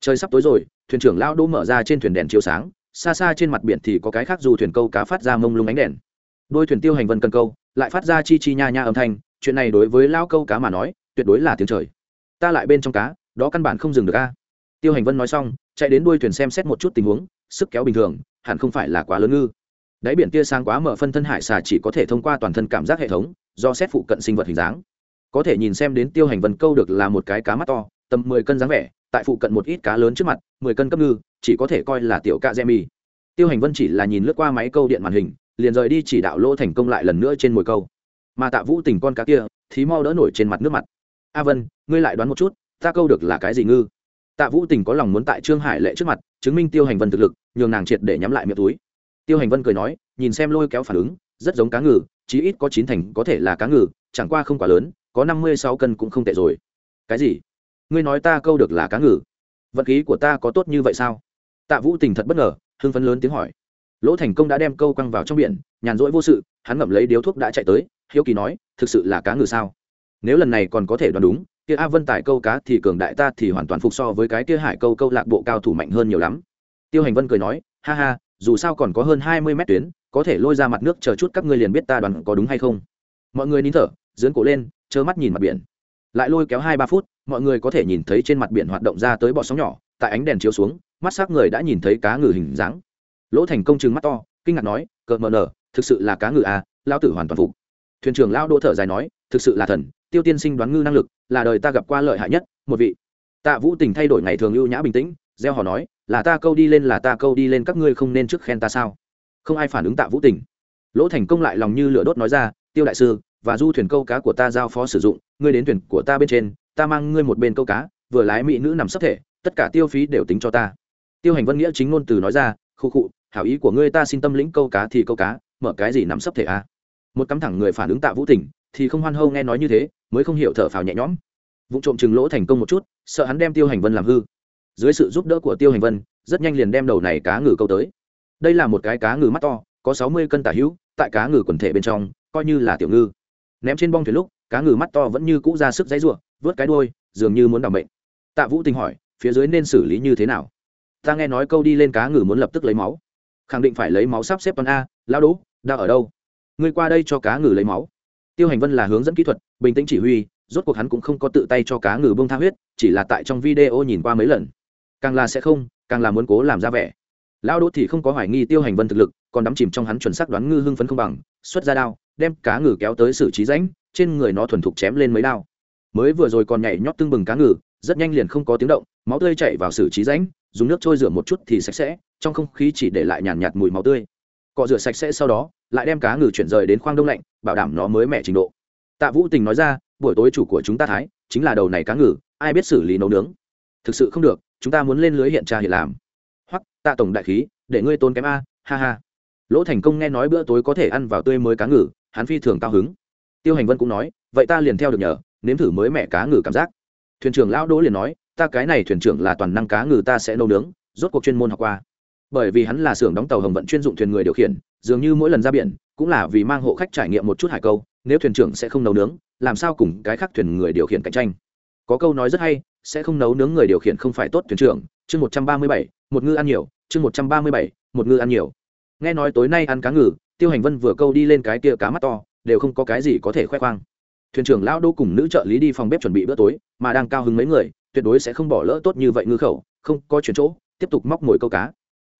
Trời sắp tối rồi, thuyền trưởng lao đỗ mở ra trên thuyền đèn chiếu sáng, xa xa trên mặt biển thì có cái khác dù thuyền câu cá phát ra mông lung ánh đèn. Đôi thuyền tiêu hành vân cần câu, lại phát ra chi chi nha nha âm thanh, chuyện này đối với lao câu cá mà nói, tuyệt đối là tiếng trời. Ta lại bên trong cá, đó căn bản không dừng được a. Tiêu hành vân nói xong, chạy đến đuôi thuyền xem xét một chút tình huống, sức kéo bình thường, hẳn không phải là quá lớn ngư đáy biển tia sáng quá mở phân thân hải xà chỉ có thể thông qua toàn thân cảm giác hệ thống, do xét phụ cận sinh vật hình dáng. Có thể nhìn xem đến tiêu hành vân câu được là một cái cá mắt to, tầm mười cân dáng vẻ, tại phụ cận một ít cá lớn trước mặt, mười cân cấp ngư, chỉ có thể coi là tiểu cạ gemi tiêu hành vân chỉ là nhìn lướt qua máy câu điện màn hình, liền rời đi chỉ đạo lỗ thành công lại lần nữa trên mồi câu. Mà tạ vũ tình con cá kia, thì mau đỡ nổi trên mặt nước mặt. A vân, ngươi lại đoán một chút, ta câu được là cái gì ngư? Tạ vũ tình có lòng muốn tại trương hải lệ trước mặt, chứng minh tiêu hành vân thực lực, nhường nàng triệt để nhắm lại miệng túi tiêu hành vân cười nói, nhìn xem lôi kéo phản ứng, rất giống cá ngừ, chí ít có chín thành có thể là cá ngừ, chẳng qua không quá lớn, có năm mươi sáu cân cũng không tệ rồi. Cái gì? Ngươi nói ta câu được là cá ngừ. Vật khí của ta có tốt như vậy sao? Tạ vũ tình thật bất ngờ, hưng phấn lớn tiếng hỏi. Lỗ thành công đã đem câu quăng vào trong biển, nhàn rỗi vô sự, hắn ngậm lấy điếu thuốc đã chạy tới, hiếu kỳ nói, thực sự là cá ngừ sao? Nếu lần này còn có thể đoán đúng, kia a vân tải câu cá thì cường đại ta thì hoàn toàn phục so với cái kia hải câu câu lạc bộ cao thủ mạnh hơn nhiều lắm. Tiêu hành vân cười nói, ha ha dù sao còn có hơn hai mươi mét tuyến, có thể lôi ra mặt nước chờ chút các ngươi liền biết ta đoàn có đúng hay không. Mọi người nín thở dưỡn cổ lên chớ mắt nhìn mặt biển. Lại lôi kéo hai ba phút, mọi người có thể nhìn thấy trên mặt biển hoạt động ra tới bọ sóng nhỏ, tại ánh đèn chiếu xuống, mắt s ắ c người đã nhìn thấy cá ngừ hình dáng. Lỗ thành công chừng mắt to, kinh ngạc nói cợt mờ nở thực sự là cá ngừ à lao tử hoàn toàn phục. Thuyền trưởng lao đỗ thở dài nói, thực sự là thần, tiêu tiên sinh đoán ngư năng lực, là đời ta gặp qua lợi hại nhất, một vị. Tạ vũ tình thay đổi ngày thường ưu nhã bình tĩnh, gieo họ nói là ta câu đi lên là ta câu đi lên, các ngươi không nên trước khen ta sao? Không ai phản ứng tạ vũ tình. Lỗ thành công lại lòng như lửa đốt nói ra, tiêu đại sư, và du thuyền câu cá của ta giao phó sử dụng, ngươi đến thuyền của ta bên trên, ta mang ngươi một bên câu cá, vừa lái mỹ nữ nằm sấp thể, tất cả tiêu phí đều tính cho ta. Tiêu hành vân nghĩa chính ngôn từ nói ra khu khụ, hảo ý của ngươi ta xin tâm lĩnh câu cá thì câu cá, mở cái gì nằm sấp thể a à? một cắm thẳng người phản ứng tạ vũ tình, thì không hoan hâu nghe nói như thế, mới không hiểu thở phào nhẹ nhõm. Vụ trộm chừng lỗ thành công một chút, sợ hắn đem tiêu hành vân làm hư dưới sự giúp đỡ của tiêu hành vân, rất nhanh liền đem đầu này cá ngừ câu tới. Đây là một cái cá ngừ mắt to, có sáu mươi cân tả hữu, tại cá ngừ quần thể bên trong, coi như là tiểu ngư. Ném trên bong thuyền lúc, cá ngừ mắt to vẫn như cũ ra sức dãy ruộng vớt cái đuôi, dường như muốn đ ỏ n bệnh tạ vũ tình hỏi, phía dưới nên xử lý như thế nào? Ta nghe nói câu đi lên cá ngừ muốn lập tức lấy máu. Khẳng định phải lấy máu sắp xếp toàn a lao đỗ đao ở đâu? Ngươi qua đây cho cá ngừ lấy máu. Tiêu hành vân là hướng dẫn kỹ thuật, bình tĩnh chỉ huy, rốt cuộc hắn cũng không có tự tay cho cá ngừ bông tha huyết, chỉ là tại trong video nhìn qua mấy lần càng là sẽ không càng là muốn cố làm ra vẻ. Lao đỗ thì không có hoài nghi tiêu hành vân thực lực còn đắm chìm trong hắn chuẩn xác đoán ngư hưng phấn không bằng xuất ra đao đem cá ngừ kéo tới xử trí rãnh trên người nó thuần thục chém lên mấy đao. Mới vừa rồi còn nhảy nhót tương bừng cá ngừ rất nhanh liền không có tiếng động máu tươi chạy vào xử trí rãnh dùng nước trôi rửa một chút thì sạch sẽ trong không khí chỉ để lại nhàn nhạt, nhạt mùi máu tươi. Cọ rửa sạch sẽ sau đó lại đem cá ngừ chuyển rời đến khoang đông lạnh bảo đảm nó mới mẻ trình độ. Tạ vũ tình nói ra buổi tối chủ của chúng ta thái chính là đầu này cá ngừ ai biết xử lý nấu nướng? Thực sự không được chúng ta muốn lên lưới hiện tra hiện làm. Hoặc tạ tổng đại khí, để ngươi tôn kém a, ha ha. Lỗ thành công nghe nói bữa tối có thể ăn vào tươi mới cá ngừ, hắn phi thường cao hứng. Tiêu hành vân cũng nói, vậy ta liền theo được nhờ, nếm thử mới mẹ cá ngừ cảm giác. Thuyền trưởng lão đỗ liền nói, ta cái này thuyền trưởng là toàn năng cá ngừ ta sẽ nấu nướng, rốt cuộc chuyên môn học qua. Bởi vì hắn là xưởng đóng tàu hồng vận chuyên dụng thuyền người điều khiển, dường như mỗi lần ra biển, cũng là vì mang hộ khách trải nghiệm một chút hải câu, nếu thuyền trưởng sẽ không nấu nướng, làm sao cùng cái khác thuyền người điều khiển cạnh tranh. Có câu nói rất hay sẽ không nấu nướng người điều khiển không phải tốt thuyền trưởng. Chương một trăm ba mươi bảy, một ngư ăn nhiều. Chương một trăm ba mươi bảy, một ngư ăn nhiều. Nghe nói tối nay ăn cá ngừ, tiêu hành vân vừa câu đi lên cái kia cá mắt to, đều không có cái gì có thể khoe khoang. Thuyền trưởng lão đô cùng nữ trợ lý đi phòng bếp chuẩn bị bữa tối, mà đang cao hứng mấy người, tuyệt đối sẽ không bỏ lỡ tốt như vậy ngư khẩu, không có chuyển chỗ, tiếp tục móc mồi câu cá.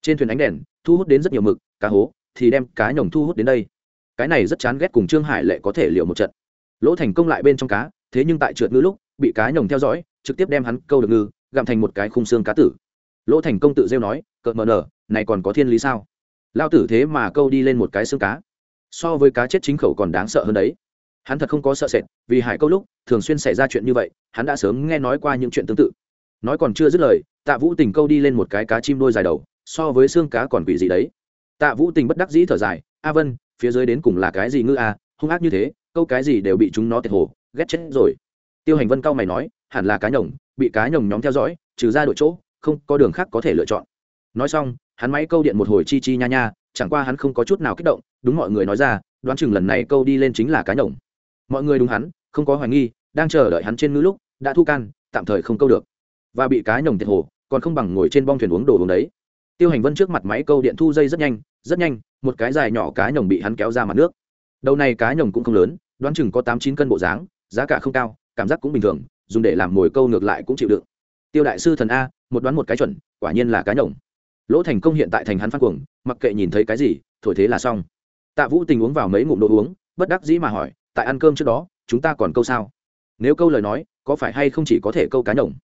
Trên thuyền ánh đèn, thu hút đến rất nhiều mực, cá hố, thì đem cá nhồng thu hút đến đây. Cái này rất chán ghét cùng trương hải lệ có thể liệu một trận. Lỗ thành công lại bên trong cá, thế nhưng tại trượt ngư lúc bị cá nhồng theo dõi, trực tiếp đem hắn câu được ngư, gặm thành một cái khung xương cá tử. Lỗ thành công tự rêu nói, cợt mờ nở, này còn có thiên lý sao? Lao tử thế mà câu đi lên một cái xương cá. So với cá chết chính khẩu còn đáng sợ hơn đấy. Hắn thật không có sợ sệt, vì hải câu lúc, thường xuyên xảy ra chuyện như vậy, hắn đã sớm nghe nói qua những chuyện tương tự. Nói còn chưa dứt lời, tạ vũ tình câu đi lên một cái cá chim đôi dài đầu, so với xương cá còn quỷ gì đấy. Tạ vũ tình bất đắc dĩ thở dài, a vân, phía dưới đến cùng là cái gì ngư a hung ác như thế, câu cái gì đều bị chúng nó tiệt hồ, ghét chết rồi tiêu hành vân cao mày nói, hẳn là cá nhồng, bị cá nhồng nhóm theo dõi, trừ ra đội chỗ, không có đường khác có thể lựa chọn. Nói xong, hắn máy câu điện một hồi chi chi nha nha, chẳng qua hắn không có chút nào kích động, đúng mọi người nói ra, đoán chừng lần này câu đi lên chính là cá nhồng. Mọi người đúng hắn, không có hoài nghi, đang chờ đợi hắn trên ngữ lúc, đã thu can, tạm thời không câu được. Và bị cá nhồng thiệt hồ, còn không bằng ngồi trên bong thuyền uống đồ uống đấy. Tiêu hành vân trước mặt máy câu điện thu dây rất nhanh rất nhanh, một cái dài nhỏ cá nhồng bị hắn kéo ra mặt nước. Đầu này cá nhồng cũng không lớn, đoán chừng có tám chín cân bộ dáng, giá cả không cao cảm giác cũng bình thường, dùng để làm mồi câu ngược lại cũng chịu đựng. Tiêu đại sư thần a, một đoán một cái chuẩn, quả nhiên là cá nhổng lỗ thành công hiện tại thành hắn phát cuồng, mặc kệ nhìn thấy cái gì, thổi thế là xong. Tạ vũ tình uống vào mấy ngụm đồ uống, bất đắc dĩ mà hỏi, tại ăn cơm trước đó, chúng ta còn câu sao? Nếu câu lời nói, có phải hay không chỉ có thể câu cá nhổng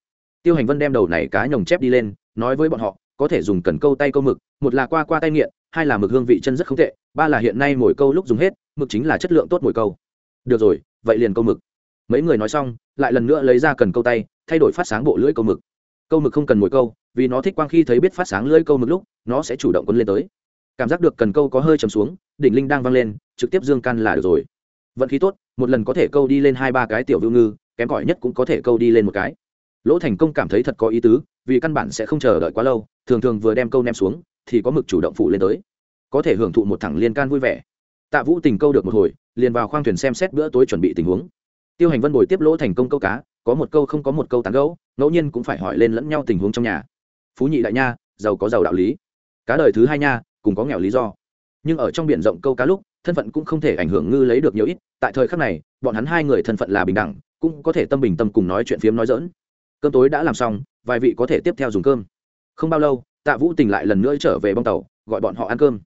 tiêu hành vân đem đầu này cá nhổng chép đi lên, nói với bọn họ, có thể dùng cần câu tay câu mực, một là qua qua tay nghiện, hai là mực hương vị chân rất không tệ, ba là hiện nay mồi câu lúc dùng hết, mực chính là chất lượng tốt mồi câu. Được rồi, vậy liền câu mực mấy người nói xong, lại lần nữa lấy ra cần câu tay, thay đổi phát sáng bộ lưỡi câu mực. Câu mực không cần mồi câu, vì nó thích quang khi thấy biết phát sáng lưỡi câu mực lúc, nó sẽ chủ động quấn lên tới. Cảm giác được cần câu có hơi chầm xuống, đỉnh linh đang văng lên, trực tiếp dương căn là được rồi. Vận khí tốt, một lần có thể câu đi lên hai ba cái tiểu vưu ngư, kém cỏi nhất cũng có thể câu đi lên một cái. Lỗ thành công cảm thấy thật có ý tứ, vì căn bản sẽ không chờ đợi quá lâu, thường thường vừa đem câu ném xuống, thì có mực chủ động phụ lên tới. Có thể hưởng thụ một thẳng liên can vui vẻ. Tạ vũ tình câu được một hồi, liền vào khoang thuyền xem xét bữa tối chuẩn bị tình huống tiêu hành vân bồi tiếp lỗ thành công câu cá, có một câu không có một câu tán gẫu, ngẫu nhiên cũng phải hỏi lên lẫn nhau tình huống trong nhà. Phú nhị đại nha, giàu có giàu đạo lý. Cá đời thứ hai nha, cùng có nghèo lý do. Nhưng ở trong biển rộng câu cá lúc, thân phận cũng không thể ảnh hưởng ngư lấy được nhiều ít, tại thời khắc này, bọn hắn hai người thân phận là bình đẳng, cũng có thể tâm bình tâm cùng nói chuyện phiếm nói dỡn cơm tối đã làm xong, vài vị có thể tiếp theo dùng cơm. Không bao lâu, tạ vũ tình lại lần nữa trở về bong tàu, gọi bọn họ ăn cơm.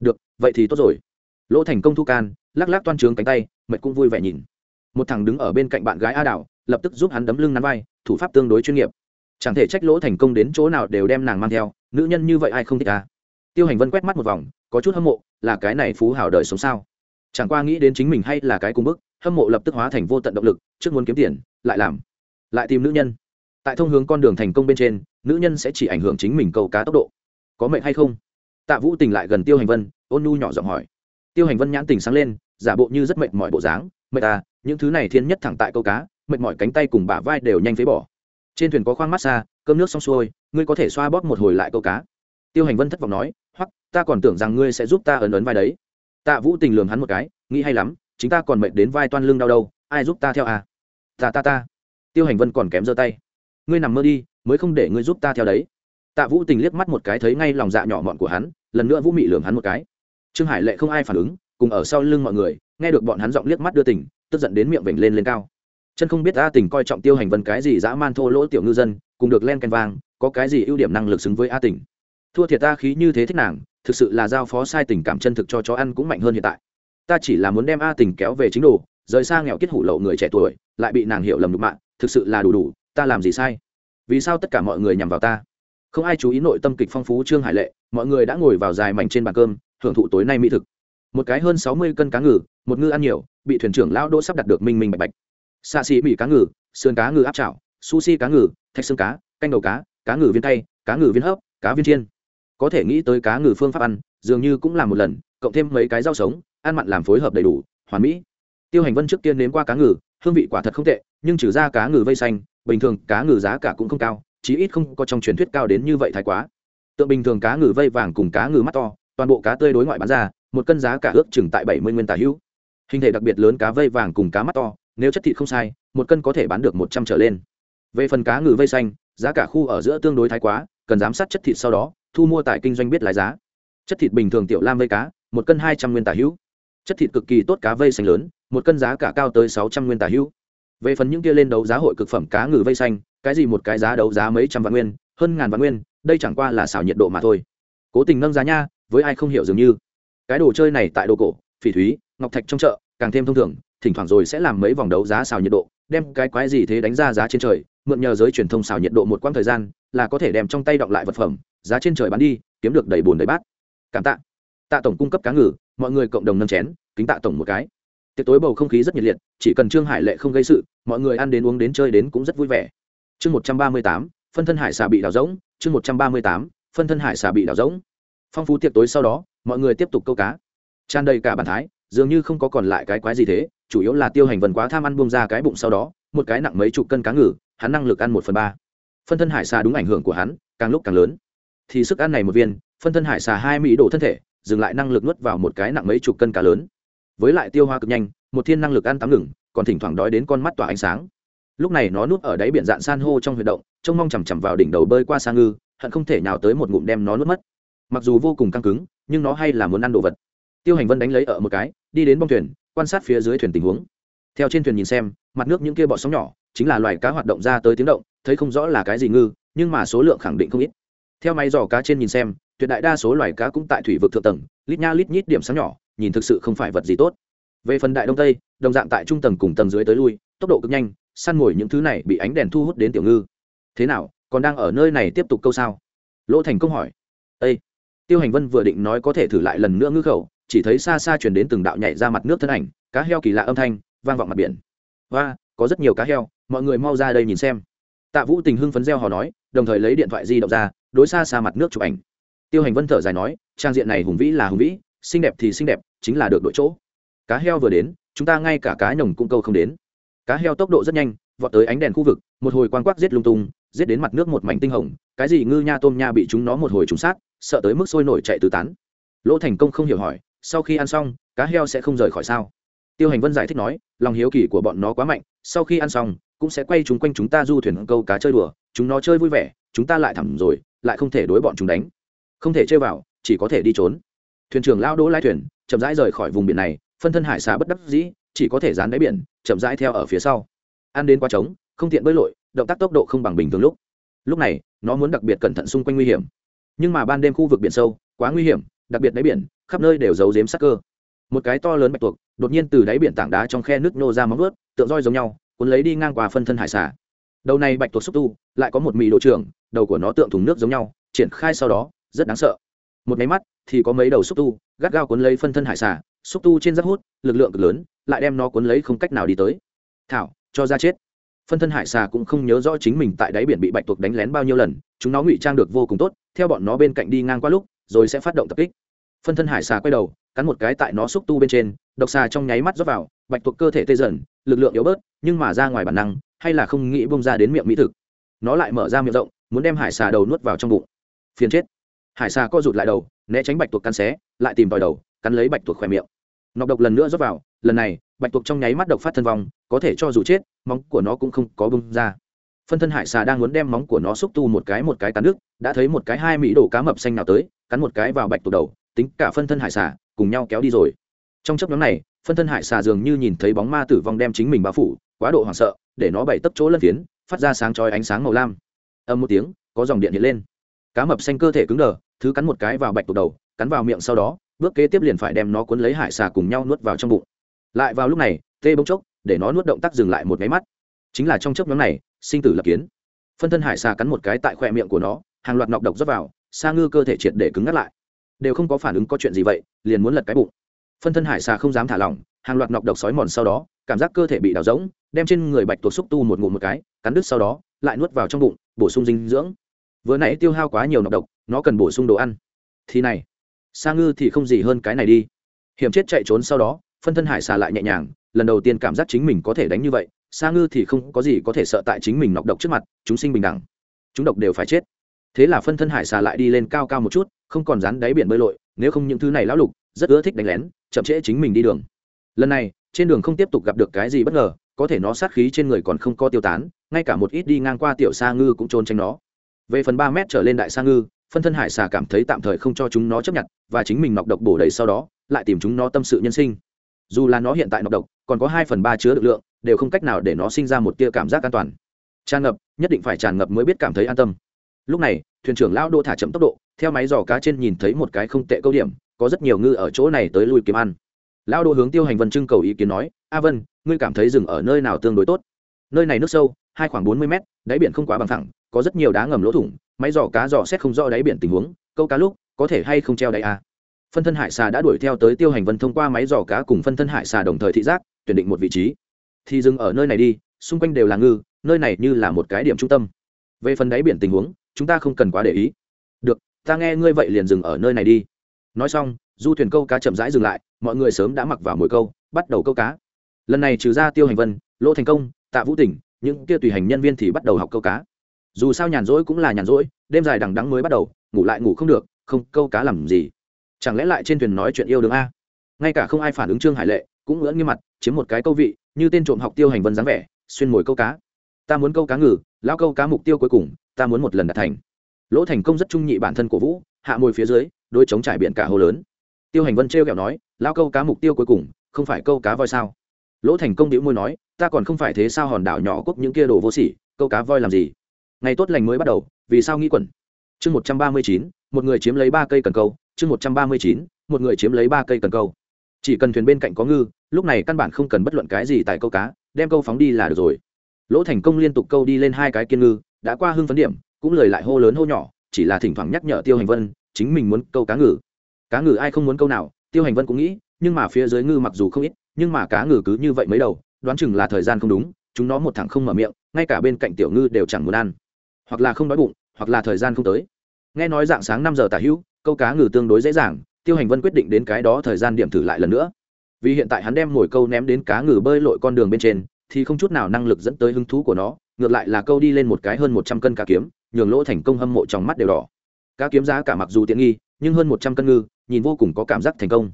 Được, vậy thì tốt rồi. Lỗ thành công thu can, lắc lắc toan trướng cánh tay, mệt cũng vui vẻ nhìn một thằng đứng ở bên cạnh bạn gái a đảo lập tức giúp hắn đấm lưng nắn vai, thủ pháp tương đối chuyên nghiệp. Chẳng thể trách lỗ thành công đến chỗ nào đều đem nàng mang theo, nữ nhân như vậy ai không thích ta? Tiêu hành vân quét mắt một vòng, có chút hâm mộ, là cái này phú hảo đời sống sao? Chẳng qua nghĩ đến chính mình hay là cái cung bức, hâm mộ lập tức hóa thành vô tận động lực, trước muốn kiếm tiền, lại làm, lại tìm nữ nhân. Tại thông hướng con đường thành công bên trên, nữ nhân sẽ chỉ ảnh hưởng chính mình câu cá tốc độ. Có mệnh hay không? Tạ vũ tình lại gần tiêu hành vân, ôn nu nhỏ giọng hỏi. Tiêu hành vân nhãn tình sáng lên, giả bộ như rất mệnh mọi bộ dáng mệt à, những thứ này thiên nhất thẳng tại câu cá mệt mỏi cánh tay cùng bả vai đều nhanh phế bỏ. Trên thuyền có khoang massage cơm nước xong xuôi ngươi có thể xoa bóp một hồi lại câu cá. Tiêu hành vân thất vọng nói hoặc ta còn tưởng rằng ngươi sẽ giúp ta ấn ấn vai đấy. Tạ vũ tình lường hắn một cái nghĩ hay lắm chính ta còn mệt đến vai toan lưng đau đâu ai giúp ta theo à? Ta ta ta. Tiêu hành vân còn kém giơ tay. Ngươi nằm mơ đi mới không để ngươi giúp ta theo đấy. Tạ vũ tình liếc mắt một cái thấy ngay lòng dạ nhỏ mọn của hắn lần nữa vũ mị lường hắn một cái. Trương hải lệ không ai phản ứng cùng ở sau lưng mọi người, nghe được bọn hắn giọng liếc mắt đưa tình, tức giận đến miệng vểnh lên lên cao. Chân không biết a tình coi trọng tiêu hành vân cái gì dã man thô lỗ tiểu ngư dân, cùng được len canh vang, có cái gì ưu điểm năng lực xứng với a tình. Thua thiệt ta khí như thế thích nàng, thực sự là giao phó sai tình cảm chân thực cho chó ăn cũng mạnh hơn hiện tại. Ta chỉ là muốn đem a tình kéo về chính đồ, rời xa nghèo kết hủ lậu người trẻ tuổi, lại bị nàng hiểu lầm nhục mạng thực sự là đủ đủ, ta làm gì sai? Vì sao tất cả mọi người nhằm vào ta? Không ai chú ý nội tâm kịch phong phú trương hải lệ, mọi người đã ngồi vào dài mảnh trên bàn cơm, hưởng thụ tối nay mỹ thực một cái hơn sáu mươi cân cá ngừ, một ngư ăn nhiều, bị thuyền trưởng lão đỗ sắp đặt được minh minh bạch bạch. Xạ xì mỹ cá ngừ, sườn cá ngừ áp chảo, sushi cá ngừ, thạch xương cá, canh đầu cá cá ngừ viên tay cá ngừ viên hấp, cá viên chiên. Có thể nghĩ tới cá ngừ phương pháp ăn, dường như cũng làm một lần, cộng thêm mấy cái rau sống, ăn mặn làm phối hợp đầy đủ, hoàn mỹ. Tiêu hành vân trước tiên nếm qua cá ngừ, hương vị quả thật không tệ, nhưng trừ ra cá ngừ vây xanh, bình thường cá ngừ giá cả cũng không cao, chí ít không có trong truyền thuyết cao đến như vậy thái quá. Tượng bình thường cá ngừ vây vàng cùng cá ngừ mắt to toàn bộ cá tươi đối ngoại bán ra, một cân giá cả ước chừng tại bảy mươi nguyên tả hữu. Hình thể đặc biệt lớn cá vây vàng cùng cá mắt to, nếu chất thịt không sai, một cân có thể bán được một trăm trở lên. Về phần cá ngừ vây xanh, giá cả khu ở giữa tương đối thái quá, cần giám sát chất thịt sau đó, thu mua tại kinh doanh biết lái giá. Chất thịt bình thường tiểu lam vây cá, một cân hai trăm nguyên tả hữu. Chất thịt cực kỳ tốt cá vây xanh lớn, một cân giá cả cao tới sáu trăm nguyên tả hữu. Về phần những kia lên đấu giá hội cực phẩm cá ngừ vây xanh, cái gì một cái giá đấu giá mấy trăm vạn nguyên, hơn ngàn vạn nguyên, đây chẳng qua là xảo nhiệt độ mà thôi. Cố tình nâng giá nha với ai không hiểu dường như. Cái đồ chơi này tại đồ cổ, phỉ thúy, ngọc thạch trong chợ, càng thêm thông thường, thỉnh thoảng rồi sẽ làm mấy vòng đấu giá xào nhiệt độ, đem cái quái gì thế đánh ra giá trên trời, mượn nhờ giới truyền thông xào nhiệt độ một quãng thời gian, là có thể đem trong tay đọng lại vật phẩm, giá trên trời bán đi, kiếm được đầy bùn đầy bát. Cảm tạ. Tạ tổng cung cấp cá ngừ, mọi người cộng đồng nâng chén, kính tạ tổng một cái. Tiệc tối bầu không khí rất nhiệt liệt, chỉ cần trương hải lệ không gây sự, mọi người ăn đến uống đến chơi đến cũng rất vui vẻ. Chương một trăm ba mươi tám, phân thân hải xà bị đào rỗng, chương một trăm ba mươi tám, phân thân hải xà bị đào rỗng phong phú tiệc tối sau đó, mọi người tiếp tục câu cá. Tràn đầy cả bản thái, dường như không có còn lại cái quái gì thế, chủ yếu là tiêu hành vần quá tham ăn buông ra cái bụng sau đó, một cái nặng mấy chục cân cá ngừ, hắn năng lực ăn một phần ba. Phân thân hải xà đúng ảnh hưởng của hắn, càng lúc càng lớn. Thì sức ăn này một viên, phân thân hải xà hai mỹ độ thân thể, dừng lại năng lực nuốt vào một cái nặng mấy chục cân cá lớn. Với lại tiêu hoa cực nhanh, một thiên năng lực ăn tắm ngừng, còn thỉnh thoảng đói đến con mắt tỏa ánh sáng. Lúc này nó nuốt ở đáy biển dạn san hô trong huy động, trông mong chằm chằm vào đỉnh đầu bơi qua sang ngư, hận không thể nào tới một ngụm đem nó nuốt mất mặc dù vô cùng căng cứng, nhưng nó hay là muốn ăn đồ vật. Tiêu hành vân đánh lấy ở một cái, đi đến bong thuyền, quan sát phía dưới thuyền tình huống. Theo trên thuyền nhìn xem, mặt nước những kia bọ sóng nhỏ, chính là loài cá hoạt động ra tới tiếng động, thấy không rõ là cái gì ngư, nhưng mà số lượng khẳng định không ít. Theo máy dò cá trên nhìn xem, tuyệt đại đa số loài cá cũng tại thủy vực thượng tầng, lít nha lít nhít điểm sáng nhỏ, nhìn thực sự không phải vật gì tốt. Về phần đại đông tây, đồng dạng tại trung tầng cùng tầng dưới tới lui, tốc độ cực nhanh, săn mồi những thứ này bị ánh đèn thu hút đến tiểu ngư. Thế nào, còn đang ở nơi này tiếp tục câu sao? Lỗ thành công hỏi. Ây tiêu hành vân vừa định nói có thể thử lại lần nữa ngư khẩu, chỉ thấy xa xa chuyển đến từng đạo nhảy ra mặt nước thân ảnh, cá heo kỳ lạ âm thanh, vang vọng mặt biển. Và có rất nhiều cá heo, mọi người mau ra đây nhìn xem. Tạ vũ tình hưng phấn reo hò nói, đồng thời lấy điện thoại di động ra, đối xa xa mặt nước chụp ảnh. Tiêu hành vân thở dài nói, trang diện này hùng vĩ là hùng vĩ, xinh đẹp thì xinh đẹp, chính là được đội chỗ. Cá heo vừa đến, chúng ta ngay cả cá nhồng cũng câu không đến. Cá heo tốc độ rất nhanh, vọt tới ánh đèn khu vực, một hồi quang quắc giết lung tung, giết đến mặt nước một mảnh tinh hồng, cái gì ngư nha tôm nha bị chúng nó một hồi trúng sát sợ tới mức sôi nổi chạy tứ tán. Lỗ thành công không hiểu hỏi, sau khi ăn xong, cá heo sẽ không rời khỏi sao? Tiêu hành vân giải thích nói, lòng hiếu kỳ của bọn nó quá mạnh, sau khi ăn xong, cũng sẽ quay chúng quanh chúng ta du thuyền câu cá chơi đùa, chúng nó chơi vui vẻ, chúng ta lại thẳm rồi, lại không thể đối bọn chúng đánh. Không thể chơi vào, chỉ có thể đi trốn. Thuyền trưởng lao đỗ lái thuyền, chậm rãi rời khỏi vùng biển này, phân thân hải xà bất đắc dĩ, chỉ có thể dán đáy biển, chậm rãi theo ở phía sau. Ăn đến qua trống, không tiện bơi lội, động tác tốc độ không bằng bình thường lúc. Lúc này, nó muốn đặc biệt cẩn thận xung quanh nguy hiểm nhưng mà ban đêm khu vực biển sâu, quá nguy hiểm, đặc biệt đáy biển, khắp nơi đều giấu giếm sắc cơ. Một cái to lớn bạch tuộc, đột nhiên từ đáy biển tảng đá trong khe nước nô ra móng vớt tượng roi giống nhau, cuốn lấy đi ngang qua phân thân hải xả đầu này bạch tuộc xúc tu, lại có một mì độ trưởng, đầu của nó tượng thùng nước giống nhau, triển khai sau đó, rất đáng sợ. Một máy mắt, thì có mấy đầu xúc tu, gắt gao cuốn lấy phân thân hải xả xúc tu trên rác hút, lực lượng cực lớn, lại đem nó cuốn lấy không cách nào đi tới. Thảo, cho ra chết phân thân hải xà cũng không nhớ rõ chính mình tại đáy biển bị bạch tuộc đánh lén bao nhiêu lần, chúng nó ngụy trang được vô cùng tốt, theo bọn nó bên cạnh đi ngang qua lúc, rồi sẽ phát động tập kích. Phân thân hải xà quay đầu, cắn một cái tại nó xúc tu bên trên, độc xà trong nháy mắt rớt vào, bạch tuộc cơ thể tê dần, lực lượng yếu bớt, nhưng mà ra ngoài bản năng, hay là không nghĩ bông ra đến miệng mỹ thực. Nó lại mở ra miệng rộng, muốn đem hải xà đầu nuốt vào trong bụng. Phiền chết. Hải xà co rụt lại đầu, né tránh bạch tuộc cắn xé, lại tìm tòi đầu, cắn lấy bạch tuộc khỏe miệng nọc độc lần nữa rót vào, lần này, bạch tuộc trong nháy mắt độc phát thân vong, có thể cho dù chết, móng của nó cũng không có bung ra. Phân thân hải xà đang muốn đem móng của nó xúc tu một cái một cái cắn nước, đã thấy một cái hai mỹ đổ cá mập xanh nào tới, cắn một cái vào bạch tuộc đầu, tính cả phân thân hải xà, cùng nhau kéo đi rồi. Trong chấp nhóm này, phân thân hải xà dường như nhìn thấy bóng ma tử vong đem chính mình bao phủ, quá độ hoảng sợ, để nó bày tấp chỗ lân phiến, phát ra sáng chói ánh sáng màu lam. Âm một tiếng, có dòng điện hiện lên. Cá mập xanh cơ thể cứng đờ, thứ cắn một cái vào bạch tuộc đầu, cắn vào miệng sau đó bước kế tiếp liền phải đem nó cuốn lấy hải xà cùng nhau nuốt vào trong bụng. Lại vào lúc này, tê bỗng chốc, để nó nuốt động tác dừng lại một máy mắt. Chính là trong chốc nhóm này, sinh tử lập kiến. Phân thân hải xà cắn một cái tại khoe miệng của nó, hàng loạt nọc độc rót vào xa ngư cơ thể triệt để cứng ngắt lại. Đều không có phản ứng có chuyện gì vậy, liền muốn lật cái bụng. Phân thân hải xà không dám thả lỏng, hàng loạt nọc độc sói mòn sau đó, cảm giác cơ thể bị đào rỗng, đem trên người bạch tuộc xúc tu một ngụm một cái, cắn đứt sau đó, lại nuốt vào trong bụng, bổ sung dinh dưỡng. Vừa nãy tiêu hao quá nhiều nọc độc, nó cần bổ sung đồ ăn. Thì này sa ngư thì không gì hơn cái này đi. Hiểm chết chạy trốn sau đó, phân thân hải xà lại nhẹ nhàng, lần đầu tiên cảm giác chính mình có thể đánh như vậy, sa ngư thì không có gì có thể sợ tại chính mình nọc độc trước mặt, chúng sinh bình đẳng. Chúng độc đều phải chết. Thế là phân thân hải xà lại đi lên cao cao một chút, không còn dán đáy biển bơi lội, nếu không những thứ này lão lục, rất ưa thích đánh lén, chậm trễ chính mình đi đường. Lần này, trên đường không tiếp tục gặp được cái gì bất ngờ, có thể nó sát khí trên người còn không có tiêu tán, ngay cả một ít đi ngang qua tiểu sa ngư cũng trôn tranh nó. Về phần ba mét trở lên đại sa ngư phân thân hải xà cảm thấy tạm thời không cho chúng nó chấp nhận, và chính mình nọc độc bổ đầy sau đó, lại tìm chúng nó tâm sự nhân sinh. Dù là nó hiện tại nọc độc, còn có hai phần ba chứa được lượng, đều không cách nào để nó sinh ra một tia cảm giác an toàn. Tràn ngập, nhất định phải tràn ngập mới biết cảm thấy an tâm. Lúc này, thuyền trưởng lão đô thả chậm tốc độ, theo máy dò cá trên nhìn thấy một cái không tệ câu điểm, có rất nhiều ngư ở chỗ này tới lui kiếm ăn. Lão đô hướng tiêu hành vân trưng cầu ý kiến nói, a vân, ngươi cảm thấy rừng ở nơi nào tương đối tốt? Nơi này nước sâu, hai khoảng bốn mươi mét, đáy biển không quá bằng thẳng có rất nhiều đá ngầm lỗ thủng máy dò cá dò xét không rõ đáy biển tình huống, câu cá lúc, có thể hay không treo đáy a phân thân hải xà đã đuổi theo tới tiêu hành vân thông qua máy dò cá cùng phân thân hải xà đồng thời thị giác, tuyển định một vị trí. Thì dừng ở nơi này đi, xung quanh đều là ngư, nơi này như là một cái điểm trung tâm. Về phần đáy biển tình huống, chúng ta không cần quá để ý. Được, ta nghe ngươi vậy liền dừng ở nơi này đi. Nói xong, du thuyền câu cá chậm rãi dừng lại, mọi người sớm đã mặc vào mồi câu, bắt đầu câu cá. Lần này trừ ra tiêu hành vân, lỗ thành công, tạ vũ tỉnh, những kia tùy hành nhân viên thì bắt đầu học câu cá dù sao nhàn rỗi cũng là nhàn rỗi, đêm dài đằng đắng mới bắt đầu, ngủ lại ngủ không được, không câu cá làm gì. Chẳng lẽ lại trên thuyền nói chuyện yêu đương a? Ngay cả không ai phản ứng trương hải lệ, cũng ngưỡng nghiêm mặt, chiếm một cái câu vị, như tên trộm học tiêu hành vân dáng vẻ, xuyên mồi câu cá. Ta muốn câu cá ngừ lao câu cá mục tiêu cuối cùng, ta muốn một lần đạt thành. Lỗ thành công rất trung nhị bản thân của vũ, hạ mồi phía dưới đôi chống trải biển cả hồ lớn. Tiêu hành vân trêu kẹo nói lao câu cá mục tiêu cuối cùng, không phải câu cá voi sao? Lỗ thành công đĩu môi nói, ta còn không phải thế sao hòn đảo nhỏ quốc những kia đồ vô sỉ, câu cá voi làm gì? Ngày tốt lành mới bắt đầu, vì sao nghĩ quẩn? Chương một trăm ba mươi chín, một người chiếm lấy ba cây cần câu. Chương một trăm ba mươi chín, một người chiếm lấy ba cây cần câu. Chỉ cần thuyền bên cạnh có ngư, lúc này căn bản không cần bất luận cái gì tại câu cá, đem câu phóng đi là được rồi. Lỗ thành công liên tục câu đi lên hai cái kiên ngư, đã qua hưng phấn điểm, cũng lời lại hô lớn hô nhỏ, chỉ là thỉnh thoảng nhắc nhở tiêu hành vân, chính mình muốn câu cá ngừ. Cá ngừ ai không muốn câu nào, tiêu hành vân cũng nghĩ, nhưng mà phía dưới ngư mặc dù không ít, nhưng mà cá ngừ cứ như vậy mấy đầu, đoán chừng là thời gian không đúng, chúng nó một thằng không mở miệng, ngay cả bên cạnh tiểu ngư đều chẳng muốn ăn hoặc là không đói bụng, hoặc là thời gian không tới. Nghe nói dạng sáng năm giờ tả hữu, câu cá ngừ tương đối dễ dàng, tiêu hành vân quyết định đến cái đó thời gian điểm thử lại lần nữa. Vì hiện tại hắn đem mồi câu ném đến cá ngừ bơi lội con đường bên trên, thì không chút nào năng lực dẫn tới hứng thú của nó, ngược lại là câu đi lên một cái hơn một trăm cân cá kiếm, nhường lỗ thành công hâm mộ trong mắt đều đỏ. Cá kiếm giá cả mặc dù tiện nghi, nhưng hơn một trăm cân ngư, nhìn vô cùng có cảm giác thành công.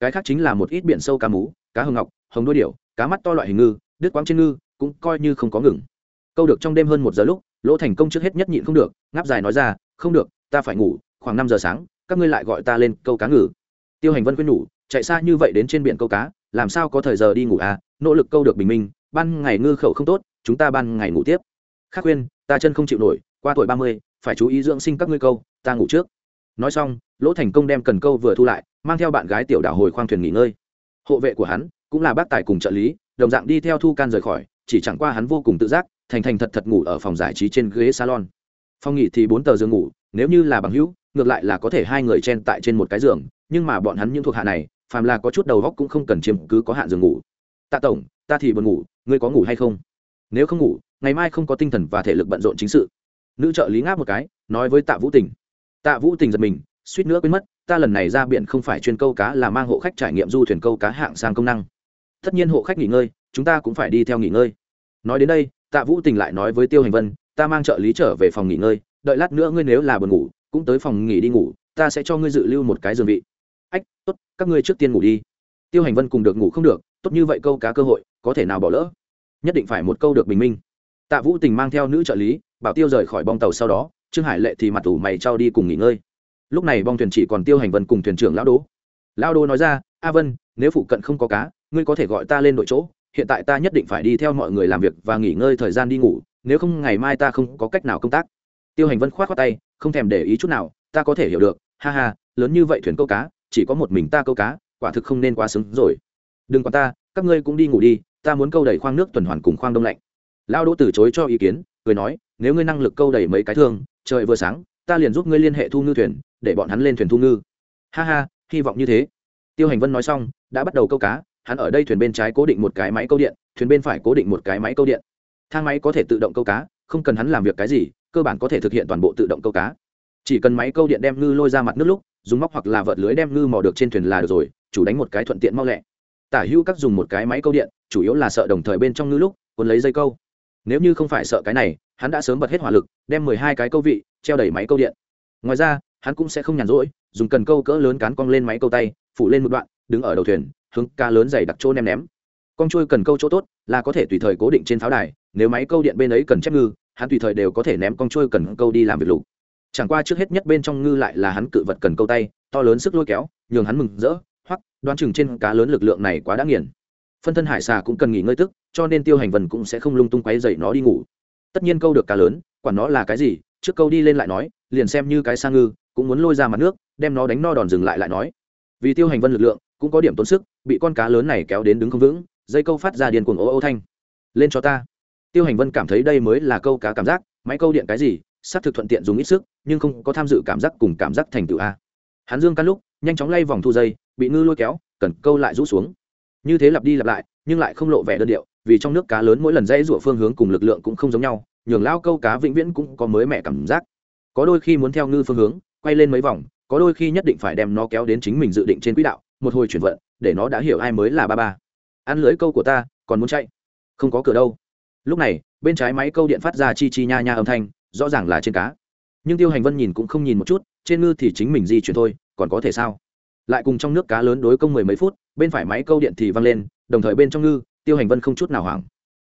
Cái khác chính là một ít biển sâu cá mú, cá hồng ngọc, hồng đuôi điểu, cá mắt to loại hình ngư, đứt quáng trên ngư, cũng coi như không có ngừng. Câu được trong đêm hơn một giờ lúc lỗ thành công trước hết nhất nhịn không được, ngáp dài nói ra, không được, ta phải ngủ, khoảng năm giờ sáng, các ngươi lại gọi ta lên câu cá ngừ. Tiêu hành vân khuyên nhủ, chạy xa như vậy đến trên biển câu cá, làm sao có thời giờ đi ngủ à? Nỗ lực câu được bình minh, ban ngày ngư khẩu không tốt, chúng ta ban ngày ngủ tiếp. Khắc khuyên, ta chân không chịu nổi, qua tuổi ba mươi, phải chú ý dưỡng sinh các ngươi câu, ta ngủ trước. Nói xong, lỗ thành công đem cần câu vừa thu lại, mang theo bạn gái tiểu đảo hồi khoang thuyền nghỉ ngơi. Hộ vệ của hắn, cũng là bác tài cùng trợ lý, đồng dạng đi theo thu can rời khỏi, chỉ chẳng qua hắn vô cùng tự giác thành thành thật thật ngủ ở phòng giải trí trên ghế salon. Phòng nghỉ thì bốn tờ giường ngủ, nếu như là bằng hữu, ngược lại là có thể hai người chen tại trên một cái giường, nhưng mà bọn hắn những thuộc hạ này, phàm là có chút đầu góc cũng không cần chiếm cứ có hạn giường ngủ. Tạ tổng, ta thì buồn ngủ, ngươi có ngủ hay không? Nếu không ngủ, ngày mai không có tinh thần và thể lực bận rộn chính sự. Nữ trợ lý ngáp một cái, nói với tạ vũ tình. Tạ vũ tình giật mình, suýt nữa quên mất, ta lần này ra biển không phải chuyên câu cá là mang hộ khách trải nghiệm du thuyền câu cá hạng sang công năng. Tất nhiên hộ khách nghỉ ngơi, chúng ta cũng phải đi theo nghỉ ngơi. Nói đến đây tạ vũ tình lại nói với tiêu hành vân, ta mang trợ lý trở về phòng nghỉ ngơi, đợi lát nữa ngươi nếu là buồn ngủ, cũng tới phòng nghỉ đi ngủ, ta sẽ cho ngươi dự lưu một cái giường vị. Ách, tốt, các ngươi trước tiên ngủ đi. Tiêu hành vân cùng được ngủ không được, tốt như vậy câu cá cơ hội, có thể nào bỏ lỡ? Nhất định phải một câu được bình minh. Tạ vũ tình mang theo nữ trợ lý, bảo tiêu rời khỏi bong tàu sau đó, trương hải lệ thì mặt ủ mày trao đi cùng nghỉ ngơi. Lúc này bong thuyền chỉ còn tiêu hành vân cùng thuyền trưởng lão đố lão đố nói ra, a vân, nếu phụ cận không có cá, ngươi có thể gọi ta lên đội chỗ hiện tại ta nhất định phải đi theo mọi người làm việc và nghỉ ngơi thời gian đi ngủ, nếu không ngày mai ta không có cách nào công tác. Tiêu hành vân k h o á t khoác tay, không thèm để ý chút nào, ta có thể hiểu được, ha ha, lớn như vậy thuyền câu cá, chỉ có một mình ta câu cá, quả thực không nên quá xứng rồi. Đừng còn ta, các ngươi cũng đi ngủ đi, ta muốn câu đầy khoang nước tuần hoàn cùng khoang đông lạnh. Lao đỗ từ chối cho ý kiến, cười nói, nếu ngươi năng lực câu đầy mấy cái thương, trời vừa sáng, ta liền giúp ngươi liên hệ thu ngư thuyền, để bọn hắn lên thuyền thu ngư. Ha ha, hy vọng như thế. Tiêu hành vân nói xong, đã bắt đầu câu cá hắn ở đây thuyền bên trái cố định một cái máy câu điện, thuyền bên phải cố định một cái máy câu điện. Thang máy có thể tự động câu cá, không cần hắn làm việc cái gì, cơ bản có thể thực hiện toàn bộ tự động câu cá. Chỉ cần máy câu điện đem ngư lôi ra mặt nước lúc, dùng móc hoặc là vợt lưới đem ngư mò được trên thuyền là được rồi, chủ đánh một cái thuận tiện mau lẹ. Tả hữu các dùng một cái máy câu điện, chủ yếu là sợ đồng thời bên trong ngư lúc, cuốn lấy dây câu. Nếu như không phải sợ cái này, hắn đã sớm bật hết hỏa lực, đem mười hai cái câu vị, treo đẩy máy câu điện. Ngoài ra, hắn cũng sẽ không nhàn rỗi, dùng cần câu cỡ lớn cán cong lên máy câu tay, phủ lên một đoạn, đứng ở đầu thuyền hướng ca lớn dày đặc chỗ ném ném. Con trôi cần câu chỗ tốt là có thể tùy thời cố định trên pháo đài, nếu máy câu điện bên ấy cần chép ngư, hắn tùy thời đều có thể ném con trôi cần câu đi làm việc lục. Chẳng qua trước hết nhất bên trong ngư lại là hắn cự vật cần câu tay, to lớn sức lôi kéo, nhường hắn mừng rỡ, hoặc đoán chừng trên cá lớn lực lượng này quá đã nghiền. Phân thân hải xà cũng cần nghỉ ngơi tức, cho nên tiêu hành vần cũng sẽ không lung tung quấy dậy nó đi ngủ. Tất nhiên câu được cá lớn, quản nó là cái gì, trước câu đi lên lại nói, liền xem như cái sang ngư, cũng muốn lôi ra mặt nước, đem nó đánh no đòn dừng lại lại nói. Vì tiêu hành vân lực lượng cũng có điểm tốn sức, bị con cá lớn này kéo đến đứng không vững, dây câu phát ra điền cuồng ô ô thanh. Lên cho ta. Tiêu hành vân cảm thấy đây mới là câu cá cảm giác, máy câu điện cái gì, xác thực thuận tiện dùng ít sức, nhưng không có tham dự cảm giác cùng cảm giác thành tựu a. Hắn dương căn lúc, nhanh chóng lay vòng thu dây, bị ngư lôi kéo, cần câu lại rũ xuống. Như thế lặp đi lặp lại, nhưng lại không lộ vẻ đơn điệu, vì trong nước cá lớn mỗi lần dây rủa phương hướng cùng lực lượng cũng không giống nhau, nhường lao câu cá vĩnh viễn cũng có mới mẻ cảm giác. Có đôi khi muốn theo ngư phương hướng, quay lên mấy vòng, có đôi khi nhất định phải đem nó kéo đến chính mình dự định trên quỹ đạo một hồi chuyển vận, để nó đã hiểu ai mới là ba ba. Ăn lưới câu của ta, còn muốn chạy? Không có cửa đâu. Lúc này, bên trái máy câu điện phát ra chi chi nha nha âm thanh, rõ ràng là trên cá. Nhưng tiêu hành vân nhìn cũng không nhìn một chút, trên ngư thì chính mình di chuyển thôi, còn có thể sao? Lại cùng trong nước cá lớn đối công mười mấy phút, bên phải máy câu điện thì văng lên, đồng thời bên trong ngư, tiêu hành vân không chút nào hoảng.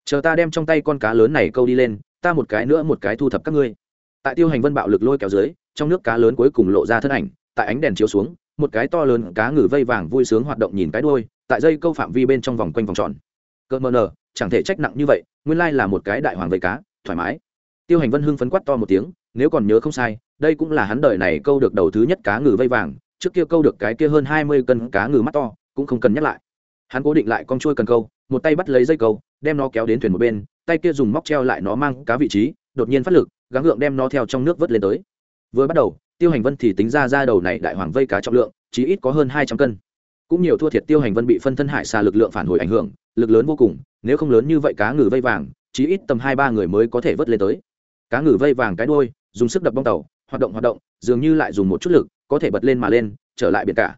Chờ ta đem trong tay con cá lớn này câu đi lên, ta một cái nữa một cái thu thập các ngươi. Tại tiêu hành vân bạo lực lôi kéo dưới, trong nước cá lớn cuối cùng lộ ra thân ảnh, tại ánh đèn chiếu xuống một cái to lớn cá ngừ vây vàng vui sướng hoạt động nhìn cái đuôi, tại dây câu phạm vi bên trong vòng quanh vòng tròn. Cỡ mờ nờ, chẳng thể trách nặng như vậy, nguyên lai là một cái đại hoàng vây cá, thoải mái. Tiêu hành vân hưng phấn quát to một tiếng, nếu còn nhớ không sai, đây cũng là hắn đời này câu được đầu thứ nhất cá ngừ vây vàng, trước kia câu được cái kia hơn hai mươi cân cá ngừ mắt to, cũng không cần nhắc lại. Hắn cố định lại con trôi cần câu, một tay bắt lấy dây câu, đem nó kéo đến thuyền một bên, tay kia dùng móc treo lại nó mang cá vị trí, đột nhiên phát lực, gắng gượng đem nó theo trong nước vớt lên tới. Vừa bắt đầu tiêu hành vân thì tính ra ra đầu này đại hoàng vây cá trọng lượng chỉ ít có hơn hai trăm cân. Cũng nhiều thua thiệt tiêu hành vân bị phân thân hải xa lực lượng phản hồi ảnh hưởng, lực lớn vô cùng, nếu không lớn như vậy cá ngừ vây vàng chỉ ít tầm hai ba người mới có thể vớt lên tới. Cá ngừ vây vàng cái đuôi, dùng sức đập bong tàu, hoạt động hoạt động, dường như lại dùng một chút lực, có thể bật lên mà lên, trở lại biển cả.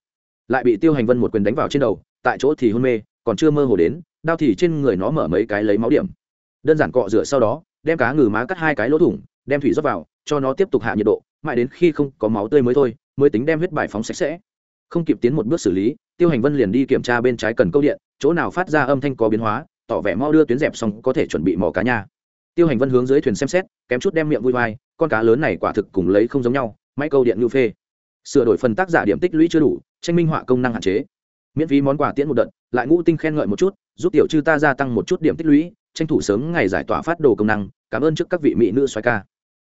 Lại bị tiêu hành vân một quyền đánh vào trên đầu, tại chỗ thì hôn mê, còn chưa mơ hồ đến đau thì trên người nó mở mấy cái lấy máu điểm. Đơn giản cọ rửa sau đó, đem cá ngừ má cắt hai cái lỗ thủng, đem thủy rót vào, cho nó tiếp tục hạ nhiệt độ mãi đến khi không có máu tươi mới thôi, mới tính đem huyết bài phóng sạch sẽ. Không kịp tiến một bước xử lý, tiêu hành vân liền đi kiểm tra bên trái cần câu điện, chỗ nào phát ra âm thanh có biến hóa, tỏ vẻ mau đưa tuyến dẹp xong có thể chuẩn bị mò cá nha. Tiêu hành vân hướng dưới thuyền xem xét, kém chút đem miệng vui vai, con cá lớn này quả thực cùng lấy không giống nhau, máy câu điện ngưu phê. Sửa đổi phần tác giả điểm tích lũy chưa đủ, tranh minh họa công năng hạn chế. Miễn phí món quà tiễn một đợt, lại ngũ tinh khen ngợi một chút, giúp tiểu chư ta gia tăng một chút điểm tích lũy, tranh thủ sớm ngày giải tỏa phát đồ công năng, cảm ơn trước các vị mỹ nữ xoái ca.